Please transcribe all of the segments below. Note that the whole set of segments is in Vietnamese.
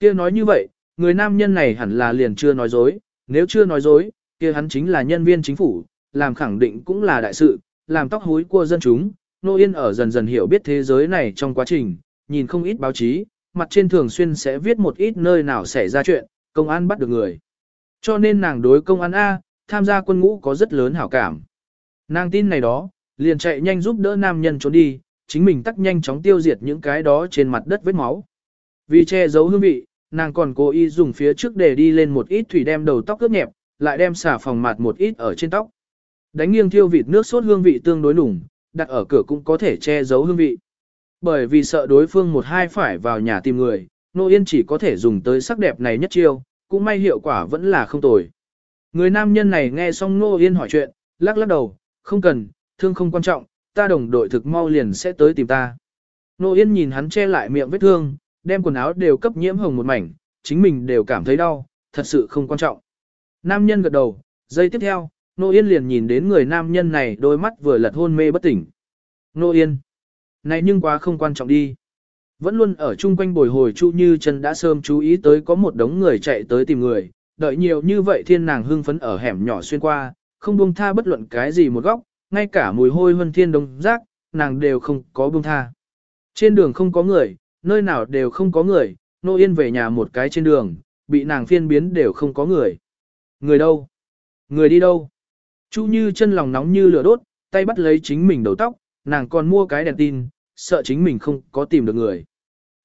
Kia nói như vậy, người nam nhân này hẳn là liền chưa nói dối, nếu chưa nói dối, kia hắn chính là nhân viên chính phủ, làm khẳng định cũng là đại sự, làm tóc húi của dân chúng. Nô Yên ở dần dần hiểu biết thế giới này trong quá trình, nhìn không ít báo chí, mặt trên thường xuyên sẽ viết một ít nơi nào xảy ra chuyện, công an bắt được người. Cho nên nàng đối công an A, tham gia quân ngũ có rất lớn hảo cảm. Nàng tin này đó, liền chạy nhanh giúp đỡ nam nhân trốn đi, chính mình tắt nhanh chóng tiêu diệt những cái đó trên mặt đất vết máu. Vì che giấu hương vị, nàng còn cố ý dùng phía trước để đi lên một ít thủy đem đầu tóc ướt nhẹp, lại đem xả phòng mặt một ít ở trên tóc. Đánh nghiêng thiêu vịt nước sốt hương vị tương đối nùng, đặt ở cửa cũng có thể che giấu hương vị. Bởi vì sợ đối phương một hai phải vào nhà tìm người, Nô Yên chỉ có thể dùng tới sắc đẹp này nhất chiêu, cũng may hiệu quả vẫn là không tồi. Người nam nhân này nghe xong Nô Yên hỏi chuyện, lắc lắc đầu, không cần, thương không quan trọng, ta đồng đội thực mau liền sẽ tới tìm ta. Nô Yên nhìn hắn che lại miệng vết thương, đem quần áo đều cấp nhiễm hồng một mảnh, chính mình đều cảm thấy đau, thật sự không quan trọng. Nam nhân gật đầu, giây tiếp theo, Nô Yên liền nhìn đến người nam nhân này đôi mắt vừa lật hôn mê bất tỉnh. Nô Yên, này nhưng quá không quan trọng đi. Vẫn luôn ở chung quanh bồi hồi Chu Như Chân đã sớm chú ý tới có một đống người chạy tới tìm người, đợi nhiều như vậy thiên nàng hưng phấn ở hẻm nhỏ xuyên qua, không buông tha bất luận cái gì một góc, ngay cả mùi hôi huân thiên đông rác, nàng đều không có buông tha. Trên đường không có người, nơi nào đều không có người, nô yên về nhà một cái trên đường, bị nàng phiên biến đều không có người. Người đâu? Người đi đâu? Chu Như chân lòng nóng như lửa đốt, tay bắt lấy chính mình đầu tóc, nàng còn mua cái đèn tin, sợ chính mình không có tìm được người.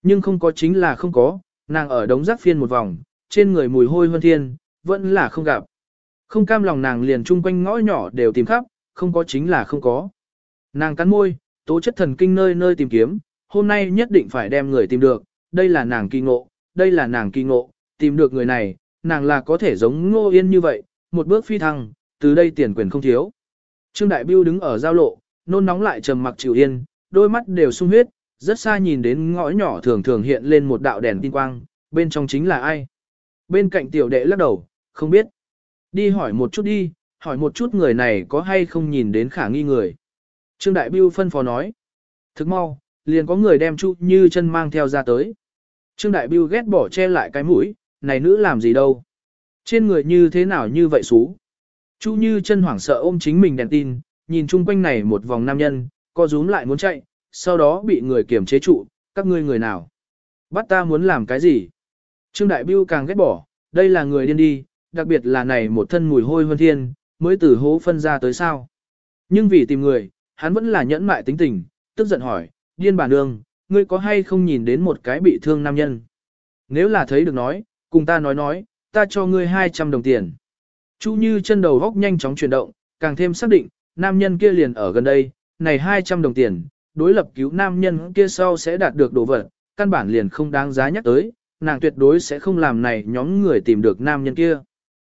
Nhưng không có chính là không có, nàng ở đống rác phiên một vòng, trên người mùi hôi hơn thiên, vẫn là không gặp. Không cam lòng nàng liền chung quanh ngõ nhỏ đều tìm khắp, không có chính là không có. Nàng cắn môi, tố chất thần kinh nơi nơi tìm kiếm, hôm nay nhất định phải đem người tìm được, đây là nàng kỳ ngộ, đây là nàng kỳ ngộ, tìm được người này, nàng là có thể giống ngô yên như vậy, một bước phi thăng, từ đây tiền quyền không thiếu. Trương Đại Biêu đứng ở giao lộ, nôn nóng lại trầm mặc chịu yên, đôi mắt đều sung huyết, rất xa nhìn đến ngõ nhỏ thường thường hiện lên một đạo đèn tin quang, bên trong chính là ai. Bên cạnh tiểu đệ lắc đầu, không biết. Đi hỏi một chút đi, hỏi một chút người này có hay không nhìn đến khả nghi người. Trương Đại Biêu phân phó nói. Thức mau, liền có người đem Chu Như chân mang theo ra tới. Trương Đại Biêu ghét bỏ che lại cái mũi, này nữ làm gì đâu. Trên người như thế nào như vậy xú. Chu Như chân hoảng sợ ôm chính mình đèn tin, nhìn chung quanh này một vòng nam nhân, co rúm lại muốn chạy, sau đó bị người kiểm chế trụ, các ngươi người nào. Bắt ta muốn làm cái gì? Trương Đại Biêu càng ghét bỏ, đây là người điên đi, đặc biệt là này một thân mùi hôi hơn thiên, mới từ hố phân ra tới sao. Nhưng vì tìm người, hắn vẫn là nhẫn mại tính tình, tức giận hỏi, điên bản đường, ngươi có hay không nhìn đến một cái bị thương nam nhân? Nếu là thấy được nói, cùng ta nói nói, ta cho ngươi 200 đồng tiền. Chu Như chân đầu góc nhanh chóng chuyển động, càng thêm xác định, nam nhân kia liền ở gần đây, này 200 đồng tiền, đối lập cứu nam nhân kia sau sẽ đạt được đồ vật, căn bản liền không đáng giá nhắc tới, nàng tuyệt đối sẽ không làm này nhóm người tìm được nam nhân kia.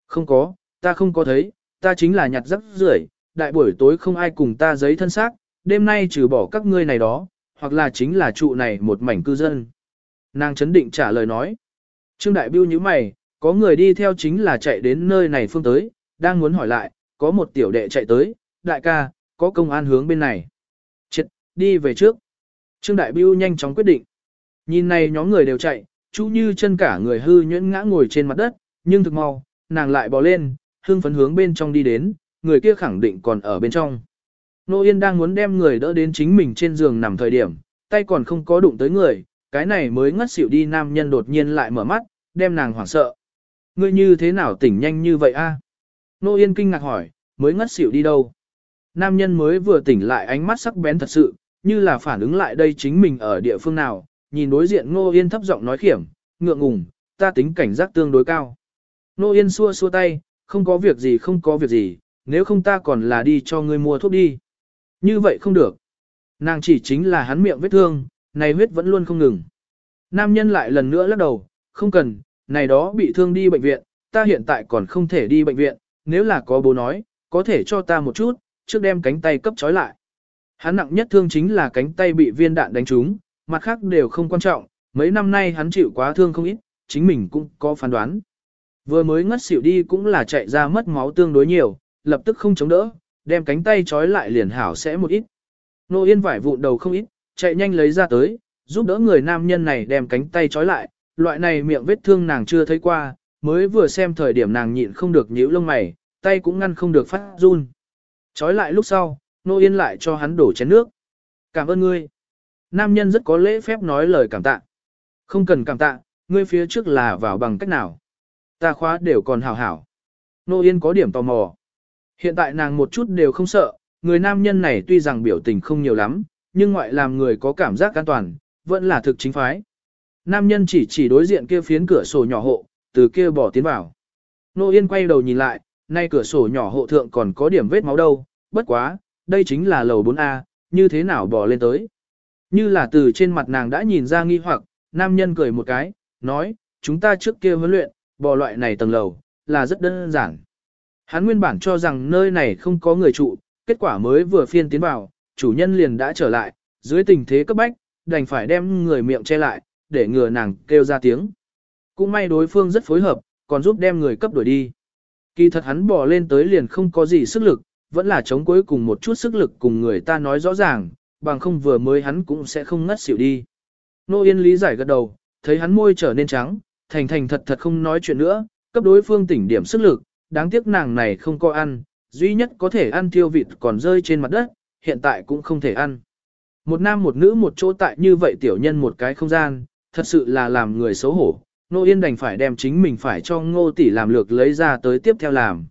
Không có, ta không có thấy, ta chính là nhặt rắc rưởi, đại buổi tối không ai cùng ta giấy thân xác, đêm nay trừ bỏ các ngươi này đó, hoặc là chính là trụ này một mảnh cư dân. Nàng chấn định trả lời nói. Trương Đại Biêu như mày, có người đi theo chính là chạy đến nơi này phương tới, đang muốn hỏi lại, có một tiểu đệ chạy tới, đại ca, có công an hướng bên này. Chết, đi về trước. Trương Đại Biêu nhanh chóng quyết định. Nhìn này nhóm người đều chạy, chú như chân cả người hư nhuyễn ngã ngồi trên mặt đất, nhưng thực mau, nàng lại bò lên, hương phấn hướng bên trong đi đến, người kia khẳng định còn ở bên trong. Nô Yên đang muốn đem người đỡ đến chính mình trên giường nằm thời điểm, tay còn không có đụng tới người, cái này mới ngất xỉu đi nam nhân đột nhiên lại mở mắt, đem nàng hoảng sợ. Ngươi như thế nào tỉnh nhanh như vậy a? Nô Yên kinh ngạc hỏi, mới ngất xỉu đi đâu? Nam nhân mới vừa tỉnh lại ánh mắt sắc bén thật sự, như là phản ứng lại đây chính mình ở địa phương nào, nhìn đối diện Nô Yên thấp giọng nói khiểm, ngượng ngùng, ta tính cảnh giác tương đối cao. Nô Yên xua xua tay, không có việc gì không có việc gì, nếu không ta còn là đi cho ngươi mua thuốc đi. Như vậy không được. Nàng chỉ chính là hắn miệng vết thương, này huyết vẫn luôn không ngừng. Nam nhân lại lần nữa lắc đầu, không cần, này đó bị thương đi bệnh viện, ta hiện tại còn không thể đi bệnh viện, nếu là có bố nói, có thể cho ta một chút, trước đem cánh tay cấp trói lại. Hắn nặng nhất thương chính là cánh tay bị viên đạn đánh trúng, mặt khác đều không quan trọng, mấy năm nay hắn chịu quá thương không ít, chính mình cũng có phán đoán. Vừa mới ngất xỉu đi cũng là chạy ra mất máu tương đối nhiều, lập tức không chống đỡ, đem cánh tay trói lại liền hảo sẽ một ít. Nô Yên vải vụn đầu không ít, chạy nhanh lấy ra tới, giúp đỡ người nam nhân này đem cánh tay trói lại, loại này miệng vết thương nàng chưa thấy qua, mới vừa xem thời điểm nàng nhịn không được nhíu lông mày, tay cũng ngăn không được phát run. Chói lại lúc sau, Nô Yên lại cho hắn đổ chén nước. Cảm ơn ngươi. Nam nhân rất có lễ phép nói lời cảm tạ. Không cần cảm tạ, ngươi phía trước là vào bằng cách nào. Ta khóa đều còn hảo hảo. Nô Yên có điểm tò mò. Hiện tại nàng một chút đều không sợ, người nam nhân này tuy rằng biểu tình không nhiều lắm, nhưng ngoại làm người có cảm giác an toàn, vẫn là thực chính phái. Nam nhân chỉ chỉ đối diện kia phiến cửa sổ nhỏ hộ, từ kia bỏ tiến vào. Nô Yên quay đầu nhìn lại, nay cửa sổ nhỏ hộ thượng còn có điểm vết máu đâu, bất quá, đây chính là lầu 4A, như thế nào bỏ lên tới. Như là từ trên mặt nàng đã nhìn ra nghi hoặc, nam nhân cười một cái, nói, chúng ta trước kia huấn luyện, bò loại này tầng lầu, là rất đơn giản. Hắn nguyên bản cho rằng nơi này không có người trụ, kết quả mới vừa phiên tiến vào, chủ nhân liền đã trở lại, dưới tình thế cấp bách, đành phải đem người miệng che lại, để ngừa nàng kêu ra tiếng. Cũng may đối phương rất phối hợp, còn giúp đem người cấp đuổi đi. Kỳ thật hắn bò lên tới liền không có gì sức lực, vẫn là chống cuối cùng một chút sức lực cùng người ta nói rõ ràng, bằng không vừa mới hắn cũng sẽ không ngất xỉu đi. Nô Yên lý giải gật đầu, thấy hắn môi trở nên trắng, thành thành thật thật không nói chuyện nữa, cấp đối phương tỉnh điểm sức lực, đáng tiếc nàng này không có ăn, duy nhất có thể ăn tiêu vịt còn rơi trên mặt đất, hiện tại cũng không thể ăn. Một nam một nữ một chỗ tại như vậy tiểu nhân một cái không gian, thật sự là làm người xấu hổ, Nô Yên đành phải đem chính mình phải cho ngô tỷ làm lược lấy ra tới tiếp theo làm.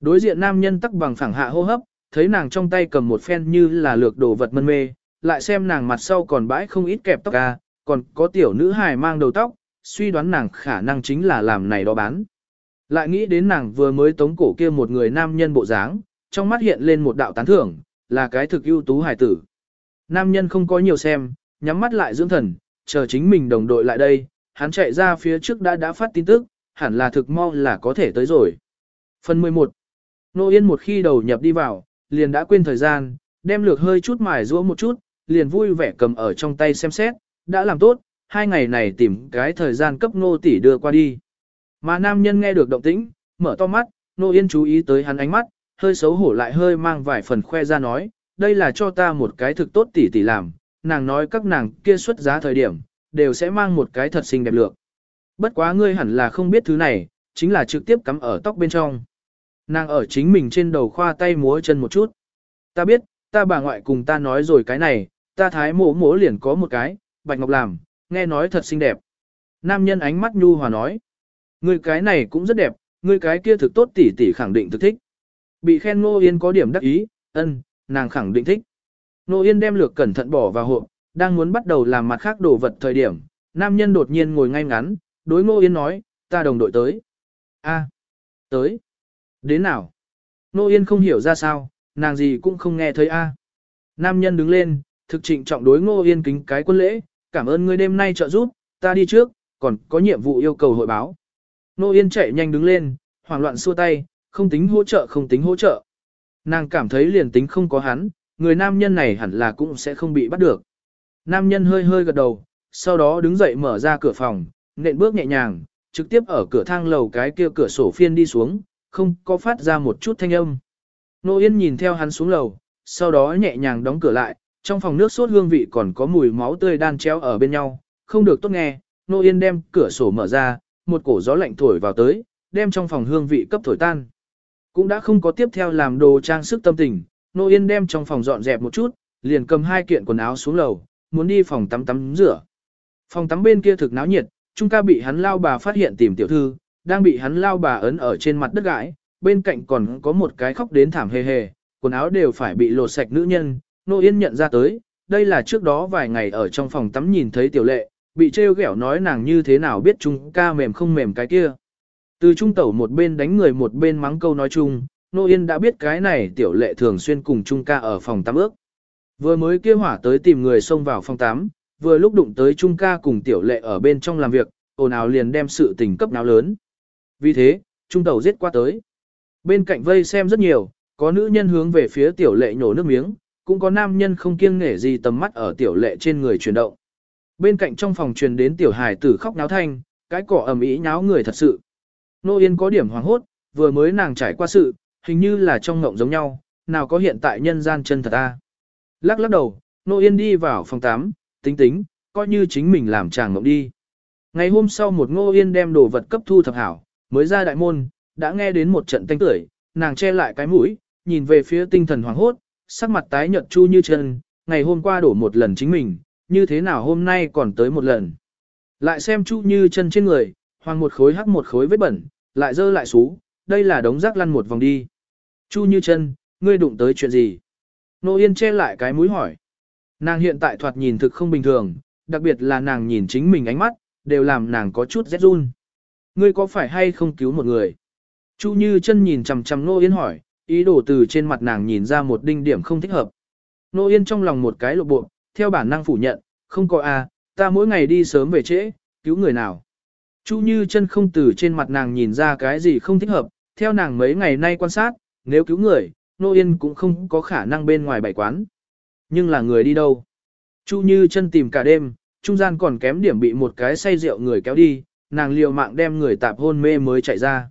Đối diện nam nhân tắc bằng phẳng hạ hô hấp, thấy nàng trong tay cầm một phen như là lược đồ vật mân mê, lại xem nàng mặt sau còn bãi không ít kẹp tóc ca, còn có tiểu nữ hài mang đầu tóc, suy đoán nàng khả năng chính là làm này đó bán. Lại nghĩ đến nàng vừa mới tống cổ kia một người nam nhân bộ dáng, trong mắt hiện lên một đạo tán thưởng, là cái thực ưu tú hài tử. Nam nhân không có nhiều xem, nhắm mắt lại dưỡng thần, chờ chính mình đồng đội lại đây, hắn chạy ra phía trước đã đã phát tin tức, hẳn là thực mau là có thể tới rồi. Phần 11 Nô Yên một khi đầu nhập đi vào, liền đã quên thời gian, đem lược hơi chút mài rũa một chút, liền vui vẻ cầm ở trong tay xem xét, đã làm tốt, hai ngày này tìm cái thời gian cấp nô tỷ đưa qua đi. Mà nam nhân nghe được động tĩnh, mở to mắt, nô yên chú ý tới hắn ánh mắt, hơi xấu hổ lại hơi mang vài phần khoe ra nói, đây là cho ta một cái thực tốt tỷ tỷ làm, nàng nói các nàng kia xuất giá thời điểm, đều sẽ mang một cái thật xinh đẹp lược. Bất quá ngươi hẳn là không biết thứ này, chính là trực tiếp cắm ở tóc bên trong. Nàng ở chính mình trên đầu khoa tay múa chân một chút. Ta biết, ta bà ngoại cùng ta nói rồi cái này, ta thái mổ mổ liền có một cái, bạch ngọc làm, nghe nói thật xinh đẹp. Nam nhân ánh mắt nhu hòa nói. Ngươi cái này cũng rất đẹp, ngươi cái kia thực tốt tỷ tỷ khẳng định thực thích. Bị khen Nô Yên có điểm đắc ý, ân, nàng khẳng định thích. Nô Yên đem lược cẩn thận bỏ vào hộp, đang muốn bắt đầu làm mặt khác đồ vật thời điểm, nam nhân đột nhiên ngồi ngay ngắn, đối Ngô Yên nói, ta đồng đội tới. a tới. Đến nào? Nô Yên không hiểu ra sao, nàng gì cũng không nghe thấy a Nam nhân đứng lên, thực trịnh trọng đối Ngô Yên kính cái quân lễ, cảm ơn ngươi đêm nay trợ giúp, ta đi trước, còn có nhiệm vụ yêu cầu hội báo. Nô Yên chạy nhanh đứng lên, hoảng loạn xua tay, không tính hỗ trợ không tính hỗ trợ. Nàng cảm thấy liền tính không có hắn, người nam nhân này hẳn là cũng sẽ không bị bắt được. Nam nhân hơi hơi gật đầu, sau đó đứng dậy mở ra cửa phòng, nện bước nhẹ nhàng, trực tiếp ở cửa thang lầu cái kia cửa sổ phiên đi xuống, không có phát ra một chút thanh âm. Nô Yên nhìn theo hắn xuống lầu, sau đó nhẹ nhàng đóng cửa lại, trong phòng nước sốt hương vị còn có mùi máu tươi đan chéo ở bên nhau, không được tốt nghe. Nô Yên đem cửa sổ mở ra, một cổ gió lạnh thổi vào tới, đem trong phòng hương vị cấp thổi tan. Cũng đã không có tiếp theo làm đồ trang sức tâm tình, Nô Yên đem trong phòng dọn dẹp một chút, liền cầm hai kiện quần áo xuống lầu, muốn đi phòng tắm tắm rửa. Phòng tắm bên kia thực náo nhiệt, Trung ca bị hắn lao bà phát hiện tìm tiểu thư, đang bị hắn lao bà ấn ở trên mặt đất gãi, bên cạnh còn có một cái khóc đến thảm hề hề, quần áo đều phải bị lột sạch nữ nhân, Nô Yên nhận ra tới, đây là trước đó vài ngày ở trong phòng tắm nhìn thấy tiểu lệ, bị trêu ghẹo nói nàng như thế nào biết chúng ca mềm không mềm cái kia. Từ trung tẩu một bên đánh người một bên mắng câu nói chung, Nô Yên đã biết cái này tiểu lệ thường xuyên cùng Trung ca ở phòng tắm ước. Vừa mới kia hỏa tới tìm người xông vào phòng tắm, vừa lúc đụng tới Trung ca cùng tiểu lệ ở bên trong làm việc, ồn ào liền đem sự tình cấp nào lớn. Vì thế, trung Tẩu giết qua tới. Bên cạnh vây xem rất nhiều, có nữ nhân hướng về phía tiểu lệ nhổ nước miếng, cũng có nam nhân không kiêng nghể gì tầm mắt ở tiểu lệ trên người chuyển động. Bên cạnh trong phòng truyền đến tiểu hài tử khóc náo thanh, cái cỏ ẩm ý nháo người thật sự. Nô Yên có điểm hoàng hốt, vừa mới nàng trải qua sự, hình như là trong ngộng giống nhau, nào có hiện tại nhân gian chân thật ta. Lắc lắc đầu, Nô Yên đi vào phòng 8, tính tính, coi như chính mình làm chàng ngộng đi. Ngày hôm sau một ngô yên đem đồ vật cấp thu thập hảo, mới ra đại môn, đã nghe đến một trận tanh tưởi, nàng che lại cái mũi, nhìn về phía tinh thần hoàng hốt, sắc mặt tái nhợt chu như chân, ngày hôm qua đổ một lần chính mình, như thế nào hôm nay còn tới một lần. Lại xem chu như chân trên người, hoàng một khối hắc một khối vết bẩn, lại dơ lại xú, đây là đống rác lăn một vòng đi. Chu như chân, ngươi đụng tới chuyện gì? Nô Yên che lại cái mũi hỏi. Nàng hiện tại thoạt nhìn thực không bình thường, đặc biệt là nàng nhìn chính mình ánh mắt, đều làm nàng có chút rét run. Ngươi có phải hay không cứu một người? Chu Như chân nhìn chằm chằm Nô Yên hỏi, ý đồ từ trên mặt nàng nhìn ra một đinh điểm không thích hợp. Nô Yên trong lòng một cái lộ bộ, theo bản năng phủ nhận, không có a, ta mỗi ngày đi sớm về trễ, cứu người nào. Chu Như chân không từ trên mặt nàng nhìn ra cái gì không thích hợp, theo nàng mấy ngày nay quan sát, nếu cứu người, Nô Yên cũng không có khả năng bên ngoài bảy quán. Nhưng là người đi đâu? Chu Như chân tìm cả đêm, trung gian còn kém điểm bị một cái say rượu người kéo đi, nàng liều mạng đem người tạp hôn mê mới chạy ra.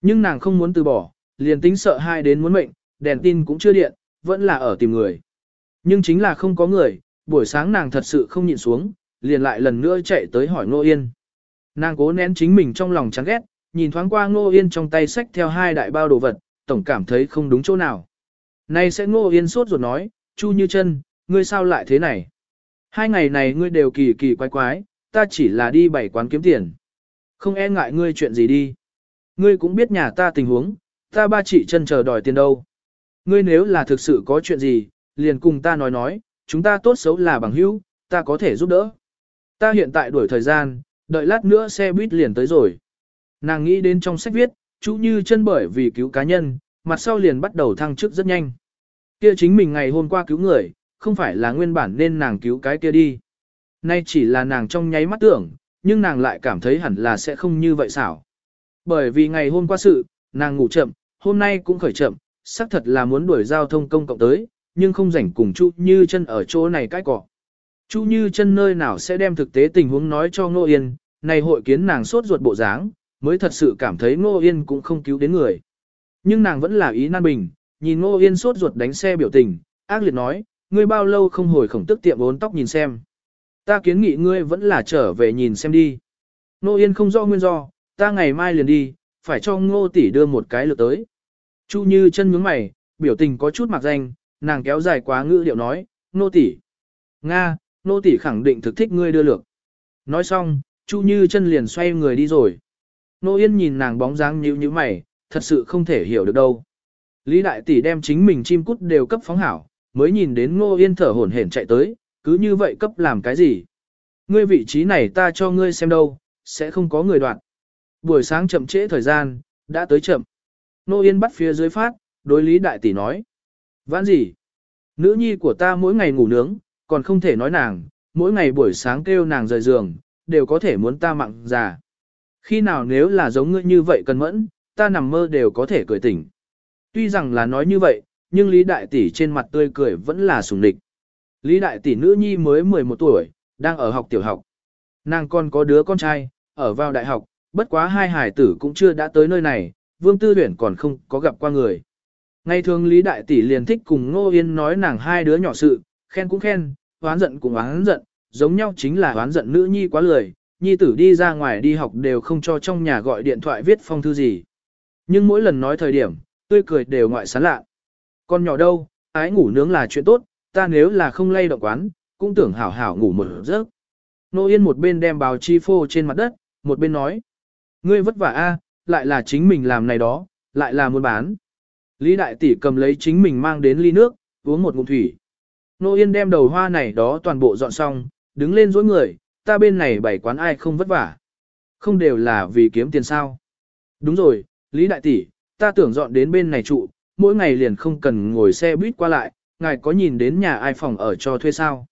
Nhưng nàng không muốn từ bỏ, liền tính sợ hai đến muốn mệnh, đèn tin cũng chưa điện, vẫn là ở tìm người. Nhưng chính là không có người, buổi sáng nàng thật sự không nhịn xuống, liền lại lần nữa chạy tới hỏi Ngô Yên. Nàng cố nén chính mình trong lòng chán ghét, nhìn thoáng qua Ngô Yên trong tay sách theo hai đại bao đồ vật, tổng cảm thấy không đúng chỗ nào. Nay sẽ Ngô Yên sốt ruột nói, Chu Như chân, ngươi sao lại thế này? Hai ngày này ngươi đều kỳ kỳ quái quái, ta chỉ là đi bảy quán kiếm tiền. Không e ngại ngươi chuyện gì đi. Ngươi cũng biết nhà ta tình huống, ta ba chị chân chờ đòi tiền đâu. Ngươi nếu là thực sự có chuyện gì, liền cùng ta nói nói, chúng ta tốt xấu là bằng hữu, ta có thể giúp đỡ. Ta hiện tại đuổi thời gian, đợi lát nữa xe buýt liền tới rồi. Nàng nghĩ đến trong sách viết, chú như chân bởi vì cứu cá nhân, mặt sau liền bắt đầu thăng chức rất nhanh. Kia chính mình ngày hôm qua cứu người, không phải là nguyên bản nên nàng cứu cái kia đi. Nay chỉ là nàng trong nháy mắt tưởng, nhưng nàng lại cảm thấy hẳn là sẽ không như vậy xảo. Bởi vì ngày hôm qua sự, nàng ngủ chậm, hôm nay cũng khởi chậm, xác thật là muốn đuổi giao thông công cộng tới, nhưng không rảnh cùng Chu Như chân ở chỗ này cái cọ Chu Như chân nơi nào sẽ đem thực tế tình huống nói cho Ngô Yên, này hội kiến nàng sốt ruột bộ dáng, mới thật sự cảm thấy Ngô Yên cũng không cứu đến người. Nhưng nàng vẫn là ý nan bình, nhìn Ngô Yên sốt ruột đánh xe biểu tình, ác liệt nói, ngươi bao lâu không hồi khổng tức tiệm bốn tóc nhìn xem. Ta kiến nghị ngươi vẫn là trở về nhìn xem đi. Ngô Yên không rõ nguyên do, ta ngày mai liền đi, phải cho Ngô tỷ đưa một cái lượt tới. Chu Như chân nhướng mày, biểu tình có chút mặc danh, nàng kéo dài quá ngữ điệu nói, nô tỷ, Nga, nô tỷ khẳng định thực thích ngươi đưa lược. Nói xong, Chu Như chân liền xoay người đi rồi. Nô Yên nhìn nàng bóng dáng nhíu như mày, thật sự không thể hiểu được đâu. Lý Đại Tỷ đem chính mình chim cút đều cấp phóng hảo, mới nhìn đến Ngô Yên thở hổn hển chạy tới, cứ như vậy cấp làm cái gì? Ngươi vị trí này ta cho ngươi xem đâu, sẽ không có người đoạn. Buổi sáng chậm trễ thời gian, đã tới chậm. Nô Yên bắt phía dưới phát, đối Lý Đại Tỷ nói. Vãn gì? Nữ nhi của ta mỗi ngày ngủ nướng, còn không thể nói nàng, mỗi ngày buổi sáng kêu nàng rời giường, đều có thể muốn ta mặn già. Khi nào nếu là giống ngươi như vậy cần mẫn, ta nằm mơ đều có thể cười tỉnh. Tuy rằng là nói như vậy, nhưng Lý Đại Tỷ trên mặt tươi cười vẫn là sùng địch. Lý Đại Tỷ nữ nhi mới 11 tuổi, đang ở học tiểu học. Nàng còn có đứa con trai, ở vào đại học, bất quá hai hải tử cũng chưa đã tới nơi này, Vương Tư Huyển còn không có gặp qua người. Ngày thường Lý Đại Tỷ liền thích cùng Ngô Yên nói nàng hai đứa nhỏ sự, khen cũng khen, oán giận cũng oán giận, giống nhau chính là oán giận nữ nhi quá lười, nhi tử đi ra ngoài đi học đều không cho trong nhà gọi điện thoại viết phong thư gì. Nhưng mỗi lần nói thời điểm, tươi cười đều ngoại sán lạ. Con nhỏ đâu, ái ngủ nướng là chuyện tốt, ta nếu là không lay động quán, cũng tưởng hảo hảo ngủ một giấc. Nô Yên một bên đem báo chi phô trên mặt đất, một bên nói. Ngươi vất vả a lại là chính mình làm này đó, lại là muốn bán. Lý Đại Tỷ cầm lấy chính mình mang đến ly nước, uống một ngụm thủy. Nô Yên đem đầu hoa này đó toàn bộ dọn xong, đứng lên dối người, ta bên này bảy quán ai không vất vả. Không đều là vì kiếm tiền sao. Đúng rồi, Lý Đại Tỷ, ta tưởng dọn đến bên này trụ, mỗi ngày liền không cần ngồi xe buýt qua lại, ngài có nhìn đến nhà ai phòng ở cho thuê sao.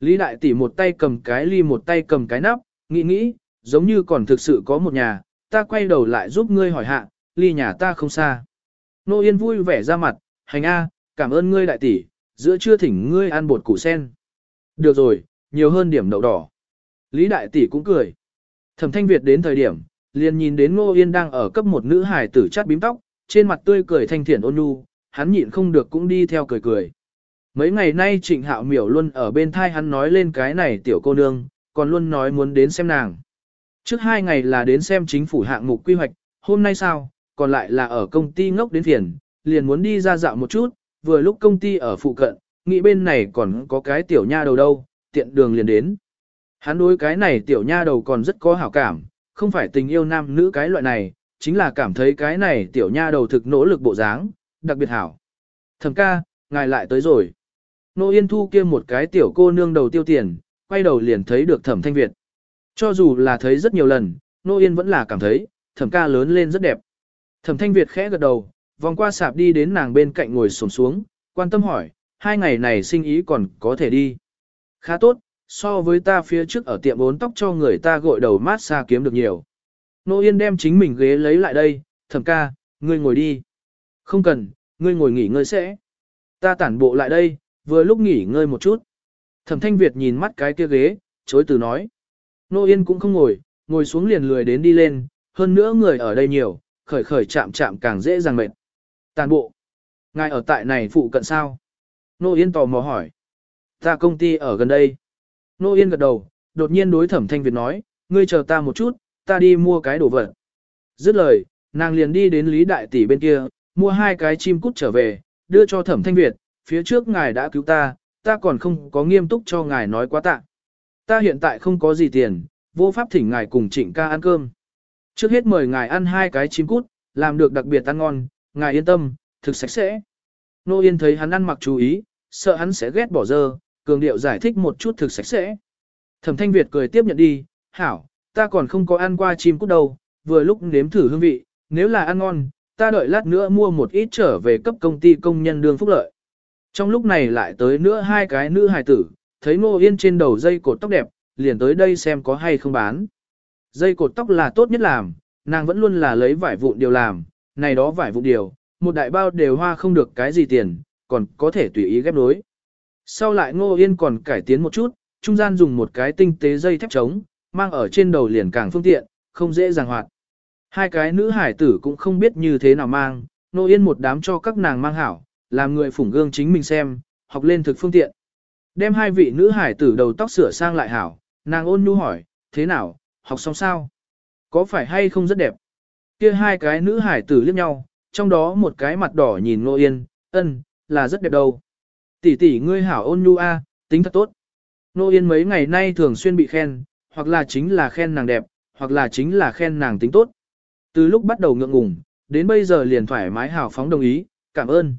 Lý Đại Tỷ một tay cầm cái ly một tay cầm cái nắp, nghĩ nghĩ, giống như còn thực sự có một nhà, ta quay đầu lại giúp ngươi hỏi hạ, ly nhà ta không xa. Nô Yên vui vẻ ra mặt, hành A, cảm ơn ngươi đại tỷ, giữa trưa thỉnh ngươi ăn bột củ sen. Được rồi, nhiều hơn điểm đậu đỏ. Lý đại tỷ cũng cười. Thẩm thanh Việt đến thời điểm, liền nhìn đến Ngô Yên đang ở cấp một nữ hài tử chát bím tóc, trên mặt tươi cười thanh thiện ôn nhu, hắn nhịn không được cũng đi theo cười cười. Mấy ngày nay Trịnh Hạo Miểu luôn ở bên thai hắn nói lên cái này tiểu cô nương, còn luôn nói muốn đến xem nàng. Trước hai ngày là đến xem chính phủ hạng mục quy hoạch, hôm nay sao, còn lại là ở công ty ngốc đến phiền, liền muốn đi ra dạo một chút, vừa lúc công ty ở phụ cận, nghĩ bên này còn có cái tiểu nha đầu đâu, tiện đường liền đến. Hắn đối cái này tiểu nha đầu còn rất có hảo cảm, không phải tình yêu nam nữ cái loại này, chính là cảm thấy cái này tiểu nha đầu thực nỗ lực bộ dáng, đặc biệt hảo. thầm ca, ngài lại tới rồi. Nô Yên Thu kia một cái tiểu cô nương đầu tiêu tiền, quay đầu liền thấy được thẩm thanh Việt. Cho dù là thấy rất nhiều lần, Nô Yên vẫn là cảm thấy, thẩm ca lớn lên rất đẹp. Thẩm thanh Việt khẽ gật đầu, vòng qua sạp đi đến nàng bên cạnh ngồi xổm xuống, quan tâm hỏi, hai ngày này sinh ý còn có thể đi. Khá tốt, so với ta phía trước ở tiệm bốn tóc cho người ta gội đầu mát xa kiếm được nhiều. Nô Yên đem chính mình ghế lấy lại đây, thẩm ca, ngươi ngồi đi. Không cần, ngươi ngồi nghỉ ngơi sẽ. Ta tản bộ lại đây, vừa lúc nghỉ ngơi một chút. Thẩm thanh Việt nhìn mắt cái kia ghế, chối từ nói. Nô Yên cũng không ngồi, ngồi xuống liền lười đến đi lên, hơn nữa người ở đây nhiều, khởi khởi chạm chạm càng dễ dàng mệt. Tàn bộ. Ngài ở tại này phụ cận sao? Nô Yên tò mò hỏi. Ta công ty ở gần đây. Nô Yên gật đầu, đột nhiên đối thẩm thanh Việt nói, ngươi chờ ta một chút, ta đi mua cái đồ vật. Dứt lời, nàng liền đi đến Lý Đại Tỷ bên kia, mua hai cái chim cút trở về, đưa cho thẩm thanh Việt, phía trước ngài đã cứu ta, ta còn không có nghiêm túc cho ngài nói quá tạ. Ta hiện tại không có gì tiền, vô pháp thỉnh ngài cùng trịnh ca ăn cơm. Trước hết mời ngài ăn hai cái chim cút, làm được đặc biệt ăn ngon, ngài yên tâm, thực sạch sẽ. Nô Yên thấy hắn ăn mặc chú ý, sợ hắn sẽ ghét bỏ dơ, cường điệu giải thích một chút thực sạch sẽ. Thẩm Thanh Việt cười tiếp nhận đi, hảo, ta còn không có ăn qua chim cút đâu, vừa lúc nếm thử hương vị, nếu là ăn ngon, ta đợi lát nữa mua một ít trở về cấp công ty công nhân đương phúc lợi. Trong lúc này lại tới nữa hai cái nữ hài tử, thấy Ngô Yên trên đầu dây cột tóc đẹp, liền tới đây xem có hay không bán. Dây cột tóc là tốt nhất làm, nàng vẫn luôn là lấy vải vụn điều làm, này đó vải vụn điều, một đại bao đều hoa không được cái gì tiền, còn có thể tùy ý ghép nối. Sau lại Ngô Yên còn cải tiến một chút, trung gian dùng một cái tinh tế dây thép trống, mang ở trên đầu liền càng phương tiện, không dễ dàng hoạt. Hai cái nữ hải tử cũng không biết như thế nào mang, Ngô Yên một đám cho các nàng mang hảo, làm người phủng gương chính mình xem, học lên thực phương tiện. Đem hai vị nữ hải tử đầu tóc sửa sang lại hảo, nàng ôn nhu hỏi, thế nào, học xong sao? Có phải hay không rất đẹp? Kia hai cái nữ hải tử liếc nhau, trong đó một cái mặt đỏ nhìn Ngô Yên, ân, là rất đẹp đâu. Tỷ tỷ ngươi hảo ôn nhu a, tính thật tốt. Nô Yên mấy ngày nay thường xuyên bị khen, hoặc là chính là khen nàng đẹp, hoặc là chính là khen nàng tính tốt. Từ lúc bắt đầu ngượng ngùng, đến bây giờ liền thoải mái hào phóng đồng ý, cảm ơn.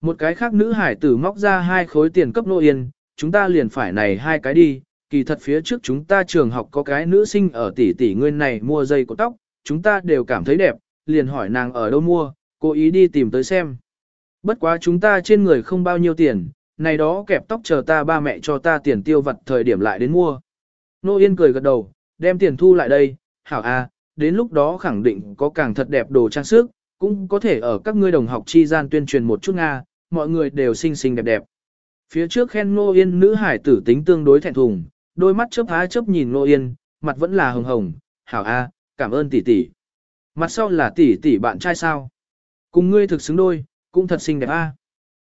Một cái khác nữ hải tử móc ra hai khối tiền cấp Nô Yên, chúng ta liền phải này hai cái đi, kỳ thật phía trước chúng ta trường học có cái nữ sinh ở tỷ tỷ nguyên này mua dây của tóc, chúng ta đều cảm thấy đẹp, liền hỏi nàng ở đâu mua, cố ý đi tìm tới xem. Bất quá chúng ta trên người không bao nhiêu tiền, này đó kẹp tóc chờ ta ba mẹ cho ta tiền tiêu vặt thời điểm lại đến mua. Nô Yên cười gật đầu, đem tiền thu lại đây, hảo a, đến lúc đó khẳng định có càng thật đẹp đồ trang sức, cũng có thể ở các ngươi đồng học chi gian tuyên truyền một chút Nga, mọi người đều xinh xinh đẹp đẹp. Phía trước khen Nô Yên nữ hải tử tính tương đối thẹn thùng, đôi mắt chớp há chớp nhìn Nô Yên, mặt vẫn là hồng hồng, hảo a, cảm ơn tỷ tỷ. Mặt sau là tỷ tỷ bạn trai sao? Cùng ngươi thực xứng đôi, cũng thật xinh đẹp a.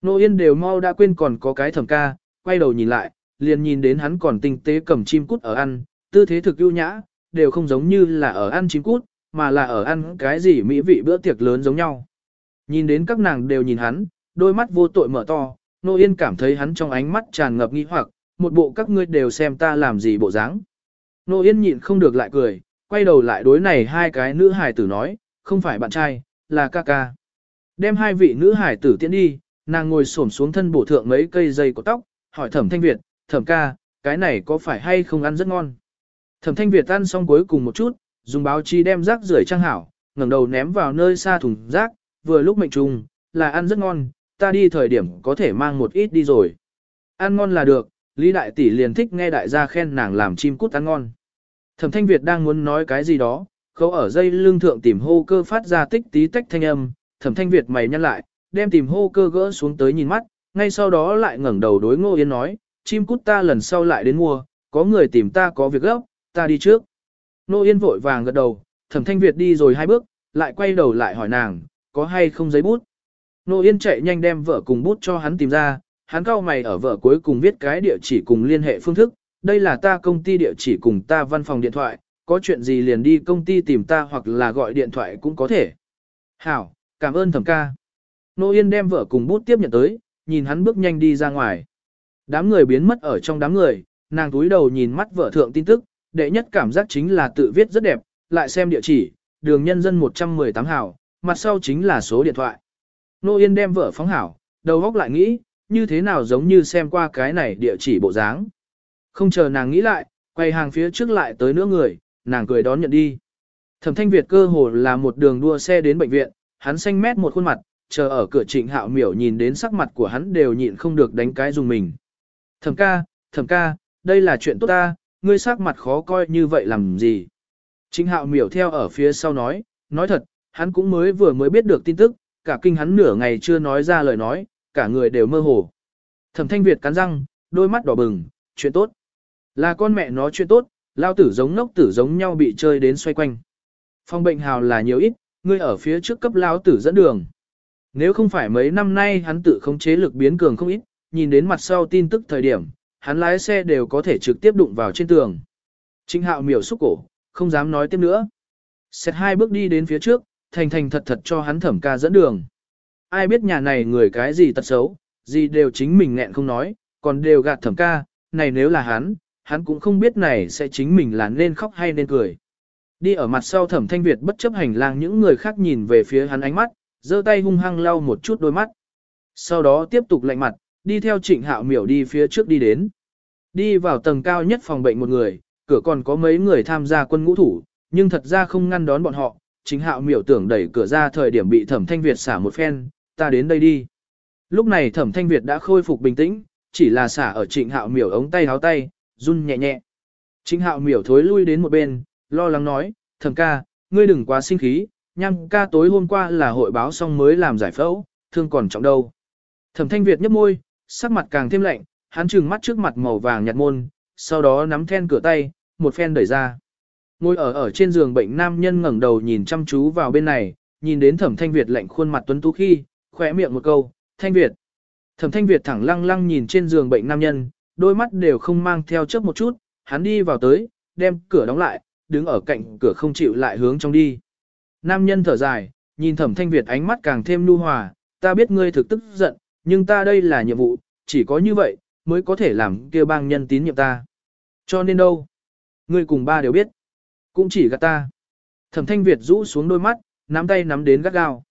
Nô Yên đều mau đã quên còn có cái thẩm ca, quay đầu nhìn lại, liền nhìn đến hắn còn tinh tế cầm chim cút ở ăn, tư thế thực ưu nhã, đều không giống như là ở ăn chim cút, mà là ở ăn cái gì mỹ vị bữa tiệc lớn giống nhau. Nhìn đến các nàng đều nhìn hắn, đôi mắt vô tội mở to, Nô Yên cảm thấy hắn trong ánh mắt tràn ngập nghi hoặc, một bộ các ngươi đều xem ta làm gì bộ dáng. Nô Yên nhịn không được lại cười, quay đầu lại đối này hai cái nữ hài tử nói, không phải bạn trai, là ca ca. Đem hai vị nữ hải tử tiễn đi, nàng ngồi xổm xuống thân bổ thượng mấy cây dây của tóc, hỏi thẩm thanh Việt, thẩm ca, cái này có phải hay không ăn rất ngon. Thẩm thanh Việt ăn xong cuối cùng một chút, dùng báo chí đem rác rưởi trang hảo, ngẩng đầu ném vào nơi xa thùng rác, vừa lúc mệnh trùng, là ăn rất ngon, ta đi thời điểm có thể mang một ít đi rồi. Ăn ngon là được, Lý Đại Tỷ liền thích nghe đại gia khen nàng làm chim cút ăn ngon. Thẩm Thanh Việt đang muốn nói cái gì đó, khâu ở dây lưng thượng tìm hô cơ phát ra tích tí tách thanh âm, thẩm thanh Việt mày nhăn lại, đem tìm hô cơ gỡ xuống tới nhìn mắt, ngay sau đó lại ngẩng đầu đối Ngô Yên nói, chim cút ta lần sau lại đến mua, có người tìm ta có việc gấp, ta đi trước. Ngô Yên vội vàng gật đầu, thẩm thanh Việt đi rồi hai bước, lại quay đầu lại hỏi nàng, có hay không giấy bút. Ngô Yên chạy nhanh đem vợ cùng bút cho hắn tìm ra, hắn cao mày ở vợ cuối cùng viết cái địa chỉ cùng liên hệ phương thức, đây là ta công ty địa chỉ cùng ta văn phòng điện thoại, có chuyện gì liền đi công ty tìm ta hoặc là gọi điện thoại cũng có thể. Hảo, cảm ơn thẩm ca. Nô Yên đem vợ cùng bút tiếp nhận tới, nhìn hắn bước nhanh đi ra ngoài. Đám người biến mất ở trong đám người, nàng túi đầu nhìn mắt vợ thượng tin tức, đệ nhất cảm giác chính là tự viết rất đẹp, lại xem địa chỉ, đường nhân dân 118 hảo, mặt sau chính là số điện thoại. Nô Yên đem vợ phóng hảo, đầu góc lại nghĩ, như thế nào giống như xem qua cái này địa chỉ bộ dáng. Không chờ nàng nghĩ lại, quay hàng phía trước lại tới nữa người, nàng cười đón nhận đi. Thẩm thanh Việt cơ hồ là một đường đua xe đến bệnh viện, hắn xanh mét một khuôn mặt, chờ ở cửa trịnh hạo miểu nhìn đến sắc mặt của hắn đều nhịn không được đánh cái dùng mình. Thẩm ca, thẩm ca, đây là chuyện tốt ta, ngươi sắc mặt khó coi như vậy làm gì. Trịnh hạo miểu theo ở phía sau nói, nói thật, hắn cũng mới vừa mới biết được tin tức, cả kinh hắn nửa ngày chưa nói ra lời nói, cả người đều mơ hồ. Thẩm thanh Việt cắn răng, đôi mắt đỏ bừng, chuyện tốt. Là con mẹ nó chuyện tốt, lao tử giống nốc tử giống nhau bị chơi đến xoay quanh. Phong bệnh hào là nhiều ít, ngươi ở phía trước cấp lao tử dẫn đường. Nếu không phải mấy năm nay hắn tự khống chế lực biến cường không ít, nhìn đến mặt sau tin tức thời điểm, hắn lái xe đều có thể trực tiếp đụng vào trên tường. Trinh hạo miểu xúc cổ, không dám nói tiếp nữa. Xét hai bước đi đến phía trước, thành thành thật thật cho hắn thẩm ca dẫn đường. Ai biết nhà này người cái gì tật xấu, gì đều chính mình nghẹn không nói, còn đều gạt thẩm ca, này nếu là hắn, hắn cũng không biết này sẽ chính mình là nên khóc hay nên cười. Đi ở mặt sau thẩm thanh Việt bất chấp hành lang những người khác nhìn về phía hắn ánh mắt, giơ tay hung hăng lau một chút đôi mắt. Sau đó tiếp tục lạnh mặt, đi theo trịnh hạo miểu đi phía trước đi đến. Đi vào tầng cao nhất phòng bệnh một người, cửa còn có mấy người tham gia quân ngũ thủ, nhưng thật ra không ngăn đón bọn họ. Trịnh hạo miểu tưởng đẩy cửa ra thời điểm bị thẩm thanh Việt xả một phen, ta đến đây đi. Lúc này thẩm thanh Việt đã khôi phục bình tĩnh, chỉ là xả ở trịnh hạo miểu ống tay háo tay, run nhẹ nhẹ. Trịnh hạo miểu thối lui đến một bên, lo lắng nói, thẩm ca, ngươi đừng quá sinh khí, nhăm ca tối hôm qua là hội báo xong mới làm giải phẫu, thương còn trọng đâu. Thẩm thanh Việt nhấp môi, sắc mặt càng thêm lạnh, hắn trừng mắt trước mặt màu vàng nhạt môn, sau đó nắm then cửa tay, một phen đẩy ra. Ngồi ở ở trên giường bệnh nam nhân ngẩng đầu nhìn chăm chú vào bên này, nhìn đến thẩm thanh Việt lạnh khuôn mặt tuấn tú khi, khỏe miệng một câu, thanh Việt. Thẩm thanh Việt thẳng lăng lăng nhìn trên giường bệnh nam nhân, đôi mắt đều không mang theo chớp một chút, hắn đi vào tới, đem cửa đóng lại, đứng ở cạnh cửa không chịu lại hướng trong đi. Nam nhân thở dài, nhìn thẩm thanh Việt ánh mắt càng thêm nu hòa, ta biết ngươi thực tức giận, nhưng ta đây là nhiệm vụ, chỉ có như vậy, mới có thể làm kia bang nhân tín nhiệm ta. Cho nên đâu? Ngươi cùng ba đều biết. Cũng chỉ gạt ta. Thẩm thanh Việt rũ xuống đôi mắt, nắm tay nắm đến gắt gao.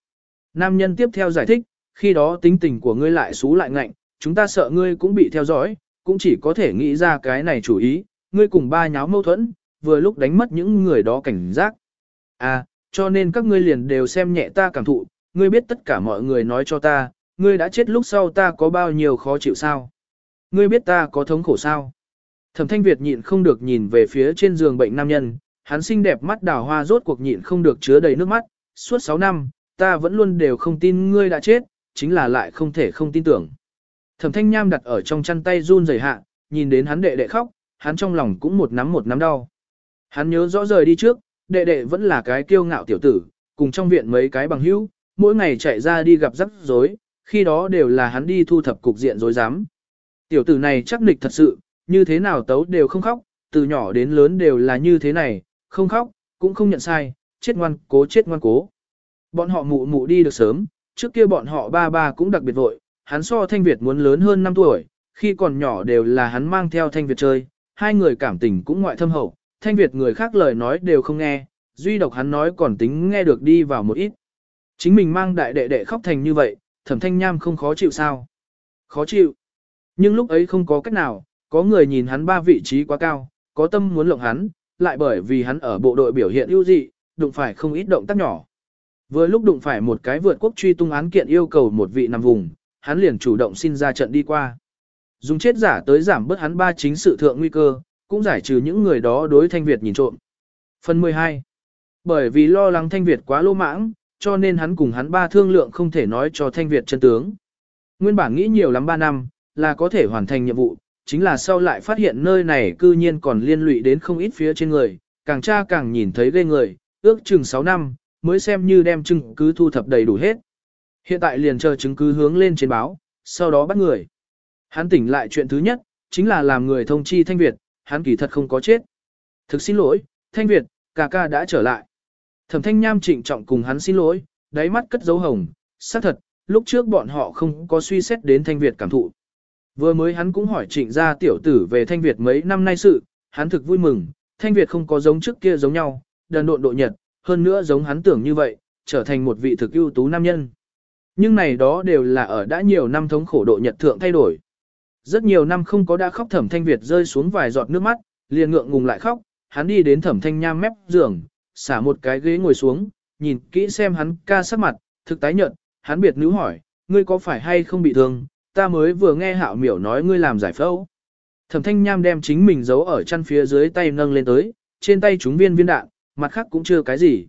Nam nhân tiếp theo giải thích, khi đó tính tình của ngươi lại xú lại ngạnh, chúng ta sợ ngươi cũng bị theo dõi, cũng chỉ có thể nghĩ ra cái này chủ ý, ngươi cùng ba nháo mâu thuẫn, vừa lúc đánh mất những người đó cảnh giác. À, cho nên các ngươi liền đều xem nhẹ ta cảm thụ, ngươi biết tất cả mọi người nói cho ta, ngươi đã chết lúc sau ta có bao nhiêu khó chịu sao? Ngươi biết ta có thống khổ sao? Thẩm Thanh Việt nhịn không được nhìn về phía trên giường bệnh nam nhân, hắn xinh đẹp mắt đào hoa rốt cuộc nhịn không được chứa đầy nước mắt, suốt 6 năm, ta vẫn luôn đều không tin ngươi đã chết, chính là lại không thể không tin tưởng. Thẩm Thanh Nham đặt ở trong chăn tay run rẩy hạ, nhìn đến hắn đệ đệ khóc, hắn trong lòng cũng một nắm một nắm đau. Hắn nhớ rõ rời đi trước, đệ đệ vẫn là cái kiêu ngạo tiểu tử, cùng trong viện mấy cái bằng hữu, mỗi ngày chạy ra đi gặp rắc rối, khi đó đều là hắn đi thu thập cục diện rối rắm. Tiểu tử này chắc nịch thật sự, như thế nào tấu đều không khóc, từ nhỏ đến lớn đều là như thế này, không khóc, cũng không nhận sai, chết ngoan cố chết ngoan cố. Bọn họ mụ mụ đi được sớm, trước kia bọn họ ba ba cũng đặc biệt vội, hắn so Thanh Việt muốn lớn hơn 5 tuổi, khi còn nhỏ đều là hắn mang theo Thanh Việt chơi, hai người cảm tình cũng ngoại thâm hậu, Thanh Việt người khác lời nói đều không nghe, duy độc hắn nói còn tính nghe được đi vào một ít. Chính mình mang đại đệ đệ khóc thành như vậy, thẩm thanh nham không khó chịu sao? Khó chịu. Nhưng lúc ấy không có cách nào, có người nhìn hắn ba vị trí quá cao, có tâm muốn lộng hắn, lại bởi vì hắn ở bộ đội biểu hiện ưu dị, đụng phải không ít động tác nhỏ. Vừa lúc đụng phải một cái vượt quốc truy tung án kiện yêu cầu một vị nằm vùng, hắn liền chủ động xin ra trận đi qua. Dùng chết giả tới giảm bớt hắn ba chính sự thượng nguy cơ, cũng giải trừ những người đó đối Thanh Việt nhìn trộm. Phần 12. Bởi vì lo lắng Thanh Việt quá lô mãng, cho nên hắn cùng hắn ba thương lượng không thể nói cho Thanh Việt chân tướng. Nguyên bản nghĩ nhiều lắm 3 năm, là có thể hoàn thành nhiệm vụ, chính là sau lại phát hiện nơi này cư nhiên còn liên lụy đến không ít phía trên người, càng tra càng nhìn thấy ghê người, ước chừng 6 năm, mới xem như đem chứng cứ thu thập đầy đủ hết. Hiện tại liền chờ chứng cứ hướng lên trên báo, sau đó bắt người. Hắn tỉnh lại chuyện thứ nhất, chính là làm người thông chi Thanh Việt, hắn kỳ thật không có chết. Thực xin lỗi, Thanh Việt, ca ca đã trở lại. Thẩm Thanh Nham trịnh trọng cùng hắn xin lỗi, đáy mắt cất dấu hồng, xác thật, lúc trước bọn họ không có suy xét đến Thanh Việt cảm thụ. Vừa mới hắn cũng hỏi trịnh gia tiểu tử về Thanh Việt mấy năm nay sự, hắn thực vui mừng, Thanh Việt không có giống trước kia giống nhau, đần độn độ nhật, hơn nữa giống hắn tưởng như vậy, trở thành một vị thực ưu tú nam nhân. Nhưng này đó đều là ở đã nhiều năm thống khổ độ nhật thượng thay đổi. Rất nhiều năm không có đã khóc thẩm thanh Việt rơi xuống vài giọt nước mắt, liền ngượng ngùng lại khóc, hắn đi đến thẩm thanh nham mép giường, xả một cái ghế ngồi xuống, nhìn kỹ xem hắn ca sắc mặt, thực tái nhợt, hắn biệt nữ hỏi, ngươi có phải hay không bị thương, ta mới vừa nghe hạo miểu nói ngươi làm giải phẫu. Thẩm thanh nham đem chính mình giấu ở chân phía dưới tay nâng lên tới, trên tay chúng viên viên đạn, mặt khác cũng chưa cái gì.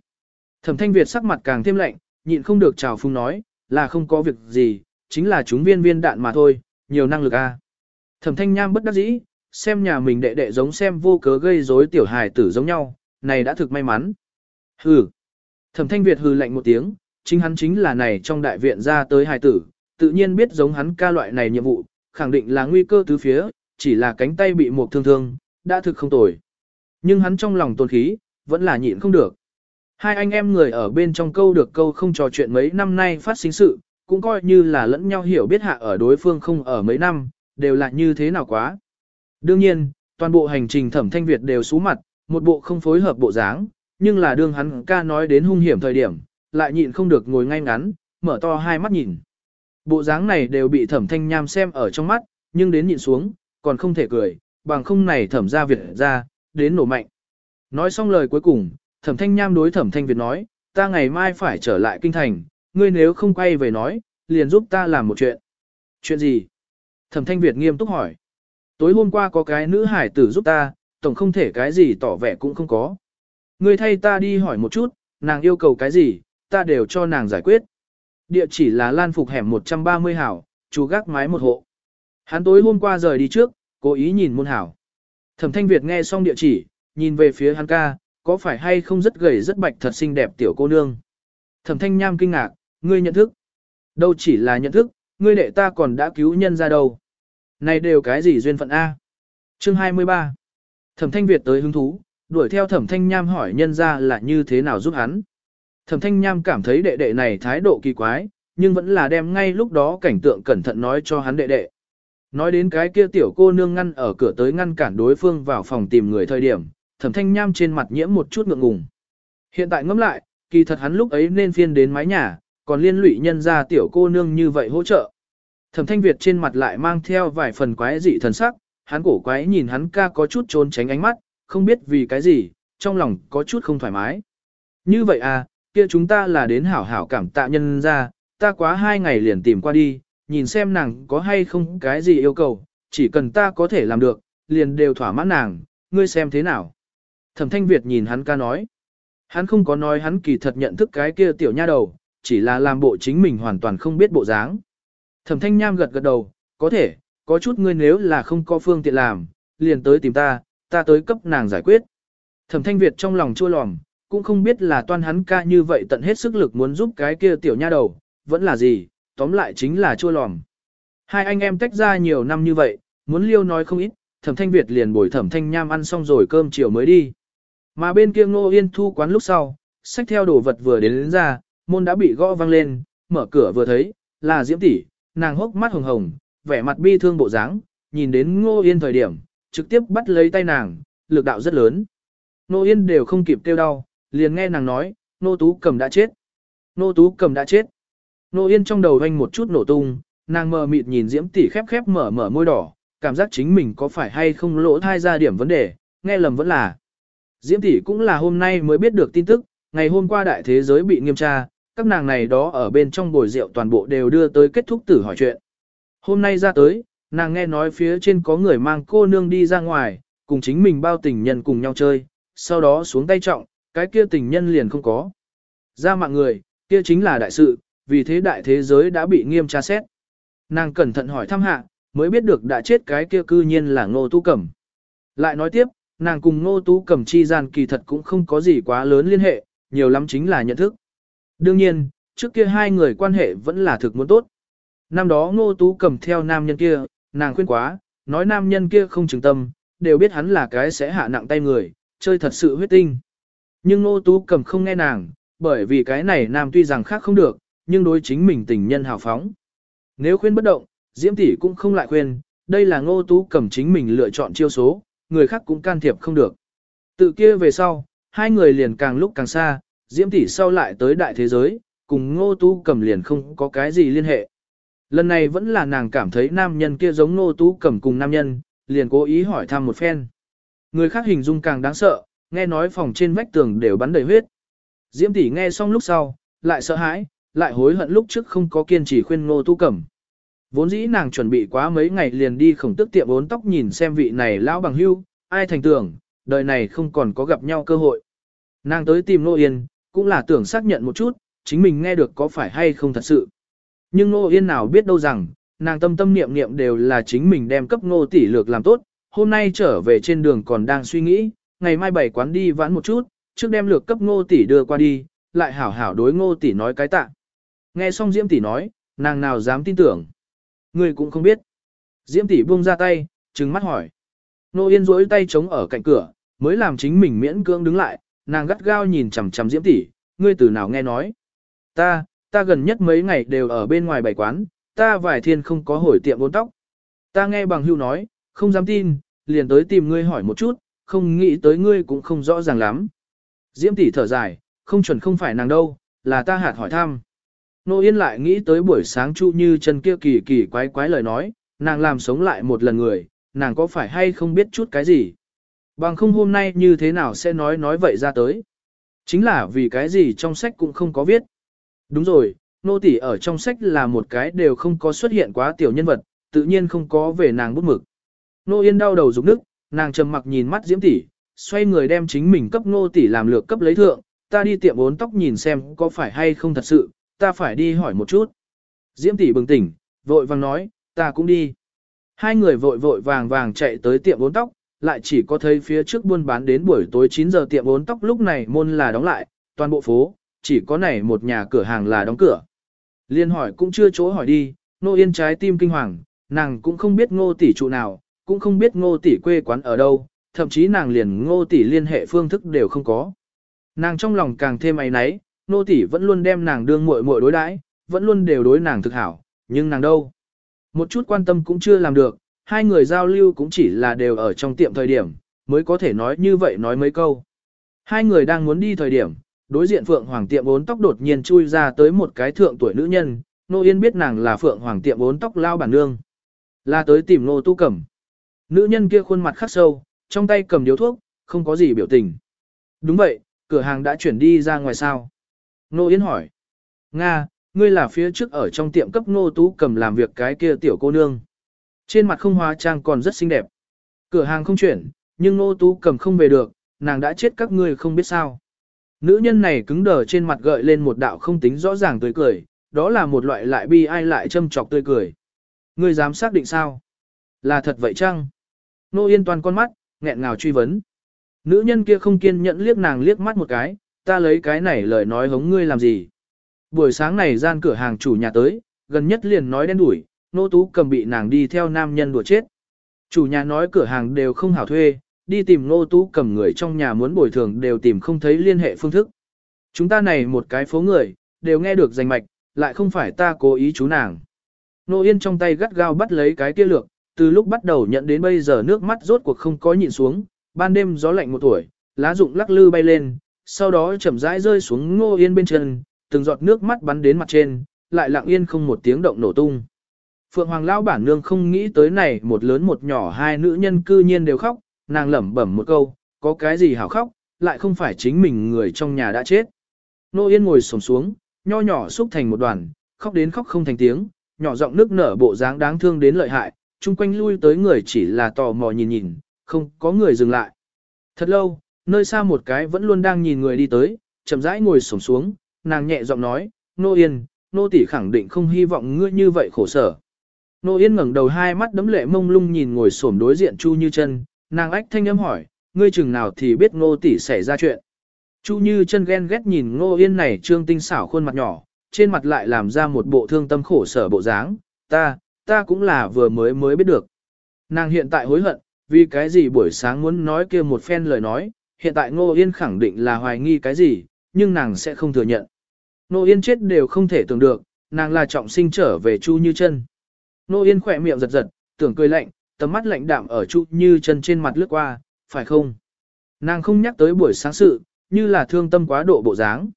Thẩm thanh Việt sắc mặt càng thêm lạnh, nhịn không được chào phung nói, là không có việc gì, chính là chúng viên viên đạn mà thôi, nhiều năng lực a. Thẩm thanh nham bất đắc dĩ, xem nhà mình đệ đệ giống xem vô cớ gây rối tiểu hài tử giống nhau, này đã thực may mắn. Hừ. Thẩm thanh Việt hừ lạnh một tiếng, chính hắn chính là này trong đại viện ra tới hài tử, tự nhiên biết giống hắn ca loại này nhiệm vụ, khẳng định là nguy cơ tứ phía, chỉ là cánh tay bị một thương thương, đã thực không tồi. Nhưng hắn trong lòng tồn khí, vẫn là nhịn không được. Hai anh em người ở bên trong câu được câu không trò chuyện mấy năm nay phát sinh sự, cũng coi như là lẫn nhau hiểu biết hạ ở đối phương không ở mấy năm, đều là như thế nào quá. Đương nhiên, toàn bộ hành trình thẩm thanh Việt đều xú mặt, một bộ không phối hợp bộ dáng, nhưng là đương hắn ca nói đến hung hiểm thời điểm, lại nhịn không được ngồi ngay ngắn, mở to hai mắt nhìn. Bộ dáng này đều bị thẩm thanh nham xem ở trong mắt, nhưng đến nhịn xuống, còn không thể cười, bằng không này thẩm ra Việt ra, đến nổ mạnh. Nói xong lời cuối cùng, thẩm thanh nham đối thẩm thanh Việt nói, ta ngày mai phải trở lại kinh thành, ngươi nếu không quay về nói, liền giúp ta làm một chuyện. Chuyện gì? Thẩm thanh Việt nghiêm túc hỏi. Tối hôm qua có cái nữ hải tử giúp ta, tổng không thể cái gì tỏ vẻ cũng không có. Ngươi thay ta đi hỏi một chút, nàng yêu cầu cái gì, ta đều cho nàng giải quyết. Địa chỉ là Lan Phục hẻm 130 hảo, chú gác mái một hộ. Hắn tối hôm qua rời đi trước, cố ý nhìn môn hảo. Thẩm Thanh Việt nghe xong địa chỉ, nhìn về phía hắn ca, có phải hay không rất gầy rất bạch thật xinh đẹp tiểu cô nương. Thẩm Thanh Nham kinh ngạc, ngươi nhận thức. Đâu chỉ là nhận thức, ngươi đệ ta còn đã cứu nhân ra đâu. Này đều cái gì duyên phận A. Chương 23 Thẩm Thanh Việt tới hứng thú, đuổi theo Thẩm Thanh Nham hỏi nhân ra là như thế nào giúp hắn. Thẩm Thanh Nham cảm thấy đệ đệ này thái độ kỳ quái, nhưng vẫn là đem ngay lúc đó cảnh tượng cẩn thận nói cho hắn đệ đệ. Nói đến cái kia tiểu cô nương ngăn ở cửa tới ngăn cản đối phương vào phòng tìm người thời điểm, Thẩm Thanh Nham trên mặt nhiễm một chút ngượng ngùng. Hiện tại ngẫm lại, kỳ thật hắn lúc ấy nên phiên đến mái nhà, còn liên lụy nhân ra tiểu cô nương như vậy hỗ trợ. Thẩm Thanh Việt trên mặt lại mang theo vài phần quái dị thần sắc, hắn cổ quái nhìn hắn ca có chút trốn tránh ánh mắt, không biết vì cái gì, trong lòng có chút không thoải mái. Như vậy à, kia chúng ta là đến hảo hảo cảm tạ nhân ra, ta quá hai ngày liền tìm qua đi, nhìn xem nàng có hay không cái gì yêu cầu, chỉ cần ta có thể làm được, liền đều thỏa mãn nàng, ngươi xem thế nào. Thẩm Thanh Việt nhìn hắn ca nói. Hắn không có nói hắn kỳ thật nhận thức cái kia tiểu nha đầu, chỉ là làm bộ chính mình hoàn toàn không biết bộ dáng. Thẩm Thanh Nham gật gật đầu, có thể, có chút ngươi nếu là không có phương tiện làm, liền tới tìm ta, ta tới cấp nàng giải quyết. Thẩm Thanh Việt trong lòng chua lòng, cũng không biết là toan hắn ca như vậy tận hết sức lực muốn giúp cái kia tiểu nha đầu, vẫn là gì, tóm lại chính là chua lòng. Hai anh em tách ra nhiều năm như vậy, muốn liêu nói không ít, Thẩm Thanh Việt liền bồi Thẩm Thanh Nham ăn xong rồi cơm chiều mới đi. Mà bên kia Ngô Yên thu quán lúc sau, sách theo đồ vật vừa đến, đến ra, môn đã bị gõ vang lên, mở cửa vừa thấy, là Diễm tỷ, nàng hốc mắt hồng hồng, vẻ mặt bi thương bộ dáng, nhìn đến Ngô Yên thời điểm, trực tiếp bắt lấy tay nàng, lực đạo rất lớn. Ngô Yên đều không kịp kêu đau, liền nghe nàng nói, Nô Tú Cầm đã chết. Nô Tú Cầm đã chết. Ngô Yên trong đầu hoanh một chút nổ tung, nàng mờ mịt nhìn Diễm tỷ khép khép mở mở môi đỏ, cảm giác chính mình có phải hay không lỗ thai ra điểm vấn đề, nghe lầm vẫn là. Diễm tỷ cũng là hôm nay mới biết được tin tức, ngày hôm qua đại thế giới bị nghiêm tra, các nàng này đó ở bên trong bồi rượu toàn bộ đều đưa tới kết thúc tử hỏi chuyện. Hôm nay ra tới, nàng nghe nói phía trên có người mang cô nương đi ra ngoài, cùng chính mình bao tình nhân cùng nhau chơi, sau đó xuống tay trọng, cái kia tình nhân liền không có. Ra mạng người, kia chính là đại sự, vì thế đại thế giới đã bị nghiêm tra xét. Nàng cẩn thận hỏi thăm hạ, mới biết được đã chết cái kia cư nhiên là ngô tu cẩm. Lại nói tiếp, nàng cùng ngô tú cẩm chi gian kỳ thật cũng không có gì quá lớn liên hệ, nhiều lắm chính là nhận thức. Đương nhiên, trước kia hai người quan hệ vẫn là thực muốn tốt. Năm đó ngô tú Cẩm theo nam nhân kia, nàng khuyên quá, nói nam nhân kia không chứng tâm, đều biết hắn là cái sẽ hạ nặng tay người, chơi thật sự huyết tinh. Nhưng Ngô Tú Cẩm không nghe nàng, bởi vì cái này nam tuy rằng khác không được, nhưng đối chính mình tình nhân hào phóng. Nếu khuyên bất động, Diễm tỷ cũng không lại khuyên, đây là Ngô Tú Cẩm chính mình lựa chọn chiêu số, người khác cũng can thiệp không được. Tự kia về sau, hai người liền càng lúc càng xa, Diễm tỷ sau lại tới đại thế giới, cùng Ngô Tú cầm liền không có cái gì liên hệ. Lần này vẫn là nàng cảm thấy nam nhân kia giống Ngô Tú cầm cùng nam nhân, liền cố ý hỏi thăm một phen. Người khác hình dung càng đáng sợ, nghe nói phòng trên vách tường đều bắn đầy huyết. Diễm tỷ nghe xong lúc sau, lại sợ hãi, lại hối hận lúc trước không có kiên trì khuyên Ngô Tú Cẩm. Vốn dĩ nàng chuẩn bị quá mấy ngày liền đi khổng tức tiệm bốn tóc nhìn xem vị này lão bằng hưu, ai thành tưởng, đời này không còn có gặp nhau cơ hội. Nàng tới tìm Nô Yên, cũng là tưởng xác nhận một chút, chính mình nghe được có phải hay không thật sự. Nhưng Nô Yên nào biết đâu rằng, nàng tâm tâm niệm niệm đều là chính mình đem cấp Nô tỷ lược làm tốt, hôm nay trở về trên đường còn đang suy nghĩ, ngày mai bảy quán đi vãn một chút, trước đem lược cấp Ngô tỷ đưa qua đi, lại hảo hảo đối Ngô tỷ nói cái tạ. Nghe xong Diễm tỷ nói, nàng nào dám tin tưởng. Ngươi cũng không biết. Diễm tỷ buông ra tay, trừng mắt hỏi. Nô Yên duỗi tay chống ở cạnh cửa, mới làm chính mình miễn cưỡng đứng lại, nàng gắt gao nhìn chằm chằm Diễm tỷ, ngươi từ nào nghe nói? Ta, ta gần nhất mấy ngày đều ở bên ngoài bày quán, ta vài thiên không có hồi tiệm bốn tóc. Ta nghe bằng hưu nói, không dám tin, liền tới tìm ngươi hỏi một chút, không nghĩ tới ngươi cũng không rõ ràng lắm. Diễm tỷ thở dài, không chuẩn không phải nàng đâu, là ta hạt hỏi thăm. Nô Yên lại nghĩ tới buổi sáng Chu Như chân kia kỳ kỳ quái quái lời nói, nàng làm sống lại một lần người, nàng có phải hay không biết chút cái gì. Bằng không hôm nay như thế nào sẽ nói nói vậy ra tới. Chính là vì cái gì trong sách cũng không có viết. Đúng rồi, nô tỷ ở trong sách là một cái đều không có xuất hiện quá tiểu nhân vật, tự nhiên không có về nàng bút mực. Nô Yên đau đầu rụng nước, nàng trầm mặc nhìn mắt Diễm tỷ, xoay người đem chính mình cấp nô tỷ làm lược cấp lấy thượng, ta đi tiệm bốn tóc nhìn xem có phải hay không thật sự, ta phải đi hỏi một chút. Diễm tỷ bừng tỉnh, vội vàng nói, ta cũng đi. Hai người vội vội vàng vàng chạy tới tiệm bốn tóc, lại chỉ có thấy phía trước buôn bán đến buổi tối 9 giờ tiệm bốn tóc lúc này môn là đóng lại, toàn bộ phố, chỉ có này một nhà cửa hàng là đóng cửa. Liên hỏi cũng chưa chỗ hỏi đi, nô yên trái tim kinh hoàng, nàng cũng không biết ngô tỷ trụ nào, cũng không biết ngô tỷ quê quán ở đâu, thậm chí nàng liền ngô tỷ liên hệ phương thức đều không có. Nàng trong lòng càng thêm ấy náy, Nô tỷ vẫn luôn đem nàng đương muội muội đối đãi, vẫn luôn đều đối nàng thực hảo, nhưng nàng đâu? Một chút quan tâm cũng chưa làm được, hai người giao lưu cũng chỉ là đều ở trong tiệm thời điểm, mới có thể nói như vậy nói mấy câu. Hai người đang muốn đi thời điểm, đối diện Phượng Hoàng tiệm bốn tóc đột nhiên chui ra tới một cái thượng tuổi nữ nhân, Nô Yên biết nàng là Phượng Hoàng tiệm bốn tóc lao bản nương. Là tới tìm Nô Tu Cẩm. Nữ nhân kia khuôn mặt khắc sâu, trong tay cầm điếu thuốc, không có gì biểu tình. Đúng vậy, cửa hàng đã chuyển đi ra ngoài sao? Nô Yên hỏi. Nga, ngươi là phía trước ở trong tiệm cấp Nô Tú cầm làm việc cái kia tiểu cô nương. Trên mặt không hóa trang còn rất xinh đẹp. Cửa hàng không chuyển, nhưng Nô Tú cầm không về được, nàng đã chết các ngươi không biết sao. Nữ nhân này cứng đờ trên mặt gợi lên một đạo không tính rõ ràng tươi cười, đó là một loại lại bi ai lại châm chọc tươi cười. Ngươi dám xác định sao? Là thật vậy chăng? Nô Yên toàn con mắt, nghẹn ngào truy vấn. Nữ nhân kia không kiên nhẫn liếc nàng liếc mắt một cái, ta lấy cái này lời nói hống ngươi làm gì. Buổi sáng này gian cửa hàng chủ nhà tới, gần nhất liền nói đen đuổi, nô tú cầm bị nàng đi theo nam nhân đùa chết. Chủ nhà nói cửa hàng đều không hảo thuê, đi tìm nô tú cầm người trong nhà muốn bồi thường đều tìm không thấy liên hệ phương thức. Chúng ta này một cái phố người, đều nghe được danh mạch, lại không phải ta cố ý chú nàng. Nô Yên trong tay gắt gao bắt lấy cái kia lược, từ lúc bắt đầu nhận đến bây giờ nước mắt rốt cuộc không có nhịn xuống, ban đêm gió lạnh một tuổi, lá rụng lắc lư bay lên, sau đó chậm rãi rơi xuống ngô yên bên chân, từng giọt nước mắt bắn đến mặt trên, lại lặng yên không một tiếng động nổ tung. Phượng Hoàng lão bản nương không nghĩ tới này một lớn một nhỏ hai nữ nhân cư nhiên đều khóc, nàng lẩm bẩm một câu, có cái gì hảo khóc, lại không phải chính mình người trong nhà đã chết. Nô Yên ngồi xổm xuống, nho nhỏ xúc thành một đoàn, khóc đến khóc không thành tiếng, nhỏ giọng nước nở bộ dáng đáng thương đến lợi hại, chung quanh lui tới người chỉ là tò mò nhìn nhìn, không có người dừng lại. Thật lâu, nơi xa một cái vẫn luôn đang nhìn người đi tới, chậm rãi ngồi xổm xuống, nàng nhẹ giọng nói, Nô Yên, Nô tỷ khẳng định không hy vọng ngươi như vậy khổ sở. Nô Yên ngẩng đầu hai mắt đấm lệ mông lung nhìn ngồi xổm đối diện Chu Như chân, nàng ách thanh âm hỏi, ngươi chừng nào thì biết Nô tỷ xảy ra chuyện. Chu Như chân ghen ghét nhìn Nô Yên này trương tinh xảo khuôn mặt nhỏ, trên mặt lại làm ra một bộ thương tâm khổ sở bộ dáng, ta, ta cũng là vừa mới mới biết được. Nàng hiện tại hối hận, vì cái gì buổi sáng muốn nói kia một phen lời nói, hiện tại Ngô Yên khẳng định là hoài nghi cái gì, nhưng nàng sẽ không thừa nhận. Ngô Yên chết đều không thể tưởng được, nàng là trọng sinh trở về Chu Như Chân. Ngô Yên khỏe miệng giật giật, tưởng cười lạnh, tầm mắt lạnh đạm ở Chu Như Chân trên mặt lướt qua, phải không? Nàng không nhắc tới buổi sáng sự, như là thương tâm quá độ bộ dáng.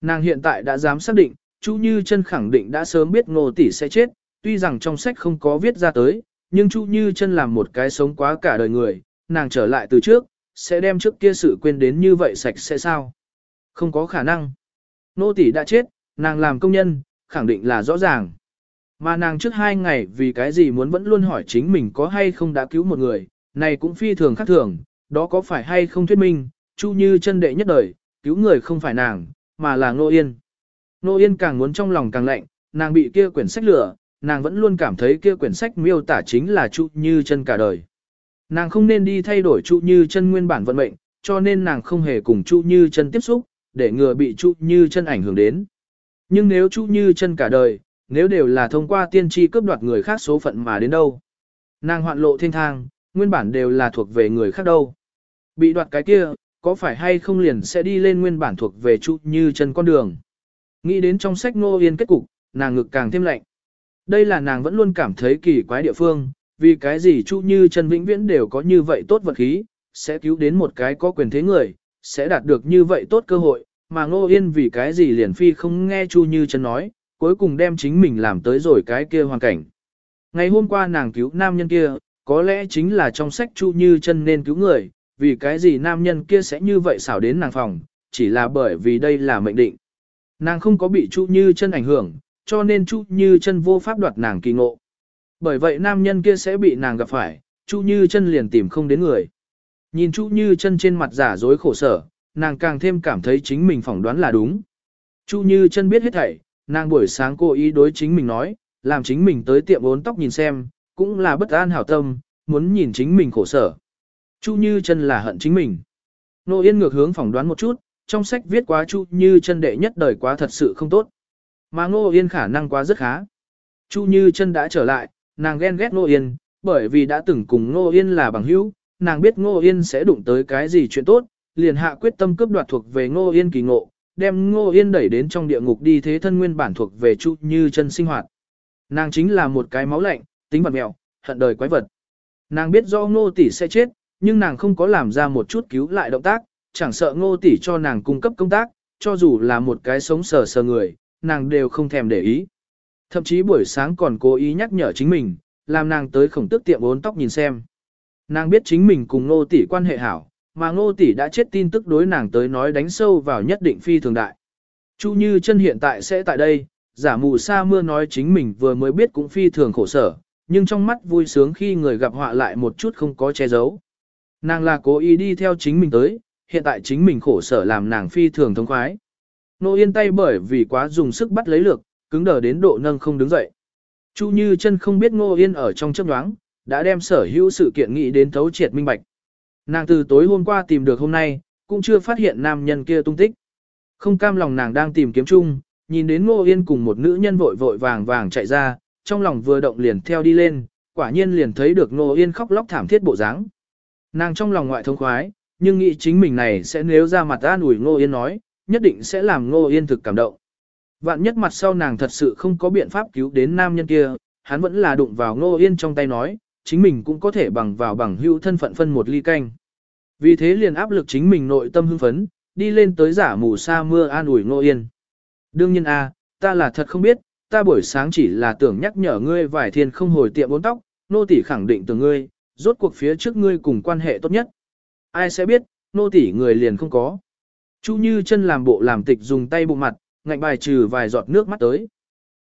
Nàng hiện tại đã dám xác định, Chu Như Chân khẳng định đã sớm biết Ngô tỷ sẽ chết, tuy rằng trong sách không có viết ra tới, nhưng Chu Như Chân làm một cái sống quá cả đời người, nàng trở lại từ trước, sẽ đem trước kia sự quên đến như vậy sạch sẽ sao? Không có khả năng. Nô tỷ đã chết, nàng làm công nhân, khẳng định là rõ ràng. Mà nàng trước hai ngày vì cái gì muốn vẫn luôn hỏi chính mình có hay không đã cứu một người, này cũng phi thường khác thường, đó có phải hay không thuyết minh, Chu Như chân đệ nhất đời, cứu người không phải nàng, mà là Nô Yên. Nô Yên càng muốn trong lòng càng lạnh, nàng bị kia quyển sách lửa, nàng vẫn luôn cảm thấy kia quyển sách miêu tả chính là Chu Như chân cả đời. Nàng không nên đi thay đổi Chu Như chân nguyên bản vận mệnh, cho nên nàng không hề cùng Chu Như chân tiếp xúc, để ngừa bị Chu Như chân ảnh hưởng đến. Nhưng nếu Chu Như chân cả đời, nếu đều là thông qua tiên tri cướp đoạt người khác số phận mà đến đâu. Nàng hoạn lộ thiên thang, nguyên bản đều là thuộc về người khác đâu. Bị đoạt cái kia, có phải hay không liền sẽ đi lên nguyên bản thuộc về Chu Như chân con đường. Nghĩ đến trong sách Ngô Yên kết cục, nàng ngực càng thêm lạnh. Đây là nàng vẫn luôn cảm thấy kỳ quái địa phương, vì cái gì Chu Như chân vĩnh viễn đều có như vậy tốt vật khí, sẽ cứu đến một cái có quyền thế người, sẽ đạt được như vậy tốt cơ hội, mà Ngô Yên vì cái gì liền phi không nghe Chu Như chân nói, cuối cùng đem chính mình làm tới rồi cái kia hoàn cảnh. Ngày hôm qua nàng cứu nam nhân kia, có lẽ chính là trong sách Chu Như chân nên cứu người, vì cái gì nam nhân kia sẽ như vậy xảo đến nàng phòng, chỉ là bởi vì đây là mệnh định. Nàng không có bị Chu Như chân ảnh hưởng, cho nên Chu Như chân vô pháp đoạt nàng kỳ ngộ. Bởi vậy nam nhân kia sẽ bị nàng gặp phải, Chu Như chân liền tìm không đến người. Nhìn Chu Như chân trên mặt giả dối khổ sở, nàng càng thêm cảm thấy chính mình phỏng đoán là đúng. Chu Như chân biết hết thảy, nàng buổi sáng cố ý đối chính mình nói, làm chính mình tới tiệm ốn tóc nhìn xem, cũng là bất an hảo tâm, muốn nhìn chính mình khổ sở. Chu Như chân là hận chính mình. Nô Yên ngược hướng phỏng đoán một chút, trong sách viết quá Chu Như chân đệ nhất đời quá thật sự không tốt. Mà Ngô Yên khả năng quá rất khá. Chu Như chân đã trở lại, nàng ghen ghét Ngô Yên, bởi vì đã từng cùng Ngô Yên là bằng hữu, nàng biết Ngô Yên sẽ đụng tới cái gì chuyện tốt, liền hạ quyết tâm cướp đoạt thuộc về Ngô Yên kỳ ngộ, đem Ngô Yên đẩy đến trong địa ngục đi thế thân nguyên bản thuộc về Chu Như chân sinh hoạt. Nàng chính là một cái máu lạnh, tính vật mèo, hận đời quái vật. Nàng biết do Ngô tỷ sẽ chết, nhưng nàng không có làm ra một chút cứu lại động tác, chẳng sợ Ngô tỷ cho nàng cung cấp công tác, cho dù là một cái sống sờ sờ người, nàng đều không thèm để ý. Thậm chí buổi sáng còn cố ý nhắc nhở chính mình, làm nàng tới khổng tức tiệm bốn tóc nhìn xem. Nàng biết chính mình cùng Ngô tỷ quan hệ hảo, mà Ngô tỷ đã chết tin tức đối nàng tới nói đánh sâu vào nhất định phi thường đại. Chu Như chân hiện tại sẽ tại đây, giả mù sa mưa nói chính mình vừa mới biết cũng phi thường khổ sở, nhưng trong mắt vui sướng khi người gặp họa lại một chút không có che giấu. Nàng là cố ý đi theo chính mình tới, hiện tại chính mình khổ sở làm nàng phi thường thống khoái. Nô yên tay bởi vì quá dùng sức bắt lấy lược, cứng đờ đến độ nâng không đứng dậy. Chu Như chân không biết Ngô Yên ở trong chấp nhoáng, đã đem sở hữu sự kiện nghĩ đến thấu triệt minh bạch. Nàng từ tối hôm qua tìm được hôm nay, cũng chưa phát hiện nam nhân kia tung tích. Không cam lòng nàng đang tìm kiếm chung, nhìn đến Ngô Yên cùng một nữ nhân vội vội vàng vàng chạy ra, trong lòng vừa động liền theo đi lên, quả nhiên liền thấy được Ngô Yên khóc lóc thảm thiết bộ dáng. Nàng trong lòng ngoại thông khoái, nhưng nghĩ chính mình này sẽ nếu ra mặt an ủi Ngô Yên nói, nhất định sẽ làm Ngô Yên thực cảm động. Vạn nhất mặt sau nàng thật sự không có biện pháp cứu đến nam nhân kia, hắn vẫn là đụng vào Ngô Yên trong tay nói, chính mình cũng có thể bằng vào bằng hữu thân phận phân một ly canh. Vì thế liền áp lực chính mình nội tâm hưng phấn, đi lên tới giả mù sa mưa an ủi Ngô Yên. Đương nhiên a, ta là thật không biết, ta buổi sáng chỉ là tưởng nhắc nhở ngươi vài thiên không hồi tiệm bốn tóc, nô tỷ khẳng định từ ngươi, rốt cuộc phía trước ngươi cùng quan hệ tốt nhất. Ai sẽ biết, nô tỷ người liền không có. Chu Như chân làm bộ làm tịch dùng tay bụng mặt, ngạnh bài trừ vài giọt nước mắt tới.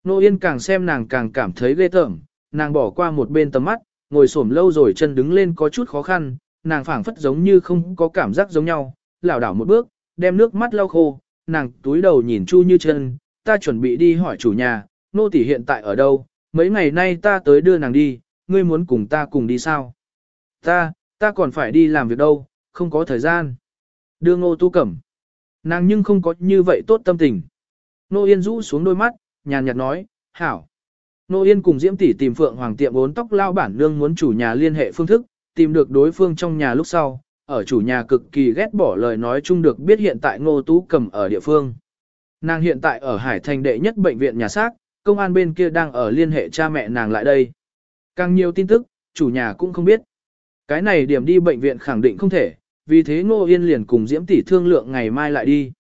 Nô Yên càng xem nàng càng cảm thấy ghê tởm, nàng bỏ qua một bên tầm mắt, ngồi xổm lâu rồi chân đứng lên có chút khó khăn, nàng phảng phất giống như không có cảm giác giống nhau, lảo đảo một bước, đem nước mắt lau khô, nàng túi đầu nhìn Chu Như chân, ta chuẩn bị đi hỏi chủ nhà, nô tỷ hiện tại ở đâu, mấy ngày nay ta tới đưa nàng đi, ngươi muốn cùng ta cùng đi sao? Ta, ta còn phải đi làm việc đâu, không có thời gian. Đưa ngô tu cẩm. Nàng nhưng không có như vậy tốt tâm tình. Nô Yên rũ xuống đôi mắt, nhàn nhạt nói, hảo. Nô Yên cùng Diễm tỷ tìm Phượng Hoàng tiệm bốn tóc lao bản nương muốn chủ nhà liên hệ phương thức, tìm được đối phương trong nhà lúc sau, ở chủ nhà cực kỳ ghét bỏ lời nói chung được biết hiện tại Ngô Tú Cầm ở địa phương. Nàng hiện tại ở Hải Thành đệ nhất bệnh viện nhà xác, công an bên kia đang ở liên hệ cha mẹ nàng lại đây. Càng nhiều tin tức, chủ nhà cũng không biết. Cái này điểm đi bệnh viện khẳng định không thể, vì thế Ngô Yên liền cùng Diễm tỷ thương lượng ngày mai lại đi.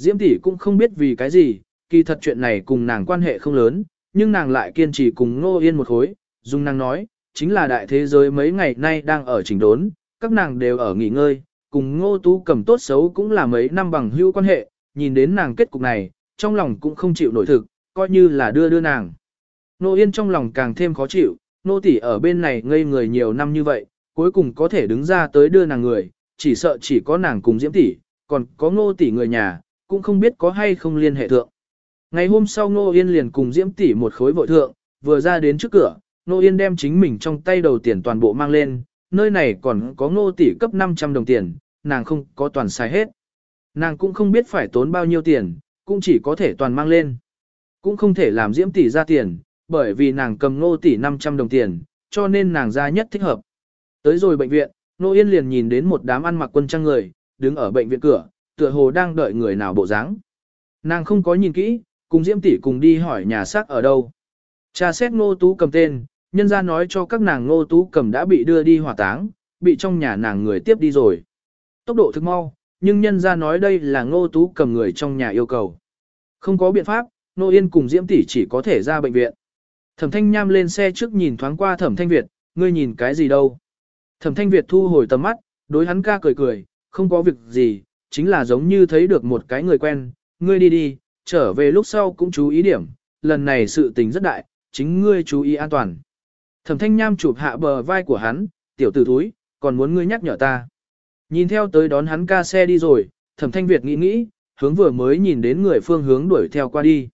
Diễm tỷ cũng không biết vì cái gì, kỳ thật chuyện này cùng nàng quan hệ không lớn, nhưng nàng lại kiên trì cùng Ngô Yên một khối, dùng nàng nói, chính là đại thế giới mấy ngày nay đang ở chỉnh đốn, các nàng đều ở nghỉ ngơi, cùng Ngô Tú cầm tốt xấu cũng là mấy năm bằng hữu quan hệ, nhìn đến nàng kết cục này, trong lòng cũng không chịu nổi thực, coi như là đưa đưa nàng. Ngô Yên trong lòng càng thêm khó chịu, Ngô tỷ ở bên này ngây người nhiều năm như vậy, cuối cùng có thể đứng ra tới đưa nàng người, chỉ sợ chỉ có nàng cùng Diễm tỷ, còn có Ngô tỷ người nhà, cũng không biết có hay không liên hệ thượng. Ngày hôm sau Ngô Yên liền cùng Diễm tỷ một khối vội thượng, vừa ra đến trước cửa, Ngô Yên đem chính mình trong tay đầu tiền toàn bộ mang lên, nơi này còn có Ngô tỷ cấp 500 đồng tiền, nàng không có toàn xài hết. Nàng cũng không biết phải tốn bao nhiêu tiền, cũng chỉ có thể toàn mang lên. Cũng không thể làm Diễm tỷ ra tiền, bởi vì nàng cầm Ngô tỷ 500 đồng tiền, cho nên nàng ra nhất thích hợp. Tới rồi bệnh viện, Nô Yên liền nhìn đến một đám ăn mặc quân trang người, đứng ở bệnh viện cửa, tựa hồ đang đợi người nào bộ dáng. Nàng không có nhìn kỹ, cùng Diễm tỷ cùng đi hỏi nhà xác ở đâu. Cha xét Ngô Tú cầm tên, nhân ra nói cho các nàng Ngô Tú cầm đã bị đưa đi hỏa táng, bị trong nhà nàng người tiếp đi rồi. Tốc độ thực mau, nhưng nhân ra nói đây là Ngô Tú cầm người trong nhà yêu cầu. Không có biện pháp, Nô Yên cùng Diễm tỷ chỉ có thể ra bệnh viện. Thẩm Thanh Nham lên xe trước nhìn thoáng qua Thẩm Thanh Việt, ngươi nhìn cái gì đâu? Thẩm Thanh Việt thu hồi tầm mắt, đối hắn ca cười cười, không có việc gì, chính là giống như thấy được một cái người quen, ngươi đi đi, trở về lúc sau cũng chú ý điểm, lần này sự tình rất đại, chính ngươi chú ý an toàn. Thẩm Thanh Nham chụp hạ bờ vai của hắn, tiểu tử thúi, còn muốn ngươi nhắc nhở ta. Nhìn theo tới đón hắn ca xe đi rồi, Thẩm Thanh Việt nghĩ nghĩ, hướng vừa mới nhìn đến người phương hướng đuổi theo qua đi.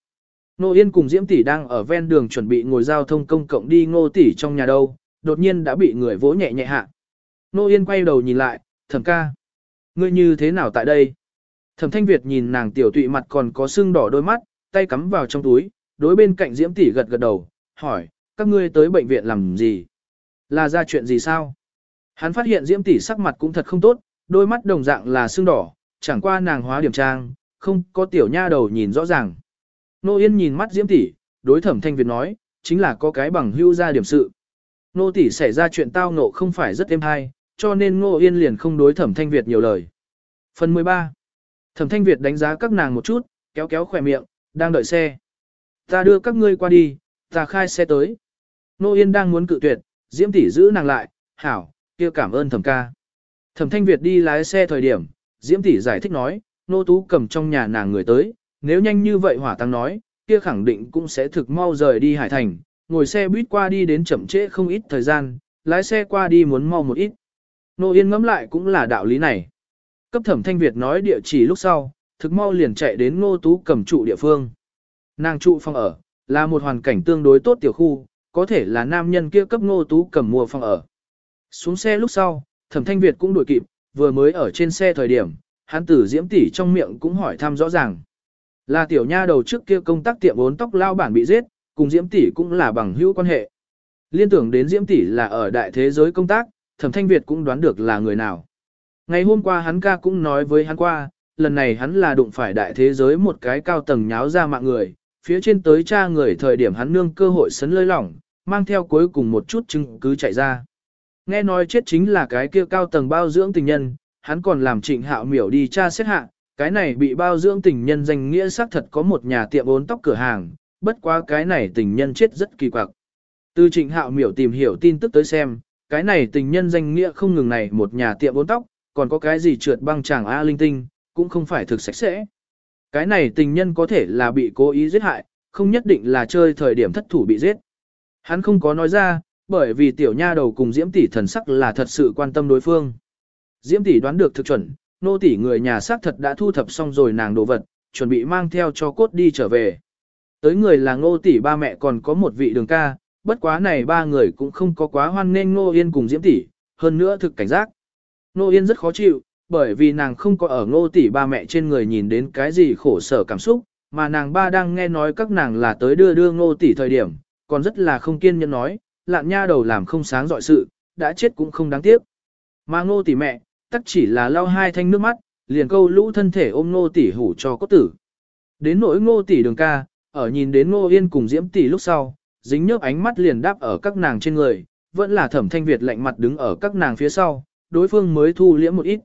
Nô Yên cùng Diễm tỷ đang ở ven đường chuẩn bị ngồi giao thông công cộng đi Ngô tỷ trong nhà đâu, đột nhiên đã bị người vỗ nhẹ nhẹ hạ. Nô Yên quay đầu nhìn lại, thẩm ca. Ngươi như thế nào tại đây? Thẩm Thanh Việt nhìn nàng tiểu tụy mặt còn có sưng đỏ đôi mắt, tay cắm vào trong túi, đối bên cạnh Diễm tỷ gật gật đầu, hỏi, các ngươi tới bệnh viện làm gì? Là ra chuyện gì sao? Hắn phát hiện Diễm tỷ sắc mặt cũng thật không tốt, đôi mắt đồng dạng là sưng đỏ, chẳng qua nàng hóa điểm trang, không có tiểu nha đầu nhìn rõ ràng. Nô Yên nhìn mắt Diễm tỷ, đối Thẩm Thanh Việt nói, chính là có cái bằng hưu ra điểm sự. Nô tỷ xảy ra chuyện tao ngộ không phải rất êm hay, cho nên Ngô Yên liền không đối Thẩm Thanh Việt nhiều lời. Phần 13. Thẩm Thanh Việt đánh giá các nàng một chút, kéo kéo khỏe miệng, đang đợi xe. Ta đưa các ngươi qua đi, ta khai xe tới. Ngô Yên đang muốn cự tuyệt, Diễm tỷ giữ nàng lại, hảo, kia cảm ơn Thẩm ca. Thẩm Thanh Việt đi lái xe thời điểm, Diễm tỷ giải thích nói, Nô Tú cầm trong nhà nàng người tới, nếu nhanh như vậy hỏa tăng nói, kia khẳng định cũng sẽ thực mau rời đi Hải Thành, ngồi xe buýt qua đi đến chậm trễ không ít thời gian, lái xe qua đi muốn mau một ít. Nô Yên ngẫm lại cũng là đạo lý này. Cấp thẩm thanh Việt nói địa chỉ lúc sau, thực mau liền chạy đến ngô tú cầm trụ địa phương. Nàng trụ phòng ở, là một hoàn cảnh tương đối tốt tiểu khu, có thể là nam nhân kia cấp ngô tú cầm mua phòng ở. Xuống xe lúc sau, thẩm thanh Việt cũng đuổi kịp, vừa mới ở trên xe thời điểm, hắn tử diễm tỷ trong miệng cũng hỏi thăm rõ ràng. Là tiểu nha đầu trước kia công tác tiệm bốn tóc lao bản bị giết, cùng diễm tỷ cũng là bằng hữu quan hệ. Liên tưởng đến diễm tỷ là ở đại thế giới công tác, thẩm thanh Việt cũng đoán được là người nào. Ngày hôm qua hắn ca cũng nói với hắn qua, lần này hắn là đụng phải đại thế giới một cái cao tầng nháo ra mạng người, phía trên tới cha người thời điểm hắn nương cơ hội sấn lơi lỏng, mang theo cuối cùng một chút chứng cứ chạy ra. Nghe nói chết chính là cái kia cao tầng bao dưỡng tình nhân, hắn còn làm trịnh hạo miểu đi tra xét hạ, cái này bị bao dưỡng tình nhân danh nghĩa xác thật có một nhà tiệm ốn tóc cửa hàng, bất quá cái này tình nhân chết rất kỳ quặc. Từ trịnh hạo miểu tìm hiểu tin tức tới xem, cái này tình nhân danh nghĩa không ngừng này một nhà tiệm bốn tóc, còn có cái gì trượt băng chàng A linh tinh, cũng không phải thực sạch sẽ. Cái này tình nhân có thể là bị cố ý giết hại, không nhất định là chơi thời điểm thất thủ bị giết. Hắn không có nói ra, bởi vì tiểu nha đầu cùng Diễm tỷ thần sắc là thật sự quan tâm đối phương. Diễm tỷ đoán được thực chuẩn, nô tỷ người nhà xác thật đã thu thập xong rồi nàng đồ vật, chuẩn bị mang theo cho cốt đi trở về. Tới người là nô tỷ ba mẹ còn có một vị đường ca, bất quá này ba người cũng không có quá hoan nên Ngô Yên cùng Diễm tỷ, hơn nữa thực cảnh giác. Ngô Yên rất khó chịu, bởi vì nàng không có ở Ngô tỷ ba mẹ trên người nhìn đến cái gì khổ sở cảm xúc, mà nàng ba đang nghe nói các nàng là tới đưa đưa Ngô tỷ thời điểm, còn rất là không kiên nhẫn nói, lạn nha đầu làm không sáng dọi sự, đã chết cũng không đáng tiếc. Mà Ngô tỷ mẹ, tắc chỉ là lau hai thanh nước mắt, liền câu lũ thân thể ôm Ngô tỷ hủ cho cốt tử. Đến nỗi ngô tỷ đường ca, ở nhìn đến ngô yên cùng diễm tỷ lúc sau, dính nhớp ánh mắt liền đáp ở các nàng trên người, vẫn là thẩm thanh Việt lạnh mặt đứng ở các nàng phía sau, đối phương mới thu liễm một ít.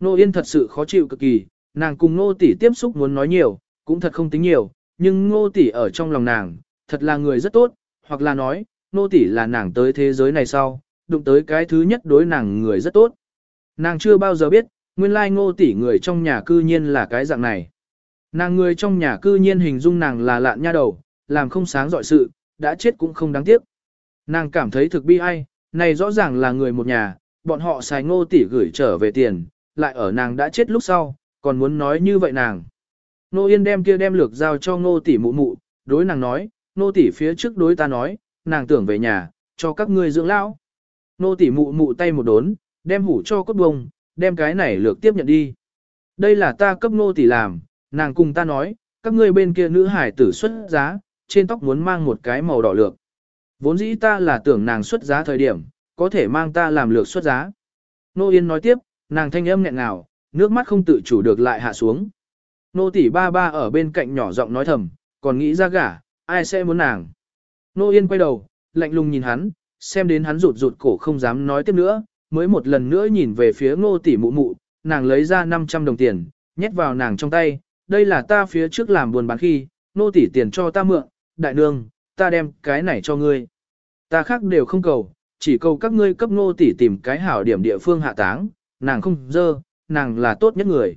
nô yên thật sự khó chịu cực kỳ, nàng cùng nô tỷ tiếp xúc muốn nói nhiều, cũng thật không tính nhiều, nhưng nô tỷ ở trong lòng nàng, thật là người rất tốt, hoặc là nói, nô tỷ là nàng tới thế giới này sau, đụng tới cái thứ nhất đối nàng người rất tốt. Nàng chưa bao giờ biết, nguyên lai ngô tỷ người trong nhà cư nhiên là cái dạng này. Nàng người trong nhà cư nhiên hình dung nàng là lạn nha đầu, làm không sáng dọi sự, đã chết cũng không đáng tiếc. Nàng cảm thấy thực bi ai, này rõ ràng là người một nhà, bọn họ xài ngô tỷ gửi trở về tiền, lại ở nàng đã chết lúc sau, còn muốn nói như vậy nàng. Nô Yên đem kia đem lược giao cho ngô tỷ mụ mụ, đối nàng nói, nô tỷ phía trước đối ta nói, nàng tưởng về nhà, cho các ngươi dưỡng lão. Nô tỷ mụ mụ tay một đốn, đem hủ cho cốt bông, đem cái này lược tiếp nhận đi. Đây là ta cấp nô tỷ làm, nàng cùng ta nói, các ngươi bên kia nữ hải tử xuất giá, trên tóc muốn mang một cái màu đỏ lược. Vốn dĩ ta là tưởng nàng xuất giá thời điểm, có thể mang ta làm lược xuất giá. Nô Yên nói tiếp, nàng thanh âm nghẹn ngào, nước mắt không tự chủ được lại hạ xuống. Nô tỷ ba ba ở bên cạnh nhỏ giọng nói thầm, còn nghĩ ra gả, ai sẽ muốn nàng. Nô Yên quay đầu, lạnh lùng nhìn hắn, xem đến hắn rụt rụt cổ không dám nói tiếp nữa, mới một lần nữa nhìn về phía ngô tỷ mụ mụ, nàng lấy ra 500 đồng tiền, nhét vào nàng trong tay, đây là ta phía trước làm buồn bán khi, nô tỷ tiền cho ta mượn, đại nương, ta đem cái này cho ngươi. Ta khác đều không cầu, chỉ cầu các ngươi cấp nô tỷ tìm cái hảo điểm địa phương hạ táng, nàng không dơ, nàng là tốt nhất người.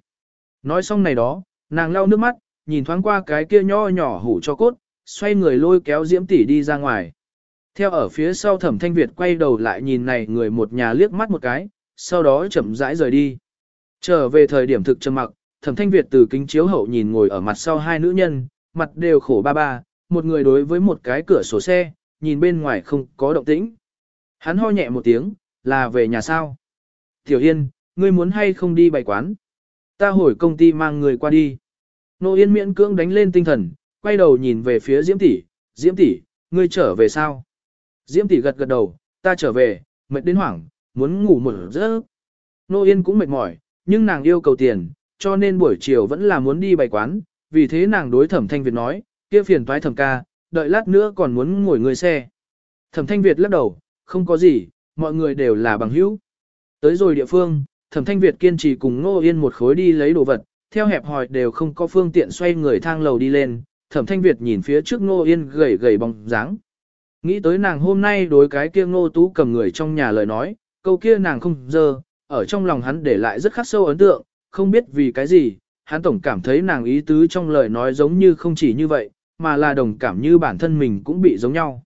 Nói xong này đó, nàng lau nước mắt, nhìn thoáng qua cái kia nho nhỏ hủ cho cốt, xoay người lôi kéo diễm tỷ đi ra ngoài. Theo ở phía sau thẩm thanh Việt quay đầu lại nhìn này người một nhà liếc mắt một cái, sau đó chậm rãi rời đi. Trở về thời điểm thực trầm mặc, thẩm thanh Việt từ kính chiếu hậu nhìn ngồi ở mặt sau hai nữ nhân, mặt đều khổ ba ba, một người đối với một cái cửa sổ xe, nhìn bên ngoài không có động tĩnh. Hắn ho nhẹ một tiếng, là về nhà sao. Tiểu Yên, ngươi muốn hay không đi bày quán? Ta hồi công ty mang người qua đi. Nô Yên miễn cưỡng đánh lên tinh thần, quay đầu nhìn về phía Diễm tỷ, Diễm tỷ, ngươi trở về sao? Diễm tỷ gật gật đầu, ta trở về, mệt đến hoảng, muốn ngủ một giấc. Nô Yên cũng mệt mỏi, nhưng nàng yêu cầu tiền, cho nên buổi chiều vẫn là muốn đi bày quán, vì thế nàng đối thẩm thanh Việt nói, kia phiền toái thẩm ca, đợi lát nữa còn muốn ngồi người xe. Thẩm thanh Việt lắc đầu, không có gì, mọi người đều là bằng hữu. Tới rồi địa phương, thẩm thanh Việt kiên trì cùng Ngô Yên một khối đi lấy đồ vật, theo hẹp hòi đều không có phương tiện xoay người thang lầu đi lên, thẩm thanh Việt nhìn phía trước Ngô Yên gầy gầy bóng dáng. Nghĩ tới nàng hôm nay đối cái kia Ngô Tú cầm người trong nhà lời nói, câu kia nàng không dơ, ở trong lòng hắn để lại rất khắc sâu ấn tượng, không biết vì cái gì, hắn tổng cảm thấy nàng ý tứ trong lời nói giống như không chỉ như vậy, mà là đồng cảm như bản thân mình cũng bị giống nhau.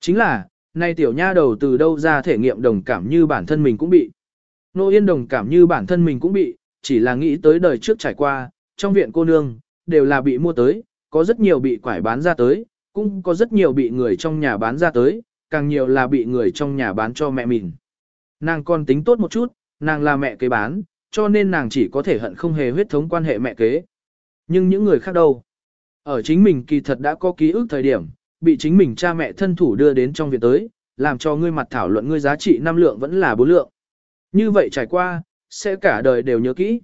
Chính là, nay tiểu nha đầu từ đâu ra thể nghiệm đồng cảm như bản thân mình cũng bị. Nô Yên đồng cảm như bản thân mình cũng bị, chỉ là nghĩ tới đời trước trải qua, trong viện cô nương, đều là bị mua tới, có rất nhiều bị quải bán ra tới, cũng có rất nhiều bị người trong nhà bán ra tới, càng nhiều là bị người trong nhà bán cho mẹ mình. Nàng còn tính tốt một chút, nàng là mẹ kế bán, cho nên nàng chỉ có thể hận không hề huyết thống quan hệ mẹ kế. Nhưng những người khác đâu? Ở chính mình kỳ thật đã có ký ức thời điểm, bị chính mình cha mẹ thân thủ đưa đến trong viện tới, làm cho ngươi mặt thảo luận ngươi giá trị năm lượng vẫn là bốn lượng. Như vậy trải qua, sẽ cả đời đều nhớ kỹ.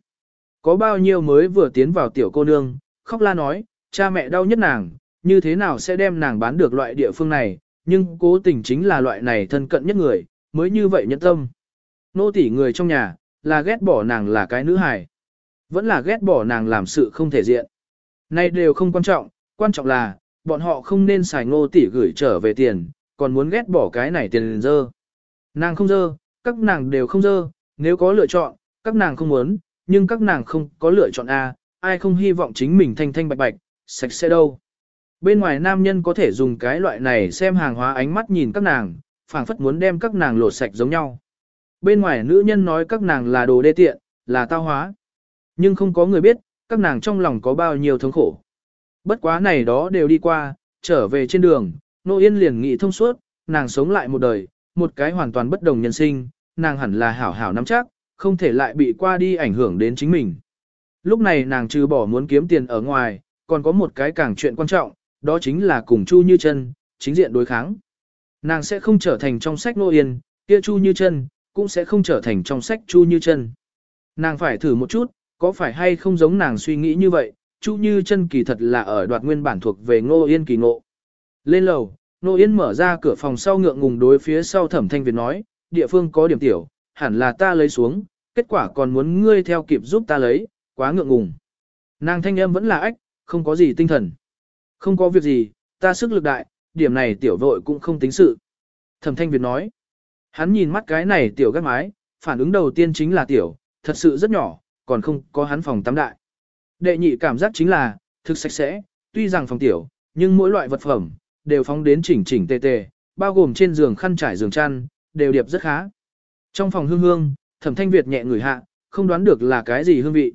Có bao nhiêu mới vừa tiến vào tiểu cô nương, khóc la nói, cha mẹ đau nhất nàng, như thế nào sẽ đem nàng bán được loại địa phương này, nhưng cố tình chính là loại này thân cận nhất người, mới như vậy nhẫn tâm. Nô tỉ người trong nhà, là ghét bỏ nàng là cái nữ hài. Vẫn là ghét bỏ nàng làm sự không thể diện nay đều không quan trọng, quan trọng là, bọn họ không nên xài ngô tỷ gửi trở về tiền, còn muốn ghét bỏ cái này tiền dơ. Nàng không dơ, các nàng đều không dơ, nếu có lựa chọn, các nàng không muốn, nhưng các nàng không có lựa chọn A, ai không hy vọng chính mình thanh thanh bạch bạch, sạch sẽ đâu. Bên ngoài nam nhân có thể dùng cái loại này xem hàng hóa ánh mắt nhìn các nàng, phảng phất muốn đem các nàng lột sạch giống nhau. Bên ngoài nữ nhân nói các nàng là đồ đê tiện, là tao hóa. Nhưng không có người biết, các nàng trong lòng có bao nhiêu thống khổ. Bất quá này đó đều đi qua, trở về trên đường, Nô Yên liền nghĩ thông suốt, nàng sống lại một đời, một cái hoàn toàn bất đồng nhân sinh, nàng hẳn là hảo hảo nắm chắc, không thể lại bị qua đi ảnh hưởng đến chính mình. Lúc này nàng trừ bỏ muốn kiếm tiền ở ngoài, còn có một cái càng chuyện quan trọng, đó chính là cùng Chu Như Chân chính diện đối kháng. Nàng sẽ không trở thành trong sách Nô Yên, kia Chu Như Chân cũng sẽ không trở thành trong sách Chu Như Chân. Nàng phải thử một chút, có phải hay không giống nàng suy nghĩ như vậy, Chu Như chân kỳ thật là ở đoạt nguyên bản thuộc về Ngô Yên kỳ ngộ. Lên lầu, Ngô Yên mở ra cửa phòng sau ngượng ngùng đối phía sau Thẩm Thanh Việt nói, địa phương có điểm tiểu, hẳn là ta lấy xuống, kết quả còn muốn ngươi theo kịp giúp ta lấy, quá ngượng ngùng. Nàng thanh âm vẫn là ách, không có gì tinh thần. Không có việc gì, ta sức lực đại, điểm này tiểu vội cũng không tính sự. Thẩm Thanh Việt nói, hắn nhìn mắt cái này tiểu gắt mái, phản ứng đầu tiên chính là tiểu, thật sự rất nhỏ, còn không có hắn phòng tắm đại. Đệ nhị cảm giác chính là, thực sạch sẽ, tuy rằng phòng tiểu, nhưng mỗi loại vật phẩm, đều phóng đến chỉnh chỉnh tề tề, bao gồm trên giường khăn trải giường chăn, đều điệp rất khá. Trong phòng hương hương, thẩm thanh Việt nhẹ người hạ, không đoán được là cái gì hương vị.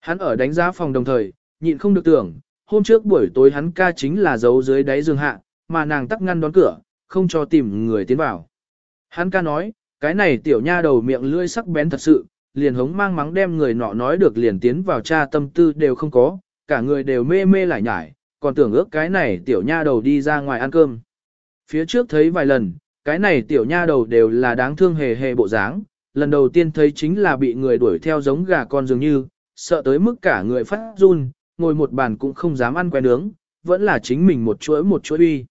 Hắn ở đánh giá phòng đồng thời, nhịn không được tưởng, hôm trước buổi tối hắn ca chính là giấu dưới đáy giường hạ, mà nàng tắc ngăn đón cửa, không cho tìm người tiến vào. Hắn ca nói, cái này tiểu nha đầu miệng lưỡi sắc bén thật sự, liền hống mang mắng đem người nọ nói được liền tiến vào cha tâm tư đều không có, cả người đều mê mê lại nhải, còn tưởng ước cái này tiểu nha đầu đi ra ngoài ăn cơm. Phía trước thấy vài lần, cái này tiểu nha đầu đều là đáng thương hề hề bộ dáng, lần đầu tiên thấy chính là bị người đuổi theo giống gà con dường như, sợ tới mức cả người phát run, ngồi một bàn cũng không dám ăn que nướng, vẫn là chính mình một chuỗi một chuỗi uy.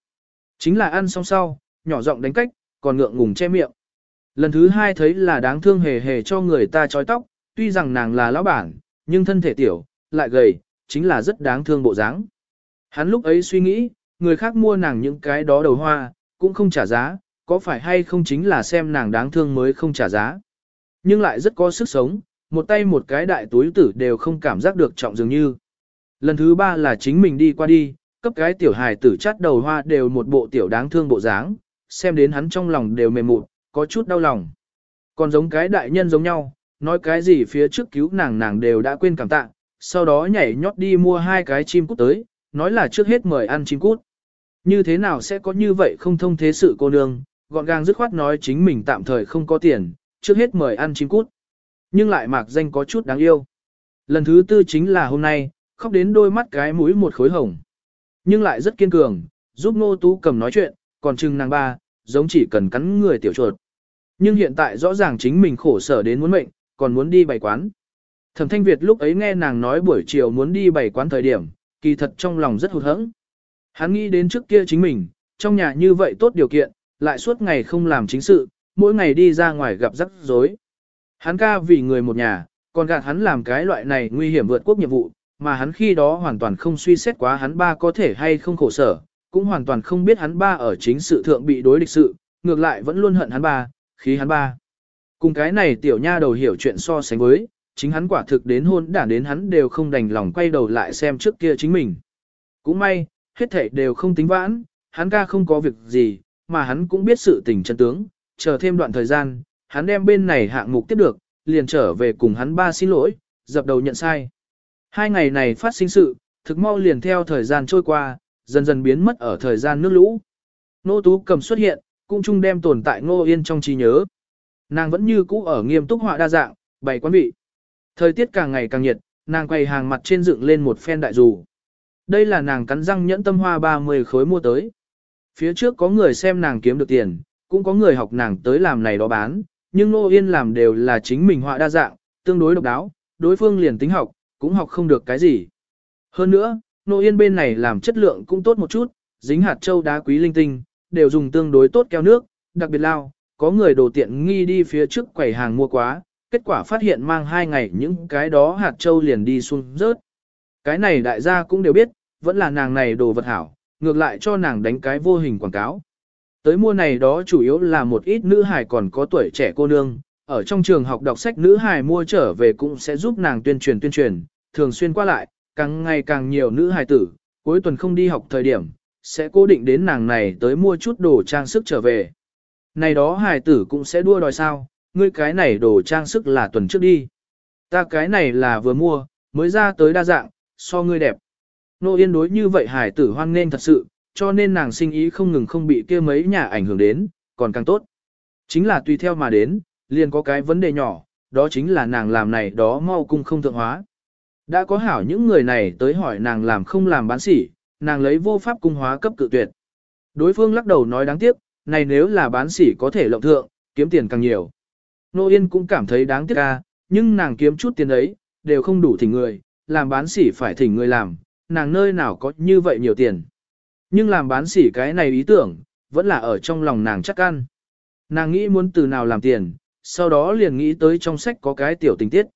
Chính là ăn xong sau, nhỏ giọng đánh cách, còn ngượng ngùng che miệng. Lần thứ hai thấy là đáng thương hề hề cho người ta trói tóc, tuy rằng nàng là lão bản, nhưng thân thể tiểu, lại gầy, chính là rất đáng thương bộ dáng. Hắn lúc ấy suy nghĩ, người khác mua nàng những cái đó đầu hoa, cũng không trả giá, có phải hay không chính là xem nàng đáng thương mới không trả giá. Nhưng lại rất có sức sống, một tay một cái đại túi tử đều không cảm giác được trọng dường như. Lần thứ ba là chính mình đi qua đi, cấp cái tiểu hài tử chát đầu hoa đều một bộ tiểu đáng thương bộ dáng, xem đến hắn trong lòng đều mềm mụn, có chút đau lòng. Còn giống cái đại nhân giống nhau, nói cái gì phía trước cứu nàng nàng đều đã quên cảm tạ, sau đó nhảy nhót đi mua hai cái chim cút tới, nói là trước hết mời ăn chim cút. Như thế nào sẽ có như vậy không thông thế sự cô nương, gọn gàng dứt khoát nói chính mình tạm thời không có tiền, trước hết mời ăn chim cút. Nhưng lại mạc danh có chút đáng yêu. Lần thứ tư chính là hôm nay, khóc đến đôi mắt cái mũi một khối hồng. Nhưng lại rất kiên cường, giúp Ngô Tú cầm nói chuyện, còn chừng nàng ba, giống chỉ cần cắn người tiểu chuột. Nhưng hiện tại rõ ràng chính mình khổ sở đến muốn mệnh, còn muốn đi bày quán. Thẩm Thanh Việt lúc ấy nghe nàng nói buổi chiều muốn đi bày quán thời điểm, kỳ thật trong lòng rất hụt hẫng. Hắn nghĩ đến trước kia chính mình, trong nhà như vậy tốt điều kiện, lại suốt ngày không làm chính sự, mỗi ngày đi ra ngoài gặp rắc rối. Hắn ca vì người một nhà, còn gạt hắn làm cái loại này nguy hiểm vượt quốc nhiệm vụ, mà hắn khi đó hoàn toàn không suy xét quá hắn ba có thể hay không khổ sở, cũng hoàn toàn không biết hắn ba ở chính sự thượng bị đối địch sự, ngược lại vẫn luôn hận hắn ba, khí hắn ba. Cùng cái này tiểu nha đầu hiểu chuyện so sánh với, chính hắn quả thực đến hôn đản đến hắn đều không đành lòng quay đầu lại xem trước kia chính mình. Cũng may, hết thảy đều không tính vãn, hắn ca không có việc gì, mà hắn cũng biết sự tình chân tướng, chờ thêm đoạn thời gian, hắn đem bên này hạng mục tiếp được, liền trở về cùng hắn ba xin lỗi, dập đầu nhận sai. Hai ngày này phát sinh sự, thực mau liền theo thời gian trôi qua, dần dần biến mất ở thời gian nước lũ. Nô Tú cầm xuất hiện, cũng chung đem tồn tại Ngô Yên trong trí nhớ. Nàng vẫn như cũ ở nghiêm túc họa đa dạng, bày quán vị. Thời tiết càng ngày càng nhiệt, nàng quay hàng mặt trên dựng lên một phen đại dù. Đây là nàng cắn răng nhẫn tâm hoa 30 khối mua tới. Phía trước có người xem nàng kiếm được tiền, cũng có người học nàng tới làm này đó bán, nhưng ngô Yên làm đều là chính mình họa đa dạng, tương đối độc đáo, đối phương liền tính học, cũng học không được cái gì. Hơn nữa, Nô Yên bên này làm chất lượng cũng tốt một chút, dính hạt châu đá quý linh tinh, đều dùng tương đối tốt keo nước, đặc biệt lao, có người đồ tiện nghi đi phía trước quầy hàng mua quá, kết quả phát hiện mang hai ngày những cái đó hạt châu liền đi xuống rớt. Cái này đại gia cũng đều biết, vẫn là nàng này đồ vật hảo, ngược lại cho nàng đánh cái vô hình quảng cáo. Tới mua này đó chủ yếu là một ít nữ hài còn có tuổi trẻ cô nương, ở trong trường học đọc sách nữ hài mua trở về cũng sẽ giúp nàng tuyên truyền tuyên truyền, thường xuyên qua lại, càng ngày càng nhiều nữ hài tử, cuối tuần không đi học thời điểm, sẽ cố định đến nàng này tới mua chút đồ trang sức trở về. Này đó hài tử cũng sẽ đua đòi sao, ngươi cái này đồ trang sức là tuần trước đi. Ta cái này là vừa mua, mới ra tới đa dạng, so ngươi đẹp. Nô Yên đối như vậy hài tử hoan nên thật sự, cho nên nàng sinh ý không ngừng không bị kia mấy nhà ảnh hưởng đến, còn càng tốt. Chính là tùy theo mà đến, liền có cái vấn đề nhỏ, đó chính là nàng làm này đó mau cung không thượng hóa. Đã có hảo những người này tới hỏi nàng làm không làm bán sỉ, nàng lấy vô pháp cung hóa cấp cự tuyệt. Đối phương lắc đầu nói đáng tiếc, này nếu là bán sỉ có thể lộng thượng, kiếm tiền càng nhiều. Nô Yên cũng cảm thấy đáng tiếc ca, nhưng nàng kiếm chút tiền ấy, đều không đủ thỉnh người, làm bán sỉ phải thỉnh người làm, nàng nơi nào có như vậy nhiều tiền. Nhưng làm bán sỉ cái này ý tưởng, vẫn là ở trong lòng nàng chắc ăn. Nàng nghĩ muốn từ nào làm tiền, sau đó liền nghĩ tới trong sách có cái tiểu tình tiết.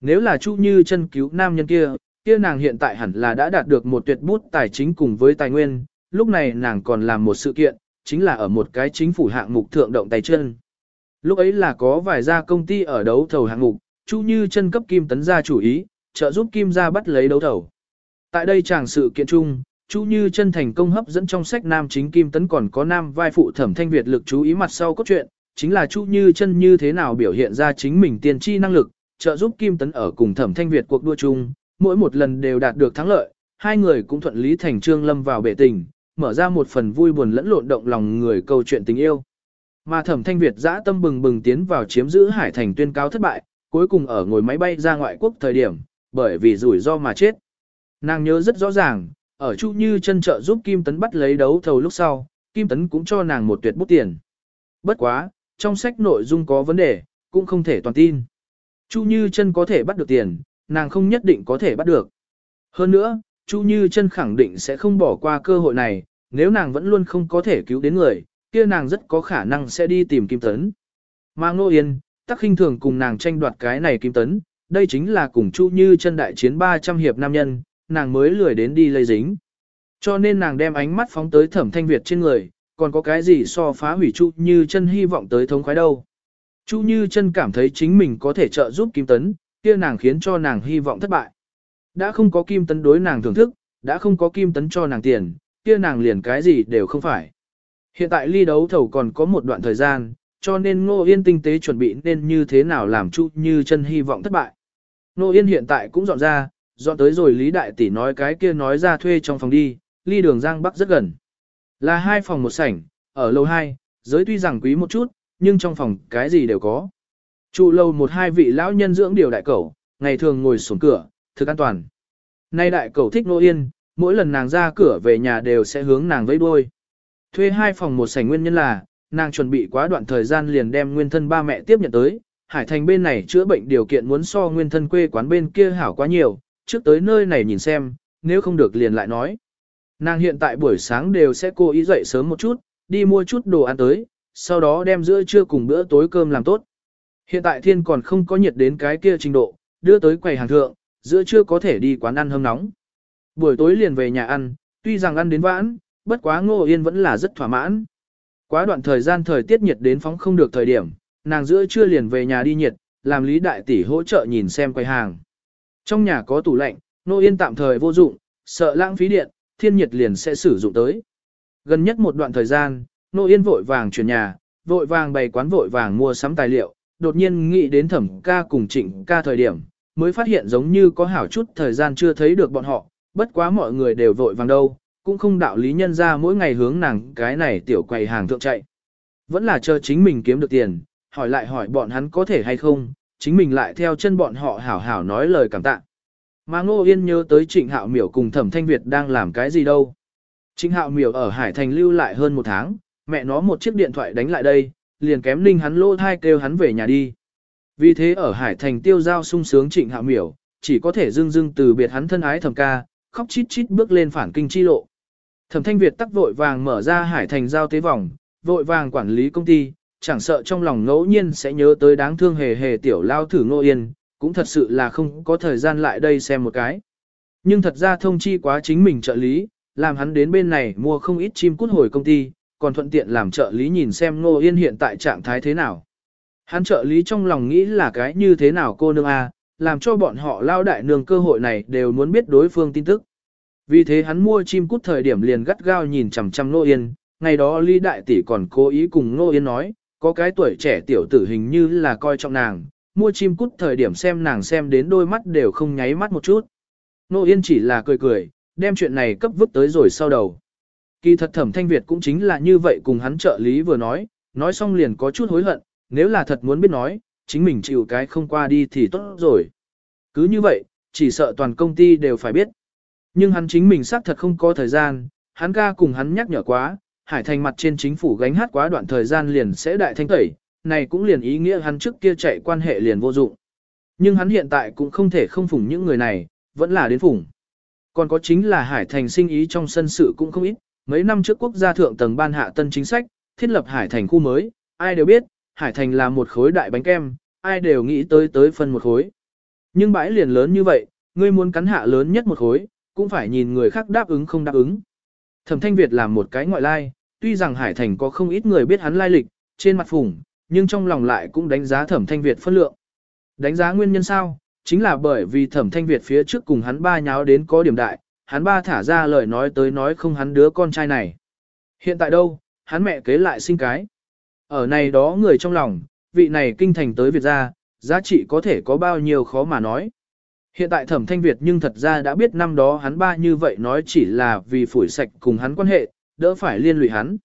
Nếu là Chu Như chân cứu nam nhân kia, kia nàng hiện tại hẳn là đã đạt được một tuyệt bút tài chính cùng với tài nguyên, lúc này nàng còn làm một sự kiện, chính là ở một cái chính phủ hạng mục thượng động tay chân. Lúc ấy là có vài gia công ty ở đấu thầu hạng mục, Chu Như chân cấp Kim Tấn gia chủ ý, trợ giúp Kim gia bắt lấy đấu thầu. Tại đây chàng sự kiện chung, Chu Như chân thành công hấp dẫn trong sách nam chính Kim Tấn còn có nam vai phụ thẩm thanh Việt lực chú ý mặt sau cốt truyện, chính là Chu Như chân như thế nào biểu hiện ra chính mình tiền tri năng lực, trợ giúp Kim Tấn ở cùng thẩm thanh Việt cuộc đua chung, mỗi một lần đều đạt được thắng lợi, hai người cũng thuận lý thành trương lâm vào bể tình, mở ra một phần vui buồn lẫn lộn động lòng người câu chuyện tình yêu. Mà thẩm thanh Việt dã tâm bừng bừng tiến vào chiếm giữ hải thành tuyên cáo thất bại, cuối cùng ở ngồi máy bay ra ngoại quốc thời điểm, bởi vì rủi ro mà chết. Nàng nhớ rất rõ ràng, ở Chu Như chân trợ giúp Kim Tấn bắt lấy đấu thầu lúc sau, Kim Tấn cũng cho nàng một tuyệt bút tiền. Bất quá, trong sách nội dung có vấn đề, cũng không thể toàn tin. Chu Như chân có thể bắt được tiền, nàng không nhất định có thể bắt được. Hơn nữa, Chu Như chân khẳng định sẽ không bỏ qua cơ hội này, nếu nàng vẫn luôn không có thể cứu đến người, kia nàng rất có khả năng sẽ đi tìm Kim Tấn. Mà Ngô Yên, tắc khinh thường cùng nàng tranh đoạt cái này Kim Tấn, đây chính là cùng Chu Như chân đại chiến 300 hiệp nam nhân, nàng mới lười đến đi lây dính. Cho nên nàng đem ánh mắt phóng tới thẩm thanh Việt trên người, còn có cái gì so phá hủy Chu Như chân hy vọng tới thống khoái đâu. Chu Như chân cảm thấy chính mình có thể trợ giúp Kim Tấn, kia nàng khiến cho nàng hy vọng thất bại. Đã không có Kim Tấn đối nàng thưởng thức, đã không có Kim Tấn cho nàng tiền, kia nàng liền cái gì đều không phải. Hiện tại ly đấu thầu còn có một đoạn thời gian, cho nên Ngô Yên tinh tế chuẩn bị nên như thế nào làm Chu Như chân hy vọng thất bại. Ngô Yên hiện tại cũng dọn ra, dọn tới rồi Lý Đại Tỷ nói cái kia nói ra thuê trong phòng đi, ly đường Giang Bắc rất gần. Là hai phòng một sảnh, ở lầu 2, giới tuy rằng quý một chút, nhưng trong phòng cái gì đều có. Trụ lâu một hai vị lão nhân dưỡng điều đại cẩu, ngày thường ngồi xuống cửa, thực an toàn. Nay đại cẩu thích nô yên, mỗi lần nàng ra cửa về nhà đều sẽ hướng nàng vẫy đuôi. Thuê hai phòng một sảnh nguyên nhân là, nàng chuẩn bị quá đoạn thời gian liền đem nguyên thân ba mẹ tiếp nhận tới, Hải Thành bên này chữa bệnh điều kiện muốn so nguyên thân quê quán bên kia hảo quá nhiều, trước tới nơi này nhìn xem, nếu không được liền lại nói. Nàng hiện tại buổi sáng đều sẽ cố ý dậy sớm một chút, đi mua chút đồ ăn tới, sau đó đem giữa trưa cùng bữa tối cơm làm tốt. Hiện tại thiên còn không có nhiệt đến cái kia trình độ, đưa tới quầy hàng thượng, giữa trưa có thể đi quán ăn hâm nóng. Buổi tối liền về nhà ăn, tuy rằng ăn đến vãn, bất quá ngô yên vẫn là rất thỏa mãn. Quá đoạn thời gian thời tiết nhiệt đến phóng không được thời điểm, nàng giữa trưa liền về nhà đi nhiệt, làm lý đại tỷ hỗ trợ nhìn xem quầy hàng. Trong nhà có tủ lạnh, ngô yên tạm thời vô dụng, sợ lãng phí điện, thiên nhiệt liền sẽ sử dụng tới. Gần nhất một đoạn thời gian, Nô Yên vội vàng chuyển nhà, vội vàng bày quán vội vàng mua sắm tài liệu, đột nhiên nghĩ đến thẩm ca cùng trịnh ca thời điểm, mới phát hiện giống như có hảo chút thời gian chưa thấy được bọn họ, bất quá mọi người đều vội vàng đâu, cũng không đạo lý nhân ra mỗi ngày hướng nàng cái này tiểu quầy hàng thượng chạy. Vẫn là chờ chính mình kiếm được tiền, hỏi lại hỏi bọn hắn có thể hay không, chính mình lại theo chân bọn họ hảo hảo nói lời cảm tạ. Mà Ngô Yên nhớ tới Trịnh Hạo Miểu cùng Thẩm Thanh Việt đang làm cái gì đâu. Trịnh Hạo Miểu ở Hải Thành lưu lại hơn một tháng, mẹ nó một chiếc điện thoại đánh lại đây, liền kém ninh hắn lô thai kêu hắn về nhà đi. Vì thế ở Hải Thành tiêu giao sung sướng Trịnh hạ Miểu, chỉ có thể dưng dưng từ biệt hắn thân ái thầm ca, khóc chít chít bước lên phản kinh chi lộ. Thẩm Thanh Việt tắc vội vàng mở ra Hải Thành giao tế vòng, vội vàng quản lý công ty, chẳng sợ trong lòng ngẫu nhiên sẽ nhớ tới đáng thương hề hề tiểu lao thử ngô yên, cũng thật sự là không có thời gian lại đây xem một cái. Nhưng thật ra thông chi quá chính mình trợ lý, làm hắn đến bên này mua không ít chim cút hồi công ty, còn thuận tiện làm trợ lý nhìn xem Ngô Yên hiện tại trạng thái thế nào. Hắn trợ lý trong lòng nghĩ là cái như thế nào cô nương A, làm cho bọn họ lao đại nương cơ hội này đều muốn biết đối phương tin tức. Vì thế hắn mua chim cút thời điểm liền gắt gao nhìn chằm chằm Ngô Yên, ngày đó Lý Đại Tỷ còn cố ý cùng Ngô Yên nói, có cái tuổi trẻ tiểu tử hình như là coi trọng nàng, mua chim cút thời điểm xem nàng xem đến đôi mắt đều không nháy mắt một chút. Ngô Yên chỉ là cười cười, đem chuyện này cấp vứt tới rồi sau đầu. Kỳ thật thẩm thanh Việt cũng chính là như vậy cùng hắn trợ lý vừa nói, nói xong liền có chút hối hận, nếu là thật muốn biết nói, chính mình chịu cái không qua đi thì tốt rồi. Cứ như vậy, chỉ sợ toàn công ty đều phải biết. Nhưng hắn chính mình xác thật không có thời gian, hắn ca cùng hắn nhắc nhở quá, hải thành mặt trên chính phủ gánh hát quá đoạn thời gian liền sẽ đại thanh tẩy, này cũng liền ý nghĩa hắn trước kia chạy quan hệ liền vô dụng. Nhưng hắn hiện tại cũng không thể không phủng những người này, vẫn là đến phủng. Còn có chính là Hải Thành sinh ý trong sân sự cũng không ít, mấy năm trước quốc gia thượng tầng ban hạ tân chính sách, thiết lập Hải Thành khu mới, ai đều biết, Hải Thành là một khối đại bánh kem, ai đều nghĩ tới tới phân một khối. Nhưng bãi liền lớn như vậy, ngươi muốn cắn hạ lớn nhất một khối, cũng phải nhìn người khác đáp ứng không đáp ứng. Thẩm Thanh Việt làm một cái ngoại lai, tuy rằng Hải Thành có không ít người biết hắn lai lịch, trên mặt phủng, nhưng trong lòng lại cũng đánh giá Thẩm Thanh Việt phân lượng. Đánh giá nguyên nhân sao? Chính là bởi vì Thẩm Thanh Việt phía trước cùng hắn ba nháo đến có điểm đại, hắn ba thả ra lời nói tới nói không hắn đứa con trai này. Hiện tại đâu, hắn mẹ kế lại sinh cái. Ở này đó người trong lòng, vị này kinh thành tới Việt gia, giá trị có thể có bao nhiêu khó mà nói. Hiện tại thẩm thanh Việt nhưng thật ra đã biết năm đó hắn ba như vậy nói chỉ là vì phủi sạch cùng hắn quan hệ, đỡ phải liên lụy hắn.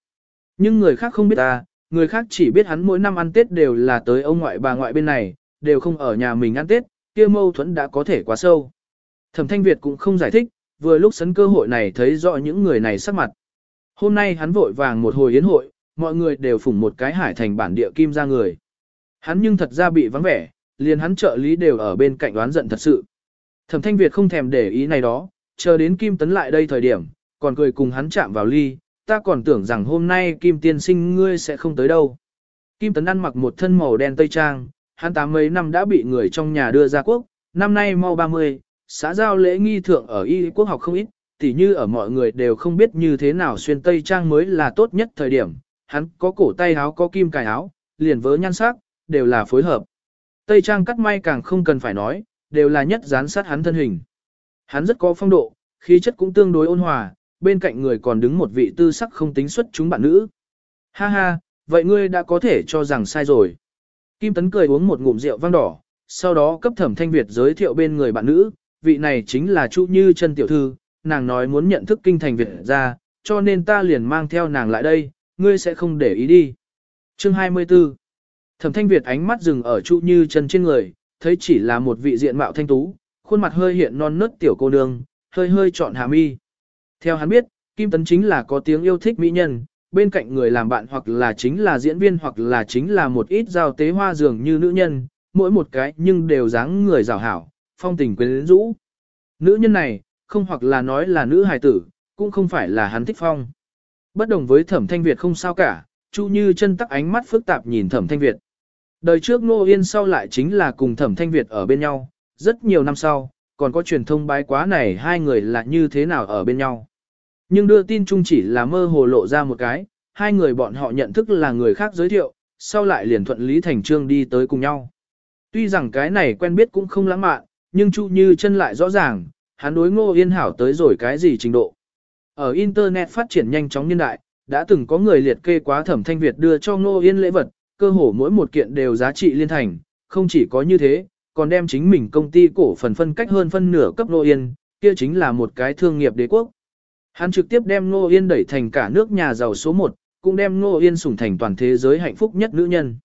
Nhưng người khác không biết ta, người khác chỉ biết hắn mỗi năm ăn Tết đều là tới ông ngoại bà ngoại bên này, đều không ở nhà mình ăn Tết, kia mâu thuẫn đã có thể quá sâu. Thẩm thanh Việt cũng không giải thích, vừa lúc sấn cơ hội này thấy rõ những người này sắc mặt. Hôm nay hắn vội vàng một hồi yến hội, mọi người đều phủng một cái hải thành bản địa kim ra người. Hắn nhưng thật ra bị vắng vẻ, liền hắn trợ lý đều ở bên cạnh đoán giận thật sự. Thẩm Thanh Việt không thèm để ý này đó, chờ đến Kim Tấn lại đây thời điểm, còn cười cùng hắn chạm vào ly, ta còn tưởng rằng hôm nay Kim Tiên sinh ngươi sẽ không tới đâu. Kim Tấn ăn mặc một thân màu đen tây trang, hắn tám mấy năm đã bị người trong nhà đưa ra quốc, năm nay mau 30, xã giao lễ nghi thượng ở y quốc học không ít, tỉ như ở mọi người đều không biết như thế nào xuyên tây trang mới là tốt nhất thời điểm, hắn có cổ tay áo có kim cài áo, liền vớ nhan sắc, đều là phối hợp. Tây trang cắt may càng không cần phải nói, đều là nhất dán sát hắn thân hình. Hắn rất có phong độ, khí chất cũng tương đối ôn hòa, bên cạnh người còn đứng một vị tư sắc không tính xuất chúng bạn nữ. Ha ha, vậy ngươi đã có thể cho rằng sai rồi. Kim Tấn cười uống một ngụm rượu vang đỏ, sau đó cấp thẩm thanh Việt giới thiệu bên người bạn nữ, vị này chính là Chu Như chân tiểu thư, nàng nói muốn nhận thức kinh thành Việt ra, cho nên ta liền mang theo nàng lại đây, ngươi sẽ không để ý đi. Chương 24 Thẩm thanh Việt ánh mắt dừng ở Chu Như chân trên người, thấy chỉ là một vị diện mạo thanh tú, khuôn mặt hơi hiện non nớt tiểu cô nương, hơi hơi trọn hàm mi. Theo hắn biết, Kim Tấn chính là có tiếng yêu thích mỹ nhân, bên cạnh người làm bạn hoặc là chính là diễn viên hoặc là chính là một ít giao tế hoa dường như nữ nhân, mỗi một cái nhưng đều dáng người rào hảo, phong tình quyến rũ. Nữ nhân này, không hoặc là nói là nữ hài tử, cũng không phải là hắn thích phong. Bất đồng với thẩm thanh Việt không sao cả, Chu Như chân tắc ánh mắt phức tạp nhìn thẩm thanh Việt. Đời trước Nô Yên sau lại chính là cùng thẩm thanh Việt ở bên nhau, rất nhiều năm sau, còn có truyền thông bái quá này hai người là như thế nào ở bên nhau. Nhưng đưa tin chung chỉ là mơ hồ lộ ra một cái, hai người bọn họ nhận thức là người khác giới thiệu, sau lại liền thuận lý thành trương đi tới cùng nhau. Tuy rằng cái này quen biết cũng không lãng mạn, nhưng Chu Như chân lại rõ ràng, hắn đối Ngô Yên Hảo tới rồi cái gì trình độ. Ở Internet phát triển nhanh chóng niên đại, đã từng có người liệt kê quá thẩm thanh Việt đưa cho Ngô Yên lễ vật, cơ hồ mỗi một kiện đều giá trị liên thành, không chỉ có như thế, còn đem chính mình công ty cổ phần phân cách hơn phân nửa cấp Ngô Yên, kia chính là một cái thương nghiệp đế quốc. Hắn trực tiếp đem Ngô Yên đẩy thành cả nước nhà giàu số 1, cũng đem Ngô Yên sủng thành toàn thế giới hạnh phúc nhất nữ nhân.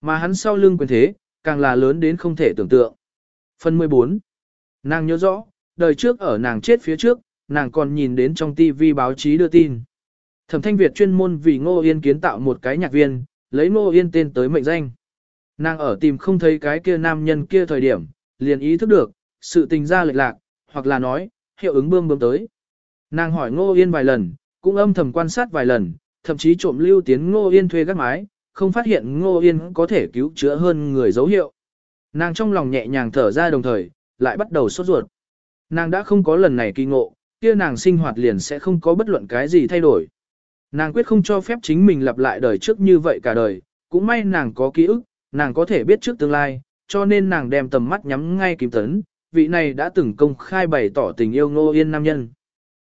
Mà hắn sau lưng quyền thế, càng là lớn đến không thể tưởng tượng. Phần 14. Nàng nhớ rõ, đời trước ở nàng chết phía trước, nàng còn nhìn đến trong TV báo chí đưa tin. Thẩm Thanh Việt chuyên môn vì Ngô Yên kiến tạo một cái nhạc viên, lấy Ngô Yên tên tới mệnh danh. Nàng ở tìm không thấy cái kia nam nhân kia thời điểm, liền ý thức được, sự tình ra lệch lạc, hoặc là nói, hiệu ứng bơm bơm tới. Nàng hỏi Ngô Yên vài lần, cũng âm thầm quan sát vài lần, thậm chí trộm lưu tiến Ngô Yên thuê các mái, không phát hiện Ngô Yên có thể cứu chữa hơn người dấu hiệu. Nàng trong lòng nhẹ nhàng thở ra đồng thời, lại bắt đầu sốt ruột. Nàng đã không có lần này kỳ ngộ, kia nàng sinh hoạt liền sẽ không có bất luận cái gì thay đổi. Nàng quyết không cho phép chính mình lặp lại đời trước như vậy cả đời, cũng may nàng có ký ức, nàng có thể biết trước tương lai, cho nên nàng đem tầm mắt nhắm ngay Kim Tấn, vị này đã từng công khai bày tỏ tình yêu Ngô Yên nam nhân.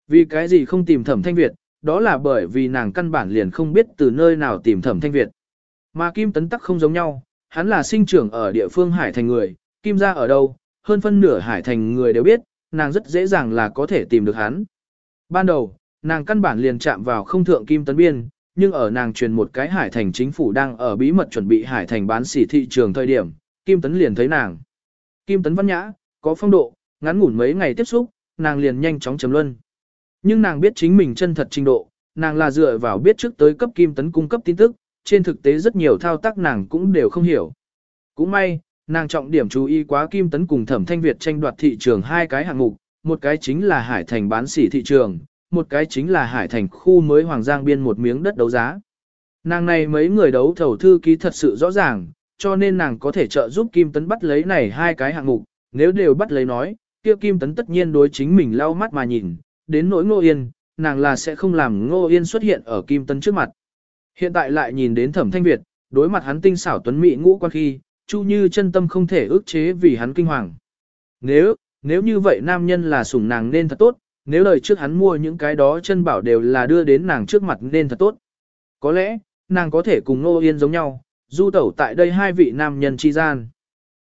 Vì cái gì không tìm Thẩm Thanh Việt, đó là bởi vì nàng căn bản liền không biết từ nơi nào tìm Thẩm Thanh Việt. Mà Kim Tấn tắc không giống nhau, hắn là sinh trưởng ở địa phương Hải Thành người, Kim ra ở đâu, hơn phân nửa Hải Thành người đều biết, nàng rất dễ dàng là có thể tìm được hắn. Ban đầu, nàng căn bản liền chạm vào không thượng Kim Tấn Biên, nhưng ở nàng truyền một cái Hải Thành chính phủ đang ở bí mật chuẩn bị Hải Thành bán xỉ thị trường thời điểm, Kim Tấn liền thấy nàng. Kim Tấn văn nhã, có phong độ, ngắn ngủn mấy ngày tiếp xúc, nàng liền nhanh chóng chấm luân. Nhưng nàng biết chính mình chân thật trình độ, nàng là dựa vào biết trước tới cấp Kim Tấn cung cấp tin tức, trên thực tế rất nhiều thao tác nàng cũng đều không hiểu. Cũng may, nàng trọng điểm chú ý quá Kim Tấn cùng Thẩm Thanh Việt tranh đoạt thị trường hai cái hạng mục, một cái chính là Hải Thành bán sỉ thị trường, một cái chính là Hải Thành khu mới Hoàng Giang biên một miếng đất đấu giá. Nàng này mấy người đấu thầu thư ký thật sự rõ ràng, cho nên nàng có thể trợ giúp Kim Tấn bắt lấy này hai cái hạng mục, nếu đều bắt lấy nói, kia Kim Tấn tất nhiên đối chính mình lau mắt mà nhìn, đến nỗi Ngô Yên, nàng là sẽ không làm Ngô Yên xuất hiện ở Kim Tấn trước mặt. Hiện tại lại nhìn đến Thẩm Thanh Việt, đối mặt hắn tinh xảo tuấn mỹ ngũ quan khi, Chu Như chân tâm không thể ức chế vì hắn kinh hoàng. Nếu, nếu như vậy nam nhân là sủng nàng nên thật tốt, nếu lời trước hắn mua những cái đó chân bảo đều là đưa đến nàng trước mặt nên thật tốt. Có lẽ, nàng có thể cùng nô Yên giống nhau, du tẩu tại đây hai vị nam nhân chi gian.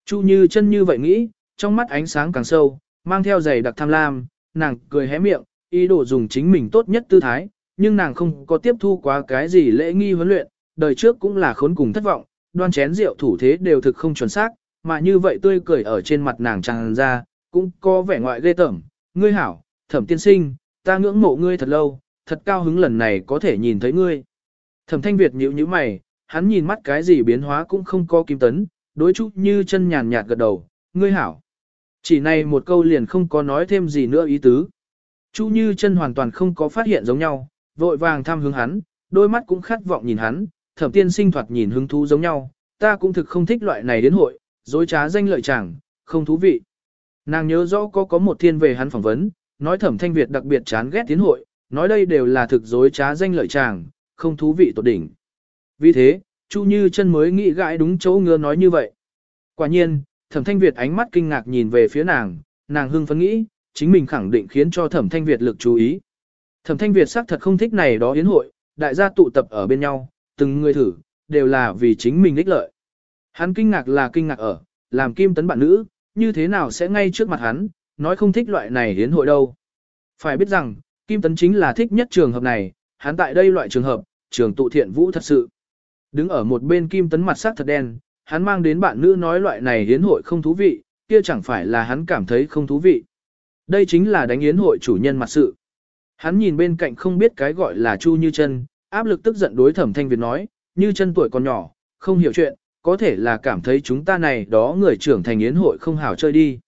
Chu Như chân như vậy nghĩ, trong mắt ánh sáng càng sâu, mang theo giày đặc tham lam, nàng cười hé miệng, ý đồ dùng chính mình tốt nhất tư thái, nhưng nàng không có tiếp thu quá cái gì lễ nghi huấn luyện, đời trước cũng là khốn cùng thất vọng, đoan chén rượu thủ thế đều thực không chuẩn xác, mà như vậy tươi cười ở trên mặt nàng tràn ra, cũng có vẻ ngoại ghê tởm. Ngươi hảo, thẩm tiên sinh, ta ngưỡng mộ ngươi thật lâu, thật cao hứng lần này có thể nhìn thấy ngươi. Thẩm thanh Việt nhíu nhíu mày, hắn nhìn mắt cái gì biến hóa cũng không có kim tấn, đối chút như chân nhàn nhạt gật đầu, ngươi hảo. Chỉ này một câu liền không có nói thêm gì nữa ý tứ. Chu Như chân hoàn toàn không có phát hiện giống nhau, vội vàng thăm hướng hắn, đôi mắt cũng khát vọng nhìn hắn, thẩm tiên sinh thoạt nhìn hứng thú giống nhau, ta cũng thực không thích loại này đến hội, dối trá danh lợi chẳng, không thú vị. Nàng nhớ rõ có có một thiên về hắn phỏng vấn, nói thẩm thanh Việt đặc biệt chán ghét tiến hội, nói đây đều là thực dối trá danh lợi chàng, không thú vị tột đỉnh. Vì thế, Chu Như chân mới nghĩ gãi đúng chỗ ngứa nói như vậy. Quả nhiên, thẩm thanh Việt ánh mắt kinh ngạc nhìn về phía nàng, nàng hưng phấn nghĩ, chính mình khẳng định khiến cho thẩm thanh Việt lực chú ý. Thẩm thanh Việt xác thật không thích này đó yến hội, đại gia tụ tập ở bên nhau, từng người thử, đều là vì chính mình ích lợi. Hắn kinh ngạc là kinh ngạc ở, làm kim tấn bạn nữ, như thế nào sẽ ngay trước mặt hắn, nói không thích loại này yến hội đâu. Phải biết rằng, kim tấn chính là thích nhất trường hợp này, hắn tại đây loại trường hợp, trường tụ thiện vũ thật sự. Đứng ở một bên kim tấn mặt sắc thật đen, hắn mang đến bạn nữ nói loại này yến hội không thú vị, kia chẳng phải là hắn cảm thấy không thú vị. Đây chính là đánh yến hội chủ nhân mặt sự. Hắn nhìn bên cạnh không biết cái gọi là Chu Như Chân, áp lực tức giận đối Thẩm Thanh Việt nói, Như Chân tuổi còn nhỏ, không hiểu chuyện, có thể là cảm thấy chúng ta này đó người trưởng thành yến hội không hảo chơi đi.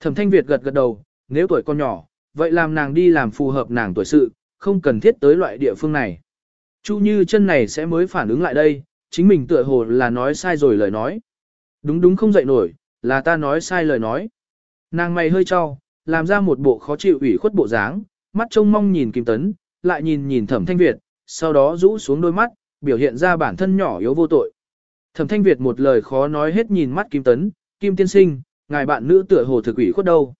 Thẩm Thanh Việt gật gật đầu, nếu tuổi còn nhỏ, vậy làm nàng đi làm phù hợp nàng tuổi sự, không cần thiết tới loại địa phương này. Chu Như Chân này sẽ mới phản ứng lại đây, chính mình tựa hồ là nói sai rồi lời nói. Đúng đúng không dậy nổi, là ta nói sai lời nói. Nàng mày hơi cho, làm ra một bộ khó chịu ủy khuất bộ dáng, mắt trông mong nhìn Kim Tấn, lại nhìn nhìn Thẩm Thanh Việt, sau đó rũ xuống đôi mắt, biểu hiện ra bản thân nhỏ yếu vô tội. Thẩm Thanh Việt một lời khó nói hết nhìn mắt Kim Tấn, Kim Tiên Sinh, ngài bạn nữ tựa hồ thực ủy khuất đâu.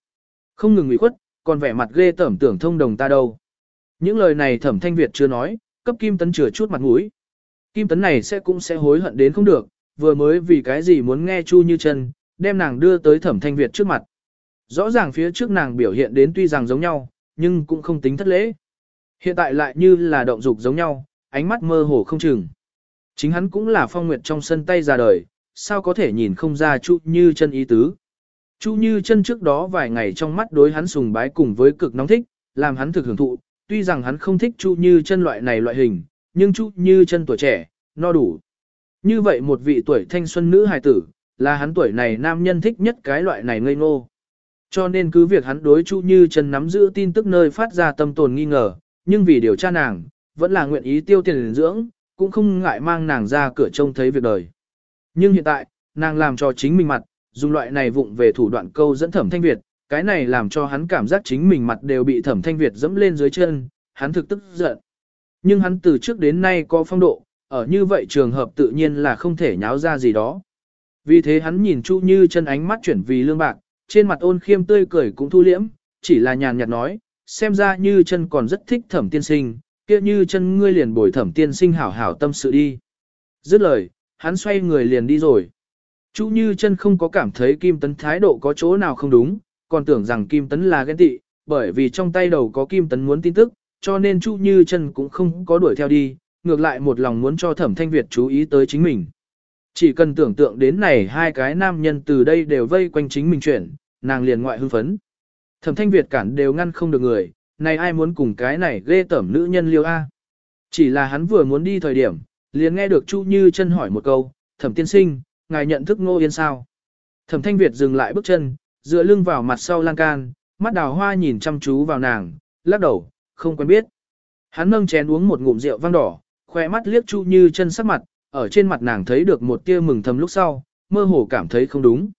Không ngừng ủy khuất, còn vẻ mặt ghê tởm tưởng thông đồng ta đâu. Những lời này Thẩm Thanh Việt chưa nói, cấp Kim Tấn chừa chút mặt mũi. Kim Tấn này sẽ cũng sẽ hối hận đến không được, vừa mới vì cái gì muốn nghe Chu Như Chân, đem nàng đưa tới Thẩm Thanh Việt trước mặt. Rõ ràng phía trước nàng biểu hiện đến tuy rằng giống nhau, nhưng cũng không tính thất lễ. Hiện tại lại như là động dục giống nhau, ánh mắt mơ hồ không chừng. Chính hắn cũng là phong nguyệt trong sân tay ra đời, sao có thể nhìn không ra Chu Như chân ý tứ. Chu Như chân trước đó vài ngày trong mắt đối hắn sùng bái cùng với cực nóng thích, làm hắn thực hưởng thụ, tuy rằng hắn không thích Chu Như chân loại này loại hình, nhưng Chu Như chân tuổi trẻ, no đủ. Như vậy một vị tuổi thanh xuân nữ hài tử, là hắn tuổi này nam nhân thích nhất cái loại này ngây ngô. Cho nên cứ việc hắn đối Chu Như Trần nắm giữ tin tức nơi phát ra tâm tồn nghi ngờ, nhưng vì điều tra nàng, vẫn là nguyện ý tiêu tiền dưỡng, cũng không ngại mang nàng ra cửa trông thấy việc đời. Nhưng hiện tại, nàng làm cho chính mình mặt, dùng loại này vụng về thủ đoạn câu dẫn Thẩm Thanh Việt, cái này làm cho hắn cảm giác chính mình mặt đều bị Thẩm Thanh Việt dẫm lên dưới chân, hắn thực tức giận. Nhưng hắn từ trước đến nay có phong độ, ở như vậy trường hợp tự nhiên là không thể nháo ra gì đó. Vì thế hắn nhìn Chu Như chân ánh mắt chuyển vì lương bạc, trên mặt ôn khiêm tươi cười cũng thu liễm, chỉ là nhàn nhạt nói, xem ra như chân còn rất thích thẩm tiên sinh, kia như chân ngươi liền bồi thẩm tiên sinh hảo hảo tâm sự đi. Dứt lời, hắn xoay người liền đi rồi. Chú như chân không có cảm thấy Kim Tấn thái độ có chỗ nào không đúng, còn tưởng rằng Kim Tấn là ghen tị, bởi vì trong tay đầu có Kim Tấn muốn tin tức, cho nên Chu như chân cũng không có đuổi theo đi, ngược lại một lòng muốn cho thẩm thanh Việt chú ý tới chính mình. Chỉ cần tưởng tượng đến này hai cái nam nhân từ đây đều vây quanh chính mình chuyển, nàng liền ngoại hưng phấn. Thẩm thanh Việt cản đều ngăn không được người, này ai muốn cùng cái này ghê tẩm nữ nhân liêu A. Chỉ là hắn vừa muốn đi thời điểm, liền nghe được Chu Như chân hỏi một câu, thẩm tiên sinh, ngài nhận thức Ngô Yên sao? Thẩm Thanh Việt dừng lại bước chân, dựa lưng vào mặt sau lan can, mắt đào hoa nhìn chăm chú vào nàng, lắc đầu, không quen biết. Hắn nâng chén uống một ngụm rượu vang đỏ, khoe mắt liếc Chu Như chân sắc mặt, ở trên mặt nàng thấy được một tia mừng thầm lúc sau, mơ hồ cảm thấy không đúng.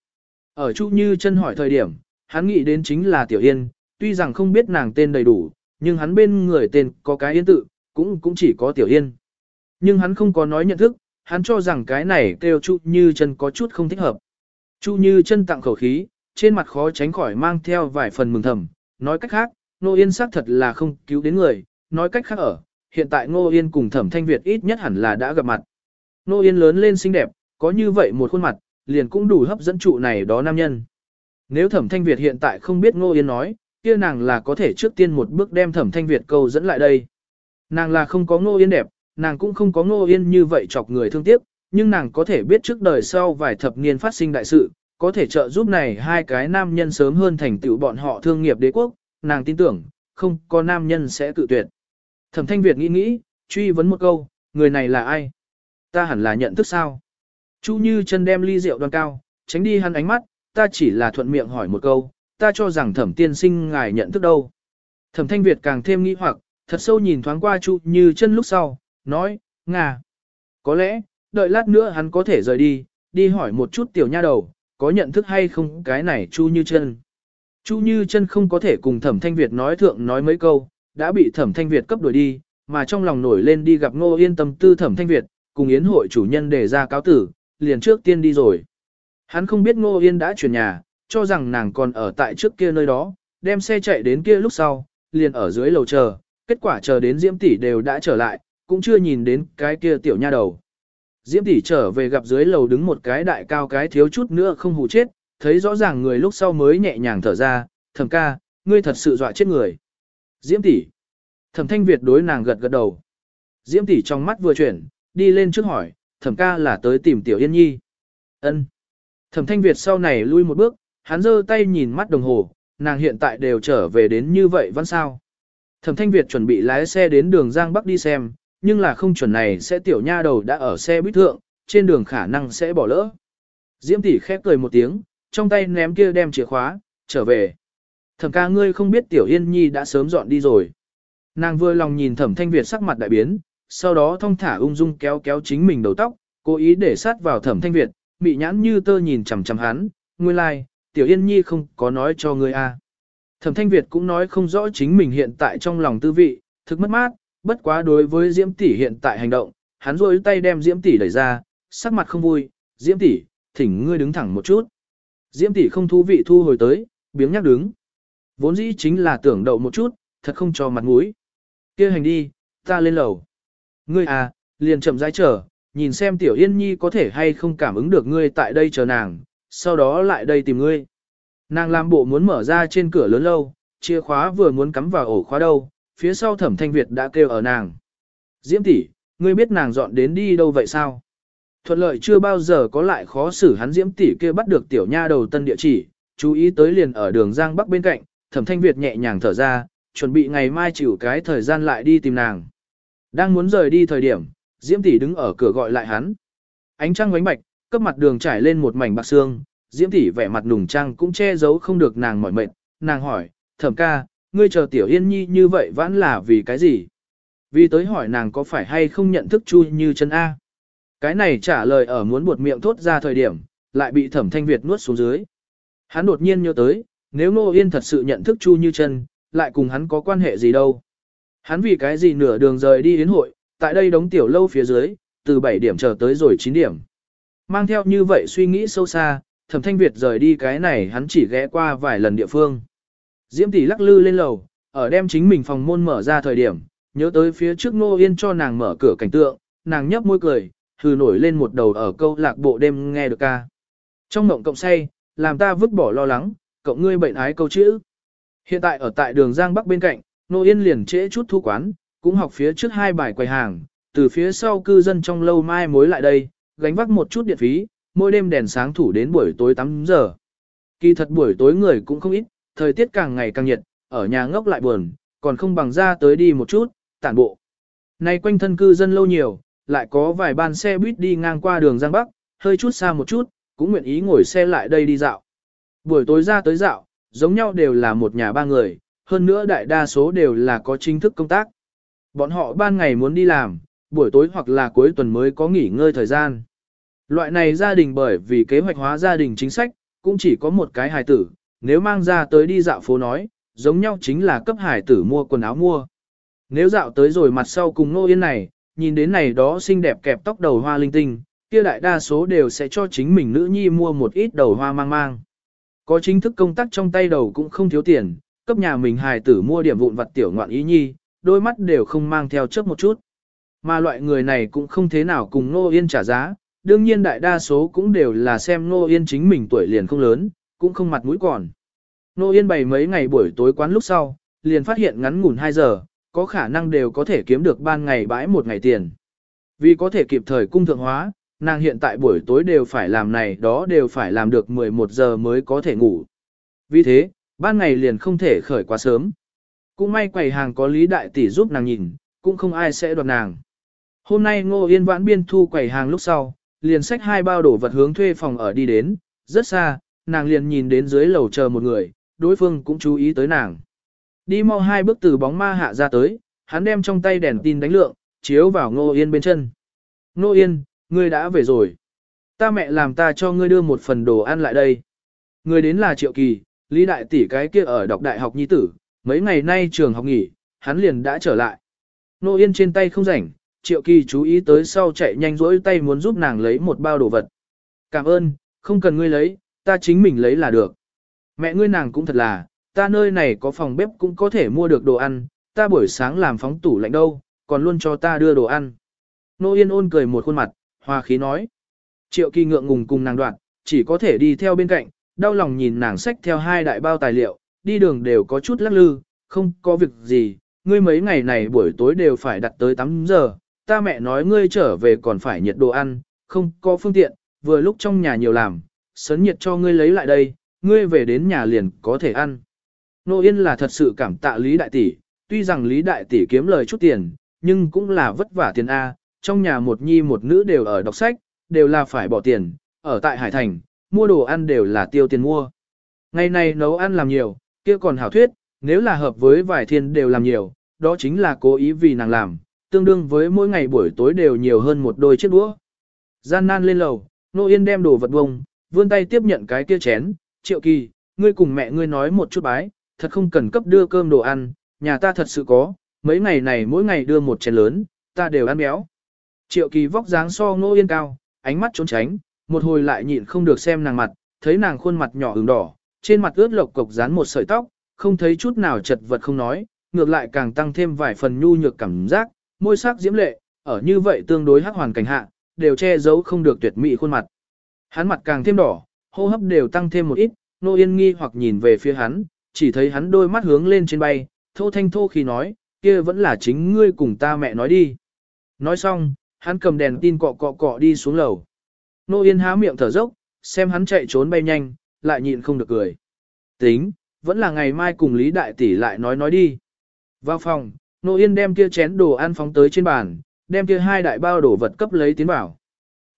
Ở Chu Như chân hỏi thời điểm, hắn nghĩ đến chính là Tiểu Yên, tuy rằng không biết nàng tên đầy đủ, nhưng hắn bên người tên có cái yên tự, cũng cũng chỉ có Tiểu Yên. Nhưng hắn không có nói nhận thức, hắn cho rằng cái này kêu Chu Như chân có chút không thích hợp. Chu Như chân tặng khẩu khí, trên mặt khó tránh khỏi mang theo vài phần mừng thầm, nói cách khác, Nô Yên xác thật là không cứu đến người, nói cách khác ở, hiện tại ngô Yên cùng Thẩm Thanh Việt ít nhất hẳn là đã gặp mặt. Nô Yên lớn lên xinh đẹp, có như vậy một khuôn mặt, liền cũng đủ hấp dẫn trụ này đó nam nhân. Nếu Thẩm Thanh Việt hiện tại không biết ngô Yên nói, kia nàng là có thể trước tiên một bước đem Thẩm Thanh Việt câu dẫn lại đây. Nàng là không có ngô Yên đẹp, nàng cũng không có ngô Yên như vậy chọc người thương tiếc, nhưng nàng có thể biết trước đời sau vài thập niên phát sinh đại sự, có thể trợ giúp này hai cái nam nhân sớm hơn thành tựu bọn họ thương nghiệp đế quốc, nàng tin tưởng, không có nam nhân sẽ tự tuyệt. Thẩm Thanh Việt nghĩ nghĩ, truy vấn một câu, người này là ai? Ta hẳn là nhận thức sao? Chu Như chân đem ly rượu đoan cao, tránh đi hắn ánh mắt, ta chỉ là thuận miệng hỏi một câu, ta cho rằng thẩm tiên sinh ngài nhận thức đâu. Thẩm Thanh Việt càng thêm nghĩ hoặc, thật sâu nhìn thoáng qua Chu Như chân lúc sau, nói, ngà. Có lẽ, đợi lát nữa hắn có thể rời đi, đi hỏi một chút tiểu nha đầu, có nhận thức hay không cái này Chu Như chân. Chu Như chân không có thể cùng Thẩm Thanh Việt nói thượng nói mấy câu, đã bị Thẩm Thanh Việt cấp đuổi đi, mà trong lòng nổi lên đi gặp Ngô Yên tâm tư Thẩm Thanh Việt, cùng Yến hội chủ nhân để ra cáo tử, liền trước tiên đi rồi. Hắn không biết Ngô Yên đã chuyển nhà, cho rằng nàng còn ở tại trước kia nơi đó, đem xe chạy đến kia lúc sau, liền ở dưới lầu chờ, kết quả chờ đến Diễm tỷ đều đã trở lại, cũng chưa nhìn đến cái kia tiểu nha đầu. Diễm tỷ trở về gặp dưới lầu đứng một cái đại cao cái thiếu chút nữa không hù chết, thấy rõ ràng người lúc sau mới nhẹ nhàng thở ra, thẩm ca, ngươi thật sự dọa chết người. Diễm tỷ. Thẩm thanh Việt đối nàng gật gật đầu. Diễm tỷ trong mắt vừa chuyển, đi lên trước hỏi, thẩm ca là tới tìm tiểu yên nhi. ân Thẩm thanh Việt sau này lui một bước, hắn giơ tay nhìn mắt đồng hồ, nàng hiện tại đều trở về đến như vậy vẫn sao. Thẩm thanh Việt chuẩn bị lái xe đến đường Giang Bắc đi xem, nhưng là không chuẩn này sẽ tiểu nha đầu đã ở xe buýt thượng, trên đường khả năng sẽ bỏ lỡ. Diễm tỷ khép cười một tiếng, trong tay ném kia đem chìa khóa, trở về. Thẩm ca ngươi không biết tiểu yên nhi đã sớm dọn đi rồi. Nàng vừa lòng nhìn thẩm thanh Việt sắc mặt đại biến, sau đó thong thả ung dung kéo kéo chính mình đầu tóc, cố ý để sát vào thẩm thanh Việt, bị nhãn như tơ nhìn chằm chằm hắn, nguyên lai, like, tiểu yên nhi không có nói cho ngươi a. À. Thẩm thanh Việt cũng nói không rõ chính mình hiện tại trong lòng tư vị, thực mất mát, bất quá đối với Diễm tỷ hiện tại hành động, hắn rôi tay đem Diễm tỷ đẩy ra, sắc mặt không vui, Diễm tỷ, thỉnh ngươi đứng thẳng một chút. Diễm tỷ không thú vị thu hồi tới, biếng nhắc đứng. Vốn dĩ chính là tưởng đậu một chút, thật không cho mặt mũi. kia hành đi, ta lên lầu. Ngươi à, liền chậm rãi chờ, nhìn xem tiểu yên nhi có thể hay không cảm ứng được ngươi tại đây chờ nàng, sau đó lại đây tìm ngươi. Nàng làm bộ muốn mở ra trên cửa lớn lâu, chìa khóa vừa muốn cắm vào ổ khóa đâu, phía sau thẩm thanh Việt đã kêu ở nàng. Diễm tỷ, ngươi biết nàng dọn đến đi đâu vậy sao? Thuận lợi chưa bao giờ có lại khó xử hắn Diễm tỷ kia bắt được tiểu nha đầu tân địa chỉ, chú ý tới liền ở đường Giang Bắc bên cạnh, thẩm thanh Việt nhẹ nhàng thở ra, chuẩn bị ngày mai chịu cái thời gian lại đi tìm nàng. Đang muốn rời đi thời điểm, Diễm tỷ đứng ở cửa gọi lại hắn. Ánh trăng ánh bạch, cấp mặt đường trải lên một mảnh bạc xương, Diễm tỷ vẻ mặt nùng trang cũng che giấu không được nàng mỏi mệt, nàng hỏi, thẩm ca, ngươi chờ tiểu yên nhi như vậy vẫn là vì cái gì? Vì tới hỏi nàng có phải hay không nhận thức Chu như chân A. Cái này trả lời ở muốn buột miệng thốt ra thời điểm, lại bị thẩm thanh Việt nuốt xuống dưới. Hắn đột nhiên nhớ tới, nếu Nô Yên thật sự nhận thức Chu như chân, lại cùng hắn có quan hệ gì đâu. Hắn vì cái gì nửa đường rời đi đến hội, tại đây đóng tiểu lâu phía dưới, từ 7 điểm chờ tới rồi 9 điểm. Mang theo như vậy suy nghĩ sâu xa, thẩm thanh Việt rời đi cái này hắn chỉ ghé qua vài lần địa phương. Diễm tỷ lắc lư lên lầu, ở đem chính mình phòng môn mở ra thời điểm, nhớ tới phía trước Ngô Yên cho nàng mở cửa cảnh tượng, nàng nhấp môi cười, hừ nổi lên một đầu ở câu lạc bộ đêm nghe được ca. Trong mộng cộng say, làm ta vứt bỏ lo lắng, cộng ngươi bệnh ái câu chữ. Hiện tại ở tại đường Giang Bắc bên cạnh, Nô Yên liền trễ chút thu quán, cũng học phía trước hai bài quầy hàng, từ phía sau cư dân trong lâu mai mối lại đây, gánh vác một chút điện phí, mỗi đêm đèn sáng thủ đến buổi tối 8 giờ. Kỳ thật buổi tối người cũng không ít, thời tiết càng ngày càng nhiệt, ở nhà ngốc lại buồn, còn không bằng ra tới đi một chút, tản bộ. Nay quanh thân cư dân lâu nhiều, lại có vài ban xe buýt đi ngang qua đường Giang Bắc, hơi chút xa một chút, cũng nguyện ý ngồi xe lại đây đi dạo. Buổi tối ra tới dạo, giống nhau đều là một nhà ba người, hơn nữa đại đa số đều là có chính thức công tác. Bọn họ ban ngày muốn đi làm, buổi tối hoặc là cuối tuần mới có nghỉ ngơi thời gian. Loại này gia đình bởi vì kế hoạch hóa gia đình chính sách, cũng chỉ có một cái hài tử, nếu mang ra tới đi dạo phố nói, giống nhau chính là cấp hài tử mua quần áo mua. Nếu dạo tới rồi mặt sau cùng nô yên này, nhìn đến này đó xinh đẹp kẹp tóc đầu hoa linh tinh, kia đại đa số đều sẽ cho chính mình nữ nhi mua một ít đầu hoa mang mang. Có chính thức công tác trong tay đầu cũng không thiếu tiền, cấp nhà mình hài tử mua điểm vụn vặt tiểu ngoạn ý nhi, đôi mắt đều không mang theo chớp một chút. Mà loại người này cũng không thế nào cùng Nô Yên trả giá, đương nhiên đại đa số cũng đều là xem Nô Yên chính mình tuổi liền không lớn, cũng không mặt mũi còn. Nô Yên bày mấy ngày buổi tối quán lúc sau, liền phát hiện ngắn ngủn 2 giờ, có khả năng đều có thể kiếm được ban ngày bãi một ngày tiền. Vì có thể kịp thời cung thượng hóa, nàng hiện tại buổi tối đều phải làm này đó đều phải làm được 11 giờ mới có thể ngủ. Vì thế, ban ngày liền không thể khởi quá sớm. Cũng may quầy hàng có lý đại tỷ giúp nàng nhìn, cũng không ai sẽ đoạt nàng. Hôm nay Ngô Yên vãn biên thu quầy hàng lúc sau, liền xách hai bao đổ vật hướng thuê phòng ở đi đến, rất xa, nàng liền nhìn đến dưới lầu chờ một người, đối phương cũng chú ý tới nàng. Đi mau hai bước từ bóng ma hạ ra tới, hắn đem trong tay đèn tin đánh lượng, chiếu vào Ngô Yên bên chân. Ngô Yên, ngươi đã về rồi. Ta mẹ làm ta cho ngươi đưa một phần đồ ăn lại đây. Người đến là Triệu Kỳ, Lý Đại Tỷ cái kia ở đọc đại học nhi tử, mấy ngày nay trường học nghỉ, hắn liền đã trở lại. Nô Yên trên tay không rảnh, Triệu Kỳ chú ý tới sau chạy nhanh rỗi tay muốn giúp nàng lấy một bao đồ vật. Cảm ơn, không cần ngươi lấy, ta chính mình lấy là được. Mẹ ngươi nàng cũng thật là, ta nơi này có phòng bếp cũng có thể mua được đồ ăn, ta buổi sáng làm phóng tủ lạnh đâu, còn luôn cho ta đưa đồ ăn. Nô Yên ôn cười một khuôn mặt, hòa khí nói. Triệu Kỳ ngượng ngùng cùng nàng đoạn, chỉ có thể đi theo bên cạnh, đau lòng nhìn nàng sách theo hai đại bao tài liệu, đi đường đều có chút lắc lư, không có việc gì, ngươi mấy ngày này buổi tối đều phải đặt tới 8 giờ, ta mẹ nói ngươi trở về còn phải nhiệt đồ ăn, không có phương tiện, vừa lúc trong nhà nhiều làm, sấn nhiệt cho ngươi lấy lại đây, ngươi về đến nhà liền có thể ăn. Nô Yên là thật sự cảm tạ Lý Đại Tỷ, tuy rằng Lý Đại Tỷ kiếm lời chút tiền, nhưng cũng là vất vả tiền A, trong nhà một nhi một nữ đều ở đọc sách, đều là phải bỏ tiền, ở tại Hải Thành, mua đồ ăn đều là tiêu tiền mua. Ngày này nấu ăn làm nhiều, kia còn hảo thuyết, nếu là hợp với vài thiên đều làm nhiều, đó chính là cố ý vì nàng làm, tương đương với mỗi ngày buổi tối đều nhiều hơn một đôi chiếc đũa. Gian nan lên lầu, Nô Yên đem đồ vật bông, vươn tay tiếp nhận cái kia chén, triệu kỳ, ngươi cùng mẹ ngươi nói một chút bái, thật không cần cấp đưa cơm đồ ăn, nhà ta thật sự có, mấy ngày này mỗi ngày đưa một chén lớn, ta đều ăn béo. Triệu kỳ vóc dáng so Nô Yên cao, ánh mắt trốn tránh, một hồi lại nhịn không được xem nàng mặt, thấy nàng khuôn mặt nhỏ ửng đỏ, trên mặt ướt lộc cục dán một sợi tóc, không thấy chút nào chật vật không nói, ngược lại càng tăng thêm vài phần nhu nhược cảm giác, môi sắc diễm lệ, ở như vậy tương đối hắc hoàn cảnh hạ, đều che giấu không được tuyệt mỹ khuôn mặt. Hắn mặt càng thêm đỏ, hô hấp đều tăng thêm một ít, nô yên nghi hoặc nhìn về phía hắn, chỉ thấy hắn đôi mắt hướng lên trên bay, thô thanh thô khi nói, kia vẫn là chính ngươi cùng ta mẹ nói đi. Nói xong, hắn cầm đèn tin cọ cọ cọ đi xuống lầu. Nô yên há miệng thở dốc, xem hắn chạy trốn bay nhanh, lại nhịn không được cười. Tính, vẫn là ngày mai cùng Lý Đại Tỷ lại nói nói đi. Vào phòng, Nô Yên đem kia chén đồ ăn phóng tới trên bàn, đem kia hai đại bao đồ vật cấp lấy tiến vào.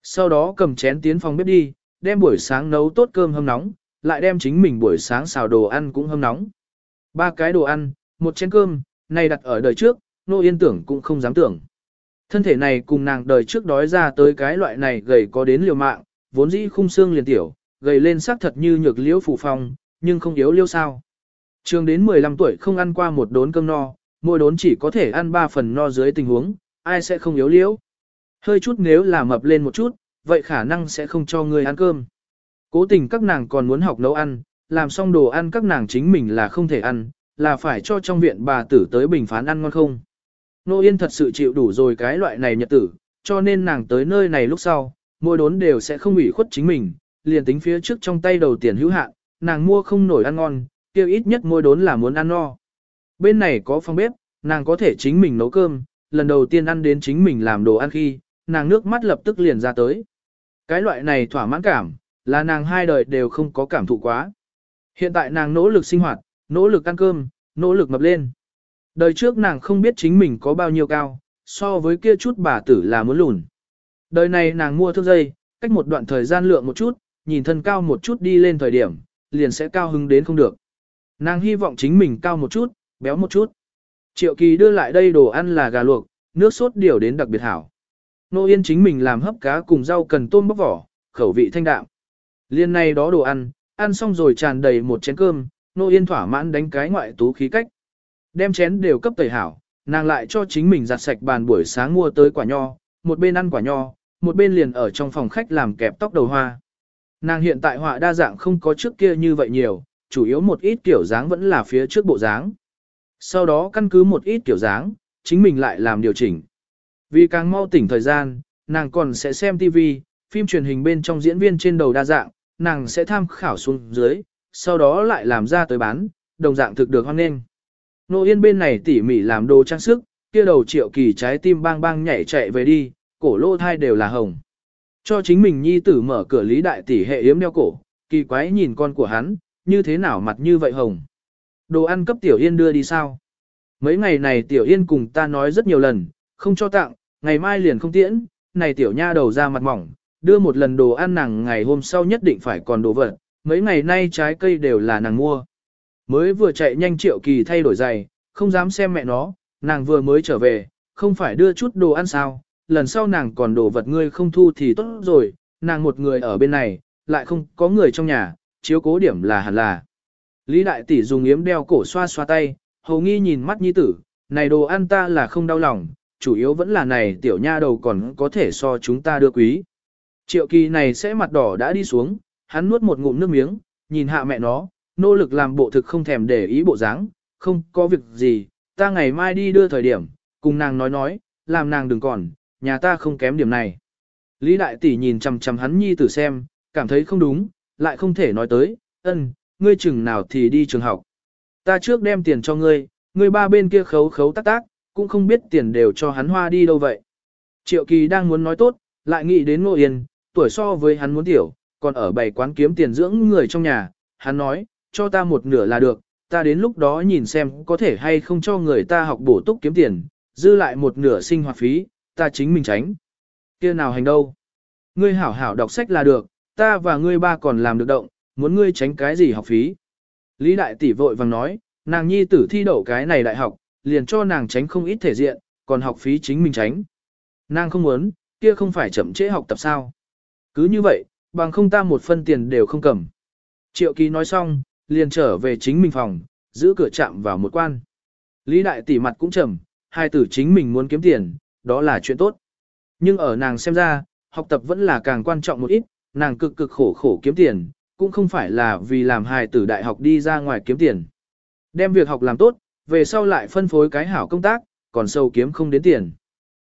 Sau đó cầm chén tiến phòng bếp đi, đem buổi sáng nấu tốt cơm hâm nóng, lại đem chính mình buổi sáng xào đồ ăn cũng hâm nóng. Ba cái đồ ăn, một chén cơm, này đặt ở đời trước, Nô Yên tưởng cũng không dám tưởng. Thân thể này cùng nàng đời trước đói ra tới cái loại này gầy có đến liều mạng, vốn dĩ khung xương liền tiểu, gầy lên sắc thật như nhược liễu phủ phong, nhưng không yếu liêu sao. Trường đến 15 tuổi không ăn qua một đốn cơm no, mỗi đốn chỉ có thể ăn 3 phần no dưới tình huống, ai sẽ không yếu liễu. Hơi chút nếu là mập lên một chút, vậy khả năng sẽ không cho người ăn cơm. Cố tình các nàng còn muốn học nấu ăn, làm xong đồ ăn các nàng chính mình là không thể ăn, là phải cho trong viện bà tử tới bình phán ăn ngon không. Nô Yên thật sự chịu đủ rồi cái loại này nhật tử, cho nên nàng tới nơi này lúc sau, mỗi đốn đều sẽ không ủy khuất chính mình, liền tính phía trước trong tay đầu tiền hữu hạn, nàng mua không nổi ăn ngon, kêu ít nhất mỗi đốn là muốn ăn no. Bên này có phòng bếp, nàng có thể chính mình nấu cơm, lần đầu tiên ăn đến chính mình làm đồ ăn khi, nàng nước mắt lập tức liền ra tới. Cái loại này thỏa mãn cảm, là nàng hai đời đều không có cảm thụ quá. Hiện tại nàng nỗ lực sinh hoạt, nỗ lực ăn cơm, nỗ lực mập lên. Đời trước nàng không biết chính mình có bao nhiêu cao, so với kia chút bà tử là muốn lùn. Đời này nàng mua thước dây, cách một đoạn thời gian lượng một chút, nhìn thân cao một chút đi lên thời điểm, liền sẽ cao hứng đến không được. Nàng hy vọng chính mình cao một chút, béo một chút. Triệu kỳ đưa lại đây đồ ăn là gà luộc, nước sốt điều đến đặc biệt hảo. Nô Yên chính mình làm hấp cá cùng rau cần tôm bóc vỏ, khẩu vị thanh đạm. Liên này đó đồ ăn, ăn xong rồi tràn đầy một chén cơm, Nô Yên thỏa mãn đánh cái ngoại tú khí cách. Đem chén đều cấp tẩy hảo, nàng lại cho chính mình giặt sạch bàn buổi sáng mua tới quả nho, một bên ăn quả nho, một bên liền ở trong phòng khách làm kẹp tóc đầu hoa. Nàng hiện tại họa đa dạng không có trước kia như vậy nhiều, chủ yếu một ít kiểu dáng vẫn là phía trước bộ dáng. Sau đó căn cứ một ít kiểu dáng, chính mình lại làm điều chỉnh. Vì càng mau tỉnh thời gian, nàng còn sẽ xem TV, phim truyền hình bên trong diễn viên trên đầu đa dạng, nàng sẽ tham khảo xuống dưới, sau đó lại làm ra tới bán, đồng dạng thực được hoan nghênh. Nô Yên bên này tỉ mỉ làm đồ trang sức, kia đầu triệu kỳ trái tim bang bang nhảy chạy về đi, cổ lô thai đều là hồng. Cho chính mình nhi tử mở cửa lý đại tỷ hệ yếm đeo cổ, kỳ quái nhìn con của hắn, như thế nào mặt như vậy hồng. Đồ ăn cấp tiểu yên đưa đi sao? Mấy ngày này tiểu yên cùng ta nói rất nhiều lần, không cho tặng, ngày mai liền không tiễn, này tiểu nha đầu ra mặt mỏng, đưa một lần đồ ăn nàng ngày hôm sau nhất định phải còn đồ vật, mấy ngày nay trái cây đều là nàng mua. Mới vừa chạy nhanh triệu kỳ thay đổi giày, không dám xem mẹ nó, nàng vừa mới trở về, không phải đưa chút đồ ăn sao, lần sau nàng còn đồ vật ngươi không thu thì tốt rồi, nàng một người ở bên này, lại không có người trong nhà, chiếu cố điểm là hẳn là. Lý đại tỷ dùng yếm đeo cổ xoa xoa tay, hầu nghi nhìn mắt nhi tử, này đồ ăn ta là không đau lòng, chủ yếu vẫn là này tiểu nha đầu còn có thể so chúng ta đưa quý. Triệu kỳ này sẽ mặt đỏ đã đi xuống, hắn nuốt một ngụm nước miếng, nhìn hạ mẹ nó, nỗ lực làm bộ thực không thèm để ý bộ dáng, không có việc gì, ta ngày mai đi đưa thời điểm, cùng nàng nói nói, làm nàng đừng còn, nhà ta không kém điểm này. Lý đại tỷ nhìn chằm chằm hắn nhi tử xem, cảm thấy không đúng, lại không thể nói tới, ân, ngươi chừng nào thì đi trường học. Ta trước đem tiền cho ngươi, ngươi ba bên kia khấu khấu tác tác, cũng không biết tiền đều cho hắn hoa đi đâu vậy. Triệu kỳ đang muốn nói tốt, lại nghĩ đến Ngô Yên, tuổi so với hắn muốn tiểu, còn ở bảy quán kiếm tiền dưỡng người trong nhà, hắn nói, cho ta một nửa là được, ta đến lúc đó nhìn xem có thể hay không cho người ta học bổ túc kiếm tiền, dư lại một nửa sinh hoạt phí, ta chính mình tránh. kia nào hành đâu? Ngươi hảo hảo đọc sách là được, ta và ngươi ba còn làm được động, muốn ngươi tránh cái gì học phí? Lý đại tỷ vội vàng nói, nàng nhi tử thi đậu cái này đại học, liền cho nàng tránh không ít thể diện, còn học phí chính mình tránh. Nàng không muốn, kia không phải chậm trễ học tập sao. Cứ như vậy, bằng không ta một phân tiền đều không cầm. Triệu Kỳ nói xong, liền trở về chính mình phòng, giữ cửa chạm vào một quan. Lý đại tỷ mặt cũng trầm, hai tử chính mình muốn kiếm tiền, đó là chuyện tốt. Nhưng ở nàng xem ra, học tập vẫn là càng quan trọng một ít, nàng cực cực khổ khổ kiếm tiền, cũng không phải là vì làm hài tử đại học đi ra ngoài kiếm tiền. Đem việc học làm tốt, về sau lại phân phối cái hảo công tác, còn sâu kiếm không đến tiền.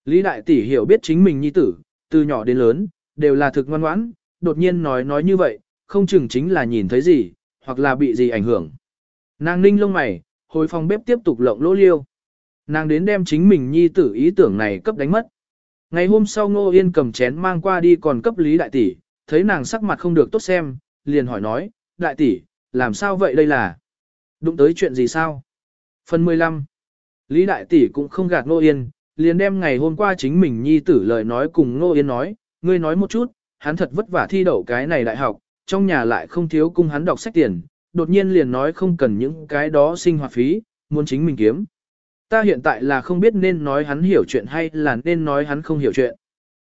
Lý đại tỷ hiểu biết chính mình nhi tử, từ nhỏ đến lớn, đều là thực ngoan ngoãn, đột nhiên nói nói như vậy, không chừng chính là nhìn thấy gì, hoặc là bị gì ảnh hưởng. Nàng ninh lông mày, hồi phòng bếp tiếp tục lộng lỗ liêu. Nàng đến đem chính mình nhi tử ý tưởng này cấp đánh mất. Ngày hôm sau Ngô Yên cầm chén mang qua đi còn cấp Lý Đại Tỷ, thấy nàng sắc mặt không được tốt xem, liền hỏi nói, Đại Tỷ, làm sao vậy đây là? Đụng tới chuyện gì sao? Phần 15 Lý Đại Tỷ cũng không gạt Ngô Yên, liền đem ngày hôm qua chính mình nhi tử lời nói cùng Ngô Yên nói, ngươi nói một chút, hắn thật vất vả thi đậu cái này đại học, trong nhà lại không thiếu cung hắn đọc sách tiền, đột nhiên liền nói không cần những cái đó sinh hoạt phí, muốn chính mình kiếm. Ta hiện tại là không biết nên nói hắn hiểu chuyện hay là nên nói hắn không hiểu chuyện.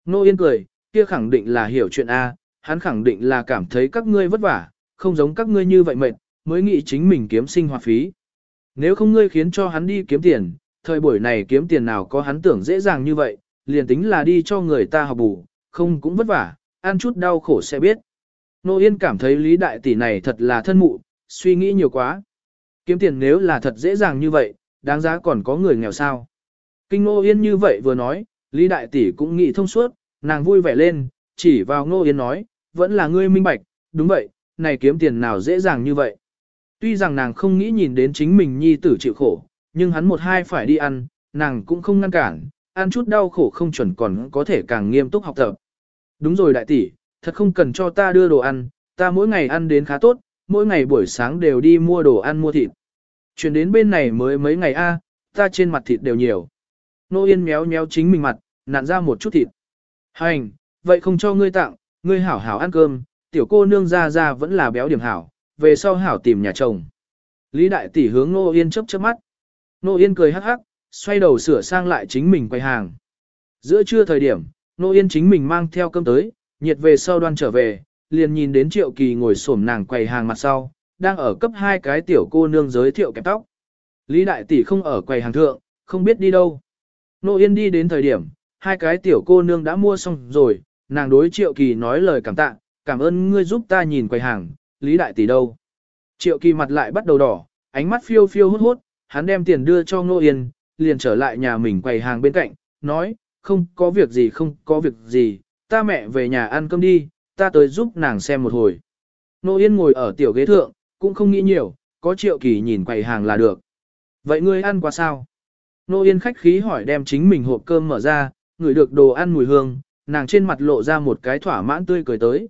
Nô Yên cười, kia khẳng định là hiểu chuyện A, hắn khẳng định là cảm thấy các ngươi vất vả, không giống các ngươi như vậy mệt, mới nghĩ chính mình kiếm sinh hoạt phí. Nếu không ngươi khiến cho hắn đi kiếm tiền, thời buổi này kiếm tiền nào có hắn tưởng dễ dàng như vậy, liền tính là đi cho người ta học bù, không cũng vất vả, ăn chút đau khổ sẽ biết. Nô Yên cảm thấy Lý Đại Tỷ này thật là thân mụ, suy nghĩ nhiều quá. Kiếm tiền nếu là thật dễ dàng như vậy, đáng giá còn có người nghèo sao. Kinh Nô Yên như vậy vừa nói, Lý Đại Tỷ cũng nghĩ thông suốt, nàng vui vẻ lên, chỉ vào Nô Yên nói, vẫn là ngươi minh bạch, đúng vậy, này kiếm tiền nào dễ dàng như vậy. Tuy rằng nàng không nghĩ nhìn đến chính mình nhi tử chịu khổ, nhưng hắn một hai phải đi ăn, nàng cũng không ngăn cản, ăn chút đau khổ không chuẩn còn có thể càng nghiêm túc học tập. Đúng rồi đại tỷ, thật không cần cho ta đưa đồ ăn, ta mỗi ngày ăn đến khá tốt, mỗi ngày buổi sáng đều đi mua đồ ăn mua thịt. Chuyển đến bên này mới mấy ngày a, ta trên mặt thịt đều nhiều. Nô Yên méo méo chính mình mặt, nặn ra một chút thịt. Hành, vậy không cho ngươi tặng, ngươi hảo hảo ăn cơm, tiểu cô nương ra ra vẫn là béo điểm hảo, về sau hảo tìm nhà chồng. Lý đại tỷ hướng Nô Yên chớp chớp mắt. Nô Yên cười hắc hắc, xoay đầu sửa sang lại chính mình quay hàng. Giữa trưa thời điểm, Nô Yên chính mình mang theo cơm tới, nhiệt về sau đoan trở về, liền nhìn đến Triệu Kỳ ngồi xổm nàng quầy hàng mặt sau, đang ở cấp hai cái tiểu cô nương giới thiệu kẹp tóc. Lý đại tỷ không ở quầy hàng thượng, không biết đi đâu. Nô Yên đi đến thời điểm, hai cái tiểu cô nương đã mua xong rồi, nàng đối Triệu Kỳ nói lời cảm tạ, cảm ơn ngươi giúp ta nhìn quầy hàng, Lý đại tỷ đâu. Triệu Kỳ mặt lại bắt đầu đỏ, ánh mắt phiêu phiêu hốt hốt, hắn đem tiền đưa cho Nô Yên, liền trở lại nhà mình quầy hàng bên cạnh, nói, không có việc gì không có việc gì, ta mẹ về nhà ăn cơm đi, ta tới giúp nàng xem một hồi. Nô Yên ngồi ở tiểu ghế thượng, cũng không nghĩ nhiều, có triệu kỳ nhìn quầy hàng là được. Vậy ngươi ăn qua sao? Nô Yên khách khí hỏi đem chính mình hộp cơm mở ra, ngửi được đồ ăn mùi hương, nàng trên mặt lộ ra một cái thỏa mãn tươi cười tới.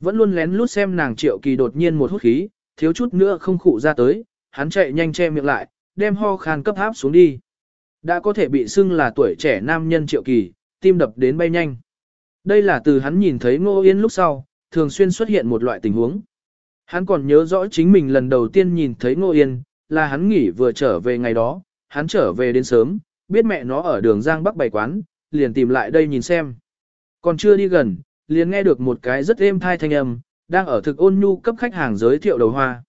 Vẫn luôn lén lút xem nàng triệu kỳ đột nhiên một hút khí, thiếu chút nữa không khụ ra tới, hắn chạy nhanh che miệng lại, đem ho khan cấp áp xuống đi. Đã có thể bị xưng là tuổi trẻ nam nhân triệu kỳ, tim đập đến bay nhanh. Đây là từ hắn nhìn thấy Ngô Yên lúc sau, thường xuyên xuất hiện một loại tình huống. Hắn còn nhớ rõ chính mình lần đầu tiên nhìn thấy Ngô Yên, là hắn nghỉ vừa trở về ngày đó, hắn trở về đến sớm, biết mẹ nó ở đường Giang Bắc bày quán, liền tìm lại đây nhìn xem. Còn chưa đi gần, liền nghe được một cái rất êm thai thanh âm, đang ở thực ôn nhu cấp khách hàng giới thiệu đầu hoa.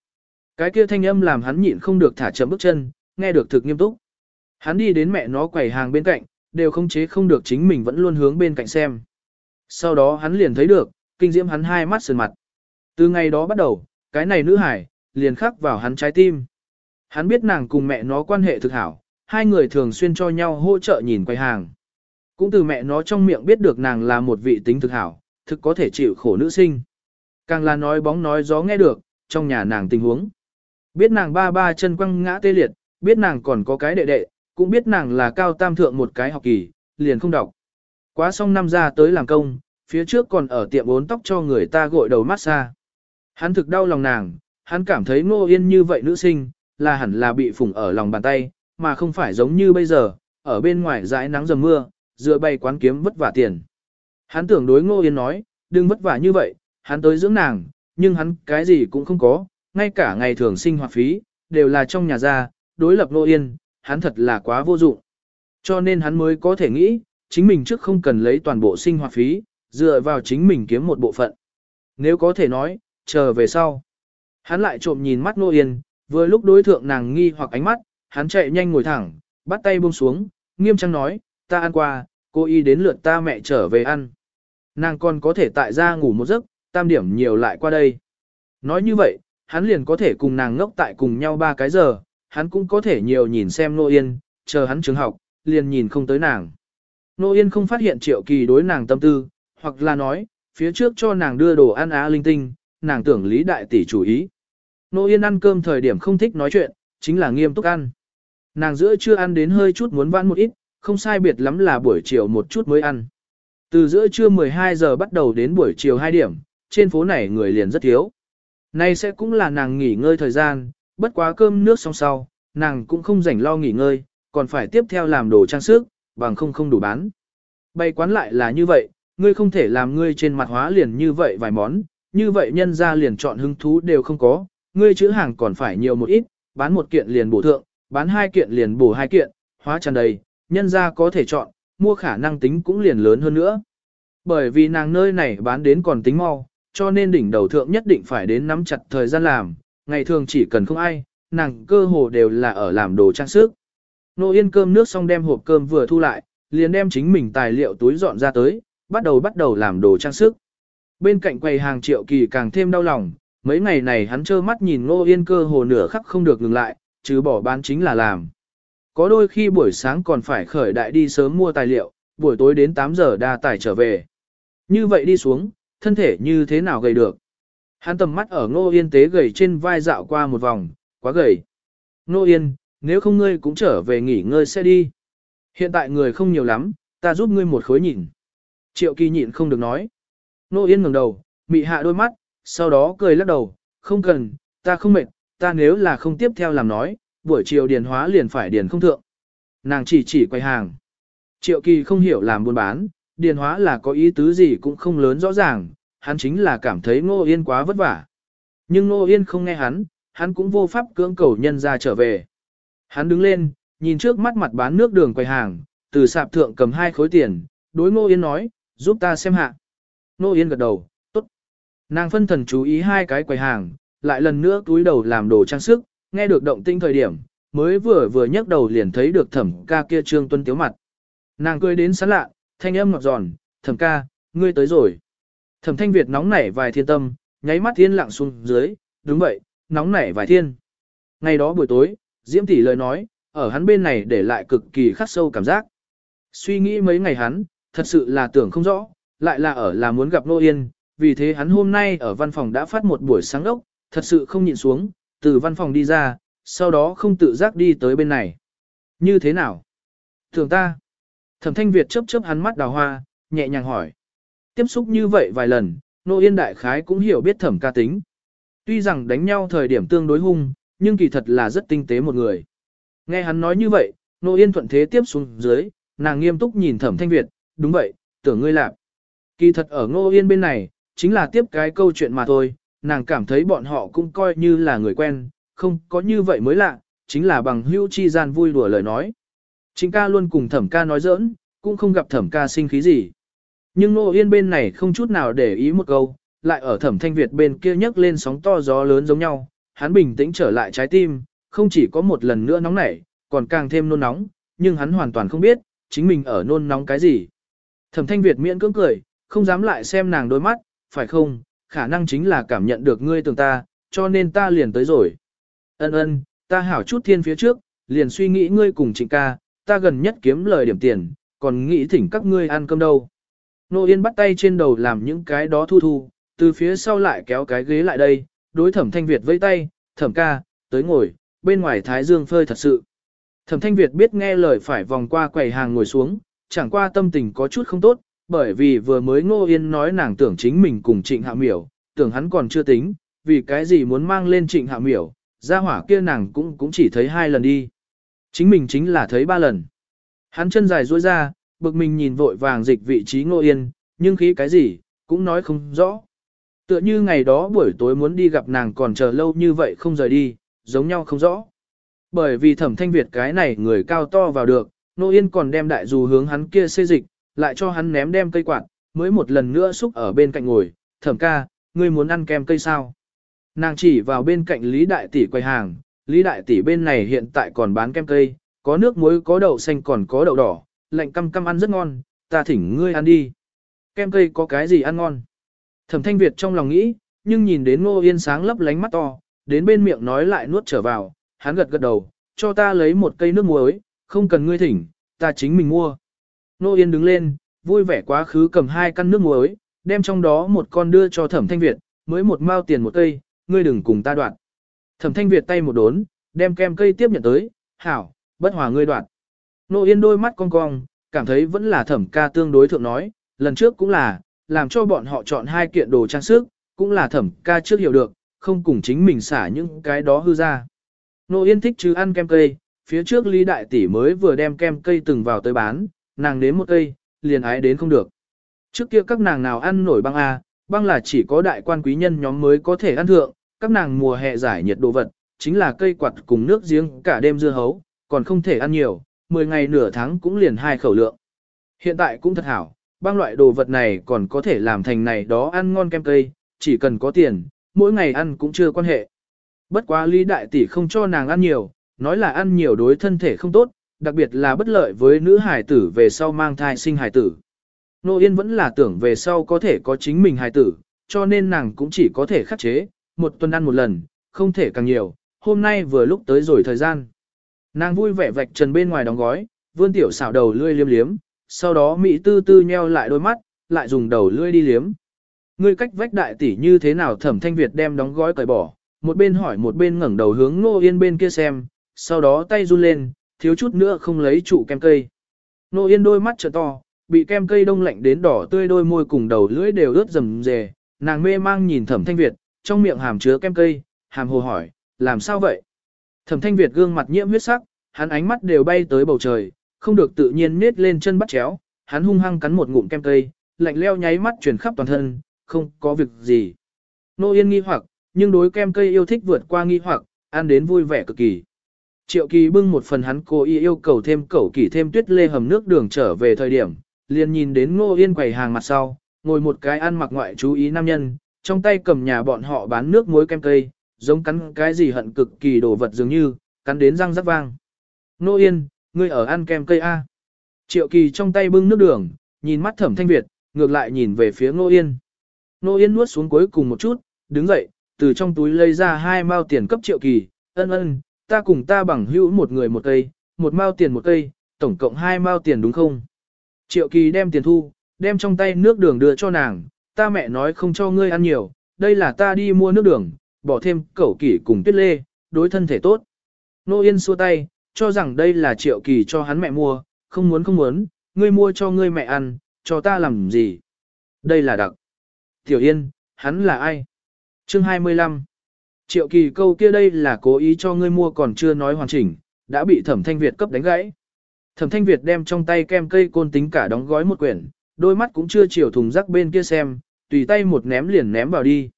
Cái kia thanh âm làm hắn nhịn không được thả chậm bước chân, nghe được thực nghiêm túc. Hắn đi đến mẹ nó quầy hàng bên cạnh, đều không chế không được chính mình vẫn luôn hướng bên cạnh xem. Sau đó hắn liền thấy được, kinh diễm hắn hai mắt sườn mặt. Từ ngày đó bắt đầu, cái này nữ hải, liền khắc vào hắn trái tim. Hắn biết nàng cùng mẹ nó quan hệ thực hảo, hai người thường xuyên cho nhau hỗ trợ nhìn quầy hàng. Cũng từ mẹ nó trong miệng biết được nàng là một vị tính thực hảo, thực có thể chịu khổ nữ sinh. Càng là nói bóng nói gió nghe được, trong nhà nàng tình huống. Biết nàng ba ba chân quăng ngã tê liệt, biết nàng còn có cái đệ đệ, cũng biết nàng là cao tam thượng một cái học kỳ, liền không đọc. Quá xong năm ra tới làm công, phía trước còn ở tiệm bốn tóc cho người ta gội đầu massage. Hắn thực đau lòng nàng, hắn cảm thấy ngô yên như vậy nữ sinh, là hẳn là bị phủng ở lòng bàn tay, mà không phải giống như bây giờ, ở bên ngoài dãi nắng dầm mưa, dựa bay quán kiếm vất vả tiền. Hắn tưởng đối ngô yên nói, đừng vất vả như vậy, hắn tới dưỡng nàng, nhưng hắn cái gì cũng không có, ngay cả ngày thường sinh hoạt phí, đều là trong nhà ra, đối lập ngô yên, hắn thật là quá vô dụng. Cho nên hắn mới có thể nghĩ, chính mình trước không cần lấy toàn bộ sinh hoạt phí, dựa vào chính mình kiếm một bộ phận. Nếu có thể nói, chờ về sau. Hắn lại trộm nhìn mắt Nô Yên, vừa lúc đối thượng nàng nghi hoặc ánh mắt, hắn chạy nhanh ngồi thẳng, bắt tay buông xuống, nghiêm trang nói, ta ăn qua, cô y đến lượt ta mẹ trở về ăn. Nàng còn có thể tại ra ngủ một giấc, tam điểm nhiều lại qua đây. Nói như vậy, hắn liền có thể cùng nàng ngốc tại cùng nhau ba cái giờ, hắn cũng có thể nhiều nhìn xem Nô Yên, chờ hắn trường học, liền nhìn không tới nàng. Nô Yên không phát hiện triệu kỳ đối nàng tâm tư, hoặc là nói, phía trước cho nàng đưa đồ ăn á linh tinh, nàng tưởng lý đại tỷ chủ ý. Nô Yên ăn cơm thời điểm không thích nói chuyện, chính là nghiêm túc ăn. Nàng giữa chưa ăn đến hơi chút muốn vãn một ít, không sai biệt lắm là buổi chiều một chút mới ăn. Từ giữa trưa 12 giờ bắt đầu đến buổi chiều 2 điểm, trên phố này người liền rất thiếu. Nay sẽ cũng là nàng nghỉ ngơi thời gian, bất quá cơm nước xong sau, nàng cũng không rảnh lo nghỉ ngơi, còn phải tiếp theo làm đồ trang sức, bằng không không đủ bán. Bày quán lại là như vậy, ngươi không thể làm ngươi trên mặt hóa liền như vậy vài món, như vậy nhân ra liền chọn hứng thú đều không có, ngươi chữ hàng còn phải nhiều một ít, bán một kiện liền bổ thượng, bán hai kiện liền bổ hai kiện, hóa tràn đầy, nhân ra có thể chọn, mua khả năng tính cũng liền lớn hơn nữa. Bởi vì nàng nơi này bán đến còn tính mau, cho nên đỉnh đầu thượng nhất định phải đến nắm chặt thời gian làm, ngày thường chỉ cần không ai, nàng cơ hồ đều là ở làm đồ trang sức. Nô Yên cơm nước xong đem hộp cơm vừa thu lại, liền đem chính mình tài liệu túi dọn ra tới, bắt đầu bắt đầu làm đồ trang sức. Bên cạnh quầy hàng triệu kỳ càng thêm đau lòng, mấy ngày này hắn trơ mắt nhìn Nô Yên cơ hồ nửa khắc không được ngừng lại, chứ bỏ bán chính là làm. Có đôi khi buổi sáng còn phải khởi đại đi sớm mua tài liệu, buổi tối đến 8 giờ đa tài trở về. Như vậy đi xuống, thân thể như thế nào gầy được. Hắn tầm mắt ở Ngô Yên tế gầy trên vai dạo qua một vòng, quá gầy. Ngô Yên, nếu không ngươi cũng trở về nghỉ ngơi sẽ đi. Hiện tại người không nhiều lắm, ta giúp ngươi một khối nhìn. Triệu kỳ nhịn không được nói. nô Yên ngẩng đầu, mị hạ đôi mắt, sau đó cười lắc đầu, không cần, ta không mệt, ta nếu là không tiếp theo làm nói, buổi chiều điền hóa liền phải điền không thượng. Nàng chỉ chỉ quay hàng. Triệu kỳ không hiểu làm buôn bán, điền hóa là có ý tứ gì cũng không lớn rõ ràng, hắn chính là cảm thấy Ngô Yên quá vất vả. Nhưng Ngô Yên không nghe hắn, hắn cũng vô pháp cưỡng cầu nhân ra trở về. Hắn đứng lên, nhìn trước mắt mặt bán nước đường quầy hàng, từ sạp thượng cầm hai khối tiền, đối Ngô Yên nói, giúp ta xem hạ. Ngô Yên gật đầu, tốt. Nàng phân thần chú ý hai cái quầy hàng, lại lần nữa túi đầu làm đồ trang sức, nghe được động tinh thời điểm, mới vừa vừa nhấc đầu liền thấy được thẩm ca kia trương tuân tiếu mặt. Nàng cười đến sán lạ, thanh âm ngọt giòn, thẩm ca, ngươi tới rồi. Thẩm thanh Việt nóng nảy vài thiên tâm, nháy mắt thiên lặng xuống dưới, đúng vậy, nóng nảy vài thiên. Ngày đó buổi tối, Diễm tỷ lời nói, ở hắn bên này để lại cực kỳ khắc sâu cảm giác. Suy nghĩ mấy ngày hắn, thật sự là tưởng không rõ, lại là ở là muốn gặp Nô Yên, vì thế hắn hôm nay ở văn phòng đã phát một buổi sáng đốc, thật sự không nhịn xuống, từ văn phòng đi ra, sau đó không tự giác đi tới bên này. Như thế nào? Thường ta. Thẩm thanh Việt chớp chớp hắn mắt đào hoa, nhẹ nhàng hỏi. Tiếp xúc như vậy vài lần, Nô Yên Đại Khái cũng hiểu biết thẩm ca tính. Tuy rằng đánh nhau thời điểm tương đối hung, nhưng kỳ thật là rất tinh tế một người. Nghe hắn nói như vậy, Nô Yên thuận thế tiếp xuống dưới, nàng nghiêm túc nhìn thẩm thanh Việt, đúng vậy, tưởng ngươi lạc. Kỳ thật ở Ngô Yên bên này, chính là tiếp cái câu chuyện mà thôi, nàng cảm thấy bọn họ cũng coi như là người quen, không có như vậy mới lạ, chính là bằng hữu chi gian vui đùa lời nói. Chính ca luôn cùng thẩm ca nói giỡn, cũng không gặp thẩm ca sinh khí gì. Nhưng Nô Yên bên này không chút nào để ý một câu, lại ở thẩm thanh Việt bên kia nhấc lên sóng to gió lớn giống nhau, hắn bình tĩnh trở lại trái tim, không chỉ có một lần nữa nóng nảy, còn càng thêm nôn nóng, nhưng hắn hoàn toàn không biết, chính mình ở nôn nóng cái gì. Thẩm thanh Việt miễn cưỡng cười, không dám lại xem nàng đôi mắt, phải không, khả năng chính là cảm nhận được ngươi tưởng ta, cho nên ta liền tới rồi. Ân ân, ta hảo chút thiên phía trước, liền suy nghĩ ngươi cùng trịnh ca, ta gần nhất kiếm lời điểm tiền, còn nghĩ thỉnh các ngươi ăn cơm đâu. Nô Yên bắt tay trên đầu làm những cái đó thu thu, từ phía sau lại kéo cái ghế lại đây, đối thẩm thanh Việt vây tay, thẩm ca, tới ngồi, bên ngoài thái dương phơi thật sự. Thẩm thanh Việt biết nghe lời phải vòng qua quầy hàng ngồi xuống, chẳng qua tâm tình có chút không tốt, bởi vì vừa mới Ngô Yên nói nàng tưởng chính mình cùng trịnh hạ miểu, tưởng hắn còn chưa tính, vì cái gì muốn mang lên trịnh hạ miểu, ra hỏa kia nàng cũng cũng chỉ thấy hai lần đi. Chính mình chính là thấy ba lần. Hắn chân dài duỗi ra, bực mình nhìn vội vàng dịch vị trí Ngô Yên, nhưng khí cái gì, cũng nói không rõ. Tựa như ngày đó buổi tối muốn đi gặp nàng còn chờ lâu như vậy không rời đi, giống nhau không rõ. Bởi vì thẩm thanh Việt cái này người cao to vào được, Nô Yên còn đem đại dù hướng hắn kia xê dịch, lại cho hắn ném đem cây quạt, mới một lần nữa xúc ở bên cạnh ngồi, thẩm ca, ngươi muốn ăn kem cây sao? Nàng chỉ vào bên cạnh Lý Đại Tỷ quầy hàng, Lý Đại Tỷ bên này hiện tại còn bán kem cây, có nước muối có đậu xanh còn có đậu đỏ, lạnh căm căm ăn rất ngon, ta thỉnh ngươi ăn đi. Kem cây có cái gì ăn ngon? Thẩm Thanh Việt trong lòng nghĩ, nhưng nhìn đến Ngô Yên sáng lấp lánh mắt to, đến bên miệng nói lại nuốt trở vào, hắn gật gật đầu, cho ta lấy một cây nước muối, không cần ngươi thỉnh, ta chính mình mua. Ngô Yên đứng lên, vui vẻ quá khứ cầm hai căn nước muối, đem trong đó một con đưa cho Thẩm Thanh Việt, mới một mao tiền một cây, ngươi đừng cùng ta đoạn. Thẩm Thanh Việt tay một đốn, đem kem cây tiếp nhận tới, hảo, bất hòa ngươi đoạn. Nô Yên đôi mắt cong cong, cảm thấy vẫn là thẩm ca tương đối thượng nói, lần trước cũng là, làm cho bọn họ chọn hai kiện đồ trang sức, cũng là thẩm ca trước hiểu được, không cùng chính mình xả những cái đó hư ra. Nô Yên thích chứ ăn kem cây, phía trước Lý Đại Tỷ mới vừa đem kem cây từng vào tới bán, nàng đến một cây, liền ái đến không được. Trước kia các nàng nào ăn nổi băng A, băng là chỉ có đại quan quý nhân nhóm mới có thể ăn thượng, các nàng mùa hè giải nhiệt đồ vật, chính là cây quạt cùng nước giếng cả đêm dưa hấu, còn không thể ăn nhiều, 10 ngày nửa tháng cũng liền hai khẩu lượng. Hiện tại cũng thật hảo, băng loại đồ vật này còn có thể làm thành này đó ăn ngon kem cây, chỉ cần có tiền, mỗi ngày ăn cũng chưa quan hệ. Bất quá Lý Đại Tỷ không cho nàng ăn nhiều, nói là ăn nhiều đối thân thể không tốt, đặc biệt là bất lợi với nữ hải tử về sau mang thai sinh hải tử. Nô Yên vẫn là tưởng về sau có thể có chính mình hải tử, cho nên nàng cũng chỉ có thể khắc chế, một tuần ăn một lần, không thể càng nhiều, hôm nay vừa lúc tới rồi thời gian. Nàng vui vẻ vạch trần bên ngoài đóng gói, vươn tiểu xảo đầu lươi liếm liếm, sau đó Mỹ tư tư nheo lại đôi mắt, lại dùng đầu lưỡi đi liếm. Ngươi cách vách đại tỷ như thế nào thẩm thanh Việt đem đóng gói cởi bỏ, một bên hỏi một bên ngẩng đầu hướng Nô Yên bên kia xem, sau đó tay run lên, thiếu chút nữa không lấy trụ kem cây. Nô Yên đôi mắt trợ to, bị kem cây đông lạnh đến đỏ tươi đôi môi cùng đầu lưỡi đều ướt rầm rề, nàng mê mang nhìn thẩm thanh Việt, trong miệng hàm chứa kem cây, hàm hồ hỏi, làm sao vậy? Thẩm thanh Việt gương mặt nhiễm huyết sắc, hắn ánh mắt đều bay tới bầu trời, không được tự nhiên nết lên chân bắt chéo, hắn hung hăng cắn một ngụm kem cây, lạnh leo nháy mắt truyền khắp toàn thân, không có việc gì. Nô Yên nghi hoặc, nhưng đối kem cây yêu thích vượt qua nghi hoặc, ăn đến vui vẻ cực kỳ. Triệu kỳ bưng một phần hắn cố ý yêu cầu thêm cẩu kỳ thêm tuyết lê hầm nước đường trở về thời điểm, liền nhìn đến Ngô Yên quầy hàng mặt sau, ngồi một cái ăn mặc ngoại chú ý nam nhân, trong tay cầm nhà bọn họ bán nước muối kem cây, giống cắn cái gì hận cực kỳ đồ vật dường như, cắn đến răng rắc vang. Nô Yên, ngươi ở ăn kem cây A. Triệu kỳ trong tay bưng nước đường, nhìn mắt thẩm thanh Việt, ngược lại nhìn về phía Nô Yên. Nô Yên nuốt xuống cuối cùng một chút, đứng dậy, từ trong túi lấy ra hai mao tiền cấp triệu kỳ, ân ân, ta cùng ta bằng hữu một người một cây, một mao tiền một cây, tổng cộng hai mao tiền đúng không? Triệu kỳ đem tiền thu, đem trong tay nước đường đưa cho nàng, ta mẹ nói không cho ngươi ăn nhiều, đây là ta đi mua nước đường, bỏ thêm cẩu kỷ cùng tuyết lê, đối thân thể tốt. Nô Yên xua tay, cho rằng đây là triệu kỳ cho hắn mẹ mua, không muốn không muốn, ngươi mua cho ngươi mẹ ăn, cho ta làm gì? Đây là đặc. Tiểu Yên, hắn là ai? Chương 25 Triệu kỳ câu kia đây là cố ý cho ngươi mua còn chưa nói hoàn chỉnh, đã bị thẩm thanh Việt cấp đánh gãy. Thẩm thanh Việt đem trong tay kem cây côn tính cả đóng gói một quyển, đôi mắt cũng chưa chiều thùng rắc bên kia xem, tùy tay một ném liền ném vào đi.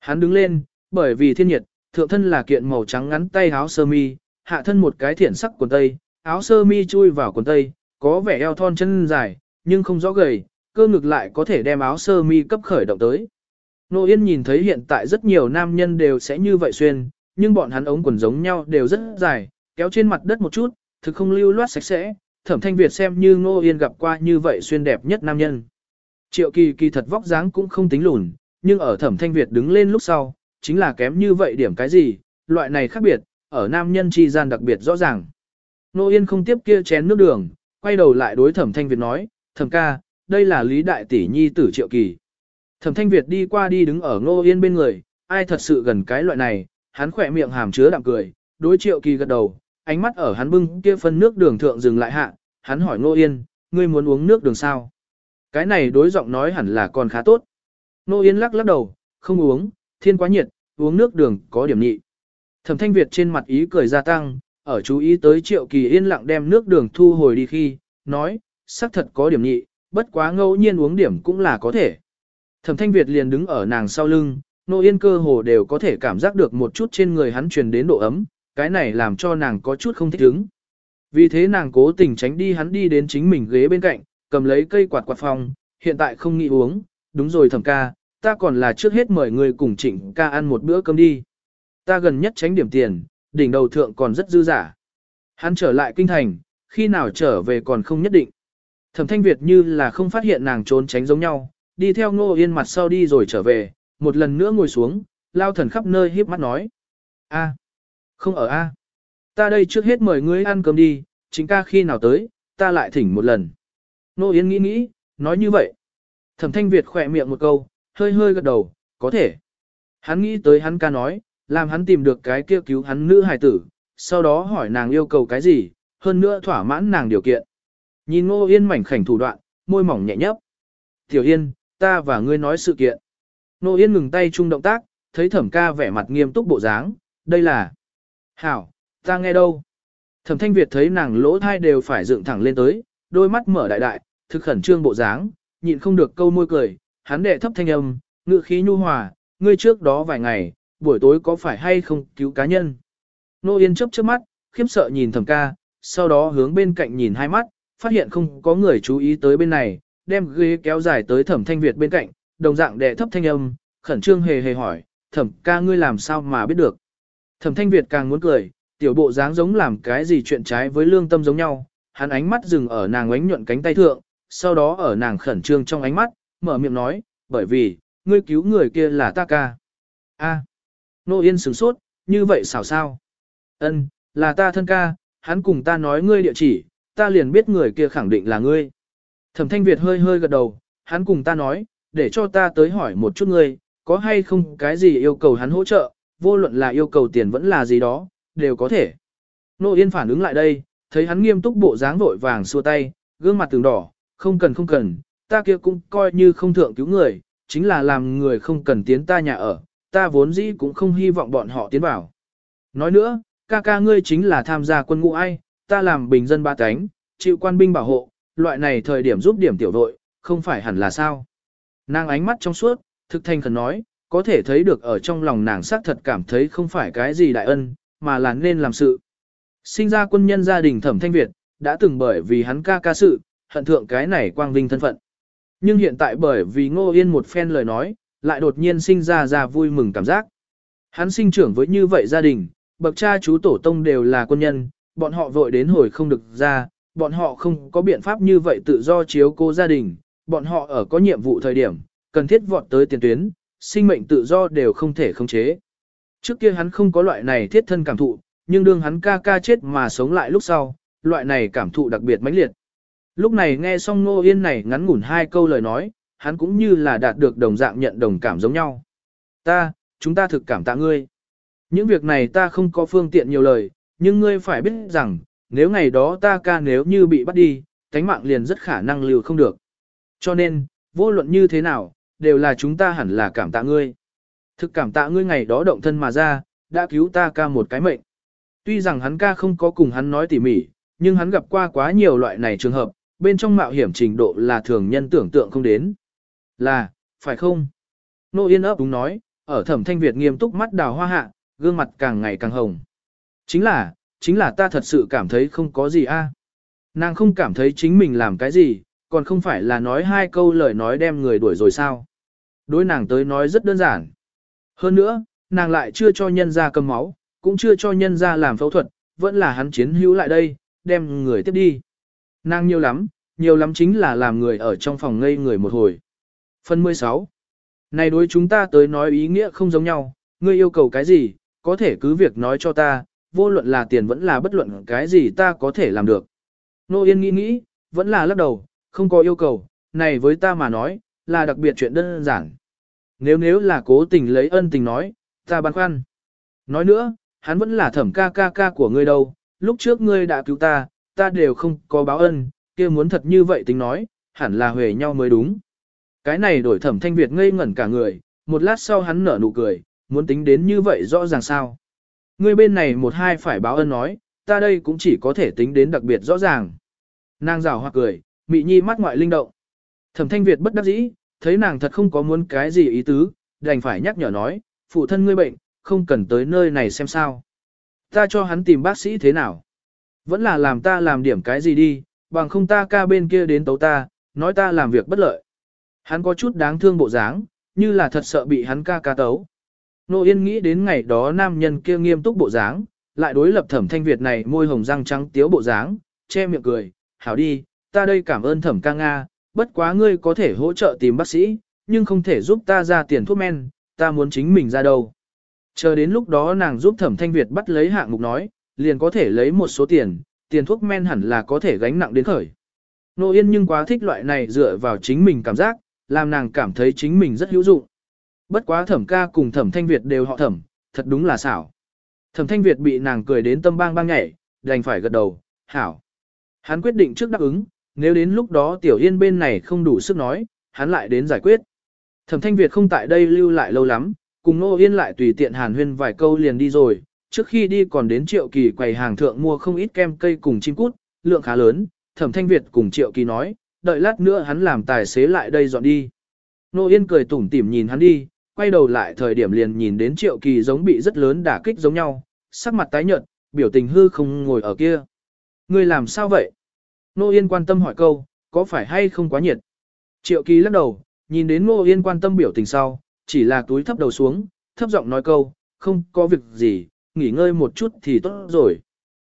Hắn đứng lên, bởi vì thiên nhiệt, thượng thân là kiện màu trắng ngắn tay áo sơ mi, hạ thân một cái thiển sắc quần tây, áo sơ mi chui vào quần tây, có vẻ eo thon chân dài, nhưng không rõ gầy, cơ ngực lại có thể đem áo sơ mi cấp khởi động tới. Nô Yên nhìn thấy hiện tại rất nhiều nam nhân đều sẽ như vậy xuyên, nhưng bọn hắn ống quần giống nhau đều rất dài, kéo trên mặt đất một chút, thực không lưu loát sạch sẽ, thẩm thanh Việt xem như Nô Yên gặp qua như vậy xuyên đẹp nhất nam nhân. Triệu kỳ kỳ thật vóc dáng cũng không tính lùn, nhưng ở thẩm thanh Việt đứng lên lúc sau, chính là kém như vậy điểm cái gì, loại này khác biệt, ở nam nhân chi gian đặc biệt rõ ràng. Nô Yên không tiếp kia chén nước đường, quay đầu lại đối thẩm thanh Việt nói, thẩm ca, đây là Lý Đại Tỷ Nhi tử Triệu Kỳ. Thẩm thanh Việt đi qua đi đứng ở Nô Yên bên người, ai thật sự gần cái loại này, hắn khỏe miệng hàm chứa đạm cười, đối Triệu Kỳ gật đầu, ánh mắt ở hắn bưng kia phân nước đường thượng dừng lại hạ, hắn hỏi Nô Yên, ngươi muốn uống nước đường sao? Cái này đối giọng nói hẳn là còn khá tốt. Nô Yên lắc lắc đầu, không uống, thiên quá nhiệt, uống nước đường có điểm nhị. Thẩm thanh Việt trên mặt ý cười gia tăng, ở chú ý tới triệu kỳ yên lặng đem nước đường thu hồi đi khi, nói, xác thật có điểm nhị, bất quá ngẫu nhiên uống điểm cũng là có thể. Thẩm thanh Việt liền đứng ở nàng sau lưng, nô yên cơ hồ đều có thể cảm giác được một chút trên người hắn truyền đến độ ấm, cái này làm cho nàng có chút không thích ứng. Vì thế nàng cố tình tránh đi hắn đi đến chính mình ghế bên cạnh, cầm lấy cây quạt quạt phòng, hiện tại không nghĩ uống, đúng rồi thẩm ca, ta còn là trước hết mời người cùng trịnh ca ăn một bữa cơm đi. Ta gần nhất tránh điểm tiền, đỉnh đầu thượng còn rất dư giả. Hắn trở lại kinh thành, khi nào trở về còn không nhất định. Thẩm thanh Việt như là không phát hiện nàng trốn tránh giống nhau, đi theo ngô yên mặt sau đi rồi trở về, một lần nữa ngồi xuống, lao thần khắp nơi hiếp mắt nói. a không ở a Ta đây trước hết mời ngươi ăn cơm đi, chính ca khi nào tới, ta lại thỉnh một lần. Ngô yên nghĩ nghĩ, nói như vậy. Thẩm thanh Việt khỏe miệng một câu, hơi hơi gật đầu, có thể. Hắn nghĩ tới hắn ca nói, làm hắn tìm được cái kia cứu hắn nữ hài tử, sau đó hỏi nàng yêu cầu cái gì, hơn nữa thỏa mãn nàng điều kiện. Nhìn Ngô Yên mảnh khảnh thủ đoạn, môi mỏng nhẹ nhấp. Tiểu Yên, ta và ngươi nói sự kiện. Ngô Yên ngừng tay chung động tác, thấy thẩm ca vẻ mặt nghiêm túc bộ dáng, đây là... Hảo, ta nghe đâu. Thẩm thanh Việt thấy nàng lỗ thai đều phải dựng thẳng lên tới, đôi mắt mở đại đại, thực khẩn trương bộ dáng, nhịn không được câu môi cười, hắn đệ thấp thanh âm, ngựa khí nhu hòa, ngươi trước đó vài ngày, buổi tối có phải hay không cứu cá nhân. Nô Yên chấp trước mắt, khiếp sợ nhìn thẩm ca, sau đó hướng bên cạnh nhìn hai mắt, phát hiện không có người chú ý tới bên này, đem ghế kéo dài tới thẩm thanh Việt bên cạnh, đồng dạng đệ thấp thanh âm, khẩn trương hề hề hỏi, thẩm ca ngươi làm sao mà biết được. Thẩm thanh Việt càng muốn cười, tiểu bộ dáng giống làm cái gì chuyện trái với lương tâm giống nhau, hắn ánh mắt dừng ở nàng ánh nhuận cánh tay thượng, sau đó ở nàng khẩn trương trong ánh mắt, mở miệng nói, bởi vì, ngươi cứu người kia là ta ca. A. Nô Yên sửng sốt, như vậy xảo sao? Ân, là ta thân ca, hắn cùng ta nói ngươi địa chỉ, ta liền biết người kia khẳng định là ngươi. Thẩm Thanh Việt hơi hơi gật đầu, hắn cùng ta nói, để cho ta tới hỏi một chút ngươi, có hay không cái gì yêu cầu hắn hỗ trợ, vô luận là yêu cầu tiền vẫn là gì đó, đều có thể. Nô Yên phản ứng lại đây, thấy hắn nghiêm túc bộ dáng vội vàng xua tay, gương mặt từng đỏ, không cần không cần, ta kia cũng coi như không thượng cứu người, chính là làm người không cần tiến ta nhà ở, ta vốn dĩ cũng không hy vọng bọn họ tiến vào. Nói nữa, ca ca ngươi chính là tham gia quân ngũ ai, ta làm bình dân ba cánh, chịu quan binh bảo hộ, loại này thời điểm giúp điểm tiểu đội, không phải hẳn là sao. Nàng ánh mắt trong suốt, Thực thành khẩn nói, có thể thấy được ở trong lòng nàng xác thật cảm thấy không phải cái gì đại ân, mà là nên làm sự. Sinh ra quân nhân gia đình thẩm thanh Việt, đã từng bởi vì hắn ca ca sự, hận thượng cái này quang vinh thân phận. Nhưng hiện tại bởi vì Ngô Yên một phen lời nói, lại đột nhiên sinh ra ra vui mừng cảm giác. Hắn sinh trưởng với như vậy gia đình, bậc cha chú tổ tông đều là quân nhân, bọn họ vội đến hồi không được ra, bọn họ không có biện pháp như vậy tự do chiếu cố gia đình, bọn họ ở có nhiệm vụ thời điểm, cần thiết vọt tới tiền tuyến, sinh mệnh tự do đều không thể khống chế. Trước kia hắn không có loại này thiết thân cảm thụ, nhưng đương hắn ca ca chết mà sống lại lúc sau, loại này cảm thụ đặc biệt mãnh liệt. Lúc này nghe xong Ngô Yên này ngắn ngủn hai câu lời nói, hắn cũng như là đạt được đồng dạng nhận đồng cảm giống nhau. Ta, chúng ta thực cảm tạ ngươi. Những việc này ta không có phương tiện nhiều lời, nhưng ngươi phải biết rằng, nếu ngày đó ta ca nếu như bị bắt đi, tánh mạng liền rất khả năng lưu không được. Cho nên, vô luận như thế nào, đều là chúng ta hẳn là cảm tạ ngươi. Thực cảm tạ ngươi ngày đó động thân mà ra, đã cứu ta ca một cái mệnh. Tuy rằng hắn ca không có cùng hắn nói tỉ mỉ, nhưng hắn gặp qua quá nhiều loại này trường hợp, bên trong mạo hiểm trình độ là thường nhân tưởng tượng không đến. Là, phải không? Nô Yên ấp đúng nói, ở thẩm thanh Việt nghiêm túc mắt đào hoa hạ, gương mặt càng ngày càng hồng. Chính là, chính là ta thật sự cảm thấy không có gì a Nàng không cảm thấy chính mình làm cái gì, còn không phải là nói hai câu lời nói đem người đuổi rồi sao. Đối nàng tới nói rất đơn giản. Hơn nữa, nàng lại chưa cho nhân ra cầm máu, cũng chưa cho nhân ra làm phẫu thuật, vẫn là hắn chiến hữu lại đây, đem người tiếp đi. Nàng nhiều lắm, nhiều lắm chính là làm người ở trong phòng ngây người một hồi. Phần 16. Này đối chúng ta tới nói ý nghĩa không giống nhau, ngươi yêu cầu cái gì, có thể cứ việc nói cho ta, vô luận là tiền vẫn là bất luận cái gì ta có thể làm được. Nô Yên nghĩ nghĩ, vẫn là lắc đầu, không có yêu cầu, này với ta mà nói, là đặc biệt chuyện đơn giản. Nếu nếu là cố tình lấy ân tình nói, ta băn khoăn. Nói nữa, hắn vẫn là thẩm ca ca ca của ngươi đâu, lúc trước ngươi đã cứu ta, ta đều không có báo ân, kia muốn thật như vậy tính nói, hẳn là huề nhau mới đúng. Cái này đổi thẩm thanh Việt ngây ngẩn cả người, một lát sau hắn nở nụ cười, muốn tính đến như vậy rõ ràng sao. Ngươi bên này một hai phải báo ân nói, ta đây cũng chỉ có thể tính đến đặc biệt rõ ràng. Nàng rào hoặc cười, mị nhi mắt ngoại linh động. Thẩm thanh Việt bất đắc dĩ, thấy nàng thật không có muốn cái gì ý tứ, đành phải nhắc nhở nói, phụ thân ngươi bệnh, không cần tới nơi này xem sao. Ta cho hắn tìm bác sĩ thế nào. Vẫn là làm ta làm điểm cái gì đi, bằng không ta ca bên kia đến tấu ta, nói ta làm việc bất lợi. Hắn có chút đáng thương bộ dáng, như là thật sợ bị hắn ca ca tấu. Nô Yên nghĩ đến ngày đó nam nhân kia nghiêm túc bộ dáng, lại đối lập thẩm thanh Việt này môi hồng răng trắng tiếu bộ dáng, che miệng cười, hảo đi, ta đây cảm ơn thẩm ca Nga, bất quá ngươi có thể hỗ trợ tìm bác sĩ, nhưng không thể giúp ta ra tiền thuốc men, ta muốn chính mình ra đâu. Chờ đến lúc đó nàng giúp thẩm thanh Việt bắt lấy hạng mục nói, liền có thể lấy một số tiền, tiền thuốc men hẳn là có thể gánh nặng đến khởi. Nô Yên nhưng quá thích loại này dựa vào chính mình cảm giác, làm nàng cảm thấy chính mình rất hữu dụng. Bất quá thẩm ca cùng thẩm thanh Việt đều họ thẩm, thật đúng là xảo. Thẩm thanh Việt bị nàng cười đến tâm bang bang nhảy, đành phải gật đầu, hảo. Hắn quyết định trước đáp ứng, nếu đến lúc đó tiểu yên bên này không đủ sức nói, hắn lại đến giải quyết. Thẩm thanh Việt không tại đây lưu lại lâu lắm, cùng Nô Yên lại tùy tiện hàn huyên vài câu liền đi rồi, trước khi đi còn đến triệu kỳ quầy hàng thượng mua không ít kem cây cùng chim cút, lượng khá lớn, thẩm thanh Việt cùng triệu kỳ nói, đợi lát nữa hắn làm tài xế lại đây dọn đi. Nô Yên cười tủm tỉm nhìn hắn đi, quay đầu lại thời điểm liền nhìn đến triệu kỳ giống bị rất lớn đả kích giống nhau, sắc mặt tái nhợt, biểu tình hư không ngồi ở kia. Người làm sao vậy? Nô Yên quan tâm hỏi câu, có phải hay không quá nhiệt? Triệu kỳ lắc đầu, nhìn đến Nô Yên quan tâm biểu tình sau, chỉ là túi thấp đầu xuống, thấp giọng nói câu, không có việc gì, nghỉ ngơi một chút thì tốt rồi.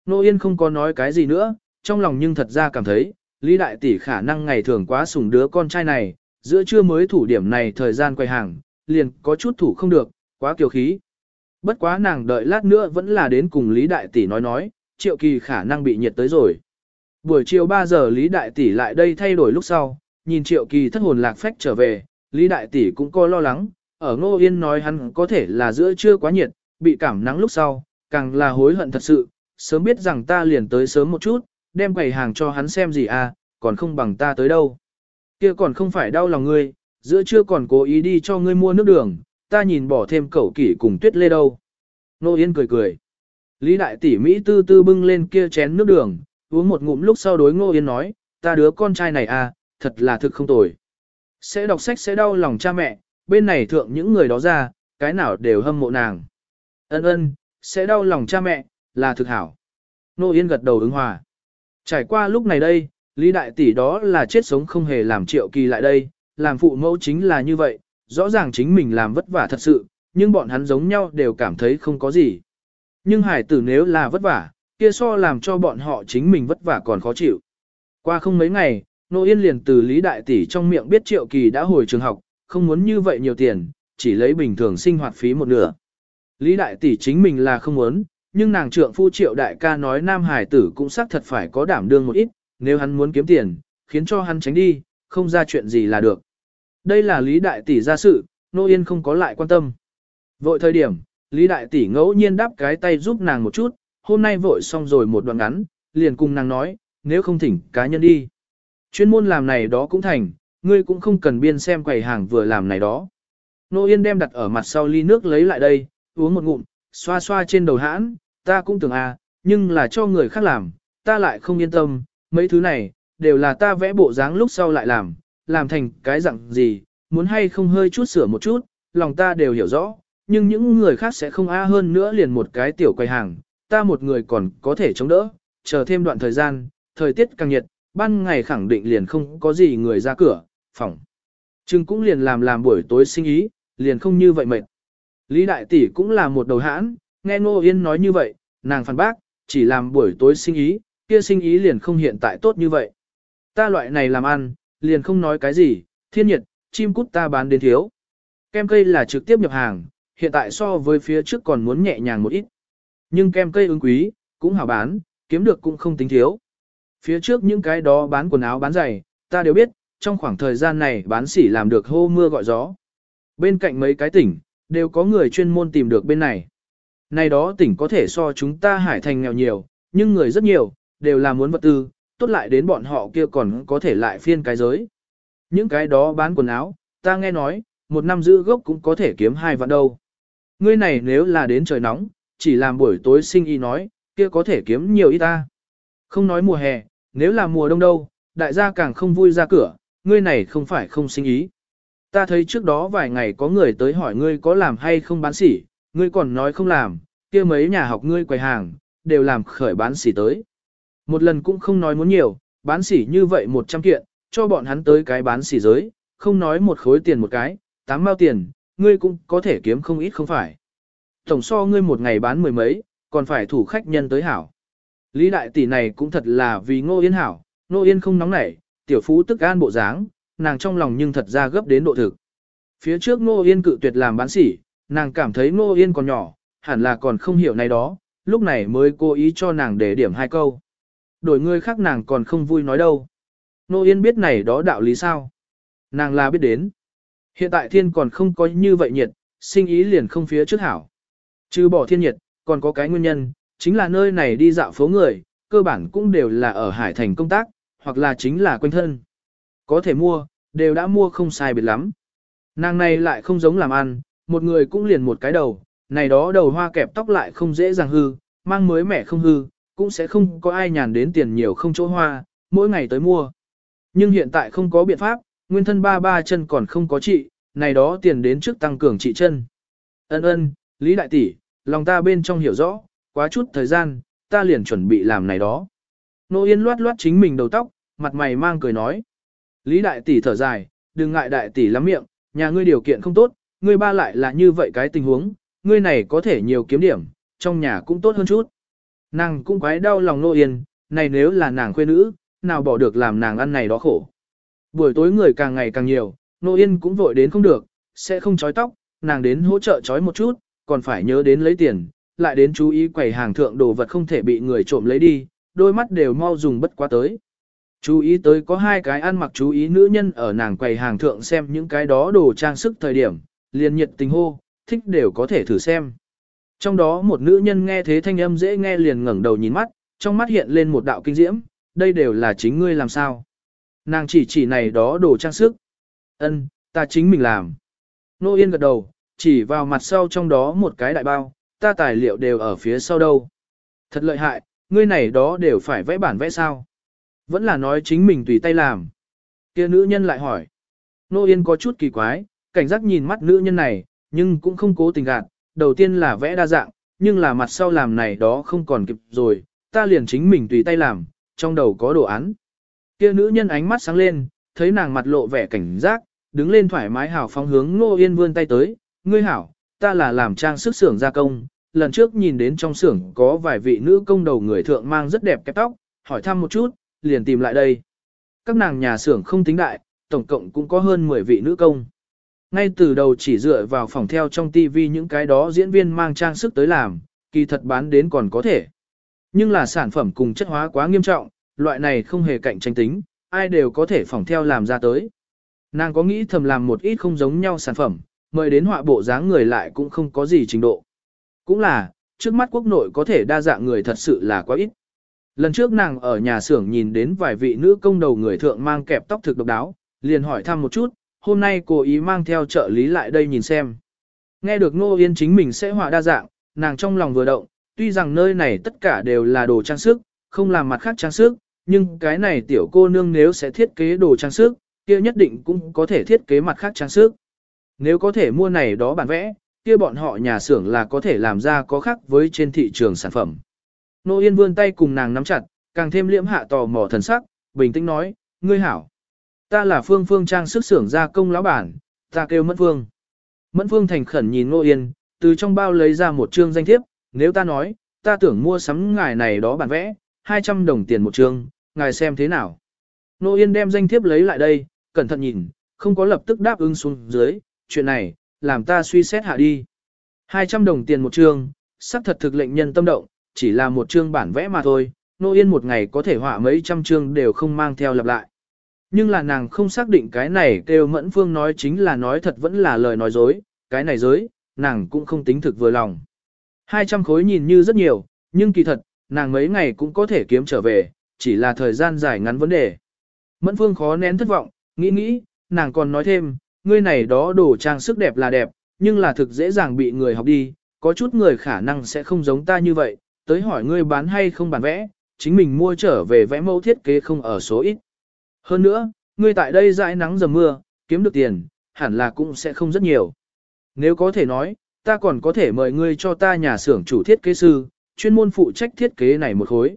Nô Yên không có nói cái gì nữa, trong lòng nhưng thật ra cảm thấy, Lý Đại Tỷ khả năng ngày thường quá sủng đứa con trai này, giữa trưa mới thủ điểm này thời gian quay hàng, liền có chút thủ không được, quá kiều khí. Bất quá nàng đợi lát nữa vẫn là đến cùng Lý Đại Tỷ nói nói, Triệu Kỳ khả năng bị nhiệt tới rồi. Buổi chiều 3 giờ Lý Đại Tỷ lại đây thay đổi lúc sau, nhìn Triệu Kỳ thất hồn lạc phách trở về, Lý Đại Tỷ cũng có lo lắng, ở Ngô Yên nói hắn có thể là giữa trưa quá nhiệt, bị cảm nắng lúc sau, càng là hối hận thật sự, sớm biết rằng ta liền tới sớm một chút, đem quầy hàng cho hắn xem gì à, còn không bằng ta tới đâu. kia còn không phải đau lòng ngươi, giữa trưa còn cố ý đi cho ngươi mua nước đường, ta nhìn bỏ thêm cẩu kỷ cùng tuyết lê đâu. Nô Yên cười cười. Lý đại tỷ Mỹ tư tư bưng lên kia chén nước đường, uống một ngụm lúc sau đối Ngô Yên nói, ta đứa con trai này à, thật là thực không tồi. Sẽ đọc sách sẽ đau lòng cha mẹ, bên này thượng những người đó ra, cái nào đều hâm mộ nàng. Ân ân, sẽ đau lòng cha mẹ, là thực hảo. Nô Yên gật đầu ứng hòa. Trải qua lúc này đây, Lý Đại Tỷ đó là chết sống không hề làm triệu kỳ lại đây, làm phụ mẫu chính là như vậy, rõ ràng chính mình làm vất vả thật sự, nhưng bọn hắn giống nhau đều cảm thấy không có gì. Nhưng hải tử nếu là vất vả, kia so làm cho bọn họ chính mình vất vả còn khó chịu. Qua không mấy ngày, Nô Yên liền từ Lý Đại Tỷ trong miệng biết Triệu Kỳ đã hồi trường học, không muốn như vậy nhiều tiền, chỉ lấy bình thường sinh hoạt phí một nửa. Lý Đại Tỷ chính mình là không muốn, nhưng nàng trượng phu Triệu Đại ca nói Nam Hải tử cũng xác thật phải có đảm đương một ít, nếu hắn muốn kiếm tiền, khiến cho hắn tránh đi, không ra chuyện gì là được. Đây là Lý Đại Tỷ ra sự, Nô Yên không có lại quan tâm. Vội thời điểm, Lý Đại Tỷ ngẫu nhiên đáp cái tay giúp nàng một chút, hôm nay vội xong rồi một đoạn ngắn, liền cùng nàng nói, nếu không thỉnh cá nhân đi. Chuyên môn làm này đó cũng thành, ngươi cũng không cần biên xem quầy hàng vừa làm này đó. Nô Yên đem đặt ở mặt sau ly nước lấy lại đây, uống một ngụm, xoa xoa trên đầu hãn, ta cũng tưởng à, nhưng là cho người khác làm, ta lại không yên tâm, mấy thứ này, đều là ta vẽ bộ dáng lúc sau lại làm, làm thành cái dạng gì, muốn hay không hơi chút sửa một chút, lòng ta đều hiểu rõ, nhưng những người khác sẽ không a hơn nữa liền một cái tiểu quầy hàng, ta một người còn có thể chống đỡ, chờ thêm đoạn thời gian, thời tiết càng nhiệt, ban ngày khẳng định liền không có gì người ra cửa, phòng. Trưng cũng liền làm làm buổi tối sinh ý, liền không như vậy mệt. Lý Đại Tỷ cũng là một đầu hãn, nghe Ngô Yên nói như vậy, nàng phản bác, chỉ làm buổi tối sinh ý, kia sinh ý liền không hiện tại tốt như vậy. Ta loại này làm ăn, liền không nói cái gì, thiên nhiệt, chim cút ta bán đến thiếu. Kem cây là trực tiếp nhập hàng, hiện tại so với phía trước còn muốn nhẹ nhàng một ít. Nhưng kem cây ứng quý, cũng hảo bán, kiếm được cũng không tính thiếu. Phía trước những cái đó bán quần áo bán giày, ta đều biết, trong khoảng thời gian này bán sỉ làm được hô mưa gọi gió. Bên cạnh mấy cái tỉnh, đều có người chuyên môn tìm được bên này. Này đó tỉnh có thể so chúng ta hải thành nghèo nhiều, nhưng người rất nhiều, đều là muốn vật tư, tốt lại đến bọn họ kia còn có thể lại phiên cái giới. Những cái đó bán quần áo, ta nghe nói, một năm giữ gốc cũng có thể kiếm hai vạn đâu. Ngươi này nếu là đến trời nóng, chỉ làm buổi tối sinh y nói, kia có thể kiếm nhiều ít ta. Không nói mùa hè, nếu là mùa đông đâu, đại gia càng không vui ra cửa, ngươi này không phải không sinh ý. Ta thấy trước đó vài ngày có người tới hỏi ngươi có làm hay không bán sỉ, ngươi còn nói không làm, kia mấy nhà học ngươi quầy hàng, đều làm khởi bán sỉ tới. Một lần cũng không nói muốn nhiều, bán sỉ như vậy 100 kiện, cho bọn hắn tới cái bán sỉ giới, không nói một khối tiền một cái, tám mao tiền, ngươi cũng có thể kiếm không ít không phải. Tổng so ngươi một ngày bán mười mấy, còn phải thủ khách nhân tới hảo. Lý đại tỷ này cũng thật là vì ngô yên hảo, ngô yên không nóng nảy, tiểu phú tức an bộ dáng, nàng trong lòng nhưng thật ra gấp đến độ thực. Phía trước ngô yên cự tuyệt làm bán sỉ, nàng cảm thấy ngô yên còn nhỏ, hẳn là còn không hiểu này đó, lúc này mới cố ý cho nàng để điểm hai câu. Đổi người khác nàng còn không vui nói đâu. Ngô yên biết này đó đạo lý sao. Nàng là biết đến. Hiện tại thiên còn không có như vậy nhiệt, sinh ý liền không phía trước hảo. Trừ bỏ thiên nhiệt, còn có cái nguyên nhân, chính là nơi này đi dạo phố người, cơ bản cũng đều là ở Hải Thành công tác, hoặc là chính là quanh thân. Có thể mua, đều đã mua không sai biệt lắm. Nàng này lại không giống làm ăn, một người cũng liền một cái đầu, này đó đầu hoa kẹp tóc lại không dễ dàng hư, mang mới mẻ không hư, cũng sẽ không có ai nhàn đến tiền nhiều không chỗ hoa, mỗi ngày tới mua. Nhưng hiện tại không có biện pháp, nguyên thân ba ba chân còn không có trị, này đó tiền đến trước tăng cường trị chân. Ân ân, Lý Đại Tỷ, lòng ta bên trong hiểu rõ, quá chút thời gian, ta liền chuẩn bị làm này đó. Nô Yên loát loát chính mình đầu tóc, mặt mày mang cười nói. Lý Đại Tỷ thở dài, đừng ngại Đại Tỷ lắm miệng, nhà ngươi điều kiện không tốt, ngươi ba lại là như vậy cái tình huống, ngươi này có thể nhiều kiếm điểm, trong nhà cũng tốt hơn chút. Nàng cũng quái đau lòng Nô Yên, này nếu là nàng khuê nữ, nào bỏ được làm nàng ăn này đó khổ. Buổi tối người càng ngày càng nhiều, Nô Yên cũng vội đến không được, sẽ không chói tóc, nàng đến hỗ trợ chói một chút, còn phải nhớ đến lấy tiền, lại đến chú ý quầy hàng thượng đồ vật không thể bị người trộm lấy đi, đôi mắt đều mau dùng bất quá tới. Chú ý tới có hai cái ăn mặc chú ý nữ nhân ở nàng quầy hàng thượng xem những cái đó đồ trang sức thời điểm, liền nhiệt tình hô, thích đều có thể thử xem. Trong đó một nữ nhân nghe thế thanh âm dễ nghe liền ngẩng đầu nhìn mắt, trong mắt hiện lên một đạo kinh diễm, đây đều là chính ngươi làm sao. Nàng chỉ chỉ này đó đồ trang sức. Ân, ta chính mình làm. Nô Yên gật đầu, chỉ vào mặt sau trong đó một cái đại bao, ta tài liệu đều ở phía sau đâu. Thật lợi hại, ngươi này đó đều phải vẽ bản vẽ sao. Vẫn là nói chính mình tùy tay làm. kia nữ nhân lại hỏi. Nô Yên có chút kỳ quái, cảnh giác nhìn mắt nữ nhân này, nhưng cũng không cố tình gạt, đầu tiên là vẽ đa dạng, nhưng là mặt sau làm này đó không còn kịp rồi, ta liền chính mình tùy tay làm, trong đầu có đồ án. Kia nữ nhân ánh mắt sáng lên, thấy nàng mặt lộ vẻ cảnh giác, đứng lên thoải mái hào phóng hướng Ngô Yên vươn tay tới, ngươi hảo, ta là làm trang sức xưởng gia công, lần trước nhìn đến trong xưởng có vài vị nữ công đầu người thượng mang rất đẹp kẹp tóc, hỏi thăm một chút, liền tìm lại đây. Các nàng nhà xưởng không tính đại, tổng cộng cũng có hơn 10 vị nữ công. Ngay từ đầu chỉ dựa vào phòng theo trong TV những cái đó diễn viên mang trang sức tới làm, kỳ thật bán đến còn có thể. Nhưng là sản phẩm cùng chất hóa quá nghiêm trọng, loại này không hề cạnh tranh tính, ai đều có thể phòng theo làm ra tới. Nàng có nghĩ thầm làm một ít không giống nhau sản phẩm, mời đến họa bộ dáng người lại cũng không có gì trình độ. Cũng là, trước mắt quốc nội có thể đa dạng người thật sự là quá ít. Lần trước nàng ở nhà xưởng nhìn đến vài vị nữ công đầu người thượng mang kẹp tóc thực độc đáo, liền hỏi thăm một chút, hôm nay cô ý mang theo trợ lý lại đây nhìn xem. Nghe được Ngô Yên chính mình sẽ họa đa dạng, nàng trong lòng vừa động, tuy rằng nơi này tất cả đều là đồ trang sức, không làm mặt khác trang sức, nhưng cái này tiểu cô nương nếu sẽ thiết kế đồ trang sức, kia nhất định cũng có thể thiết kế mặt khác trang sức. Nếu có thể mua này đó bản vẽ, kia bọn họ nhà xưởng là có thể làm ra có khác với trên thị trường sản phẩm. Nô Yên vươn tay cùng nàng nắm chặt, càng thêm liễm hạ tò mò thần sắc, bình tĩnh nói, ngươi hảo. Ta là phương phương trang sức xưởng gia công lão bản, ta kêu Mẫn Phương. Mẫn Phương thành khẩn nhìn Nô Yên, từ trong bao lấy ra một chương danh thiếp, nếu ta nói, ta tưởng mua sắm ngài này đó bản vẽ, 200 đồng tiền một chương, ngài xem thế nào. Nô Yên đem danh thiếp lấy lại đây, cẩn thận nhìn, không có lập tức đáp ứng xuống dưới, chuyện này, làm ta suy xét hạ đi. 200 đồng tiền một chương, sắc thật thực lệnh nhân tâm động, chỉ là một chương bản vẽ mà thôi, Nô Yên một ngày có thể họa mấy trăm chương đều không mang theo lặp lại. Nhưng là nàng không xác định cái này kêu mẫn phương nói chính là nói thật vẫn là lời nói dối, cái này dối, nàng cũng không tính thực vừa lòng. 200 khối nhìn như rất nhiều, nhưng kỳ thật, nàng mấy ngày cũng có thể kiếm trở về, chỉ là thời gian dài ngắn vấn đề. Mẫn phương khó nén thất vọng, nghĩ nghĩ, nàng còn nói thêm, ngươi này đó đồ trang sức đẹp là đẹp, nhưng là thực dễ dàng bị người học đi, có chút người khả năng sẽ không giống ta như vậy, tới hỏi ngươi bán hay không bán vẽ, chính mình mua trở về vẽ mẫu thiết kế không ở số ít. Hơn nữa, ngươi tại đây dãi nắng dầm mưa, kiếm được tiền, hẳn là cũng sẽ không rất nhiều. Nếu có thể nói, ta còn có thể mời ngươi cho ta nhà xưởng chủ thiết kế sư, chuyên môn phụ trách thiết kế này một khối.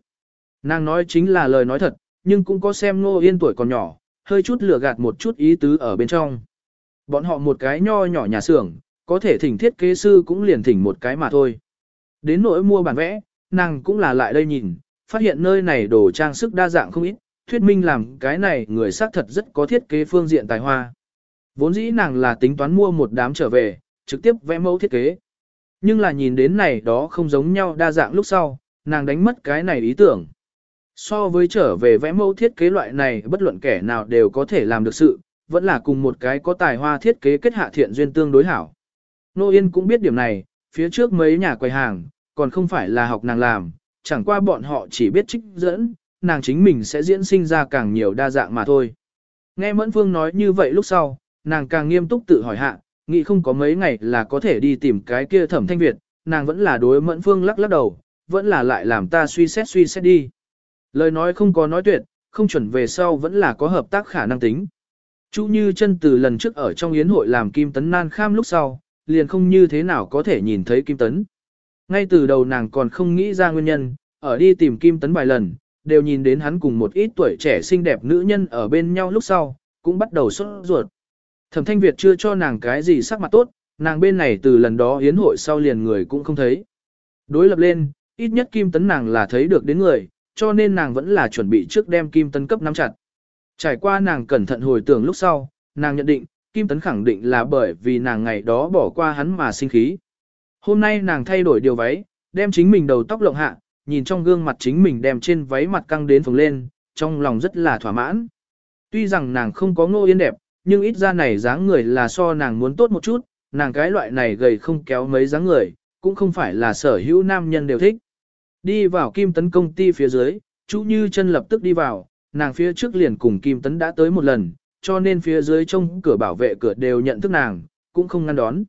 Nàng nói chính là lời nói thật, nhưng cũng có xem Ngô Yên tuổi còn nhỏ, hơi chút lừa gạt một chút ý tứ ở bên trong. Bọn họ một cái nho nhỏ nhà xưởng, có thể thỉnh thiết kế sư cũng liền thỉnh một cái mà thôi. Đến nỗi mua bản vẽ, nàng cũng là lại đây nhìn, phát hiện nơi này đồ trang sức đa dạng không ít, thuyết minh làm cái này người xác thật rất có thiết kế phương diện tài hoa. Vốn dĩ nàng là tính toán mua một đám trở về, trực tiếp vẽ mẫu thiết kế. Nhưng là nhìn đến này đó không giống nhau đa dạng lúc sau, nàng đánh mất cái này ý tưởng. So với trở về vẽ mẫu thiết kế loại này bất luận kẻ nào đều có thể làm được sự, vẫn là cùng một cái có tài hoa thiết kế kết hạ thiện duyên tương đối hảo. Nô Yên cũng biết điểm này, phía trước mấy nhà quầy hàng, còn không phải là học nàng làm, chẳng qua bọn họ chỉ biết trích dẫn, nàng chính mình sẽ diễn sinh ra càng nhiều đa dạng mà thôi. Nghe Mẫn Phương nói như vậy lúc sau, nàng càng nghiêm túc tự hỏi hạ, nghĩ không có mấy ngày là có thể đi tìm cái kia thẩm thanh Việt, nàng vẫn là đối Mẫn Phương lắc lắc đầu, vẫn là lại làm ta suy xét suy xét đi. Lời nói không có nói tuyệt, không chuẩn về sau vẫn là có hợp tác khả năng tính. Chú Như chân từ lần trước ở trong yến hội làm Kim Tấn nan kham lúc sau, liền không như thế nào có thể nhìn thấy Kim Tấn. Ngay từ đầu nàng còn không nghĩ ra nguyên nhân, ở đi tìm Kim Tấn vài lần, đều nhìn đến hắn cùng một ít tuổi trẻ xinh đẹp nữ nhân ở bên nhau lúc sau, cũng bắt đầu sốt ruột. Thẩm Thanh Việt chưa cho nàng cái gì sắc mặt tốt, nàng bên này từ lần đó hiến hội sau liền người cũng không thấy. Đối lập lên, ít nhất Kim Tấn nàng là thấy được đến người, cho nên nàng vẫn là chuẩn bị trước đem Kim Tấn cấp nắm chặt. Trải qua nàng cẩn thận hồi tưởng lúc sau, nàng nhận định, Kim Tấn khẳng định là bởi vì nàng ngày đó bỏ qua hắn mà sinh khí. Hôm nay nàng thay đổi điều váy, đem chính mình đầu tóc lộng hạ, nhìn trong gương mặt chính mình đem trên váy mặt căng đến phồng lên, trong lòng rất là thỏa mãn. Tuy rằng nàng không có ngô yên đẹp, nhưng ít ra này dáng người là so nàng muốn tốt một chút, nàng cái loại này gầy không kéo mấy dáng người, cũng không phải là sở hữu nam nhân đều thích. Đi vào kim tấn công ty phía dưới, chú Như chân lập tức đi vào, nàng phía trước liền cùng kim tấn đã tới một lần, cho nên phía dưới trong cửa bảo vệ cửa đều nhận thức nàng, cũng không ngăn đón.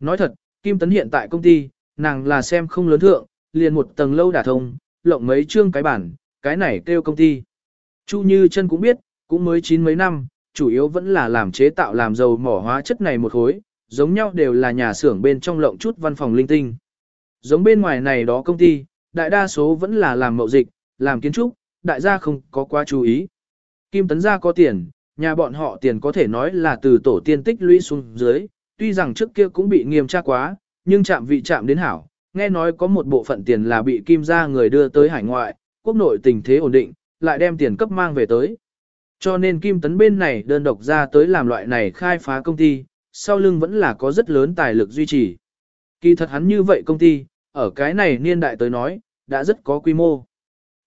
Nói thật, kim tấn hiện tại công ty, nàng là xem không lớn thượng, liền một tầng lâu đả thông, lộng mấy chương cái bản, cái này kêu công ty. Chu Như chân cũng biết, cũng mới chín mấy năm, chủ yếu vẫn là làm chế tạo làm dầu mỏ hóa chất này một khối, giống nhau đều là nhà xưởng bên trong lộng chút văn phòng linh tinh. Giống bên ngoài này đó công ty, đại đa số vẫn là làm mậu dịch, làm kiến trúc, đại gia không có quá chú ý. Kim Tấn gia có tiền, nhà bọn họ tiền có thể nói là từ tổ tiên tích lũy xuống dưới, tuy rằng trước kia cũng bị nghiêm tra quá, nhưng chạm vị chạm đến hảo, nghe nói có một bộ phận tiền là bị Kim gia người đưa tới hải ngoại, quốc nội tình thế ổn định, lại đem tiền cấp mang về tới. Cho nên Kim Tấn bên này đơn độc ra tới làm loại này khai phá công ty, sau lưng vẫn là có rất lớn tài lực duy trì. Kỳ thật hắn như vậy công ty, ở cái này niên đại tới nói, đã rất có quy mô.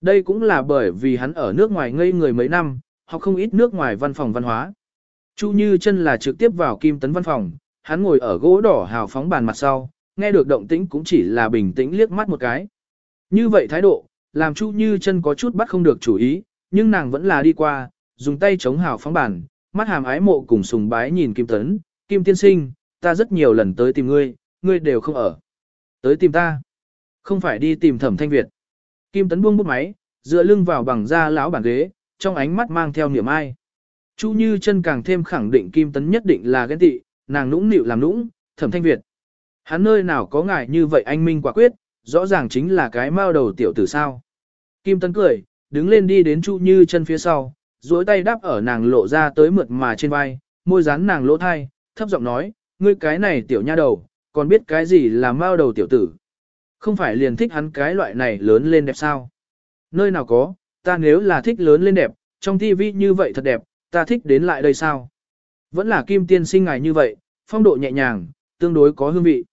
Đây cũng là bởi vì hắn ở nước ngoài ngây người mấy năm, học không ít nước ngoài văn phòng văn hóa. Chu Như chân là trực tiếp vào Kim Tấn văn phòng, hắn ngồi ở gỗ đỏ hào phóng bàn mặt sau, nghe được động tĩnh cũng chỉ là bình tĩnh liếc mắt một cái. Như vậy thái độ, làm Chu Như chân có chút bắt không được chủ ý, nhưng nàng vẫn là đi qua, dùng tay chống hào phóng bàn, mắt hàm ái mộ cùng sùng bái nhìn Kim Tấn, Kim Tiên Sinh, ta rất nhiều lần tới tìm ngươi, ngươi đều không ở. Tới tìm ta. Không phải đi tìm thẩm thanh Việt. Kim Tấn buông bút máy, dựa lưng vào bằng da lão bản ghế, trong ánh mắt mang theo niềm ai. Chu Như chân càng thêm khẳng định Kim Tấn nhất định là ghen tị, nàng nũng nịu làm nũng, thẩm thanh Việt. Hắn nơi nào có ngài như vậy anh minh quả quyết, rõ ràng chính là cái mao đầu tiểu tử sao. Kim Tấn cười, đứng lên đi đến Chu Như chân phía sau, duỗi tay đáp ở nàng lộ ra tới mượt mà trên vai, môi dán nàng lỗ thai, thấp giọng nói, ngươi cái này tiểu nha đầu, còn biết cái gì là mao đầu tiểu tử. Không phải liền thích hắn cái loại này lớn lên đẹp sao? Nơi nào có, ta nếu là thích lớn lên đẹp, trong tivi như vậy thật đẹp, ta thích đến lại đây sao? Vẫn là kim tiên sinh ngài như vậy, phong độ nhẹ nhàng, tương đối có hương vị.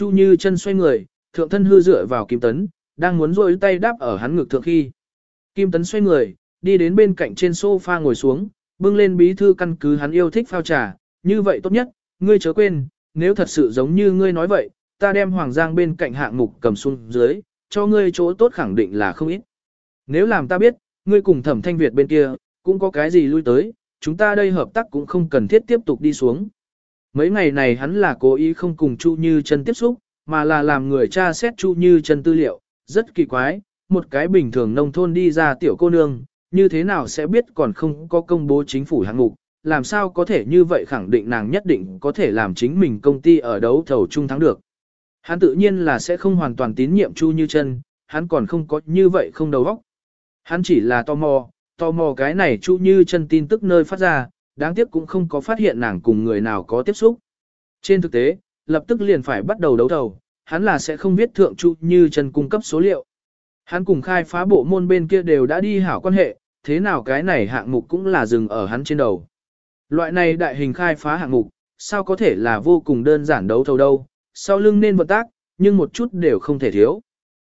Chu như chân xoay người, thượng thân hư dựa vào kim tấn, đang muốn rôi tay đáp ở hắn ngực thượng khi. Kim tấn xoay người, đi đến bên cạnh trên sofa ngồi xuống, bưng lên bí thư căn cứ hắn yêu thích phao trà, như vậy tốt nhất, ngươi chớ quên, nếu thật sự giống như ngươi nói vậy, ta đem Hoàng Giang bên cạnh hạng mục cầm xuống dưới, cho ngươi chỗ tốt khẳng định là không ít. Nếu làm ta biết, ngươi cùng thẩm thanh Việt bên kia, cũng có cái gì lui tới, chúng ta đây hợp tác cũng không cần thiết tiếp tục đi xuống. Mấy ngày này hắn là cố ý không cùng Chu Như chân tiếp xúc, mà là làm người tra xét Chu Như chân tư liệu, rất kỳ quái, một cái bình thường nông thôn đi ra tiểu cô nương, như thế nào sẽ biết còn không có công bố chính phủ hạng mục, làm sao có thể như vậy khẳng định nàng nhất định có thể làm chính mình công ty ở đấu thầu chung thắng được. Hắn tự nhiên là sẽ không hoàn toàn tín nhiệm Chu Như Chân, hắn còn không có như vậy không đầu óc. Hắn chỉ là tò mò, tò mò cái này Chu Như Chân tin tức nơi phát ra, đáng tiếc cũng không có phát hiện nàng cùng người nào có tiếp xúc. Trên thực tế, lập tức liền phải bắt đầu đấu thầu, hắn là sẽ không biết thượng Chu Như Chân cung cấp số liệu. Hắn cùng khai phá bộ môn bên kia đều đã đi hảo quan hệ, thế nào cái này hạng mục cũng là dừng ở hắn trên đầu. Loại này đại hình khai phá hạng mục, sao có thể là vô cùng đơn giản đấu thầu đâu, sau lưng nên vận tác, nhưng một chút đều không thể thiếu.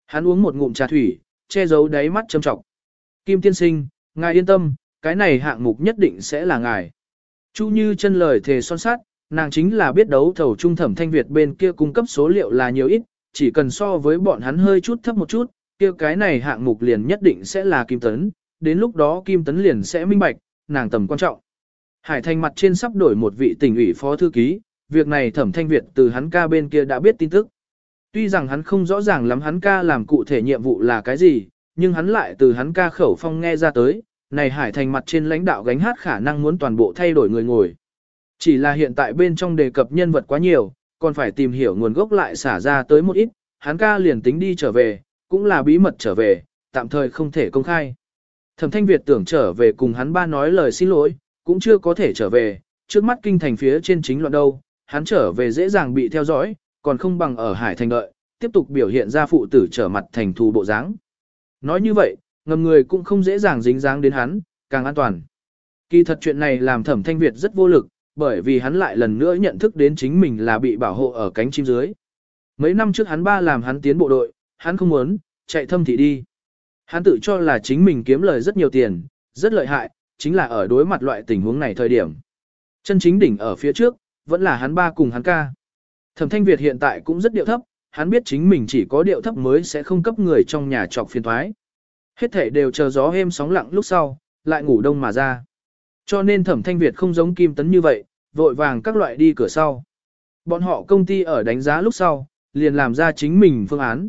Hắn uống một ngụm trà thủy, che giấu đáy mắt châm trọng. Kim tiên sinh, ngài yên tâm, cái này hạng mục nhất định sẽ là ngài. Chu như chân lời thề son sát, nàng chính là biết đấu thầu trung thẩm thanh Việt bên kia cung cấp số liệu là nhiều ít, chỉ cần so với bọn hắn hơi chút thấp một chút, kia cái này hạng mục liền nhất định sẽ là Kim Tấn, đến lúc đó Kim Tấn liền sẽ minh bạch, nàng tầm quan trọng. Hải Thành mặt trên sắp đổi một vị tỉnh ủy phó thư ký, việc này thẩm thanh Việt từ hắn ca bên kia đã biết tin tức. Tuy rằng hắn không rõ ràng lắm hắn ca làm cụ thể nhiệm vụ là cái gì, nhưng hắn lại từ hắn ca khẩu phong nghe ra tới, này Hải Thành mặt trên lãnh đạo gánh hát khả năng muốn toàn bộ thay đổi người ngồi. Chỉ là hiện tại bên trong đề cập nhân vật quá nhiều, còn phải tìm hiểu nguồn gốc lại xả ra tới một ít, hắn ca liền tính đi trở về, cũng là bí mật trở về, tạm thời không thể công khai. Thẩm Thanh Việt tưởng trở về cùng hắn ba nói lời xin lỗi, cũng chưa có thể trở về, trước mắt kinh thành phía trên chính loạn đâu, hắn trở về dễ dàng bị theo dõi, còn không bằng ở Hải Thành đợi, tiếp tục biểu hiện ra phụ tử trở mặt thành thù bộ dáng. Nói như vậy, ngầm người cũng không dễ dàng dính dáng đến hắn, càng an toàn. Kỳ thật chuyện này làm Thẩm Thanh Việt rất vô lực, bởi vì hắn lại lần nữa nhận thức đến chính mình là bị bảo hộ ở cánh chim dưới. Mấy năm trước hắn ba làm hắn tiến bộ đội, hắn không muốn, chạy thâm thị đi. Hắn tự cho là chính mình kiếm lời rất nhiều tiền, rất lợi hại, chính là ở đối mặt loại tình huống này thời điểm. Chân chính đỉnh ở phía trước, vẫn là hắn ba cùng hắn ca. Thẩm Thanh Việt hiện tại cũng rất điệu thấp, hắn biết chính mình chỉ có điệu thấp mới sẽ không cấp người trong nhà trọc phiền thoái. Hết thể đều chờ gió êm sóng lặng lúc sau, lại ngủ đông mà ra. Cho nên Thẩm Thanh Việt không giống Kim Tấn như vậy, vội vàng các loại đi cửa sau. Bọn họ công ty ở đánh giá lúc sau, liền làm ra chính mình phương án.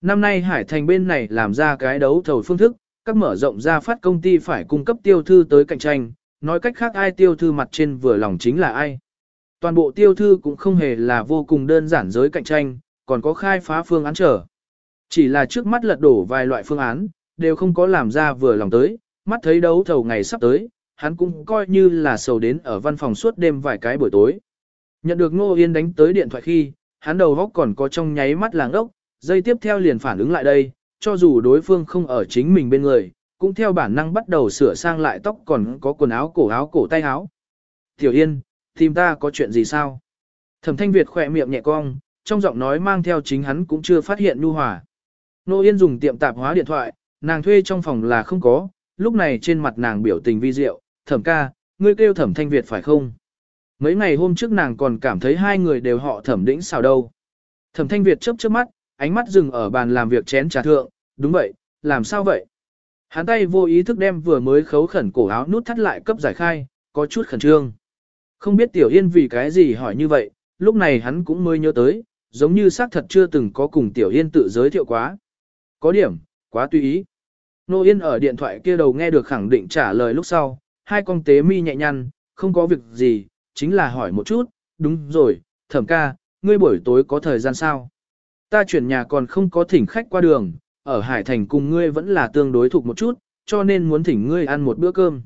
Năm nay Hải Thành bên này làm ra cái đấu thầu phương thức, các mở rộng ra phát công ty phải cung cấp tiêu thư tới cạnh tranh, Nói cách khác ai tiêu thư mặt trên vừa lòng chính là ai. Toàn bộ tiêu thư cũng không hề là vô cùng đơn giản giới cạnh tranh, còn có khai phá phương án trở. Chỉ là trước mắt lật đổ vài loại phương án, đều không có làm ra vừa lòng tới, mắt thấy đấu thầu ngày sắp tới, hắn cũng coi như là sầu đến ở văn phòng suốt đêm vài cái buổi tối. Nhận được Ngô Yên đánh tới điện thoại khi, hắn đầu góc còn có trong nháy mắt làng ốc, dây tiếp theo liền phản ứng lại đây, cho dù đối phương không ở chính mình bên người, cũng theo bản năng bắt đầu sửa sang lại tóc còn có quần áo cổ áo cổ tay áo. Tiểu Yên, tìm ta có chuyện gì sao? Thẩm Thanh Việt khỏe miệng nhẹ cong, trong giọng nói mang theo chính hắn cũng chưa phát hiện nhu hòa. Nô Yên dùng tiệm tạp hóa điện thoại, nàng thuê trong phòng là không có, lúc này trên mặt nàng biểu tình vi diệu, thẩm ca, ngươi kêu thẩm thanh Việt phải không? Mấy ngày hôm trước nàng còn cảm thấy hai người đều họ thẩm đĩnh sao đâu. Thẩm thanh Việt chớp chớp mắt, ánh mắt dừng ở bàn làm việc chén trà thượng, đúng vậy, làm sao vậy? Hắn tay vô ý thức đem vừa mới khấu khẩn cổ áo nút thắt lại cấp giải khai, có chút khẩn trương. Không biết Tiểu Yên vì cái gì hỏi như vậy, lúc này hắn cũng mới nhớ tới, giống như xác thật chưa từng có cùng Tiểu Yên tự giới thiệu quá. Có điểm, quá tùy ý. Nô Yên ở điện thoại kia đầu nghe được khẳng định trả lời lúc sau, hai con tế mi nhẹ nhăn, không có việc gì, chính là hỏi một chút, đúng rồi, thẩm ca, ngươi buổi tối có thời gian sao? Ta chuyển nhà còn không có thỉnh khách qua đường, ở Hải Thành cùng ngươi vẫn là tương đối thuộc một chút, cho nên muốn thỉnh ngươi ăn một bữa cơm.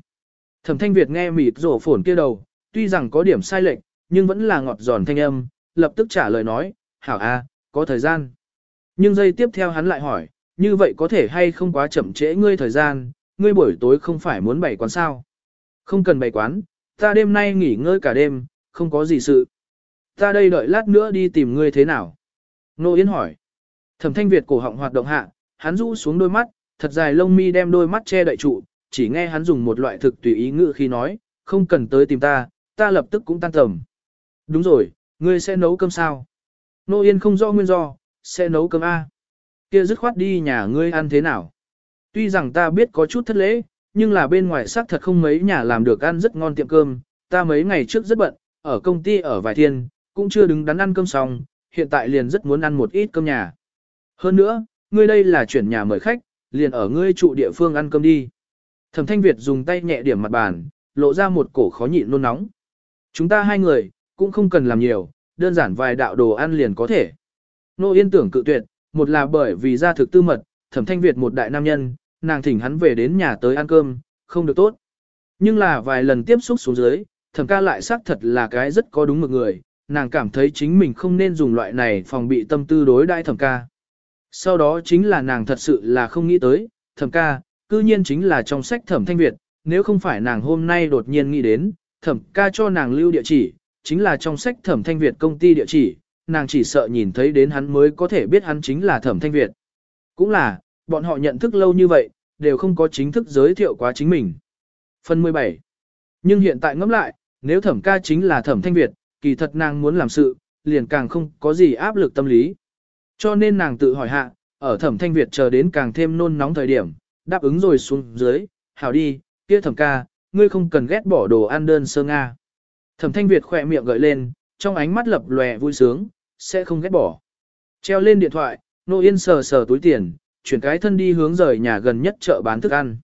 Thẩm Thanh Việt nghe mịt rổ phổn kia đầu, tuy rằng có điểm sai lệch, nhưng vẫn là ngọt giòn thanh âm, lập tức trả lời nói, hảo a, có thời gian. Nhưng giây tiếp theo hắn lại hỏi, như vậy có thể hay không quá chậm trễ ngươi thời gian, ngươi buổi tối không phải muốn bày quán sao. Không cần bày quán, ta đêm nay nghỉ ngơi cả đêm, không có gì sự. Ta đây đợi lát nữa đi tìm ngươi thế nào? Nô Yến hỏi. Thẩm thanh Việt cổ họng hoạt động hạ, hắn rũ xuống đôi mắt, thật dài lông mi đem đôi mắt che đậy trụ, chỉ nghe hắn dùng một loại thực tùy ý ngữ khi nói, không cần tới tìm ta, ta lập tức cũng tan tầm. Đúng rồi, ngươi sẽ nấu cơm sao? Nô Yên không rõ nguyên do, sẽ nấu cơm A. Kia dứt khoát đi nhà ngươi ăn thế nào? Tuy rằng ta biết có chút thất lễ, nhưng là bên ngoài xác thật không mấy nhà làm được ăn rất ngon tiệm cơm, ta mấy ngày trước rất bận, ở công ty ở vài thiên, cũng chưa đứng đắn ăn cơm xong, hiện tại liền rất muốn ăn một ít cơm nhà. Hơn nữa, ngươi đây là chuyển nhà mời khách, liền ở ngươi trụ địa phương ăn cơm đi. Thẩm Thanh Việt dùng tay nhẹ điểm mặt bàn, lộ ra một cổ khó nhịn nôn nóng. Chúng ta hai người, cũng không cần làm nhiều, đơn giản vài đạo đồ ăn liền có thể. Nô Yên tưởng cự tuyệt, một là bởi vì gia thực tư mật, Thẩm Thanh Việt một đại nam nhân, nàng thỉnh hắn về đến nhà tới ăn cơm, không được tốt. Nhưng là vài lần tiếp xúc xuống dưới, Thẩm ca lại xác thật là cái rất có đúng mực người, nàng cảm thấy chính mình không nên dùng loại này phòng bị tâm tư đối đãi Thẩm ca. Sau đó chính là nàng thật sự là không nghĩ tới, Thẩm ca, cư nhiên chính là trong sách Thẩm Thanh Việt, nếu không phải nàng hôm nay đột nhiên nghĩ đến, Thẩm ca cho nàng lưu địa chỉ, chính là trong sách Thẩm Thanh Việt công ty địa chỉ, nàng chỉ sợ nhìn thấy đến hắn mới có thể biết hắn chính là Thẩm Thanh Việt. Cũng là, bọn họ nhận thức lâu như vậy, đều không có chính thức giới thiệu quá chính mình. Phần 17. Nhưng hiện tại ngẫm lại, nếu thẩm ca chính là thẩm thanh Việt, kỳ thật nàng muốn làm sự, liền càng không có gì áp lực tâm lý. Cho nên nàng tự hỏi hạ, ở thẩm thanh Việt chờ đến càng thêm nôn nóng thời điểm, đáp ứng rồi xuống dưới, hảo đi, kia thẩm ca, ngươi không cần ghét bỏ đồ ăn đơn sơ Nga. Thẩm thanh Việt khỏe miệng gợi lên, trong ánh mắt lập lòe vui sướng, sẽ không ghét bỏ. Treo lên điện thoại, Nô Yên sờ sờ túi tiền, chuyển cái thân đi hướng rời nhà gần nhất chợ bán thức ăn.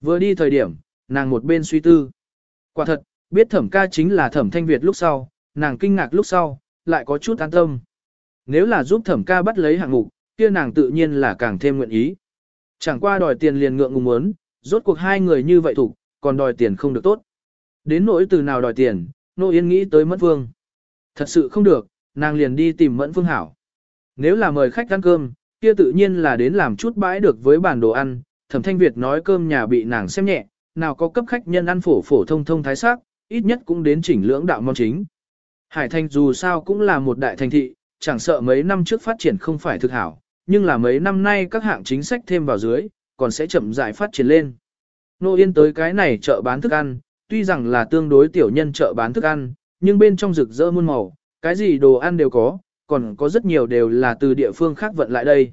Vừa đi thời điểm, nàng một bên suy tư. Quả thật, biết thẩm ca chính là thẩm thanh Việt lúc sau, nàng kinh ngạc lúc sau, lại có chút an tâm. Nếu là giúp thẩm ca bắt lấy hạng mục, kia nàng tự nhiên là càng thêm nguyện ý. Chẳng qua đòi tiền liền ngượng ngùng muốn, rốt cuộc hai người như vậy thủ, còn đòi tiền không được tốt. Đến nỗi từ nào đòi tiền, Nô Yên nghĩ tới Mẫn Vương. Thật sự không được, nàng liền đi tìm Mẫn Phương hảo. Nếu là mời khách ăn cơm, kia tự nhiên là đến làm chút bãi được với bản đồ ăn, thẩm thanh Việt nói cơm nhà bị nàng xem nhẹ, nào có cấp khách nhân ăn phổ phổ thông thông thái sắc, ít nhất cũng đến chỉnh lưỡng đạo món chính. Hải Thanh dù sao cũng là một đại thành thị, chẳng sợ mấy năm trước phát triển không phải thực hảo, nhưng là mấy năm nay các hạng chính sách thêm vào dưới, còn sẽ chậm rãi phát triển lên. Nô Yên tới cái này chợ bán thức ăn, tuy rằng là tương đối tiểu nhân chợ bán thức ăn, nhưng bên trong rực rỡ muôn màu, cái gì đồ ăn đều có, còn có rất nhiều đều là từ địa phương khác vận lại đây.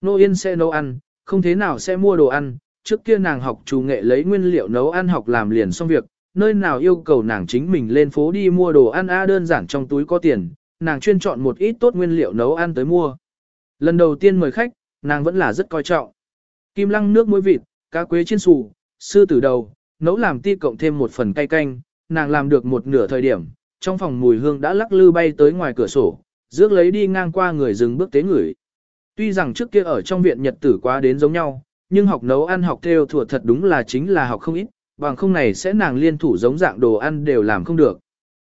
Nô Yên sẽ nấu ăn, không thế nào sẽ mua đồ ăn, trước kia nàng học chủ nghệ lấy nguyên liệu nấu ăn học làm liền xong việc, nơi nào yêu cầu nàng chính mình lên phố đi mua đồ ăn a đơn giản trong túi có tiền, nàng chuyên chọn một ít tốt nguyên liệu nấu ăn tới mua. Lần đầu tiên mời khách, nàng vẫn là rất coi trọng. Kim lăng nước muối vịt, cá quế chiên xù, sư tử đầu, nấu làm ti cộng thêm một phần cay canh, nàng làm được một nửa thời điểm, trong phòng mùi hương đã lắc lư bay tới ngoài cửa sổ, rước lấy đi ngang qua người dừng bước tế người. Tuy rằng trước kia ở trong viện nhật tử quá đến giống nhau, nhưng học nấu ăn học theo thuộc thật đúng là chính là học không ít, bằng không này sẽ nàng liên thủ giống dạng đồ ăn đều làm không được.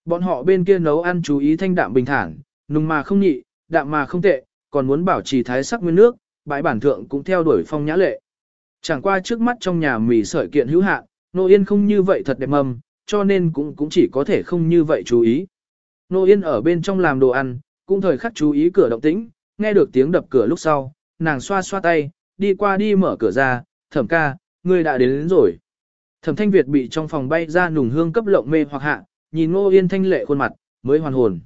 Bọn họ bên kia nấu ăn chú ý thanh đạm bình thản, nùng mà không nhị, đạm mà không tệ, còn muốn bảo trì thái sắc nguyên nước, bãi bản thượng cũng theo đuổi phong nhã lệ. Chẳng qua trước mắt trong nhà mì sợi kiện hữu hạn, Nô Yên không như vậy thật đẹp mầm, cho nên cũng cũng chỉ có thể không như vậy chú ý. Nô Yên ở bên trong làm đồ ăn, cũng thời khắc chú ý cửa động tĩnh, nghe được tiếng đập cửa lúc sau, nàng xoa xoa tay, đi qua đi mở cửa ra, thẩm ca, ngươi đã đến, đến rồi. Thẩm thanh Việt bị trong phòng bay ra nùng hương cấp lộng mê hoặc hạ, nhìn Nô Yên thanh lệ khuôn mặt, mới hoàn hồn.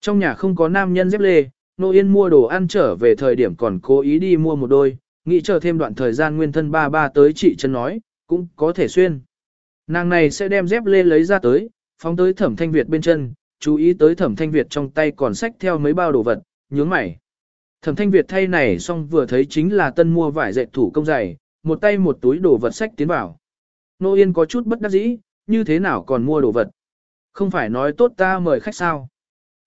Trong nhà không có nam nhân dép lê, Nô Yên mua đồ ăn trở về thời điểm còn cố ý đi mua một đôi, nghĩ chờ thêm đoạn thời gian nguyên thân ba ba tới chị chân nói, cũng có thể xuyên. Nàng này sẽ đem dép lê lấy ra tới, phóng tới thẩm thanh Việt bên chân, chú ý tới thẩm thanh Việt trong tay còn sách theo mấy bao đồ vật, nhướng mày. Thẩm thanh Việt thay này xong vừa thấy chính là tân mua vải dệt thủ công dày, một tay một túi đồ vật sách tiến vào. Nô Yên có chút bất đắc dĩ, như thế nào còn mua đồ vật. Không phải nói tốt ta mời khách sao.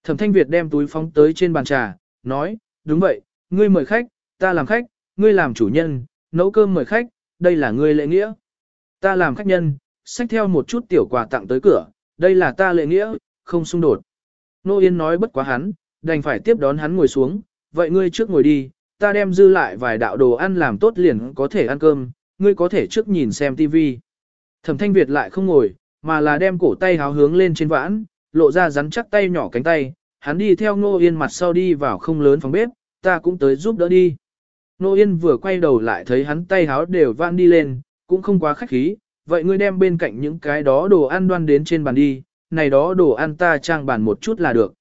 Thẩm thanh Việt đem túi phóng tới trên bàn trà, nói, đúng vậy, ngươi mời khách, ta làm khách, ngươi làm chủ nhân, nấu cơm mời khách, đây là ngươi lễ nghĩa. Ta làm khách nhân, xách theo một chút tiểu quà tặng tới cửa, đây là ta lệ nghĩa, không xung đột. Nô Yên nói bất quá hắn, đành phải tiếp đón hắn ngồi xuống, vậy ngươi trước ngồi đi, ta đem dư lại vài đạo đồ ăn làm tốt liền có thể ăn cơm, ngươi có thể trước nhìn xem tivi. Thẩm thanh Việt lại không ngồi, mà là đem cổ tay háo hướng lên trên vãn, lộ ra rắn chắc tay nhỏ cánh tay, hắn đi theo Nô Yên mặt sau đi vào không lớn phòng bếp, ta cũng tới giúp đỡ đi. Nô Yên vừa quay đầu lại thấy hắn tay háo đều vãn đi lên, cũng không quá khách khí, vậy ngươi đem bên cạnh những cái đó đồ ăn đoan đến trên bàn đi, này đó đồ ăn ta trang bàn một chút là được.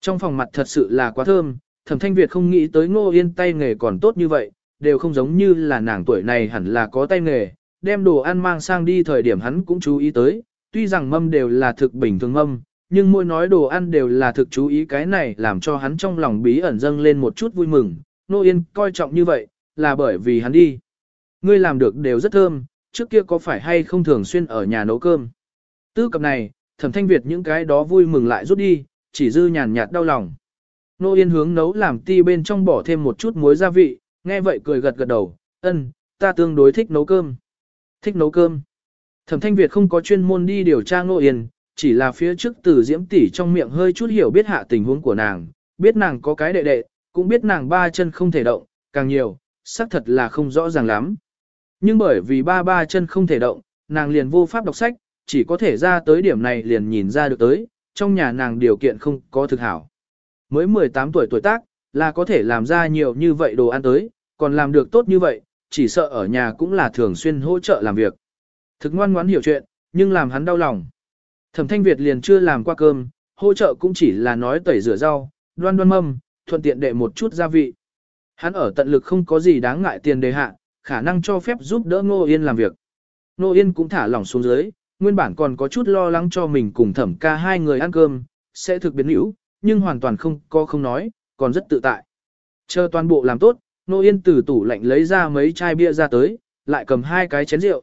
Trong phòng mặt thật sự là quá thơm, thẩm thanh Việt không nghĩ tới ngô yên tay nghề còn tốt như vậy, đều không giống như là nàng tuổi này hẳn là có tay nghề, đem đồ ăn mang sang đi thời điểm hắn cũng chú ý tới, tuy rằng mâm đều là thực bình thường mâm, nhưng mỗi nói đồ ăn đều là thực chú ý cái này làm cho hắn trong lòng bí ẩn dâng lên một chút vui mừng, Ngô yên coi trọng như vậy, là bởi vì hắn đi. Ngươi làm được đều rất thơm, trước kia có phải hay không thường xuyên ở nhà nấu cơm. Tư cập này, thẩm thanh Việt những cái đó vui mừng lại rút đi, chỉ dư nhàn nhạt đau lòng. Nô Yên hướng nấu làm ti bên trong bỏ thêm một chút muối gia vị, nghe vậy cười gật gật đầu, ân, ta tương đối thích nấu cơm. Thích nấu cơm. Thẩm thanh Việt không có chuyên môn đi điều tra Nô Yên, chỉ là phía trước từ diễm tỷ trong miệng hơi chút hiểu biết hạ tình huống của nàng, biết nàng có cái đệ đệ, cũng biết nàng ba chân không thể động, càng nhiều, xác thật là không rõ ràng lắm. Nhưng bởi vì ba ba chân không thể động, nàng liền vô pháp đọc sách, chỉ có thể ra tới điểm này liền nhìn ra được tới, trong nhà nàng điều kiện không có thực hảo. Mới 18 tuổi tuổi tác, là có thể làm ra nhiều như vậy đồ ăn tới, còn làm được tốt như vậy, chỉ sợ ở nhà cũng là thường xuyên hỗ trợ làm việc. Thực ngoan ngoãn hiểu chuyện, nhưng làm hắn đau lòng. Thẩm Thanh Việt liền chưa làm qua cơm, hỗ trợ cũng chỉ là nói tẩy rửa rau, đoan đoan mâm, thuận tiện đệ một chút gia vị. Hắn ở tận lực không có gì đáng ngại tiền đề hạ, khả năng cho phép giúp đỡ Ngô Yên làm việc. Ngô Yên cũng thả lỏng xuống dưới, nguyên bản còn có chút lo lắng cho mình cùng thẩm ca hai người ăn cơm, sẽ thực biến hữu, nhưng hoàn toàn không có không nói, còn rất tự tại. Chờ toàn bộ làm tốt, Ngô Yên từ tủ lạnh lấy ra mấy chai bia ra tới, lại cầm hai cái chén rượu.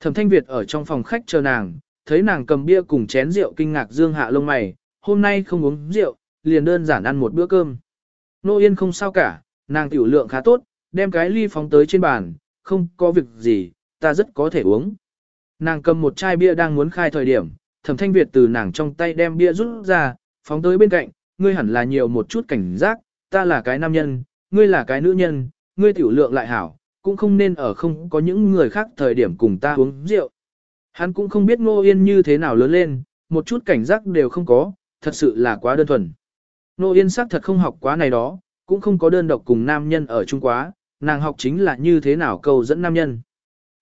Thẩm Thanh Việt ở trong phòng khách chờ nàng, thấy nàng cầm bia cùng chén rượu kinh ngạc dương hạ lông mày, hôm nay không uống rượu, liền đơn giản ăn một bữa cơm. Nô Yên không sao cả, nàng tiểu lượng khá tốt, đem cái ly phóng tới trên bàn, không có việc gì, ta rất có thể uống. Nàng cầm một chai bia đang muốn khai thời điểm, thẩm thanh Việt từ nàng trong tay đem bia rút ra, phóng tới bên cạnh, ngươi hẳn là nhiều một chút cảnh giác, ta là cái nam nhân, ngươi là cái nữ nhân, ngươi tiểu lượng lại hảo, cũng không nên ở không có những người khác thời điểm cùng ta uống rượu. Hắn cũng không biết Ngô Yên như thế nào lớn lên, một chút cảnh giác đều không có, thật sự là quá đơn thuần. Ngô Yên xác thật không học quá này đó, cũng không có đơn độc cùng nam nhân ở chung quá, nàng học chính là như thế nào cầu dẫn nam nhân.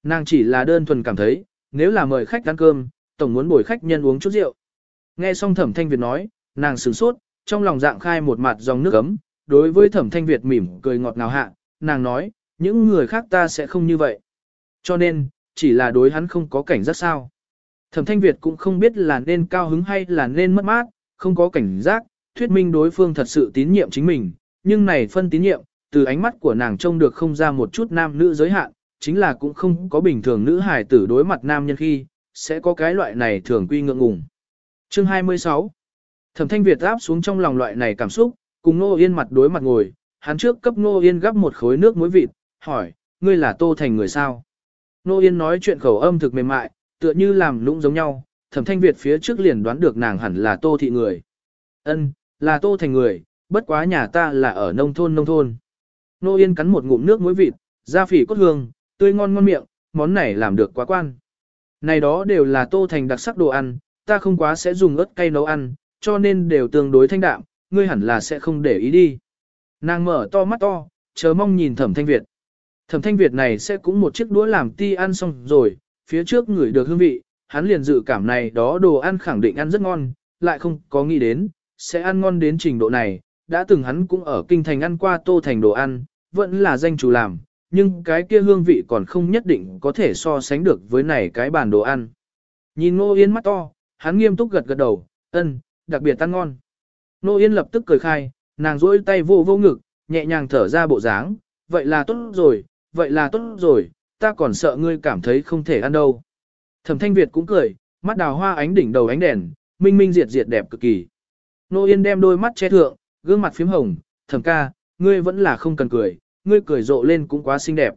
Nàng chỉ là đơn thuần cảm thấy, nếu là mời khách ăn cơm, tổng muốn bồi khách nhân uống chút rượu. Nghe xong thẩm thanh Việt nói, nàng sửng sốt, trong lòng dạng khai một mặt dòng nước ấm, đối với thẩm thanh Việt mỉm cười ngọt ngào hạ, nàng nói, những người khác ta sẽ không như vậy. Cho nên, chỉ là đối hắn không có cảnh giác sao. Thẩm thanh Việt cũng không biết là nên cao hứng hay là nên mất mát, không có cảnh giác, thuyết minh đối phương thật sự tín nhiệm chính mình, nhưng này phân tín nhiệm, từ ánh mắt của nàng trông được không ra một chút nam nữ giới hạn, chính là cũng không có bình thường nữ hài tử đối mặt nam nhân khi, sẽ có cái loại này thường quy ngượng ngùng. Chương 26 Thẩm Thanh Việt áp xuống trong lòng loại này cảm xúc, cùng Nô Yên mặt đối mặt ngồi, hắn trước cấp Nô Yên gắp một khối nước muối vịt, hỏi, ngươi là Tô Thành người sao? Nô Yên nói chuyện khẩu âm thực mềm mại, tựa như làm lũng giống nhau, Thẩm Thanh Việt phía trước liền đoán được nàng hẳn là Tô thị người. Ân, là Tô Thành người, bất quá nhà ta là ở nông thôn nông thôn. Nô Yên cắn một ngụm nước muối vịt, da phỉ cốt hương, tươi ngon ngon miệng, món này làm được quá quan. Này đó đều là Tô Thành đặc sắc đồ ăn, ta không quá sẽ dùng ớt cay nấu ăn, cho nên đều tương đối thanh đạm, ngươi hẳn là sẽ không để ý đi. Nàng mở to mắt to, chờ mong nhìn Thẩm Thanh Việt. Thẩm Thanh Việt này sẽ cũng một chiếc đũa làm ti ăn xong rồi, phía trước người được hương vị, hắn liền dự cảm này đó đồ ăn khẳng định ăn rất ngon, lại không có nghĩ đến, sẽ ăn ngon đến trình độ này, đã từng hắn cũng ở kinh thành ăn qua tô thành đồ ăn, vẫn là danh chủ làm, nhưng cái kia hương vị còn không nhất định có thể so sánh được với này cái bàn đồ ăn. Nhìn Ngô Yên mắt to, hắn nghiêm túc gật gật đầu, ân, đặc biệt ăn ngon. Ngô Yên lập tức cười khai, nàng rỗi tay vô vô ngực, nhẹ nhàng thở ra bộ dáng, vậy là tốt rồi, vậy là tốt rồi, ta còn sợ ngươi cảm thấy không thể ăn đâu. Thẩm Thanh Việt cũng cười, mắt đào hoa ánh đỉnh đầu ánh đèn, minh minh diệt diệt đẹp cực kỳ. Nô Yên đem đôi mắt che thượng, gương mặt phím hồng, thẩm ca, ngươi vẫn là không cần cười, ngươi cười rộ lên cũng quá xinh đẹp.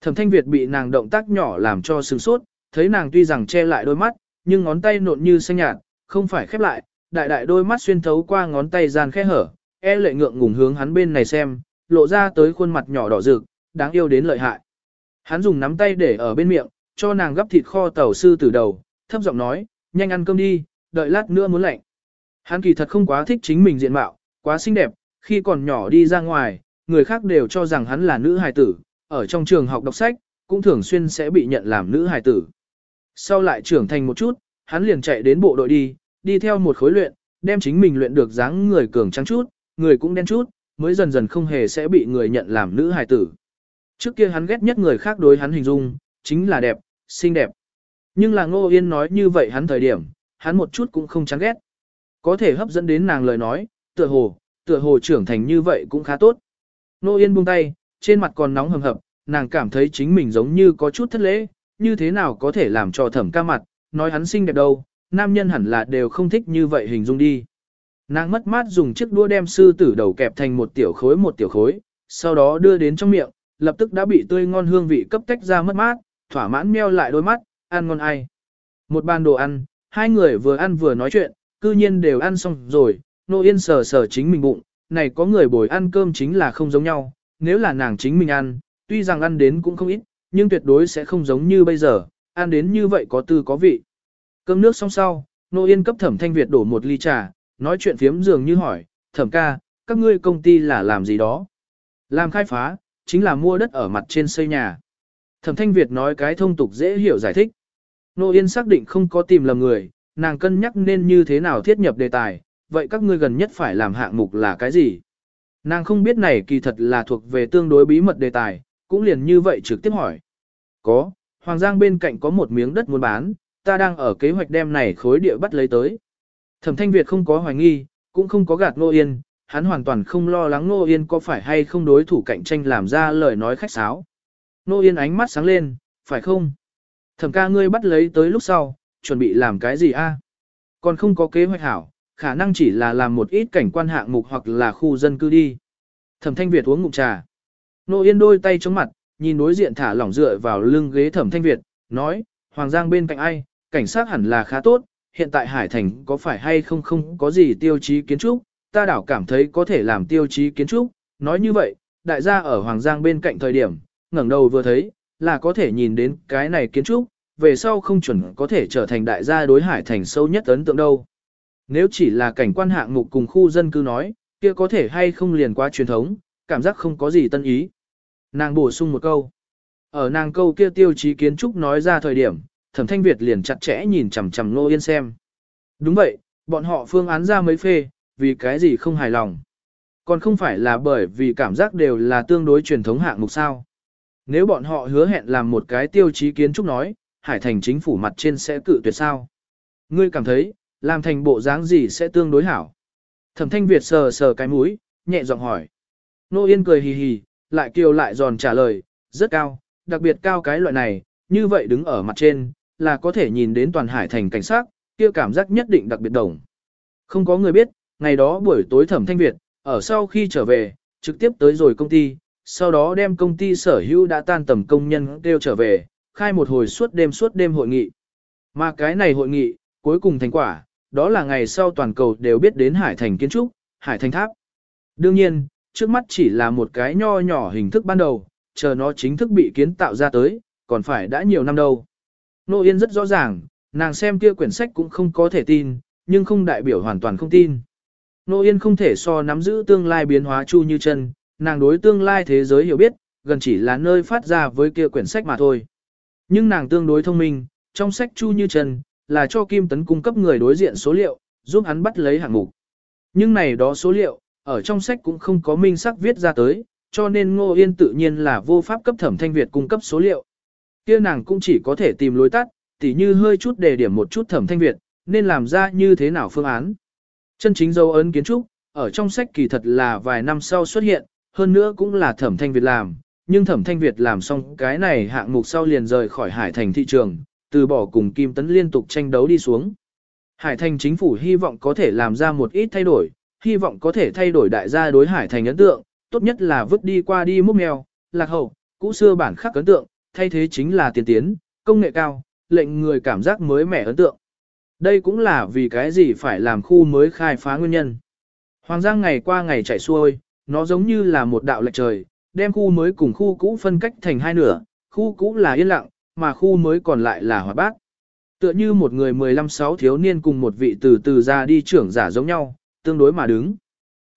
Thẩm Thanh Việt bị nàng động tác nhỏ làm cho sừng sốt, thấy nàng tuy rằng che lại đôi mắt, nhưng ngón tay nộn như xanh nhạt, không phải khép lại, đại đại đôi mắt xuyên thấu qua ngón tay gian khẽ hở, e lệ ngượng ngùng hướng hắn bên này xem, lộ ra tới khuôn mặt nhỏ đỏ rực, đáng yêu đến lợi hại. Hắn dùng nắm tay để ở bên miệng, cho nàng gấp thịt kho tàu sư từ đầu, thấp giọng nói, nhanh ăn cơm đi, đợi lát nữa muốn lạnh. Hắn kỳ thật không quá thích chính mình diện mạo, quá xinh đẹp, khi còn nhỏ đi ra ngoài, người khác đều cho rằng hắn là nữ hài tử, ở trong trường học đọc sách, cũng thường xuyên sẽ bị nhận làm nữ hài tử. Sau lại trưởng thành một chút, hắn liền chạy đến bộ đội đi, đi theo một khối luyện, đem chính mình luyện được dáng người cường trắng chút, người cũng đen chút, mới dần dần không hề sẽ bị người nhận làm nữ hài tử. Trước kia hắn ghét nhất người khác đối hắn hình dung, chính là đẹp, xinh đẹp. Nhưng là Ngô Yên nói như vậy hắn thời điểm, hắn một chút cũng không chán ghét. Có thể hấp dẫn đến nàng lời nói, tựa hồ, tựa hồ trưởng thành như vậy cũng khá tốt. Nô Yên buông tay, trên mặt còn nóng hầm hập, nàng cảm thấy chính mình giống như có chút thất lễ, như thế nào có thể làm cho thẩm ca mặt, nói hắn xinh đẹp đâu, nam nhân hẳn là đều không thích như vậy hình dung đi. Nàng mất mát dùng chiếc đũa đem sư tử đầu kẹp thành một tiểu khối một tiểu khối, sau đó đưa đến trong miệng, lập tức đã bị tươi ngon hương vị cấp tách ra mất mát, thỏa mãn meo lại đôi mắt, ăn ngon ai. Một bàn đồ ăn, hai người vừa ăn vừa nói chuyện, cư nhiên đều ăn xong rồi, nô yên sờ sờ chính mình bụng, này có người bồi ăn cơm chính là không giống nhau, nếu là nàng chính mình ăn, tuy rằng ăn đến cũng không ít, nhưng tuyệt đối sẽ không giống như bây giờ, ăn đến như vậy có tư có vị. Cơm nước xong sau, nô yên cấp thẩm thanh Việt đổ một ly trà, nói chuyện phiếm dường như hỏi, thẩm ca, các ngươi công ty là làm gì đó? Làm khai phá, chính là mua đất ở mặt trên xây nhà. Thẩm Thanh Việt nói cái thông tục dễ hiểu giải thích. Nô Yên xác định không có tìm lầm người, nàng cân nhắc nên như thế nào thiết nhập đề tài, vậy các ngươi gần nhất phải làm hạng mục là cái gì? Nàng không biết này kỳ thật là thuộc về tương đối bí mật đề tài, cũng liền như vậy trực tiếp hỏi. Có, Hoàng Giang bên cạnh có một miếng đất muốn bán, ta đang ở kế hoạch đem này khối địa bắt lấy tới. Thẩm Thanh Việt không có hoài nghi, cũng không có gạt Nô Yên, hắn hoàn toàn không lo lắng Nô Yên có phải hay không đối thủ cạnh tranh làm ra lời nói khách sáo. Nô Yên ánh mắt sáng lên, phải không? Thẩm ca ngươi bắt lấy tới lúc sau, chuẩn bị làm cái gì a? Còn không có kế hoạch hảo, khả năng chỉ là làm một ít cảnh quan hạng mục hoặc là khu dân cư đi. Thẩm Thanh Việt uống ngụm trà. Nô Yên đôi tay chống mặt, nhìn đối diện thả lỏng dựa vào lưng ghế Thẩm Thanh Việt, nói, Hoàng Giang bên cạnh ai, cảnh sát hẳn là khá tốt, hiện tại Hải Thành có phải hay không không có gì tiêu chí kiến trúc, ta đảo cảm thấy có thể làm tiêu chí kiến trúc, nói như vậy, đại gia ở Hoàng Giang bên cạnh thời điểm, ngẩng đầu vừa thấy, là có thể nhìn đến cái này kiến trúc, về sau không chuẩn có thể trở thành đại gia đối hải thành sâu nhất ấn tượng đâu. Nếu chỉ là cảnh quan hạng mục cùng khu dân cư nói, kia có thể hay không liền qua truyền thống, cảm giác không có gì tân ý. Nàng bổ sung một câu. Ở nàng câu kia tiêu chí kiến trúc nói ra thời điểm, thẩm thanh Việt liền chặt chẽ nhìn chằm chằm Nô Yên xem. Đúng vậy, bọn họ phương án ra mấy phê, vì cái gì không hài lòng. Còn không phải là bởi vì cảm giác đều là tương đối truyền thống hạng mục sao. Nếu bọn họ hứa hẹn làm một cái tiêu chí kiến trúc nói, Hải Thành chính phủ mặt trên sẽ cự tuyệt sao? Ngươi cảm thấy, làm thành bộ dáng gì sẽ tương đối hảo? Thẩm Thanh Việt sờ sờ cái mũi, nhẹ giọng hỏi. Nô Yên cười hì hì, lại kiều lại giòn trả lời, rất cao, đặc biệt cao cái loại này, như vậy đứng ở mặt trên, là có thể nhìn đến toàn hải thành cảnh sát, kia cảm giác nhất định đặc biệt đồng. Không có người biết, ngày đó buổi tối thẩm thanh Việt, ở sau khi trở về, trực tiếp tới rồi công ty, sau đó đem công ty sở hữu đã tan tầm công nhân kêu trở về, khai một hồi suốt đêm suốt đêm hội nghị. Mà cái này hội nghị, cuối cùng thành quả, đó là ngày sau toàn cầu đều biết đến Hải Thành kiến trúc, Hải Thành tháp. Đương nhiên, trước mắt chỉ là một cái nho nhỏ hình thức ban đầu, chờ nó chính thức bị kiến tạo ra tới, còn phải đã nhiều năm đâu. Nô Yên rất rõ ràng, nàng xem kia quyển sách cũng không có thể tin, nhưng không đại biểu hoàn toàn không tin. Nô Yên không thể so nắm giữ tương lai biến hóa chu như chân, nàng đối tương lai thế giới hiểu biết, gần chỉ là nơi phát ra với kia quyển sách mà thôi. Nhưng nàng tương đối thông minh, trong sách chu như chân, là cho Kim Tấn cung cấp người đối diện số liệu, giúp hắn bắt lấy hạng mục. Nhưng này đó số liệu, ở trong sách cũng không có minh sắc viết ra tới, cho nên Ngô Yên tự nhiên là vô pháp cấp thẩm thanh Việt cung cấp số liệu. kia nàng cũng chỉ có thể tìm lối tắt, tỉ như hơi chút đề điểm một chút thẩm thanh Việt, nên làm ra như thế nào phương án. Chân chính dấu ấn kiến trúc, ở trong sách kỳ thật là vài năm sau xuất hiện, hơn nữa cũng là thẩm thanh Việt làm, nhưng thẩm thanh Việt làm xong cái này hạng mục sau liền rời khỏi hải thành thị trường, từ bỏ cùng Kim Tấn liên tục tranh đấu đi xuống. Hải thành chính phủ hy vọng có thể làm ra một ít thay đổi, hy vọng có thể thay đổi đại gia đối hải thành ấn tượng, tốt nhất là vứt đi qua đi múc mèo, lạc hậu, cũ xưa bản khắc ấn tượng, thay thế chính là tiên tiến, công nghệ cao, lệnh người cảm giác mới mẻ ấn tượng. Đây cũng là vì cái gì phải làm khu mới khai phá nguyên nhân. Hoàng Giang ngày qua ngày chạy xuôi, nó giống như là một đạo lệch trời, đem khu mới cùng khu cũ phân cách thành hai nửa, khu cũ là yên lặng, mà khu mới còn lại là hoạt bát. Tựa như một người 15-6 thiếu niên cùng một vị từ từ ra đi trưởng giả giống nhau, tương đối mà đứng.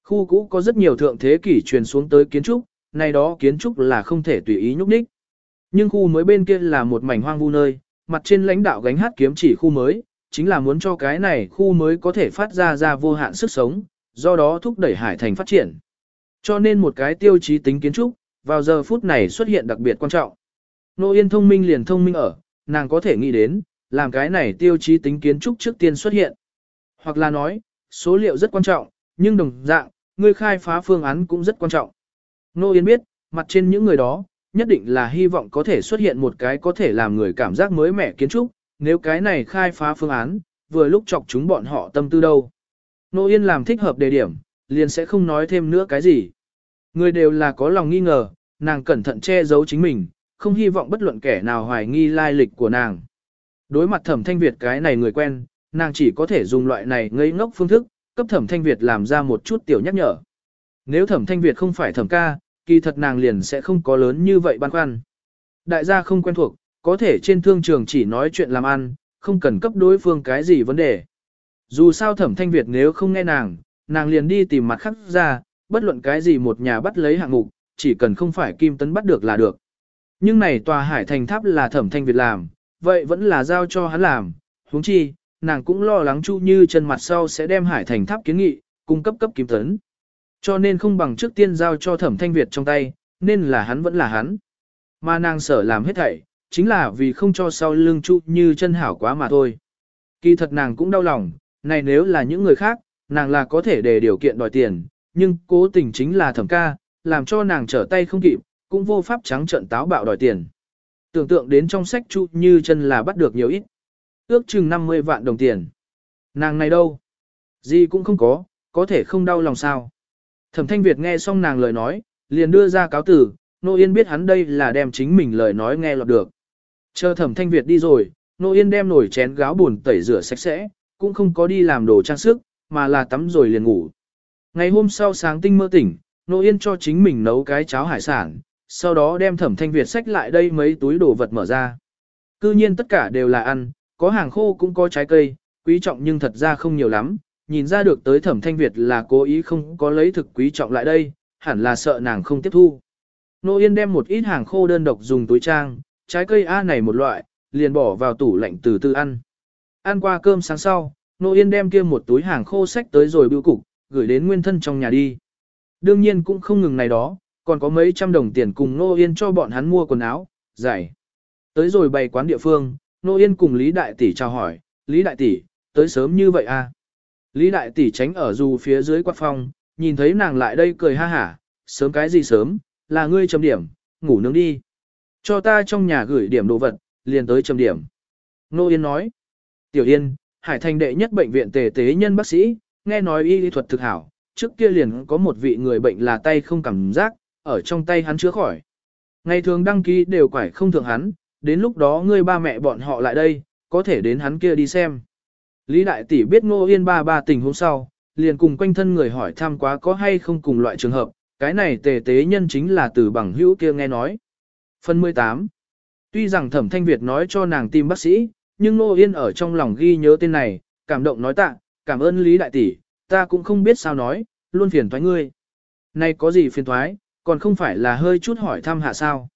Khu cũ có rất nhiều thượng thế kỷ truyền xuống tới kiến trúc, này đó kiến trúc là không thể tùy ý nhúc nhích. Nhưng khu mới bên kia là một mảnh hoang vu nơi, mặt trên lãnh đạo gánh hát kiếm chỉ khu mới, chính là muốn cho cái này khu mới có thể phát ra ra vô hạn sức sống, do đó thúc đẩy hải thành phát triển. Cho nên một cái tiêu chí tính kiến trúc, vào giờ phút này xuất hiện đặc biệt quan trọng. Nô Yên thông minh liền thông minh ở, nàng có thể nghĩ đến, làm cái này tiêu chí tính kiến trúc trước tiên xuất hiện. Hoặc là nói, số liệu rất quan trọng, nhưng đồng dạng, người khai phá phương án cũng rất quan trọng. Nô Yên biết, mặt trên những người đó, nhất định là hy vọng có thể xuất hiện một cái có thể làm người cảm giác mới mẻ kiến trúc, nếu cái này khai phá phương án, vừa lúc chọc chúng bọn họ tâm tư đâu. Nô Yên làm thích hợp đề điểm, liền sẽ không nói thêm nữa cái gì. Người đều là có lòng nghi ngờ, nàng cẩn thận che giấu chính mình, không hy vọng bất luận kẻ nào hoài nghi lai lịch của nàng. Đối mặt thẩm thanh Việt cái này người quen, nàng chỉ có thể dùng loại này ngây ngốc phương thức, cấp thẩm thanh Việt làm ra một chút tiểu nhắc nhở. Nếu thẩm thanh Việt không phải thẩm ca, kỳ thật nàng liền sẽ không có lớn như vậy băn khoăn. Đại gia không quen thuộc, có thể trên thương trường chỉ nói chuyện làm ăn, không cần cấp đối phương cái gì vấn đề. Dù sao thẩm thanh Việt nếu không nghe nàng, nàng liền đi tìm mặt khác ra, bất luận cái gì một nhà bắt lấy hạng mục, chỉ cần không phải kim tấn bắt được là được. Nhưng này tòa hải thành tháp là thẩm thanh Việt làm, vậy vẫn là giao cho hắn làm, huống chi, nàng cũng lo lắng chu như chân mặt sau sẽ đem hải thành tháp kiến nghị, cung cấp cấp kim tấn. Cho nên không bằng trước tiên giao cho thẩm thanh Việt trong tay, nên là hắn vẫn là hắn. Mà nàng sở làm hết thảy, chính là vì không cho sau lưng chu như chân hảo quá mà thôi. Kỳ thật nàng cũng đau lòng, này nếu là những người khác, nàng là có thể để điều kiện đòi tiền, nhưng cố tình chính là thẩm ca, làm cho nàng trở tay không kịp, cũng vô pháp trắng trận táo bạo đòi tiền. Tưởng tượng đến trong sách chu như chân là bắt được nhiều ít. Ước chừng 50 vạn đồng tiền. Nàng này đâu? Gì cũng không có, có thể không đau lòng sao. Thẩm thanh Việt nghe xong nàng lời nói, liền đưa ra cáo tử, Nô Yên biết hắn đây là đem chính mình lời nói nghe lọt được. Chờ thẩm thanh Việt đi rồi, Nô Yên đem nổi chén gáo buồn tẩy rửa sạch sẽ, cũng không có đi làm đồ trang sức, mà là tắm rồi liền ngủ. Ngày hôm sau sáng tinh mơ tỉnh, Nô Yên cho chính mình nấu cái cháo hải sản, sau đó đem thẩm thanh Việt sách lại đây mấy túi đồ vật mở ra. Cư nhiên tất cả đều là ăn, có hàng khô cũng có trái cây, quý trọng nhưng thật ra không nhiều lắm, nhìn ra được tới thẩm thanh Việt là cố ý không có lấy thực quý trọng lại đây, hẳn là sợ nàng không tiếp thu. Nô Yên đem một ít hàng khô đơn độc dùng túi trang, trái cây A này một loại, liền bỏ vào tủ lạnh từ từ ăn. Ăn qua cơm sáng sau, Nô Yên đem kia một túi hàng khô sách tới rồi bưu cục, gửi đến nguyên thân trong nhà đi. Đương nhiên cũng không ngừng này đó, còn có mấy trăm đồng tiền cùng Nô Yên cho bọn hắn mua quần áo, giày. Tới rồi bày quán địa phương, Nô Yên cùng Lý Đại Tỷ chào hỏi, Lý Đại Tỷ, tới sớm như vậy à? Lý Đại Tỷ tránh ở dù phía dưới quạt phòng, nhìn thấy nàng lại đây cười ha hả, sớm cái gì sớm, là ngươi chấm điểm, ngủ nướng đi. Cho ta trong nhà gửi điểm đồ vật, liền tới chấm điểm. Nô Yên nói. Tiểu Yên, Hải Thành đệ nhất bệnh viện tề tế nhân bác sĩ, nghe nói y lý thuật thực hảo, trước kia liền có một vị người bệnh là tay không cảm giác, ở trong tay hắn chữa khỏi. Ngày thường đăng ký đều quải không thượng hắn, đến lúc đó ngươi ba mẹ bọn họ lại đây, có thể đến hắn kia đi xem. Lý Đại Tỷ biết Ngô Yên ba ba tình hôm sau, liền cùng quanh thân người hỏi thăm quá có hay không cùng loại trường hợp, cái này tề tế nhân chính là từ bằng hữu kia nghe nói. Phần 18 Tuy rằng Thẩm Thanh Việt nói cho nàng tìm bác sĩ, nhưng Ngô Yên ở trong lòng ghi nhớ tên này, cảm động nói tạ, cảm ơn Lý Đại Tỷ, ta cũng không biết sao nói, luôn phiền thoái ngươi. Này có gì phiền thoái, còn không phải là hơi chút hỏi thăm hạ sao.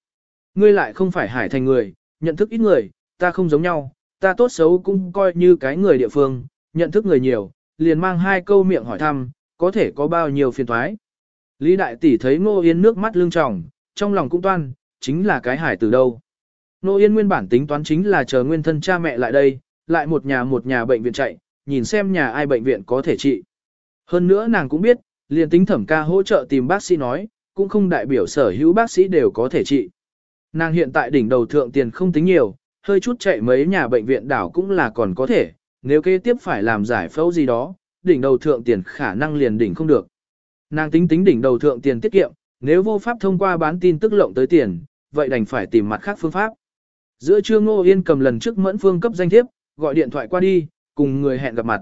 Ngươi lại không phải hải thành người, nhận thức ít người, ta không giống nhau, ta tốt xấu cũng coi như cái người địa phương, nhận thức người nhiều, liền mang hai câu miệng hỏi thăm, có thể có bao nhiêu phiền thoái. Lý Đại Tỷ thấy Ngô Yên nước mắt lưng tròng, trong lòng cũng toan, chính là cái hải từ đâu. Ngô Yên nguyên bản tính toán chính là chờ nguyên thân cha mẹ lại đây, lại một nhà một nhà bệnh viện chạy, nhìn xem nhà ai bệnh viện có thể trị. Hơn nữa nàng cũng biết, liền tính thẩm ca hỗ trợ tìm bác sĩ nói, cũng không đại biểu sở hữu bác sĩ đều có thể trị. Nàng hiện tại đỉnh đầu thượng tiền không tính nhiều, hơi chút chạy mấy nhà bệnh viện đảo cũng là còn có thể, nếu kế tiếp phải làm giải phẫu gì đó, đỉnh đầu thượng tiền khả năng liền đỉnh không được. Nàng tính tính đỉnh đầu thượng tiền tiết kiệm, nếu vô pháp thông qua bán tin tức lộng tới tiền, vậy đành phải tìm mặt khác phương pháp. Giữa trưa Ngô Yên cầm lần trước Mẫn Phương cấp danh thiếp, gọi điện thoại qua đi, cùng người hẹn gặp mặt.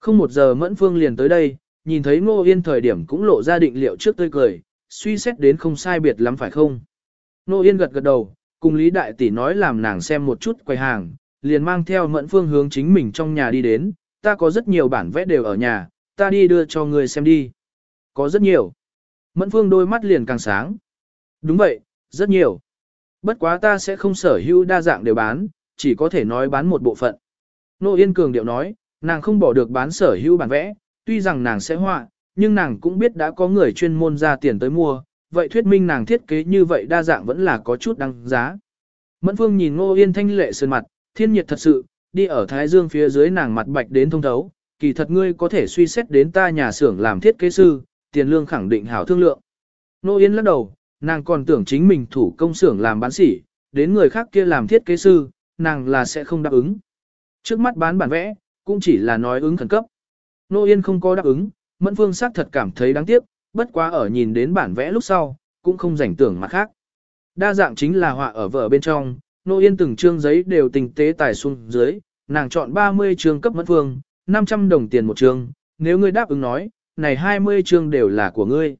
Không một giờ Mẫn Phương liền tới đây, nhìn thấy Ngô Yên thời điểm cũng lộ ra định liệu trước tươi cười, suy xét đến không sai biệt lắm phải không. Nô Yên gật gật đầu, cùng Lý Đại Tỷ nói làm nàng xem một chút quầy hàng, liền mang theo Mẫn Phương hướng chính mình trong nhà đi đến, ta có rất nhiều bản vẽ đều ở nhà, ta đi đưa cho người xem đi. Có rất nhiều. Mẫn Phương đôi mắt liền càng sáng. Đúng vậy, rất nhiều. Bất quá ta sẽ không sở hữu đa dạng đều bán, chỉ có thể nói bán một bộ phận. Nô Yên Cường điệu nói, nàng không bỏ được bán sở hữu bản vẽ, tuy rằng nàng sẽ họa, nhưng nàng cũng biết đã có người chuyên môn ra tiền tới mua, vậy thuyết minh nàng thiết kế như vậy đa dạng vẫn là có chút đăng giá. Mẫn Phương nhìn Ngô Yên thanh lệ sơn mặt, thiên nhiệt thật sự, đi ở Thái Dương phía dưới nàng mặt bạch đến thông thấu, kỳ thật ngươi có thể suy xét đến ta nhà xưởng làm thiết kế sư, tiền lương khẳng định hảo thương lượng. Ngô Yên lắc đầu, nàng còn tưởng chính mình thủ công xưởng làm bán sỉ, đến người khác kia làm thiết kế sư, nàng là sẽ không đáp ứng. Trước mắt bán bản vẽ, cũng chỉ là nói ứng khẩn cấp. Nô Yên không có đáp ứng, Mẫn Phương xác thật cảm thấy đáng tiếc, bất quá ở nhìn đến bản vẽ lúc sau, cũng không rảnh tưởng mặt khác. Đa dạng chính là họa ở vở bên trong, Nô Yên từng trương giấy đều tình tế tài xuống dưới, nàng chọn 30 trương cấp Mẫn Phương, 500 đồng tiền một trương, nếu ngươi đáp ứng nói, này 20 trương đều là của ngươi.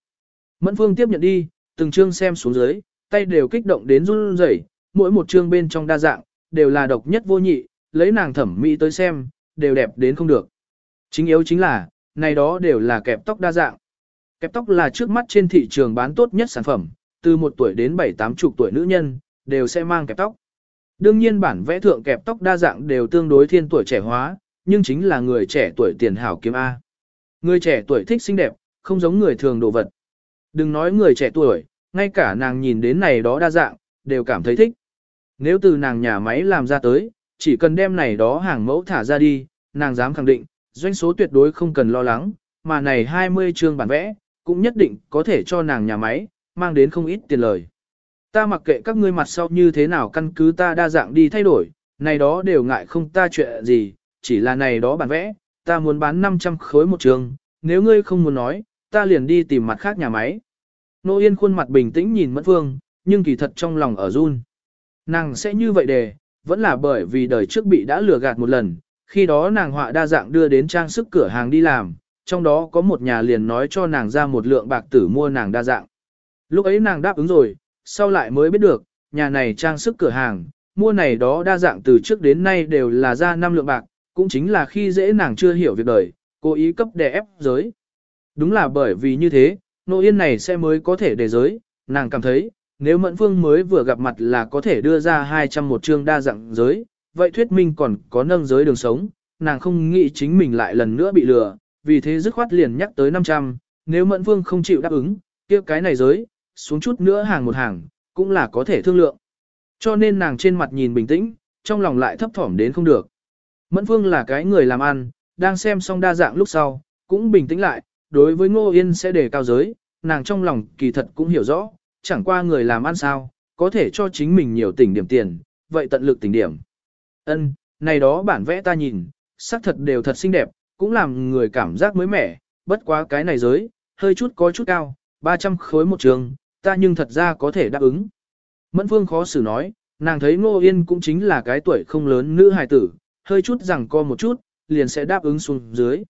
Mẫn Phương tiếp nhận đi, từng trương xem xuống dưới, tay đều kích động đến run rẩy, mỗi một trương bên trong đa dạng, đều là độc nhất vô nhị, lấy nàng thẩm mỹ tới xem, đều đẹp đến không được. Chính yếu chính là, này đó đều là kẹp tóc đa dạng. Kẹp tóc là trước mắt trên thị trường bán tốt nhất sản phẩm, từ một tuổi đến bảy tám chục tuổi nữ nhân, đều sẽ mang kẹp tóc. Đương nhiên bản vẽ thượng kẹp tóc đa dạng đều tương đối thiên tuổi trẻ hóa, nhưng chính là người trẻ tuổi tiền hảo kiếm A. Người trẻ tuổi thích xinh đẹp, không giống người thường đồ vật. Đừng nói người trẻ tuổi, ngay cả nàng nhìn đến này đó đa dạng, đều cảm thấy thích. Nếu từ nàng nhà máy làm ra tới, chỉ cần đem này đó hàng mẫu thả ra đi, nàng dám khẳng định, doanh số tuyệt đối không cần lo lắng, mà này 20 chương bản vẽ, cũng nhất định có thể cho nàng nhà máy, mang đến không ít tiền lời. Ta mặc kệ các ngươi mặt sau như thế nào căn cứ ta đa dạng đi thay đổi, này đó đều ngại không ta chuyện gì, chỉ là này đó bản vẽ, ta muốn bán 500 khối một trường, nếu ngươi không muốn nói, ta liền đi tìm mặt khác nhà máy. Nô Yên khuôn mặt bình tĩnh nhìn Mẫn Phương, nhưng kỳ thật trong lòng ở run. Nàng sẽ như vậy đề, vẫn là bởi vì đời trước bị đã lừa gạt một lần, khi đó nàng họa đa dạng đưa đến trang sức cửa hàng đi làm, trong đó có một nhà liền nói cho nàng ra một lượng bạc tử mua nàng đa dạng. Lúc ấy nàng đáp ứng rồi, sau lại mới biết được, nhà này trang sức cửa hàng, mua này đó đa dạng từ trước đến nay đều là ra năm lượng bạc, cũng chính là khi dễ nàng chưa hiểu việc đời, cố ý cấp đè ép giới. Đúng là bởi vì như thế, nô yên này sẽ mới có thể đề giới, nàng cảm thấy, nếu Mẫn Phương mới vừa gặp mặt là có thể đưa ra 200 một chương đa dạng giới, vậy thuyết minh còn có nâng giới đường sống, nàng không nghĩ chính mình lại lần nữa bị lừa, vì thế dứt khoát liền nhắc tới 500, nếu Mẫn Vương không chịu đáp ứng, kia cái này giới, xuống chút nữa hàng một hàng, cũng là có thể thương lượng. Cho nên nàng trên mặt nhìn bình tĩnh, trong lòng lại thấp thỏm đến không được. Mẫn Vương là cái người làm ăn, đang xem xong đa dạng lúc sau, cũng bình tĩnh lại, đối với Ngô Yên sẽ đề cao giới, nàng trong lòng kỳ thật cũng hiểu rõ, chẳng qua người làm ăn sao, có thể cho chính mình nhiều tỉnh điểm tiền, vậy tận lực tỉnh điểm. Ân, này đó bản vẽ ta nhìn, sắc thật đều thật xinh đẹp, cũng làm người cảm giác mới mẻ, bất quá cái này giới, hơi chút có chút cao, 300 khối một trường, ta nhưng thật ra có thể đáp ứng. Mẫn Phương khó xử nói, nàng thấy Ngô Yên cũng chính là cái tuổi không lớn nữ hài tử, hơi chút rằng co một chút, liền sẽ đáp ứng xuống dưới.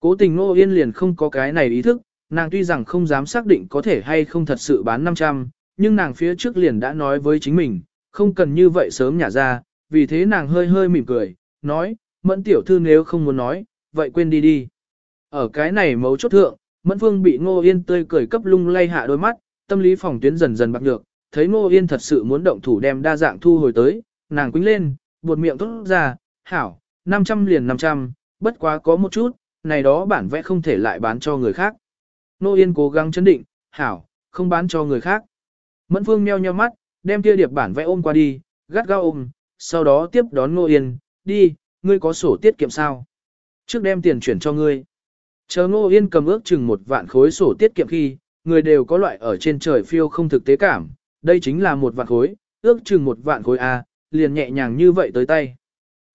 Cố tình Ngô Yên liền không có cái này ý thức, nàng tuy rằng không dám xác định có thể hay không thật sự bán 500, nhưng nàng phía trước liền đã nói với chính mình, không cần như vậy sớm nhả ra, vì thế nàng hơi hơi mỉm cười, nói, mẫn tiểu thư nếu không muốn nói, vậy quên đi đi. Ở cái này mấu chốt thượng, mẫn phương bị ngô yên tươi cười cấp lung lay hạ đôi mắt, tâm lý phòng tuyến dần dần bạc nhược, thấy ngô yên thật sự muốn động thủ đem đa dạng thu hồi tới, nàng quính lên, buột miệng tốt ra, hảo, 500 liền 500, bất quá có một chút, này đó bản vẽ không thể lại bán cho người khác. Ngô yên cố gắng chấn định, hảo, không bán cho người khác. Mẫn phương meo nheo mắt, đem kia điệp bản vẽ ôm qua đi, gắt gao ôm, sau đó tiếp đón Ngô Yên, đi, ngươi có sổ tiết kiệm sao? Trước đem tiền chuyển cho ngươi. Chờ Ngô Yên cầm ước chừng một vạn khối sổ tiết kiệm khi, người đều có loại ở trên trời phiêu không thực tế cảm, đây chính là một vạn khối, ước chừng một vạn khối A, liền nhẹ nhàng như vậy tới tay.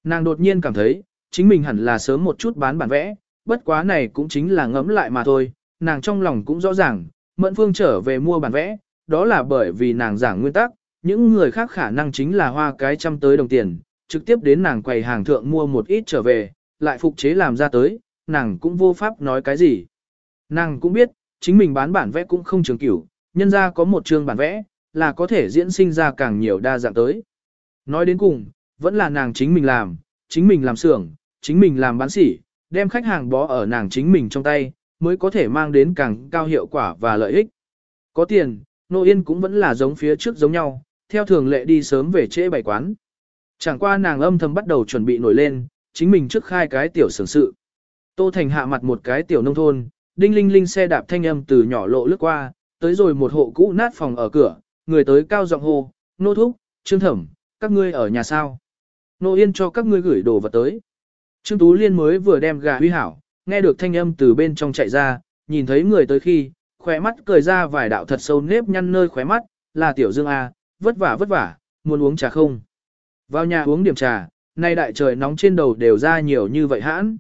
Nàng đột nhiên cảm thấy, chính mình hẳn là sớm một chút bán bản vẽ, bất quá này cũng chính là ngẫm lại mà thôi, nàng trong lòng cũng rõ ràng, Mẫn Phương trở về mua bản vẽ, đó là bởi vì nàng giảng nguyên tắc, những người khác khả năng chính là hoa cái trăm tới đồng tiền, trực tiếp đến nàng quầy hàng thượng mua một ít trở về, lại phục chế làm ra tới, nàng cũng vô pháp nói cái gì. Nàng cũng biết, chính mình bán bản vẽ cũng không trường cửu, nhân ra có một trường bản vẽ, là có thể diễn sinh ra càng nhiều đa dạng tới. Nói đến cùng, vẫn là nàng chính mình làm, chính mình làm xưởng, chính mình làm bán sỉ, đem khách hàng bó ở nàng chính mình trong tay, mới có thể mang đến càng cao hiệu quả và lợi ích. Có tiền, Nô Yên cũng vẫn là giống phía trước giống nhau, theo thường lệ đi sớm về trễ bày quán. Chẳng qua nàng âm thầm bắt đầu chuẩn bị nổi lên, chính mình trước khai cái tiểu sưởng sự. Tô Thành hạ mặt một cái tiểu nông thôn, đinh linh linh xe đạp thanh âm từ nhỏ lộ lướt qua, tới rồi một hộ cũ nát phòng ở cửa, người tới cao giọng hô, nô thúc, trương thẩm, các ngươi ở nhà sao? Nô yên cho các ngươi gửi đồ vật tới. Trương Tú Liên mới vừa đem gà huy hảo, nghe được thanh âm từ bên trong chạy ra, nhìn thấy người tới khi, khóe mắt cười ra vài đạo thật sâu nếp nhăn nơi khóe mắt, là tiểu dương A, vất vả vất vả, muốn uống trà không? Vào nhà uống điểm trà, nay đại trời nóng trên đầu đều ra nhiều như vậy hãn.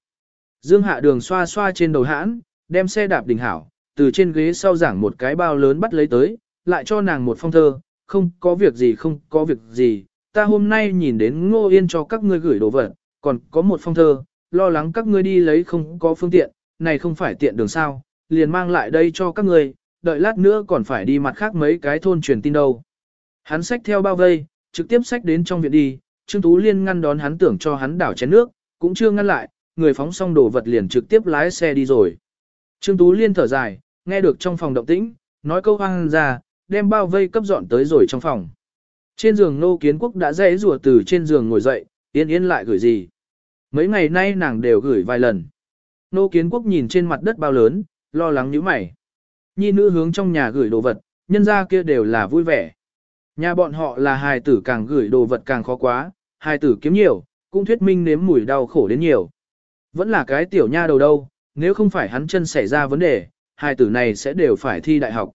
Dương hạ đường xoa xoa trên đầu hãn, đem xe đạp đỉnh hảo, từ trên ghế sau giảng một cái bao lớn bắt lấy tới, lại cho nàng một phong thơ, không có việc gì không có việc gì, ta hôm nay nhìn đến ngô yên cho các ngươi gửi đồ vật, còn có một phong thơ, lo lắng các ngươi đi lấy không có phương tiện, này không phải tiện đường sao, liền mang lại đây cho các ngươi, đợi lát nữa còn phải đi mặt khác mấy cái thôn truyền tin đâu. Hắn xách theo bao vây, trực tiếp xách đến trong viện đi, Trương Tú Liên ngăn đón hắn tưởng cho hắn đảo chén nước, cũng chưa ngăn lại, người phóng xong đồ vật liền trực tiếp lái xe đi rồi. Trương Tú Liên thở dài, nghe được trong phòng động tĩnh, nói câu hoang ra, đem bao vây cấp dọn tới rồi trong phòng. Trên giường nô kiến quốc đã dễ rùa từ trên giường ngồi dậy, yên yên lại gửi gì. Mấy ngày nay nàng đều gửi vài lần. Nô kiến quốc nhìn trên mặt đất bao lớn, lo lắng như mày. Nhi nữ hướng trong nhà gửi đồ vật, nhân ra kia đều là vui vẻ. Nhà bọn họ là hài tử càng gửi đồ vật càng khó quá, hài tử kiếm nhiều, cũng thuyết minh nếm mùi đau khổ đến nhiều. Vẫn là cái tiểu nha đầu đâu, nếu không phải hắn chân xảy ra vấn đề, hài tử này sẽ đều phải thi đại học.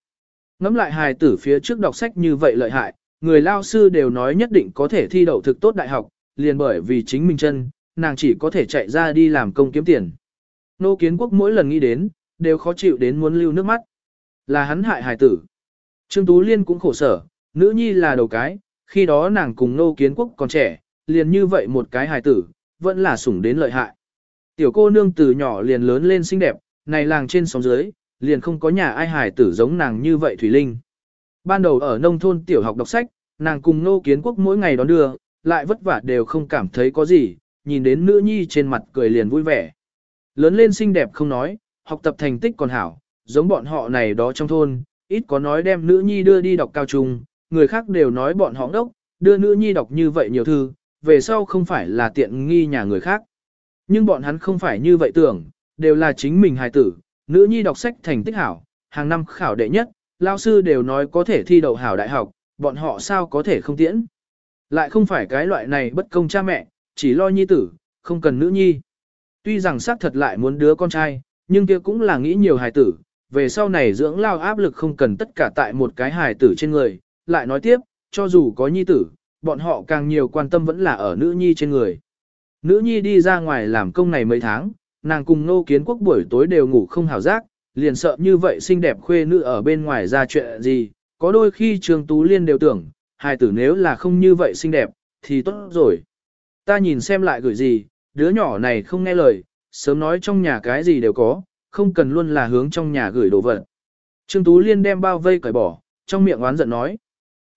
Ngắm lại hài tử phía trước đọc sách như vậy lợi hại, người lao sư đều nói nhất định có thể thi đậu thực tốt đại học, liền bởi vì chính mình chân, nàng chỉ có thể chạy ra đi làm công kiếm tiền. Nô kiến quốc mỗi lần nghĩ đến, đều khó chịu đến muốn lưu nước mắt. Là hắn hại hài tử. Trương Tú Liên cũng khổ sở, nữ nhi là đầu cái, khi đó nàng cùng nô kiến quốc còn trẻ, liền như vậy một cái hài tử, vẫn là sủng đến lợi hại. Tiểu cô nương từ nhỏ liền lớn lên xinh đẹp, này làng trên sóng dưới, liền không có nhà ai hài tử giống nàng như vậy Thủy Linh. Ban đầu ở nông thôn tiểu học đọc sách, nàng cùng nô kiến quốc mỗi ngày đón đưa, lại vất vả đều không cảm thấy có gì, nhìn đến nữ nhi trên mặt cười liền vui vẻ. Lớn lên xinh đẹp không nói, học tập thành tích còn hảo, giống bọn họ này đó trong thôn, ít có nói đem nữ nhi đưa đi đọc cao trung, người khác đều nói bọn họ đốc, đưa nữ nhi đọc như vậy nhiều thư, về sau không phải là tiện nghi nhà người khác. Nhưng bọn hắn không phải như vậy tưởng, đều là chính mình hài tử, nữ nhi đọc sách thành tích hảo, hàng năm khảo đệ nhất, lao sư đều nói có thể thi đậu hảo đại học, bọn họ sao có thể không tiễn. Lại không phải cái loại này bất công cha mẹ, chỉ lo nhi tử, không cần nữ nhi. Tuy rằng xác thật lại muốn đứa con trai, nhưng kia cũng là nghĩ nhiều hài tử, về sau này dưỡng lao áp lực không cần tất cả tại một cái hài tử trên người, lại nói tiếp, cho dù có nhi tử, bọn họ càng nhiều quan tâm vẫn là ở nữ nhi trên người. Nữ nhi đi ra ngoài làm công này mấy tháng, nàng cùng nô kiến quốc buổi tối đều ngủ không hào giác, liền sợ như vậy xinh đẹp khuê nữ ở bên ngoài ra chuyện gì, có đôi khi Trương Tú Liên đều tưởng, hai tử nếu là không như vậy xinh đẹp, thì tốt rồi. Ta nhìn xem lại gửi gì, đứa nhỏ này không nghe lời, sớm nói trong nhà cái gì đều có, không cần luôn là hướng trong nhà gửi đồ vật. Trương Tú Liên đem bao vây cởi bỏ, trong miệng oán giận nói.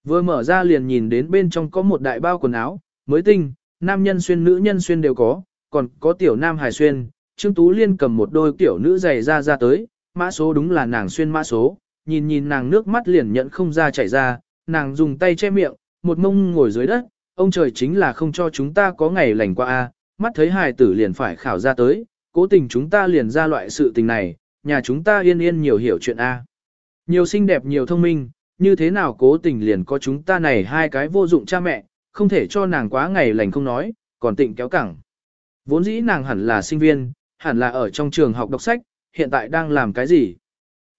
Vừa mở ra liền nhìn đến bên trong có một đại bao quần áo, mới tinh, nam nhân xuyên nữ nhân xuyên đều có, còn có tiểu nam hài xuyên. Trương Tú Liên cầm một đôi tiểu nữ giày ra ra tới, mã số đúng là nàng xuyên mã số, nhìn nhìn nàng nước mắt liền nhận không ra chảy ra, nàng dùng tay che miệng, một mông ngồi dưới đất, ông trời chính là không cho chúng ta có ngày lành qua a, mắt thấy hài tử liền phải khảo ra tới, cố tình chúng ta liền ra loại sự tình này, nhà chúng ta yên yên nhiều hiểu chuyện a. Nhiều xinh đẹp nhiều thông minh, như thế nào cố tình liền có chúng ta này hai cái vô dụng cha mẹ, không thể cho nàng quá ngày lành không nói, còn tịnh kéo cẳng. Vốn dĩ nàng hẳn là sinh viên, hẳn là ở trong trường học đọc sách, hiện tại đang làm cái gì?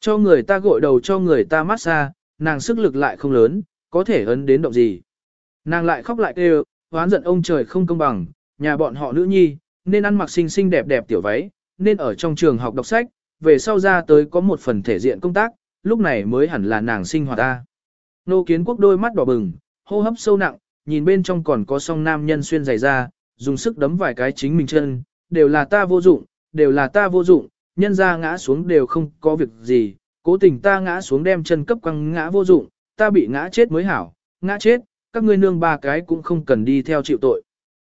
Cho người ta gội đầu cho người ta massage, nàng sức lực lại không lớn, có thể ấn đến động gì. Nàng lại khóc lại kêu, hoán giận ông trời không công bằng, nhà bọn họ nữ nhi, nên ăn mặc xinh xinh đẹp đẹp tiểu váy, nên ở trong trường học đọc sách, về sau ra tới có một phần thể diện công tác, lúc này mới hẳn là nàng sinh hoạt ta. Nô kiến quốc đôi mắt đỏ bừng, hô hấp sâu nặng, nhìn bên trong còn có song nam nhân xuyên giày ra, dùng sức đấm vài cái chính mình chân, đều là ta vô dụng, đều là ta vô dụng, nhân ra ngã xuống đều không có việc gì, cố tình ta ngã xuống đem chân cấp quăng ngã vô dụng, ta bị ngã chết mới hảo, ngã chết, các ngươi nương ba cái cũng không cần đi theo chịu tội.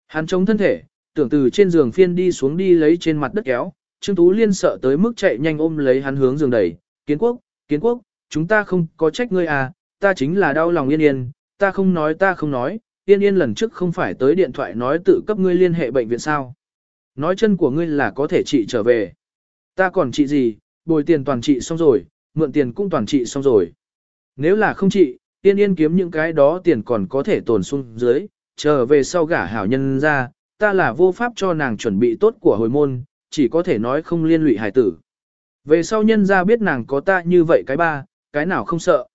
Hắn chống thân thể, tưởng từ trên giường phiên đi xuống đi lấy trên mặt đất kéo, Trương Tú Liên sợ tới mức chạy nhanh ôm lấy hắn hướng giường đẩy, kiến quốc, kiến quốc, chúng ta không có trách ngươi à, ta chính là đau lòng yên yên, ta không nói ta không nói, yên yên lần trước không phải tới điện thoại nói tự cấp ngươi liên hệ bệnh viện sao. Nói chân của ngươi là có thể trị trở về. Ta còn trị gì, bồi tiền toàn trị xong rồi, mượn tiền cũng toàn trị xong rồi. Nếu là không trị, yên yên kiếm những cái đó tiền còn có thể tồn xuống dưới, trở về sau gả hảo nhân ra, ta là vô pháp cho nàng chuẩn bị tốt của hồi môn, chỉ có thể nói không liên lụy hải tử. Về sau nhân ra biết nàng có ta như vậy cái ba, cái nào không sợ.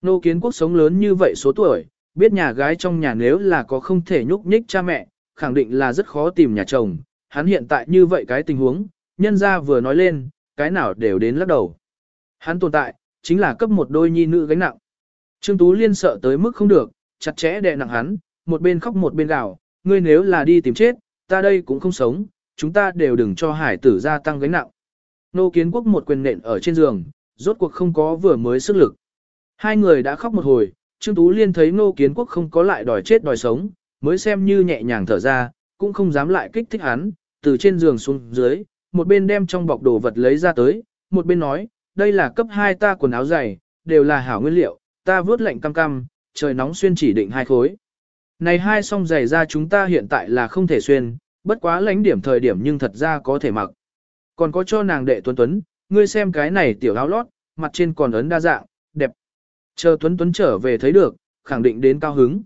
Nô kiến quốc sống lớn như vậy số tuổi, biết nhà gái trong nhà nếu là có không thể nhúc nhích cha mẹ, khẳng định là rất khó tìm nhà chồng. Hắn hiện tại như vậy cái tình huống, nhân ra vừa nói lên, cái nào đều đến lắc đầu. Hắn tồn tại, chính là cấp một đôi nhi nữ gánh nặng. Trương Tú Liên sợ tới mức không được, chặt chẽ đè nặng hắn, một bên khóc một bên gào, ngươi nếu là đi tìm chết, ta đây cũng không sống, chúng ta đều đừng cho hải tử gia tăng gánh nặng. Nô kiến quốc một quyền nện ở trên giường, rốt cuộc không có vừa mới sức lực. Hai người đã khóc một hồi, Trương Tú Liên thấy nô kiến quốc không có lại đòi chết đòi sống, mới xem như nhẹ nhàng thở ra, cũng không dám lại kích thích hắn, từ trên giường xuống dưới, một bên đem trong bọc đồ vật lấy ra tới, một bên nói, đây là cấp 2 ta quần áo dày, đều là hảo nguyên liệu, ta vớt lạnh cam cam, trời nóng xuyên chỉ định hai khối. Này hai song giày ra chúng ta hiện tại là không thể xuyên, bất quá lãnh điểm thời điểm nhưng thật ra có thể mặc. Còn có cho nàng đệ Tuấn Tuấn, ngươi xem cái này tiểu áo lót, mặt trên còn ấn đa dạng, đẹp. Chờ Tuấn Tuấn trở về thấy được, khẳng định đến cao hứng.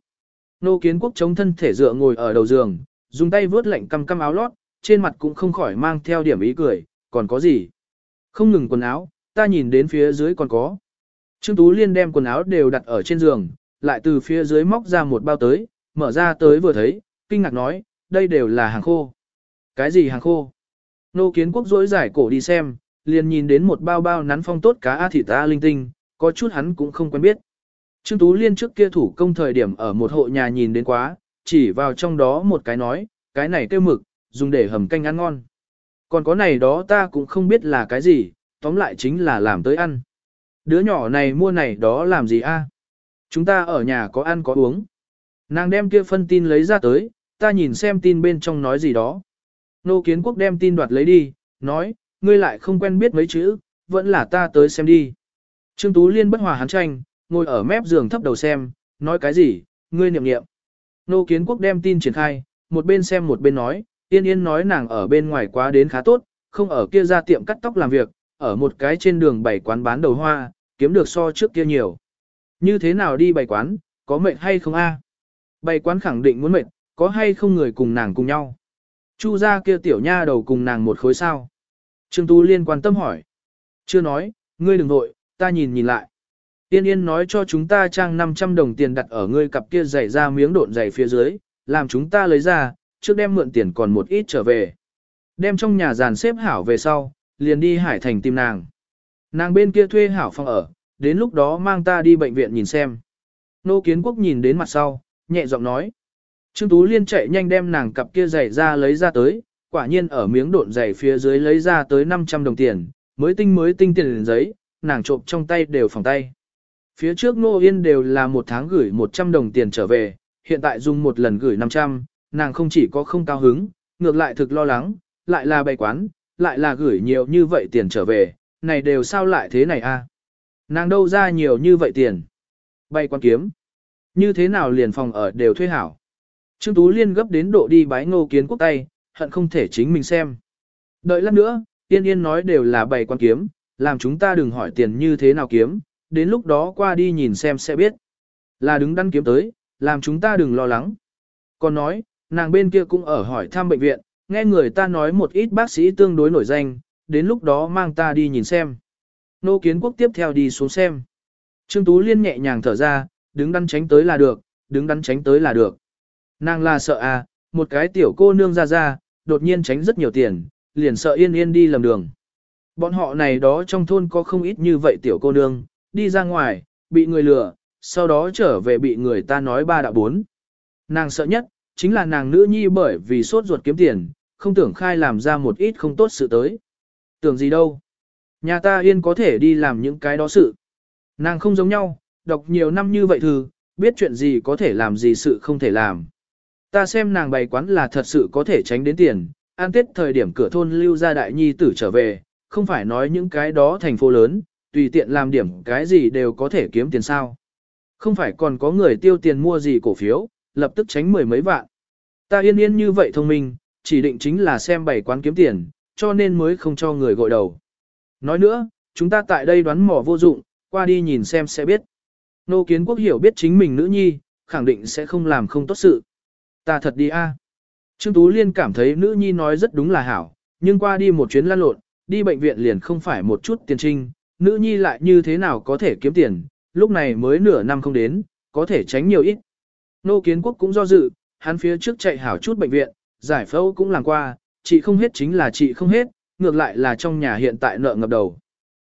Nô kiến quốc chống thân thể dựa ngồi ở đầu giường, dùng tay vướt lạnh căm căm áo lót, trên mặt cũng không khỏi mang theo điểm ý cười, còn có gì? Không ngừng quần áo, ta nhìn đến phía dưới còn có. Trương Tú Liên đem quần áo đều đặt ở trên giường, lại từ phía dưới móc ra một bao tới, mở ra tới vừa thấy, kinh ngạc nói, đây đều là hàng khô. Cái gì hàng khô? Nô kiến quốc dối giải cổ đi xem, liền nhìn đến một bao bao nắn phong tốt cá a thịt ta linh tinh, có chút hắn cũng không quen biết. Trương Tú Liên trước kia thủ công thời điểm ở một hộ nhà nhìn đến quá, chỉ vào trong đó một cái nói, cái này kêu mực, dùng để hầm canh ăn ngon. Còn có này đó ta cũng không biết là cái gì, tóm lại chính là làm tới ăn. Đứa nhỏ này mua này đó làm gì a? Chúng ta ở nhà có ăn có uống. Nàng đem kia phân tin lấy ra tới, ta nhìn xem tin bên trong nói gì đó. Nô kiến quốc đem tin đoạt lấy đi, nói, ngươi lại không quen biết mấy chữ, vẫn là ta tới xem đi. Trương Tú Liên bất hòa hắn tranh, ngồi ở mép giường thấp đầu xem, nói cái gì, ngươi niệm niệm. Nô kiến quốc đem tin triển khai, một bên xem một bên nói, Yên Yên nói nàng ở bên ngoài quá đến khá tốt, không ở kia ra tiệm cắt tóc làm việc, ở một cái trên đường bảy quán bán đầu hoa, kiếm được so trước kia nhiều. Như thế nào đi bày quán, có mệt hay không a? À? Bày quán khẳng định muốn mệt, có hay không người cùng nàng cùng nhau. Chu ra kia tiểu nha đầu cùng nàng một khối sao. Trương Tú Liên quan tâm hỏi. Chưa nói, ngươi đừng nội, ta nhìn nhìn lại. Tiên Yên nói cho chúng ta trang 500 đồng tiền đặt ở ngươi cặp kia giày ra miếng độn giày phía dưới, làm chúng ta lấy ra, trước đem mượn tiền còn một ít trở về. Đem trong nhà giàn xếp hảo về sau, liền đi Hải Thành tìm nàng. Nàng bên kia thuê hảo phòng ở, đến lúc đó mang ta đi bệnh viện nhìn xem. Nô Kiến Quốc nhìn đến mặt sau, nhẹ giọng nói. Trương Tú Liên chạy nhanh đem nàng cặp kia giày ra lấy ra tới, quả nhiên ở miếng độn giày phía dưới lấy ra tới 500 đồng tiền, mới tinh mới tinh tiền giấy, nàng trộm trong tay đều phòng tay. Phía trước Nô Yên đều là một tháng gửi 100 đồng tiền trở về, hiện tại dùng một lần gửi 500, nàng không chỉ có không cao hứng, ngược lại thực lo lắng, lại là bày quán, lại là gửi nhiều như vậy tiền trở về, này đều sao lại thế này a? Nàng đâu ra nhiều như vậy tiền? Bày quán kiếm. Như thế nào liền phòng ở đều thuê hảo? Trương Tú Liên gấp đến độ đi bái ngô kiến quốc tay, hận không thể chính mình xem. Đợi lát nữa, Tiên Yên nói đều là bày quan kiếm, làm chúng ta đừng hỏi tiền như thế nào kiếm, đến lúc đó qua đi nhìn xem sẽ biết. Là đứng đắn kiếm tới, làm chúng ta đừng lo lắng. Còn nói, nàng bên kia cũng ở hỏi thăm bệnh viện, nghe người ta nói một ít bác sĩ tương đối nổi danh, đến lúc đó mang ta đi nhìn xem. Nô kiến quốc tiếp theo đi xuống xem. Trương Tú Liên nhẹ nhàng thở ra, đứng đắn tránh tới là được, đứng đắn tránh tới là được. Nàng là sợ à, một cái tiểu cô nương ra ra, đột nhiên tránh rất nhiều tiền, liền sợ yên yên đi lầm đường. Bọn họ này đó trong thôn có không ít như vậy tiểu cô nương, đi ra ngoài, bị người lừa, sau đó trở về bị người ta nói ba đạo bốn. Nàng sợ nhất, chính là nàng nữ nhi bởi vì sốt ruột kiếm tiền, không tưởng khai làm ra một ít không tốt sự tới. Tưởng gì đâu. Nhà ta yên có thể đi làm những cái đó sự. Nàng không giống nhau, đọc nhiều năm như vậy thư, biết chuyện gì có thể làm gì sự không thể làm. Ta xem nàng bày quán là thật sự có thể tránh đến tiền, an tết thời điểm cửa thôn lưu ra đại nhi tử trở về, không phải nói những cái đó thành phố lớn, tùy tiện làm điểm cái gì đều có thể kiếm tiền sao. Không phải còn có người tiêu tiền mua gì cổ phiếu, lập tức tránh mười mấy vạn. Ta yên yên như vậy thông minh, chỉ định chính là xem bày quán kiếm tiền, cho nên mới không cho người gội đầu. Nói nữa, chúng ta tại đây đoán mò vô dụng, qua đi nhìn xem sẽ biết. Nô kiến quốc hiểu biết chính mình nữ nhi, khẳng định sẽ không làm không tốt sự. Ta thật đi a. Trương Tú Liên cảm thấy nữ nhi nói rất đúng là hảo, nhưng qua đi một chuyến lăn lộn, đi bệnh viện liền không phải một chút tiền trinh, nữ nhi lại như thế nào có thể kiếm tiền, lúc này mới nửa năm không đến, có thể tránh nhiều ít. Nô Kiến Quốc cũng do dự, hắn phía trước chạy hảo chút bệnh viện, giải phẫu cũng làm qua, chị không hết chính là chị không hết, ngược lại là trong nhà hiện tại nợ ngập đầu.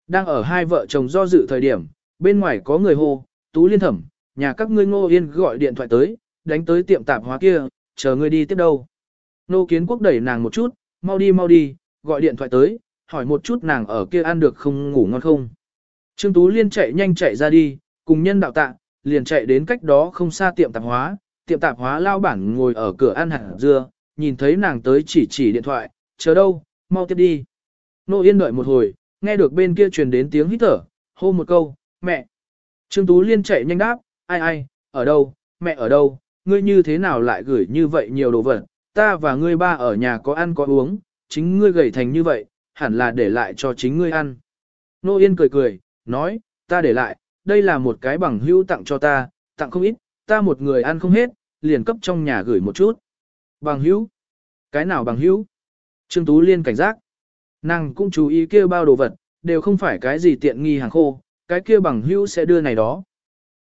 Đang ở hai vợ chồng do dự thời điểm, bên ngoài có người hô, Tú Liên Thẩm, nhà các ngươi ngô yên gọi điện thoại tới, đánh tới tiệm tạp hóa kia, chờ ngươi đi tiếp đâu. Nô Kiến Quốc đẩy nàng một chút, mau đi mau đi, gọi điện thoại tới, hỏi một chút nàng ở kia ăn được không ngủ ngon không. Trương Tú Liên chạy nhanh chạy ra đi, cùng nhân đạo tạ, liền chạy đến cách đó không xa tiệm tạp hóa, tiệm tạp hóa lao bản ngồi ở cửa ăn hạt dưa, nhìn thấy nàng tới chỉ chỉ điện thoại, chờ đâu, mau tiếp đi. Nô Yên đợi một hồi, nghe được bên kia truyền đến tiếng hít thở, hô một câu, mẹ. Trương Tú Liên chạy nhanh đáp, ai ai, ở đâu, mẹ ở đâu, ngươi như thế nào lại gửi như vậy nhiều đồ vật, ta và ngươi ba ở nhà có ăn có uống, chính ngươi gầy thành như vậy, hẳn là để lại cho chính ngươi ăn. Nô Yên cười cười, nói, ta để lại, đây là một cái bằng hữu tặng cho ta, tặng không ít, ta một người ăn không hết, liền cấp trong nhà gửi một chút. Bằng hữu? Cái nào bằng hữu? Trương Tú Liên cảnh giác. Nàng cũng chú ý kêu bao đồ vật, đều không phải cái gì tiện nghi hàng khô, cái kia bằng hữu sẽ đưa này đó.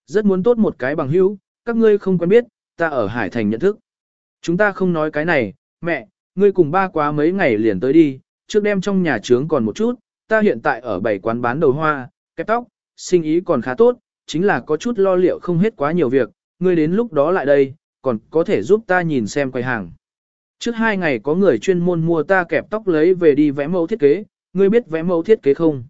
Rất muốn tốt một cái bằng hữu, các ngươi không quen biết, ta ở Hải Thành nhận thức. Chúng ta không nói cái này, mẹ, ngươi cùng ba quá mấy ngày liền tới đi, trước đem trong nhà trướng còn một chút, ta hiện tại ở bảy quán bán đầu hoa, kẹp tóc, sinh ý còn khá tốt, chính là có chút lo liệu không hết quá nhiều việc, ngươi đến lúc đó lại đây, còn có thể giúp ta nhìn xem quầy hàng. Trước hai ngày có người chuyên môn mua ta kẹp tóc lấy về đi vẽ mẫu thiết kế, ngươi biết vẽ mẫu thiết kế không?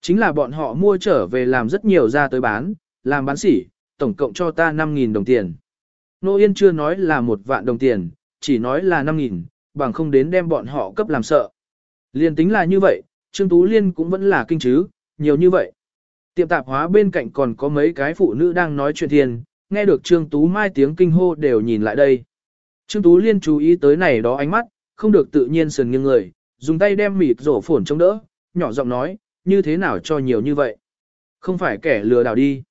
Chính là bọn họ mua trở về làm rất nhiều ra tới bán, làm bán sỉ, tổng cộng cho ta 5.000 đồng tiền. Nô Yên chưa nói là một vạn đồng tiền, chỉ nói là 5.000, bằng không đến đem bọn họ cấp làm sợ. Liên tính là như vậy, Trương Tú Liên cũng vẫn là kinh chứ, nhiều như vậy. Tiệm tạp hóa bên cạnh còn có mấy cái phụ nữ đang nói chuyện thiền, nghe được Trương Tú Mai tiếng kinh hô đều nhìn lại đây. Trương Tú Liên chú ý tới này đó ánh mắt, không được tự nhiên sườn nghiêng người, dùng tay đem mịt rổ phổn chống đỡ, nhỏ giọng nói, như thế nào cho nhiều như vậy. Không phải kẻ lừa đảo đi.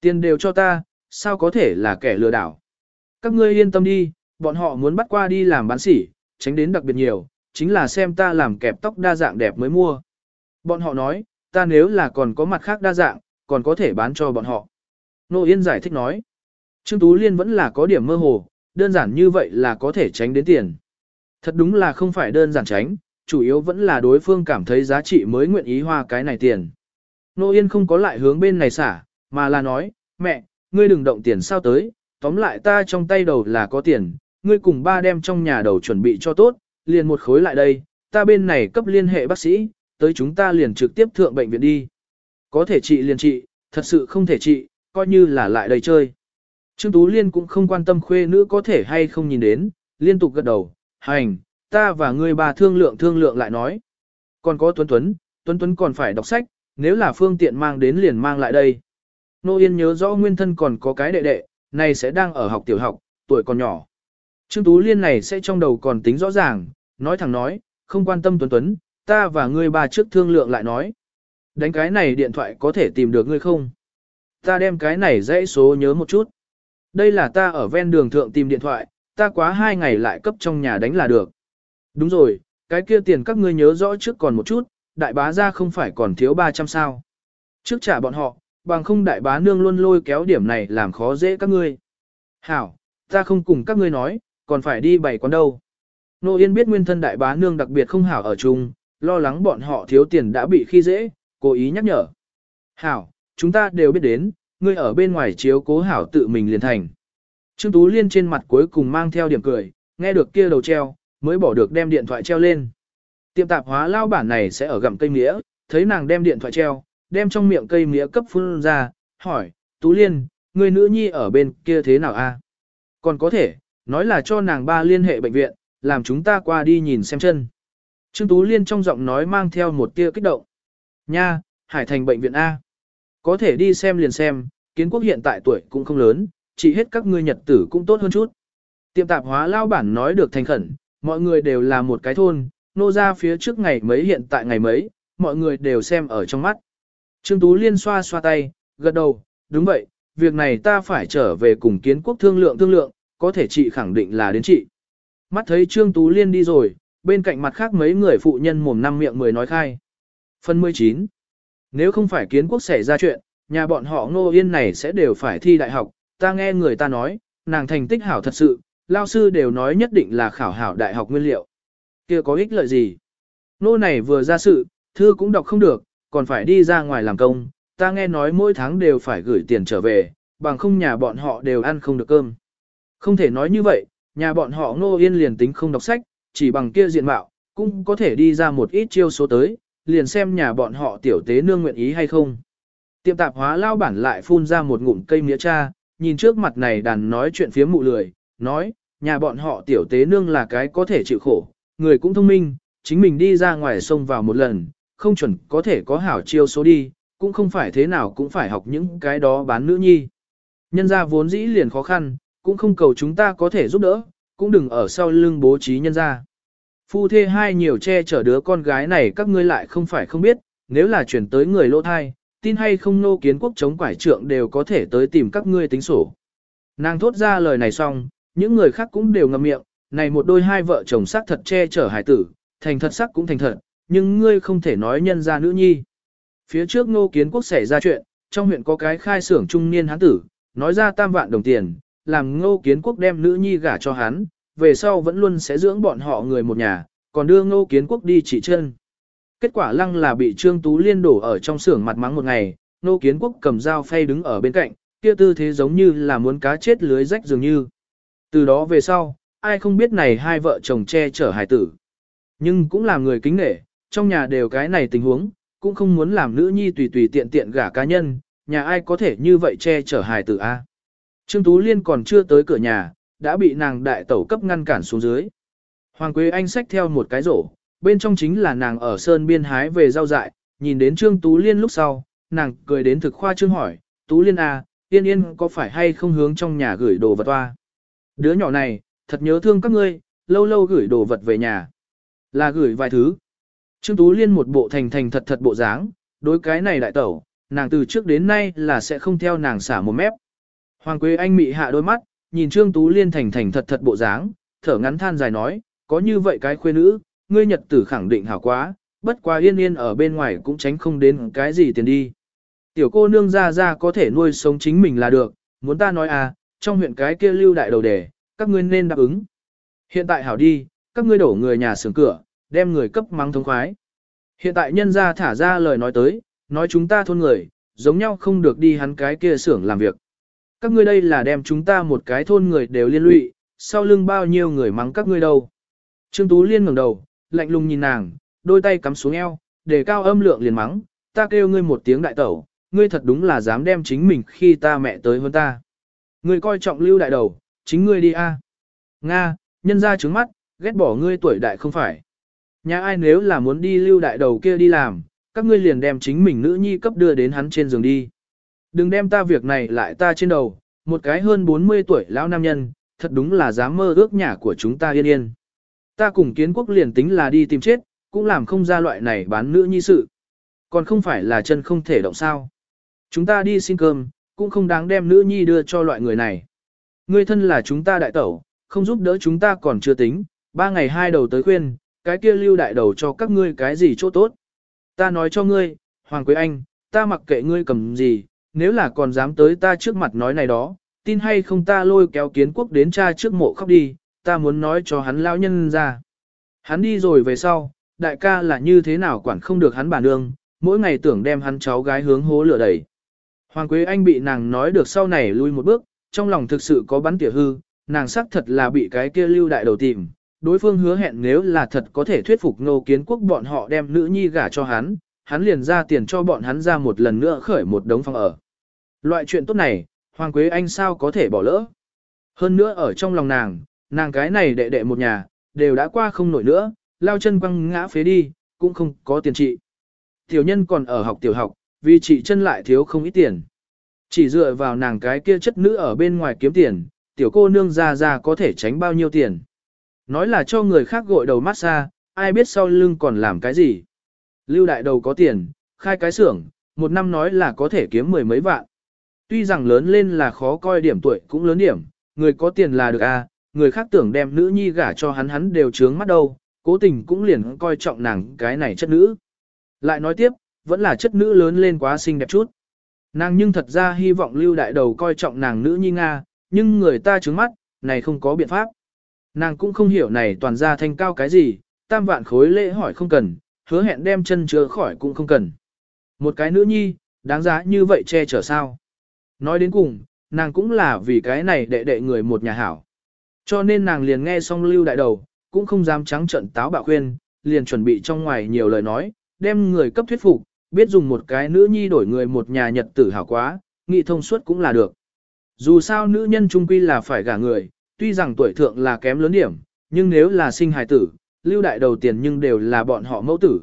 Tiền đều cho ta, sao có thể là kẻ lừa đảo. Các ngươi yên tâm đi, bọn họ muốn bắt qua đi làm bán sỉ, tránh đến đặc biệt nhiều, chính là xem ta làm kẹp tóc đa dạng đẹp mới mua. Bọn họ nói, ta nếu là còn có mặt khác đa dạng, còn có thể bán cho bọn họ. Nô Yên giải thích nói. Trương Tú Liên vẫn là có điểm mơ hồ, đơn giản như vậy là có thể tránh đến tiền. Thật đúng là không phải đơn giản tránh, chủ yếu vẫn là đối phương cảm thấy giá trị mới nguyện ý hoa cái này tiền. Nô Yên không có lại hướng bên này xả, mà là nói, mẹ, ngươi đừng động tiền sao tới, tóm lại ta trong tay đầu là có tiền, ngươi cùng ba đem trong nhà đầu chuẩn bị cho tốt, liền một khối lại đây, ta bên này cấp liên hệ bác sĩ, tới chúng ta liền trực tiếp thượng bệnh viện đi. Có thể trị liền trị, thật sự không thể trị, coi như là lại đây chơi. Trương Tú Liên cũng không quan tâm khuê nữ có thể hay không nhìn đến, liên tục gật đầu, hành, ta và ngươi bà thương lượng thương lượng lại nói. Còn có Tuấn Tuấn, Tuấn Tuấn còn phải đọc sách, nếu là phương tiện mang đến liền mang lại đây. Nô Yên nhớ rõ nguyên thân còn có cái đệ đệ, này sẽ đang ở học tiểu học, tuổi còn nhỏ. Trương Tú Liên này sẽ trong đầu còn tính rõ ràng, nói thẳng nói, không quan tâm Tuấn Tuấn, ta và ngươi bà trước thương lượng lại nói. Đánh cái này điện thoại có thể tìm được ngươi không? Ta đem cái này dãy số nhớ một chút. Đây là ta ở ven đường thượng tìm điện thoại, ta quá hai ngày lại cấp trong nhà đánh là được. Đúng rồi, cái kia tiền các ngươi nhớ rõ trước còn một chút, đại bá ra không phải còn thiếu 300 sao. Trước trả bọn họ, bằng không đại bá nương luôn lôi kéo điểm này làm khó dễ các ngươi. Hảo, ta không cùng các ngươi nói, còn phải đi bày quán đâu. Nô Yên biết nguyên thân đại bá nương đặc biệt không hảo ở chung, lo lắng bọn họ thiếu tiền đã bị khi dễ, cố ý nhắc nhở. Hảo, chúng ta đều biết đến, ngươi ở bên ngoài chiếu cố hảo tự mình liền thành. Trương Tú Liên trên mặt cuối cùng mang theo điểm cười, nghe được kia đầu treo, mới bỏ được đem điện thoại treo lên. Tiệm tạp hóa lao bản này sẽ ở gặm cây nghĩa thấy nàng đem điện thoại treo, đem trong miệng cây mía cấp phun ra, hỏi, Tú Liên, người nữ nhi ở bên kia thế nào a? Còn có thể, nói là cho nàng ba liên hệ bệnh viện, làm chúng ta qua đi nhìn xem chân. Trương Tú Liên trong giọng nói mang theo một tia kích động. Nha, Hải Thành bệnh viện A. Có thể đi xem liền xem, kiến quốc hiện tại tuổi cũng không lớn, chỉ hết các ngươi nhật tử cũng tốt hơn chút. Tiệm tạp hóa lao bản nói được thành khẩn, mọi người đều là một cái thôn, nô ra phía trước ngày mấy hiện tại ngày mấy, mọi người đều xem ở trong mắt. Trương Tú Liên xoa xoa tay, gật đầu, đúng vậy, việc này ta phải trở về cùng kiến quốc thương lượng thương lượng, có thể chị khẳng định là đến chị. Mắt thấy Trương Tú Liên đi rồi, bên cạnh mặt khác mấy người phụ nhân mồm năm miệng mười nói khai. Phần 19 Nếu không phải kiến quốc xảy ra chuyện, nhà bọn họ ngô yên này sẽ đều phải thi đại học, ta nghe người ta nói, nàng thành tích hảo thật sự, lao sư đều nói nhất định là khảo hảo đại học nguyên liệu. kia có ích lợi gì? Nô này vừa ra sự, thư cũng đọc không được, còn phải đi ra ngoài làm công, ta nghe nói mỗi tháng đều phải gửi tiền trở về, bằng không nhà bọn họ đều ăn không được cơm. Không thể nói như vậy, nhà bọn họ ngô yên liền tính không đọc sách, chỉ bằng kia diện mạo, cũng có thể đi ra một ít chiêu số tới, liền xem nhà bọn họ tiểu tế nương nguyện ý hay không. Tiệm tạp hóa lao bản lại phun ra một ngụm cây mía cha, nhìn trước mặt này đàn nói chuyện phía mụ lười, nói, nhà bọn họ tiểu tế nương là cái có thể chịu khổ, người cũng thông minh, chính mình đi ra ngoài sông vào một lần, không chuẩn có thể có hảo chiêu số đi, cũng không phải thế nào cũng phải học những cái đó bán nữ nhi. Nhân ra vốn dĩ liền khó khăn, cũng không cầu chúng ta có thể giúp đỡ, cũng đừng ở sau lưng bố trí nhân ra. Phu thê hai nhiều che chở đứa con gái này các ngươi lại không phải không biết, nếu là chuyển tới người lỗ thai, tin hay không nô kiến quốc chống quải trượng đều có thể tới tìm các ngươi tính sổ. Nàng thốt ra lời này xong, những người khác cũng đều ngậm miệng, này một đôi hai vợ chồng sắc thật che chở hải tử, thành thật sắc cũng thành thật, nhưng ngươi không thể nói nhân ra nữ nhi. Phía trước ngô kiến quốc xảy ra chuyện, trong huyện có cái khai xưởng trung niên hán tử, nói ra tam vạn đồng tiền, làm ngô kiến quốc đem nữ nhi gả cho hắn, về sau vẫn luôn sẽ dưỡng bọn họ người một nhà, còn đưa ngô kiến quốc đi chỉ chân. Kết quả lăng là bị Trương Tú Liên đổ ở trong xưởng mặt mắng một ngày, ngô kiến quốc cầm dao phay đứng ở bên cạnh, kia tư thế giống như là muốn cá chết lưới rách dường như. Từ đó về sau, ai không biết này hai vợ chồng che chở hài tử. Nhưng cũng là người kính nể, trong nhà đều cái này tình huống, cũng không muốn làm nữ nhi tùy tùy tiện tiện gả cá nhân, nhà ai có thể như vậy che chở hài tử a. Trương Tú Liên còn chưa tới cửa nhà, đã bị nàng đại tẩu cấp ngăn cản xuống dưới. Hoàng Quế Anh xách theo một cái rổ, bên trong chính là nàng ở sơn biên hái về rau dại, nhìn đến Trương Tú Liên lúc sau, nàng cười đến thực khoa trương hỏi, Tú Liên à, yên yên có phải hay không hướng trong nhà gửi đồ vật toa? Đứa nhỏ này, thật nhớ thương các ngươi, lâu lâu gửi đồ vật về nhà. Là gửi vài thứ. Trương Tú Liên một bộ thành thành thật thật bộ dáng, đối cái này đại tẩu, nàng từ trước đến nay là sẽ không theo nàng xả một mép. Hoàng Quế Anh mị hạ đôi mắt, nhìn Trương Tú Liên thành thành thật thật bộ dáng, thở ngắn than dài nói, có như vậy cái khuê nữ, ngươi nhật tử khẳng định hảo quá, bất quá yên yên ở bên ngoài cũng tránh không đến cái gì tiền đi. Tiểu cô nương ra ra có thể nuôi sống chính mình là được, muốn ta nói à, trong huyện cái kia lưu đại đầu đề, các ngươi nên đáp ứng. Hiện tại hảo đi, các ngươi đổ người nhà xưởng cửa, đem người cấp mắng thống khoái. Hiện tại nhân gia thả ra lời nói tới, nói chúng ta thôn người, giống nhau không được đi hắn cái kia xưởng làm việc. Các ngươi đây là đem chúng ta một cái thôn người đều liên lụy, sau lưng bao nhiêu người mắng các ngươi đâu. Trương Tú Liên ngẩng đầu, lạnh lùng nhìn nàng, đôi tay cắm xuống eo, để cao âm lượng liền mắng, ta kêu ngươi một tiếng đại tẩu, ngươi thật đúng là dám đem chính mình khi ta mẹ tới hơn ta. Ngươi coi trọng lưu đại đầu, chính ngươi đi a. Nga, nhân ra trứng mắt, ghét bỏ ngươi tuổi đại không phải. Nhà ai nếu là muốn đi lưu đại đầu kia đi làm, các ngươi liền đem chính mình nữ nhi cấp đưa đến hắn trên giường đi. Đừng đem ta việc này lại ta trên đầu, một cái hơn 40 tuổi lão nam nhân, thật đúng là dám mơ ước nhà của chúng ta yên yên. Ta cùng kiến quốc liền tính là đi tìm chết, cũng làm không ra loại này bán nữ nhi sự. Còn không phải là chân không thể động sao. Chúng ta đi xin cơm, cũng không đáng đem nữ nhi đưa cho loại người này. Ngươi thân là chúng ta đại tẩu, không giúp đỡ chúng ta còn chưa tính, ba ngày hai đầu tới khuyên, cái kia lưu đại đầu cho các ngươi cái gì chỗ tốt. Ta nói cho ngươi, Hoàng Quế Anh, ta mặc kệ ngươi cầm gì, nếu là còn dám tới ta trước mặt nói này đó, tin hay không ta lôi kéo kiến quốc đến cha trước mộ khóc đi, ta muốn nói cho hắn lão nhân ra. Hắn đi rồi về sau, đại ca là như thế nào quản không được hắn bản đương, mỗi ngày tưởng đem hắn cháu gái hướng hố lửa đẩy. Hoàng Quế Anh bị nàng nói được sau này lui một bước, trong lòng thực sự có bắn tỉa hư, nàng xác thật là bị cái kia lưu đại đầu tìm. Đối phương hứa hẹn nếu là thật có thể thuyết phục nô kiến quốc bọn họ đem nữ nhi gả cho hắn, hắn liền ra tiền cho bọn hắn ra một lần nữa khởi một đống phòng ở. Loại chuyện tốt này, Hoàng Quế Anh sao có thể bỏ lỡ. Hơn nữa ở trong lòng nàng, nàng cái này đệ đệ một nhà, đều đã qua không nổi nữa, lao chân quăng ngã phế đi, cũng không có tiền trị. Tiểu nhân còn ở học tiểu học, vì chị chân lại thiếu không ít tiền. Chỉ dựa vào nàng cái kia chất nữ ở bên ngoài kiếm tiền, tiểu cô nương ra ra có thể tránh bao nhiêu tiền. Nói là cho người khác gội đầu massage, ai biết sau lưng còn làm cái gì. Lưu đại đầu có tiền, khai cái xưởng, một năm nói là có thể kiếm mười mấy vạn. Tuy rằng lớn lên là khó coi điểm tuổi cũng lớn điểm, người có tiền là được à, người khác tưởng đem nữ nhi gả cho hắn hắn đều trướng mắt đâu, cố tình cũng liền coi trọng nàng cái này chất nữ. Lại nói tiếp, vẫn là chất nữ lớn lên quá xinh đẹp chút. Nàng nhưng thật ra hy vọng lưu đại đầu coi trọng nàng nữ nhi Nga, nhưng người ta trướng mắt, này không có biện pháp. Nàng cũng không hiểu này toàn ra thanh cao cái gì, tam vạn khối lễ hỏi không cần, hứa hẹn đem chân chứa khỏi cũng không cần. Một cái nữ nhi, đáng giá như vậy che chở sao. Nói đến cùng, nàng cũng là vì cái này đệ đệ người một nhà hảo. Cho nên nàng liền nghe xong lưu đại đầu, cũng không dám trắng trận táo bạo khuyên, liền chuẩn bị trong ngoài nhiều lời nói, đem người cấp thuyết phục, biết dùng một cái nữ nhi đổi người một nhà nhật tử hảo quá, nghị thông suốt cũng là được. Dù sao nữ nhân trung quy là phải gả người, tuy rằng tuổi thượng là kém lớn điểm, nhưng nếu là sinh hài tử, lưu đại đầu tiền nhưng đều là bọn họ mẫu tử.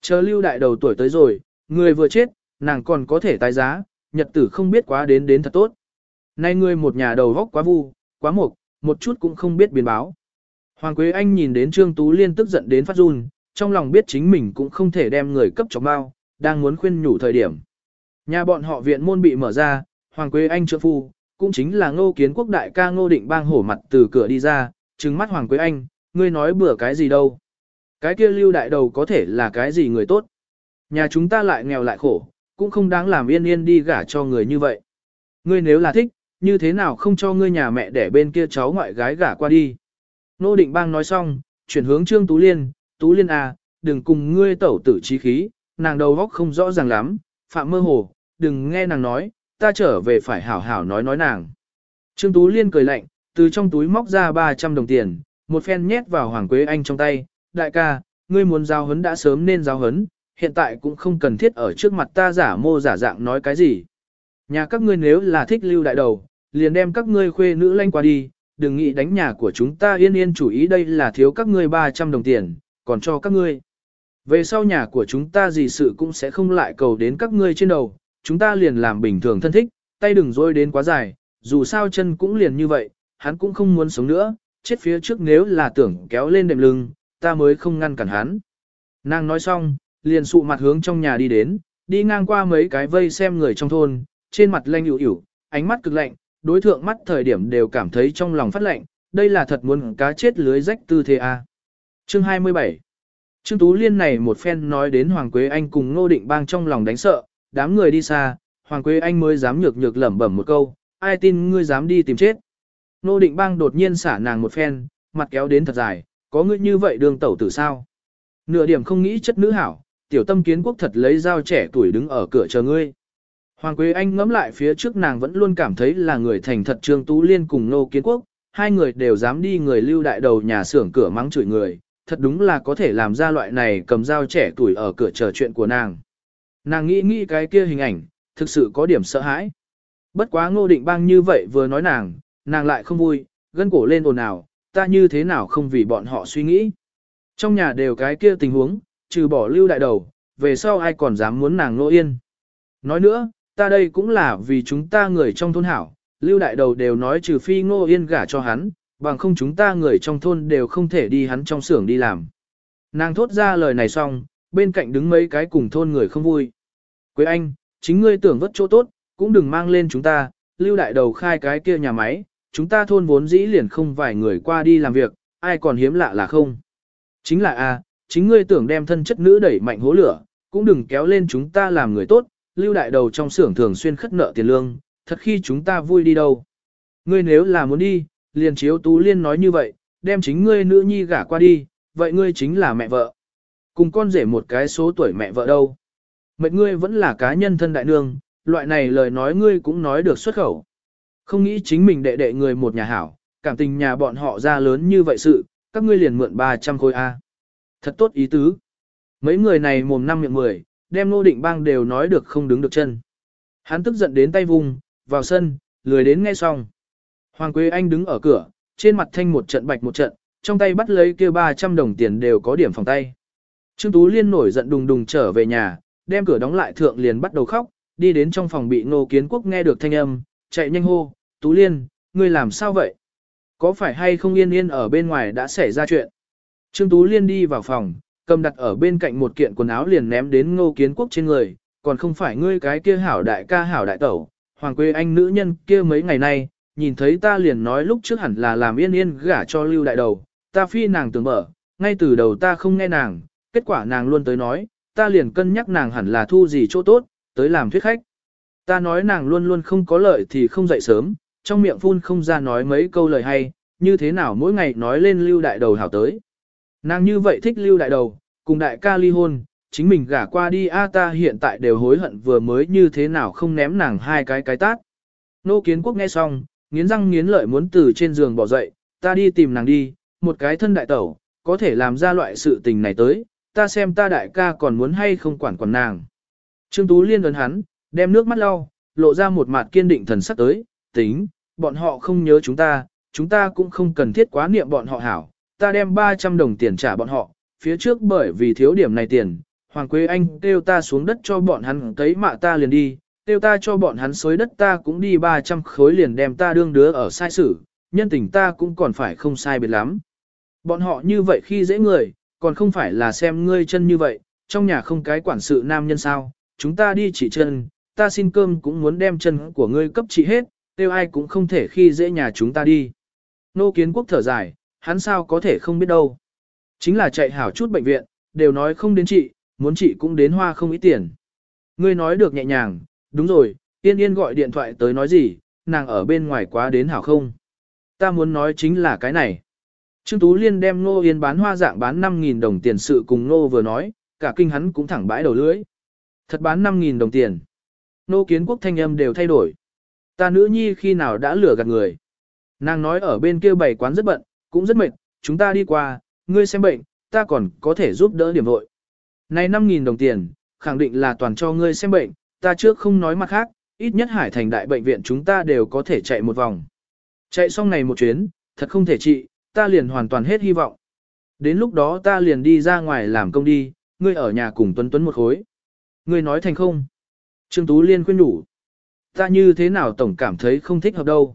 Chờ lưu đại đầu tuổi tới rồi, người vừa chết, nàng còn có thể tái giá, nhật tử không biết quá đến đến thật tốt. Nay người một nhà đầu góc quá vu, quá mục, một chút cũng không biết biến báo. Hoàng Quế Anh nhìn đến Trương Tú Liên tức giận đến phát run, trong lòng biết chính mình cũng không thể đem người cấp cho bao, đang muốn khuyên nhủ thời điểm. Nhà bọn họ viện môn bị mở ra, Hoàng Quế Anh trợ phu, cũng chính là ngô kiến quốc đại ca ngô định bang hổ mặt từ cửa đi ra, trừng mắt Hoàng Quế Anh, ngươi nói bừa cái gì đâu. Cái kia lưu đại đầu có thể là cái gì người tốt. Nhà chúng ta lại nghèo lại khổ, cũng không đáng làm yên yên đi gả cho người như vậy. Ngươi nếu là thích, như thế nào không cho ngươi nhà mẹ để bên kia cháu ngoại gái gả qua đi. Nô định bang nói xong, chuyển hướng Trương Tú Liên, Tú Liên à, đừng cùng ngươi tẩu tử trí khí, nàng đầu góc không rõ ràng lắm, phạm mơ hồ, đừng nghe nàng nói, ta trở về phải hảo hảo nói nói nàng. Trương Tú Liên cười lạnh, từ trong túi móc ra 300 đồng tiền, một phen nhét vào Hoàng Quế Anh trong tay, đại ca, ngươi muốn giao hấn đã sớm nên giao hấn, hiện tại cũng không cần thiết ở trước mặt ta giả mô giả dạng nói cái gì. Nhà các ngươi nếu là thích lưu đại đầu, liền đem các ngươi khuê nữ lanh qua đi, đừng nghĩ đánh nhà của chúng ta yên yên chủ ý đây là thiếu các ngươi 300 đồng tiền, còn cho các ngươi. Về sau nhà của chúng ta gì sự cũng sẽ không lại cầu đến các ngươi trên đầu, chúng ta liền làm bình thường thân thích, tay đừng rôi đến quá dài, dù sao chân cũng liền như vậy, hắn cũng không muốn sống nữa, chết phía trước nếu là tưởng kéo lên đệm lưng, ta mới không ngăn cản hắn. Nàng nói xong, liền sụ mặt hướng trong nhà đi đến, đi ngang qua mấy cái vây xem người trong thôn, trên mặt lanh hữu hữu, ánh mắt cực lạnh, đối thượng mắt thời điểm đều cảm thấy trong lòng phát lạnh, đây là thật muốn cá chết lưới rách tư thế a. À. Chương 27 Trương Tú Liên này một phen nói đến Hoàng Quế Anh cùng Ngô Định Bang trong lòng đánh sợ, đám người đi xa, Hoàng Quế Anh mới dám nhược nhược lẩm bẩm một câu, ai tin ngươi dám đi tìm chết. Nô định bang đột nhiên xả nàng một phen, mặt kéo đến thật dài, có ngươi như vậy đường tẩu tử sao? Nửa điểm không nghĩ chất nữ hảo, tiểu tâm kiến quốc thật lấy dao trẻ tuổi đứng ở cửa chờ ngươi. Hoàng Quế Anh ngẫm lại phía trước nàng vẫn luôn cảm thấy là người thành thật Trương Tú Liên cùng Nô Kiến Quốc, hai người đều dám đi người lưu đại đầu nhà xưởng cửa mắng chửi người, thật đúng là có thể làm ra loại này cầm dao trẻ tuổi ở cửa chờ chuyện của nàng. Nàng nghĩ nghĩ cái kia hình ảnh, thực sự có điểm sợ hãi. Bất quá ngô định bang như vậy vừa nói nàng, nàng lại không vui, gân cổ lên ồn ào, ta như thế nào không vì bọn họ suy nghĩ. Trong nhà đều cái kia tình huống, trừ bỏ lưu đại đầu, về sau ai còn dám muốn nàng Ngô yên. Nói nữa, ta đây cũng là vì chúng ta người trong thôn hảo, lưu đại đầu đều nói trừ phi ngô yên gả cho hắn, bằng không chúng ta người trong thôn đều không thể đi hắn trong xưởng đi làm. Nàng thốt ra lời này xong, bên cạnh đứng mấy cái cùng thôn người không vui. Quế anh, chính ngươi tưởng vất chỗ tốt, cũng đừng mang lên chúng ta, lưu đại đầu khai cái kia nhà máy, chúng ta thôn vốn dĩ liền không vài người qua đi làm việc, ai còn hiếm lạ là không. Chính là a, chính ngươi tưởng đem thân chất nữ đẩy mạnh hố lửa, cũng đừng kéo lên chúng ta làm người tốt, lưu đại đầu trong xưởng thường xuyên khất nợ tiền lương, thật khi chúng ta vui đi đâu. Ngươi nếu là muốn đi, liền chiếu tú liên nói như vậy, đem chính ngươi nữ nhi gả qua đi, vậy ngươi chính là mẹ vợ. Cùng con rể một cái số tuổi mẹ vợ đâu. Mệt ngươi vẫn là cá nhân thân đại nương, loại này lời nói ngươi cũng nói được xuất khẩu. Không nghĩ chính mình đệ đệ người một nhà hảo, cảm tình nhà bọn họ ra lớn như vậy sự, các ngươi liền mượn 300 khối A. Thật tốt ý tứ. Mấy người này mồm năm miệng mười, đem nô định bang đều nói được không đứng được chân. Hắn tức giận đến tay vùng, vào sân, lười đến nghe xong. Hoàng Quế Anh đứng ở cửa, trên mặt thanh một trận bạch một trận, trong tay bắt lấy kia 300 đồng tiền đều có điểm phòng tay. Trương Tú Liên nổi giận đùng đùng trở về nhà, đem cửa đóng lại thượng liền bắt đầu khóc, đi đến trong phòng bị Ngô Kiến Quốc nghe được thanh âm, chạy nhanh hô, Tú Liên, ngươi làm sao vậy? Có phải hay không yên yên ở bên ngoài đã xảy ra chuyện? Trương Tú Liên đi vào phòng, cầm đặt ở bên cạnh một kiện quần áo liền ném đến Ngô Kiến Quốc trên người, còn không phải ngươi cái kia hảo đại ca hảo đại tẩu, Hoàng quê anh nữ nhân kia mấy ngày nay, nhìn thấy ta liền nói lúc trước hẳn là làm yên yên gả cho lưu đại đầu, ta phi nàng tưởng mở, ngay từ đầu ta không nghe nàng, kết quả nàng luôn tới nói, ta liền cân nhắc nàng hẳn là thu gì chỗ tốt, tới làm thuyết khách. Ta nói nàng luôn luôn không có lợi thì không dậy sớm, trong miệng phun không ra nói mấy câu lời hay, như thế nào mỗi ngày nói lên lưu đại đầu hảo tới. Nàng như vậy thích lưu đại đầu, cùng đại ca ly hôn, chính mình gả qua đi a ta hiện tại đều hối hận vừa mới như thế nào không ném nàng hai cái cái tát. Nô kiến quốc nghe xong, nghiến răng nghiến lợi muốn từ trên giường bỏ dậy, ta đi tìm nàng đi, một cái thân đại tẩu, có thể làm ra loại sự tình này tới, ta xem ta đại ca còn muốn hay không quản quản nàng. Trương Tú Liên ấn hắn, đem nước mắt lau, lộ ra một mặt kiên định thần sắc tới, tính, bọn họ không nhớ chúng ta, chúng ta cũng không cần thiết quá niệm bọn họ hảo, ta đem 300 đồng tiền trả bọn họ, phía trước bởi vì thiếu điểm này tiền, Hoàng Quế Anh kêu ta xuống đất cho bọn hắn thấy mạ ta liền đi, kêu ta cho bọn hắn xối đất ta cũng đi 300 khối liền đem ta đương đứa ở sai sử, nhân tình ta cũng còn phải không sai biệt lắm. Bọn họ như vậy khi dễ người, còn không phải là xem ngươi chân như vậy, trong nhà không cái quản sự nam nhân sao, chúng ta đi chỉ chân, ta xin cơm cũng muốn đem chân của ngươi cấp trị hết, tiêu ai cũng không thể khi dễ nhà chúng ta đi. Nô kiến quốc thở dài, hắn sao có thể không biết đâu. Chính là chạy hảo chút bệnh viện, đều nói không đến trị, muốn trị cũng đến hoa không ít tiền. Ngươi nói được nhẹ nhàng, đúng rồi, yên yên gọi điện thoại tới nói gì, nàng ở bên ngoài quá đến hảo không. Ta muốn nói chính là cái này. Trương Tú Liên đem Nô Yên bán hoa dạng bán 5.000 đồng tiền sự cùng Nô vừa nói, cả kinh hắn cũng thẳng bãi đầu lưỡi. Thật bán 5.000 đồng tiền. Nô kiến quốc thanh âm đều thay đổi. Ta nữ nhi khi nào đã lừa gạt người. Nàng nói ở bên kia bày quán rất bận, cũng rất mệt, chúng ta đi qua, ngươi xem bệnh, ta còn có thể giúp đỡ điểm vội. Này 5.000 đồng tiền, khẳng định là toàn cho ngươi xem bệnh, ta trước không nói mặt khác, ít nhất hải thành đại bệnh viện chúng ta đều có thể chạy một vòng. Chạy xong này một chuyến, thật không thể trị, ta liền hoàn toàn hết hy vọng. Đến lúc đó ta liền đi ra ngoài làm công đi, ngươi ở nhà cùng Tuấn Tuấn một khối. Ngươi nói thành không? Trương Tú Liên khuyên đủ. Ta như thế nào tổng cảm thấy không thích hợp đâu.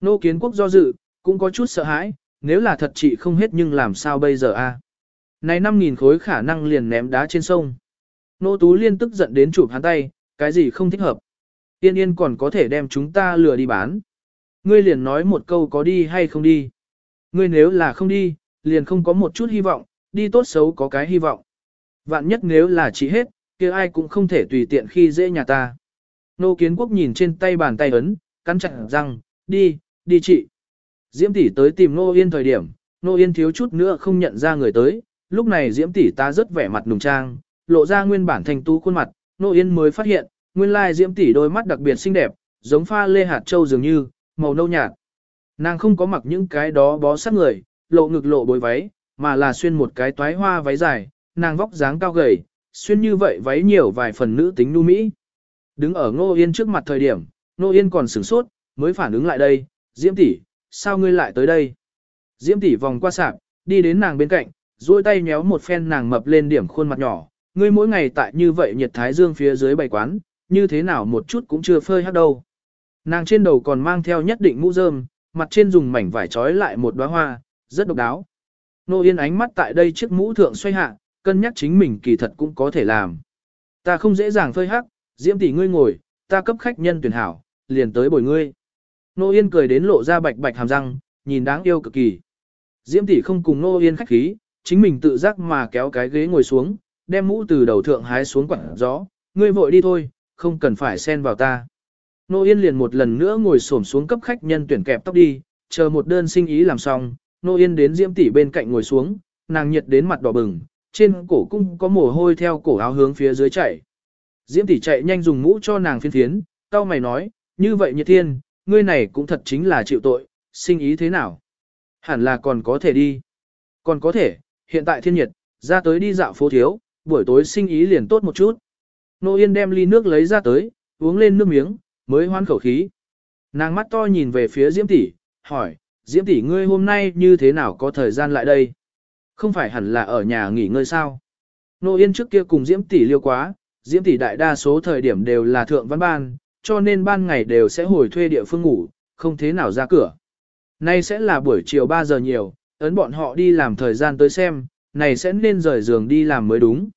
Nô kiến quốc do dự, cũng có chút sợ hãi, nếu là thật chị không hết nhưng làm sao bây giờ a? Này 5.000 khối khả năng liền ném đá trên sông. Nô Tú Liên tức giận đến chụp hắn tay, cái gì không thích hợp. Yên yên còn có thể đem chúng ta lừa đi bán. Ngươi liền nói một câu có đi hay không đi. Ngươi nếu là không đi, liền không có một chút hy vọng, đi tốt xấu có cái hy vọng. Vạn nhất nếu là trị hết, kia ai cũng không thể tùy tiện khi dễ nhà ta. Nô kiến quốc nhìn trên tay bàn tay ấn, cắn chặt răng, đi, đi chị. Diễm tỷ tới tìm Nô Yên thời điểm, Nô Yên thiếu chút nữa không nhận ra người tới, lúc này Diễm tỷ ta rất vẻ mặt nùng trang, lộ ra nguyên bản thành tú khuôn mặt, Nô Yên mới phát hiện, nguyên lai Diễm tỷ đôi mắt đặc biệt xinh đẹp, giống pha lê hạt châu dường như, màu nâu nhạt. Nàng không có mặc những cái đó bó sát người, lộ ngực lộ bối váy, mà là xuyên một cái toái hoa váy dài, nàng vóc dáng cao gầy, xuyên như vậy váy nhiều vài phần nữ tính nu mỹ. Đứng ở Ngô Yên trước mặt thời điểm, Ngô Yên còn sửng sốt, mới phản ứng lại đây, Diễm tỷ, sao ngươi lại tới đây? Diễm tỷ vòng qua sạp, đi đến nàng bên cạnh, duỗi tay nhéo một phen nàng mập lên điểm khuôn mặt nhỏ, ngươi mỗi ngày tại như vậy nhiệt thái dương phía dưới bày quán, như thế nào một chút cũng chưa phơi hết đâu. Nàng trên đầu còn mang theo nhất định mũ rơm, mặt trên dùng mảnh vải trói lại một đóa hoa, rất độc đáo. Nô Yên ánh mắt tại đây chiếc mũ thượng xoay hạ, cân nhắc chính mình kỳ thật cũng có thể làm. Ta không dễ dàng phơi hắc, Diễm tỷ ngươi ngồi, ta cấp khách nhân tuyển hảo, liền tới bồi ngươi. Nô Yên cười đến lộ ra bạch bạch hàm răng, nhìn đáng yêu cực kỳ. Diễm tỷ không cùng Nô Yên khách khí, chính mình tự giác mà kéo cái ghế ngồi xuống, đem mũ từ đầu thượng hái xuống quẳng gió, ngươi vội đi thôi, không cần phải xen vào ta. Nô Yên liền một lần nữa ngồi xổm xuống cấp khách nhân tuyển kẹp tóc đi, chờ một đơn sinh ý làm xong, Nô Yên đến Diễm tỷ bên cạnh ngồi xuống, nàng nhiệt đến mặt đỏ bừng, trên cổ cung có mồ hôi theo cổ áo hướng phía dưới chảy. Diễm tỷ chạy nhanh dùng mũ cho nàng phiên phiến, cao mày nói, như vậy nhiệt thiên, ngươi này cũng thật chính là chịu tội, sinh ý thế nào? Hẳn là còn có thể đi. Còn có thể, hiện tại thiên nhiệt, ra tới đi dạo phố thiếu, buổi tối sinh ý liền tốt một chút. Nô Yên đem ly nước lấy ra tới, uống lên nước miếng, mới hoan khẩu khí. Nàng mắt to nhìn về phía Diễm tỷ, hỏi, Diễm tỷ ngươi hôm nay như thế nào có thời gian lại đây? Không phải hẳn là ở nhà nghỉ ngơi sao? Nô Yên trước kia cùng Diễm tỷ liêu quá, Diễm tỷ đại đa số thời điểm đều là thượng văn ban, cho nên ban ngày đều sẽ hồi thuê địa phương ngủ, không thế nào ra cửa. Nay sẽ là buổi chiều 3 giờ nhiều, ấn bọn họ đi làm thời gian tới xem, này sẽ nên rời giường đi làm mới đúng.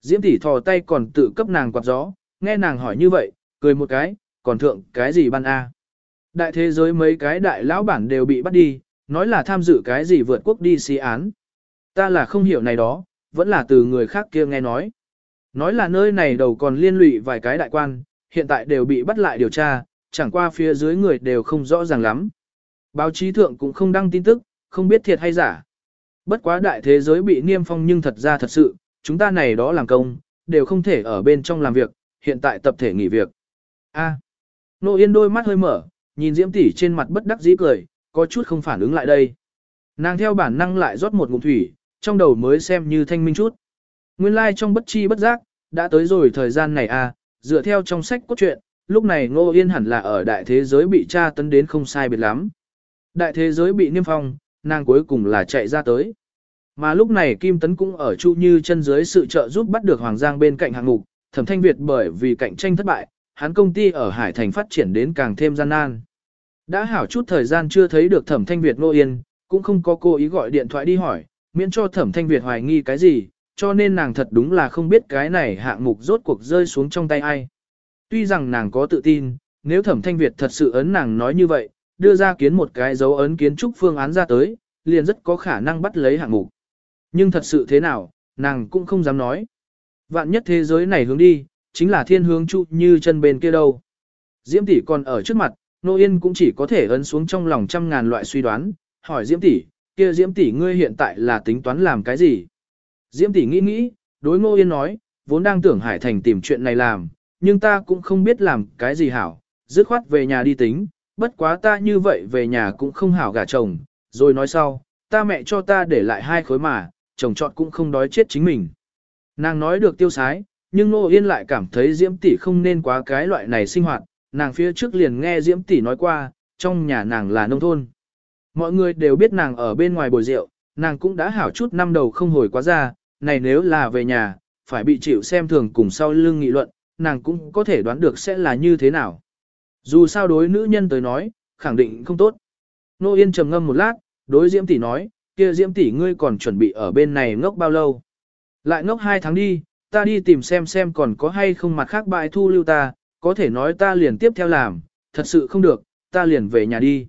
Diễm tỷ thò tay còn tự cấp nàng quạt gió, nghe nàng hỏi như vậy, cười một cái, còn thượng cái gì ban A. Đại thế giới mấy cái đại lão bản đều bị bắt đi, nói là tham dự cái gì vượt quốc đi xí án. Ta là không hiểu này đó, vẫn là từ người khác kia nghe nói. Nói là nơi này đầu còn liên lụy vài cái đại quan, hiện tại đều bị bắt lại điều tra, chẳng qua phía dưới người đều không rõ ràng lắm. Báo chí thượng cũng không đăng tin tức, không biết thiệt hay giả. Bất quá đại thế giới bị niêm phong nhưng thật ra thật sự, chúng ta này đó làm công, đều không thể ở bên trong làm việc, hiện tại tập thể nghỉ việc. A. Nô Yên đôi mắt hơi mở, nhìn Diễm tỷ trên mặt bất đắc dĩ cười, có chút không phản ứng lại đây. Nàng theo bản năng lại rót một ngụm thủy, trong đầu mới xem như thanh minh chút. Nguyên lai like trong bất chi bất giác, đã tới rồi thời gian này à, dựa theo trong sách cốt truyện, lúc này Ngô Yên hẳn là ở đại thế giới bị tra tấn đến không sai biệt lắm. Đại thế giới bị niêm phong, nàng cuối cùng là chạy ra tới. Mà lúc này Kim Tấn cũng ở Chu Như chân dưới sự trợ giúp bắt được Hoàng Giang bên cạnh hạng mục, Thẩm Thanh Việt bởi vì cạnh tranh thất bại, hắn công ty ở Hải Thành phát triển đến càng thêm gian nan. Đã hảo chút thời gian chưa thấy được Thẩm Thanh Việt Ngô Yên, cũng không có cô ý gọi điện thoại đi hỏi, miễn cho Thẩm Thanh Việt hoài nghi cái gì, cho nên nàng thật đúng là không biết cái này hạng mục rốt cuộc rơi xuống trong tay ai. Tuy rằng nàng có tự tin, nếu Thẩm Thanh Việt thật sự ấn nàng nói như vậy, đưa ra kiến một cái dấu ấn kiến trúc phương án ra tới, liền rất có khả năng bắt lấy hạng mục. Nhưng thật sự thế nào, nàng cũng không dám nói. Vạn nhất thế giới này hướng đi, chính là thiên hướng trụ như chân bên kia đâu. Diễm tỷ còn ở trước mặt, Nô Yên cũng chỉ có thể ấn xuống trong lòng trăm ngàn loại suy đoán, hỏi Diễm tỷ, kia Diễm tỷ ngươi hiện tại là tính toán làm cái gì? Diễm tỷ nghĩ nghĩ, đối Ngô Yên nói, vốn đang tưởng Hải Thành tìm chuyện này làm, nhưng ta cũng không biết làm cái gì hảo, dứt khoát về nhà đi tính, bất quá ta như vậy về nhà cũng không hảo gả chồng, rồi nói sau, ta mẹ cho ta để lại hai khối mà, chồng chọn cũng không đói chết chính mình. Nàng nói được tiêu sái, nhưng Nô Yên lại cảm thấy Diễm tỷ không nên quá cái loại này sinh hoạt, nàng phía trước liền nghe Diễm tỷ nói qua, trong nhà nàng là nông thôn. Mọi người đều biết nàng ở bên ngoài bồi rượu, nàng cũng đã hảo chút năm đầu không hồi quá ra, này nếu là về nhà, phải bị chịu xem thường cùng sau lưng nghị luận, nàng cũng có thể đoán được sẽ là như thế nào. Dù sao đối nữ nhân tới nói, khẳng định không tốt. Nô Yên trầm ngâm một lát, đối Diễm tỷ nói, kia Diễm tỷ ngươi còn chuẩn bị ở bên này ngốc bao lâu? Lại ngốc hai tháng đi, ta đi tìm xem xem còn có hay không mặt khác bại thu lưu ta, có thể nói ta liền tiếp theo làm, thật sự không được, ta liền về nhà đi.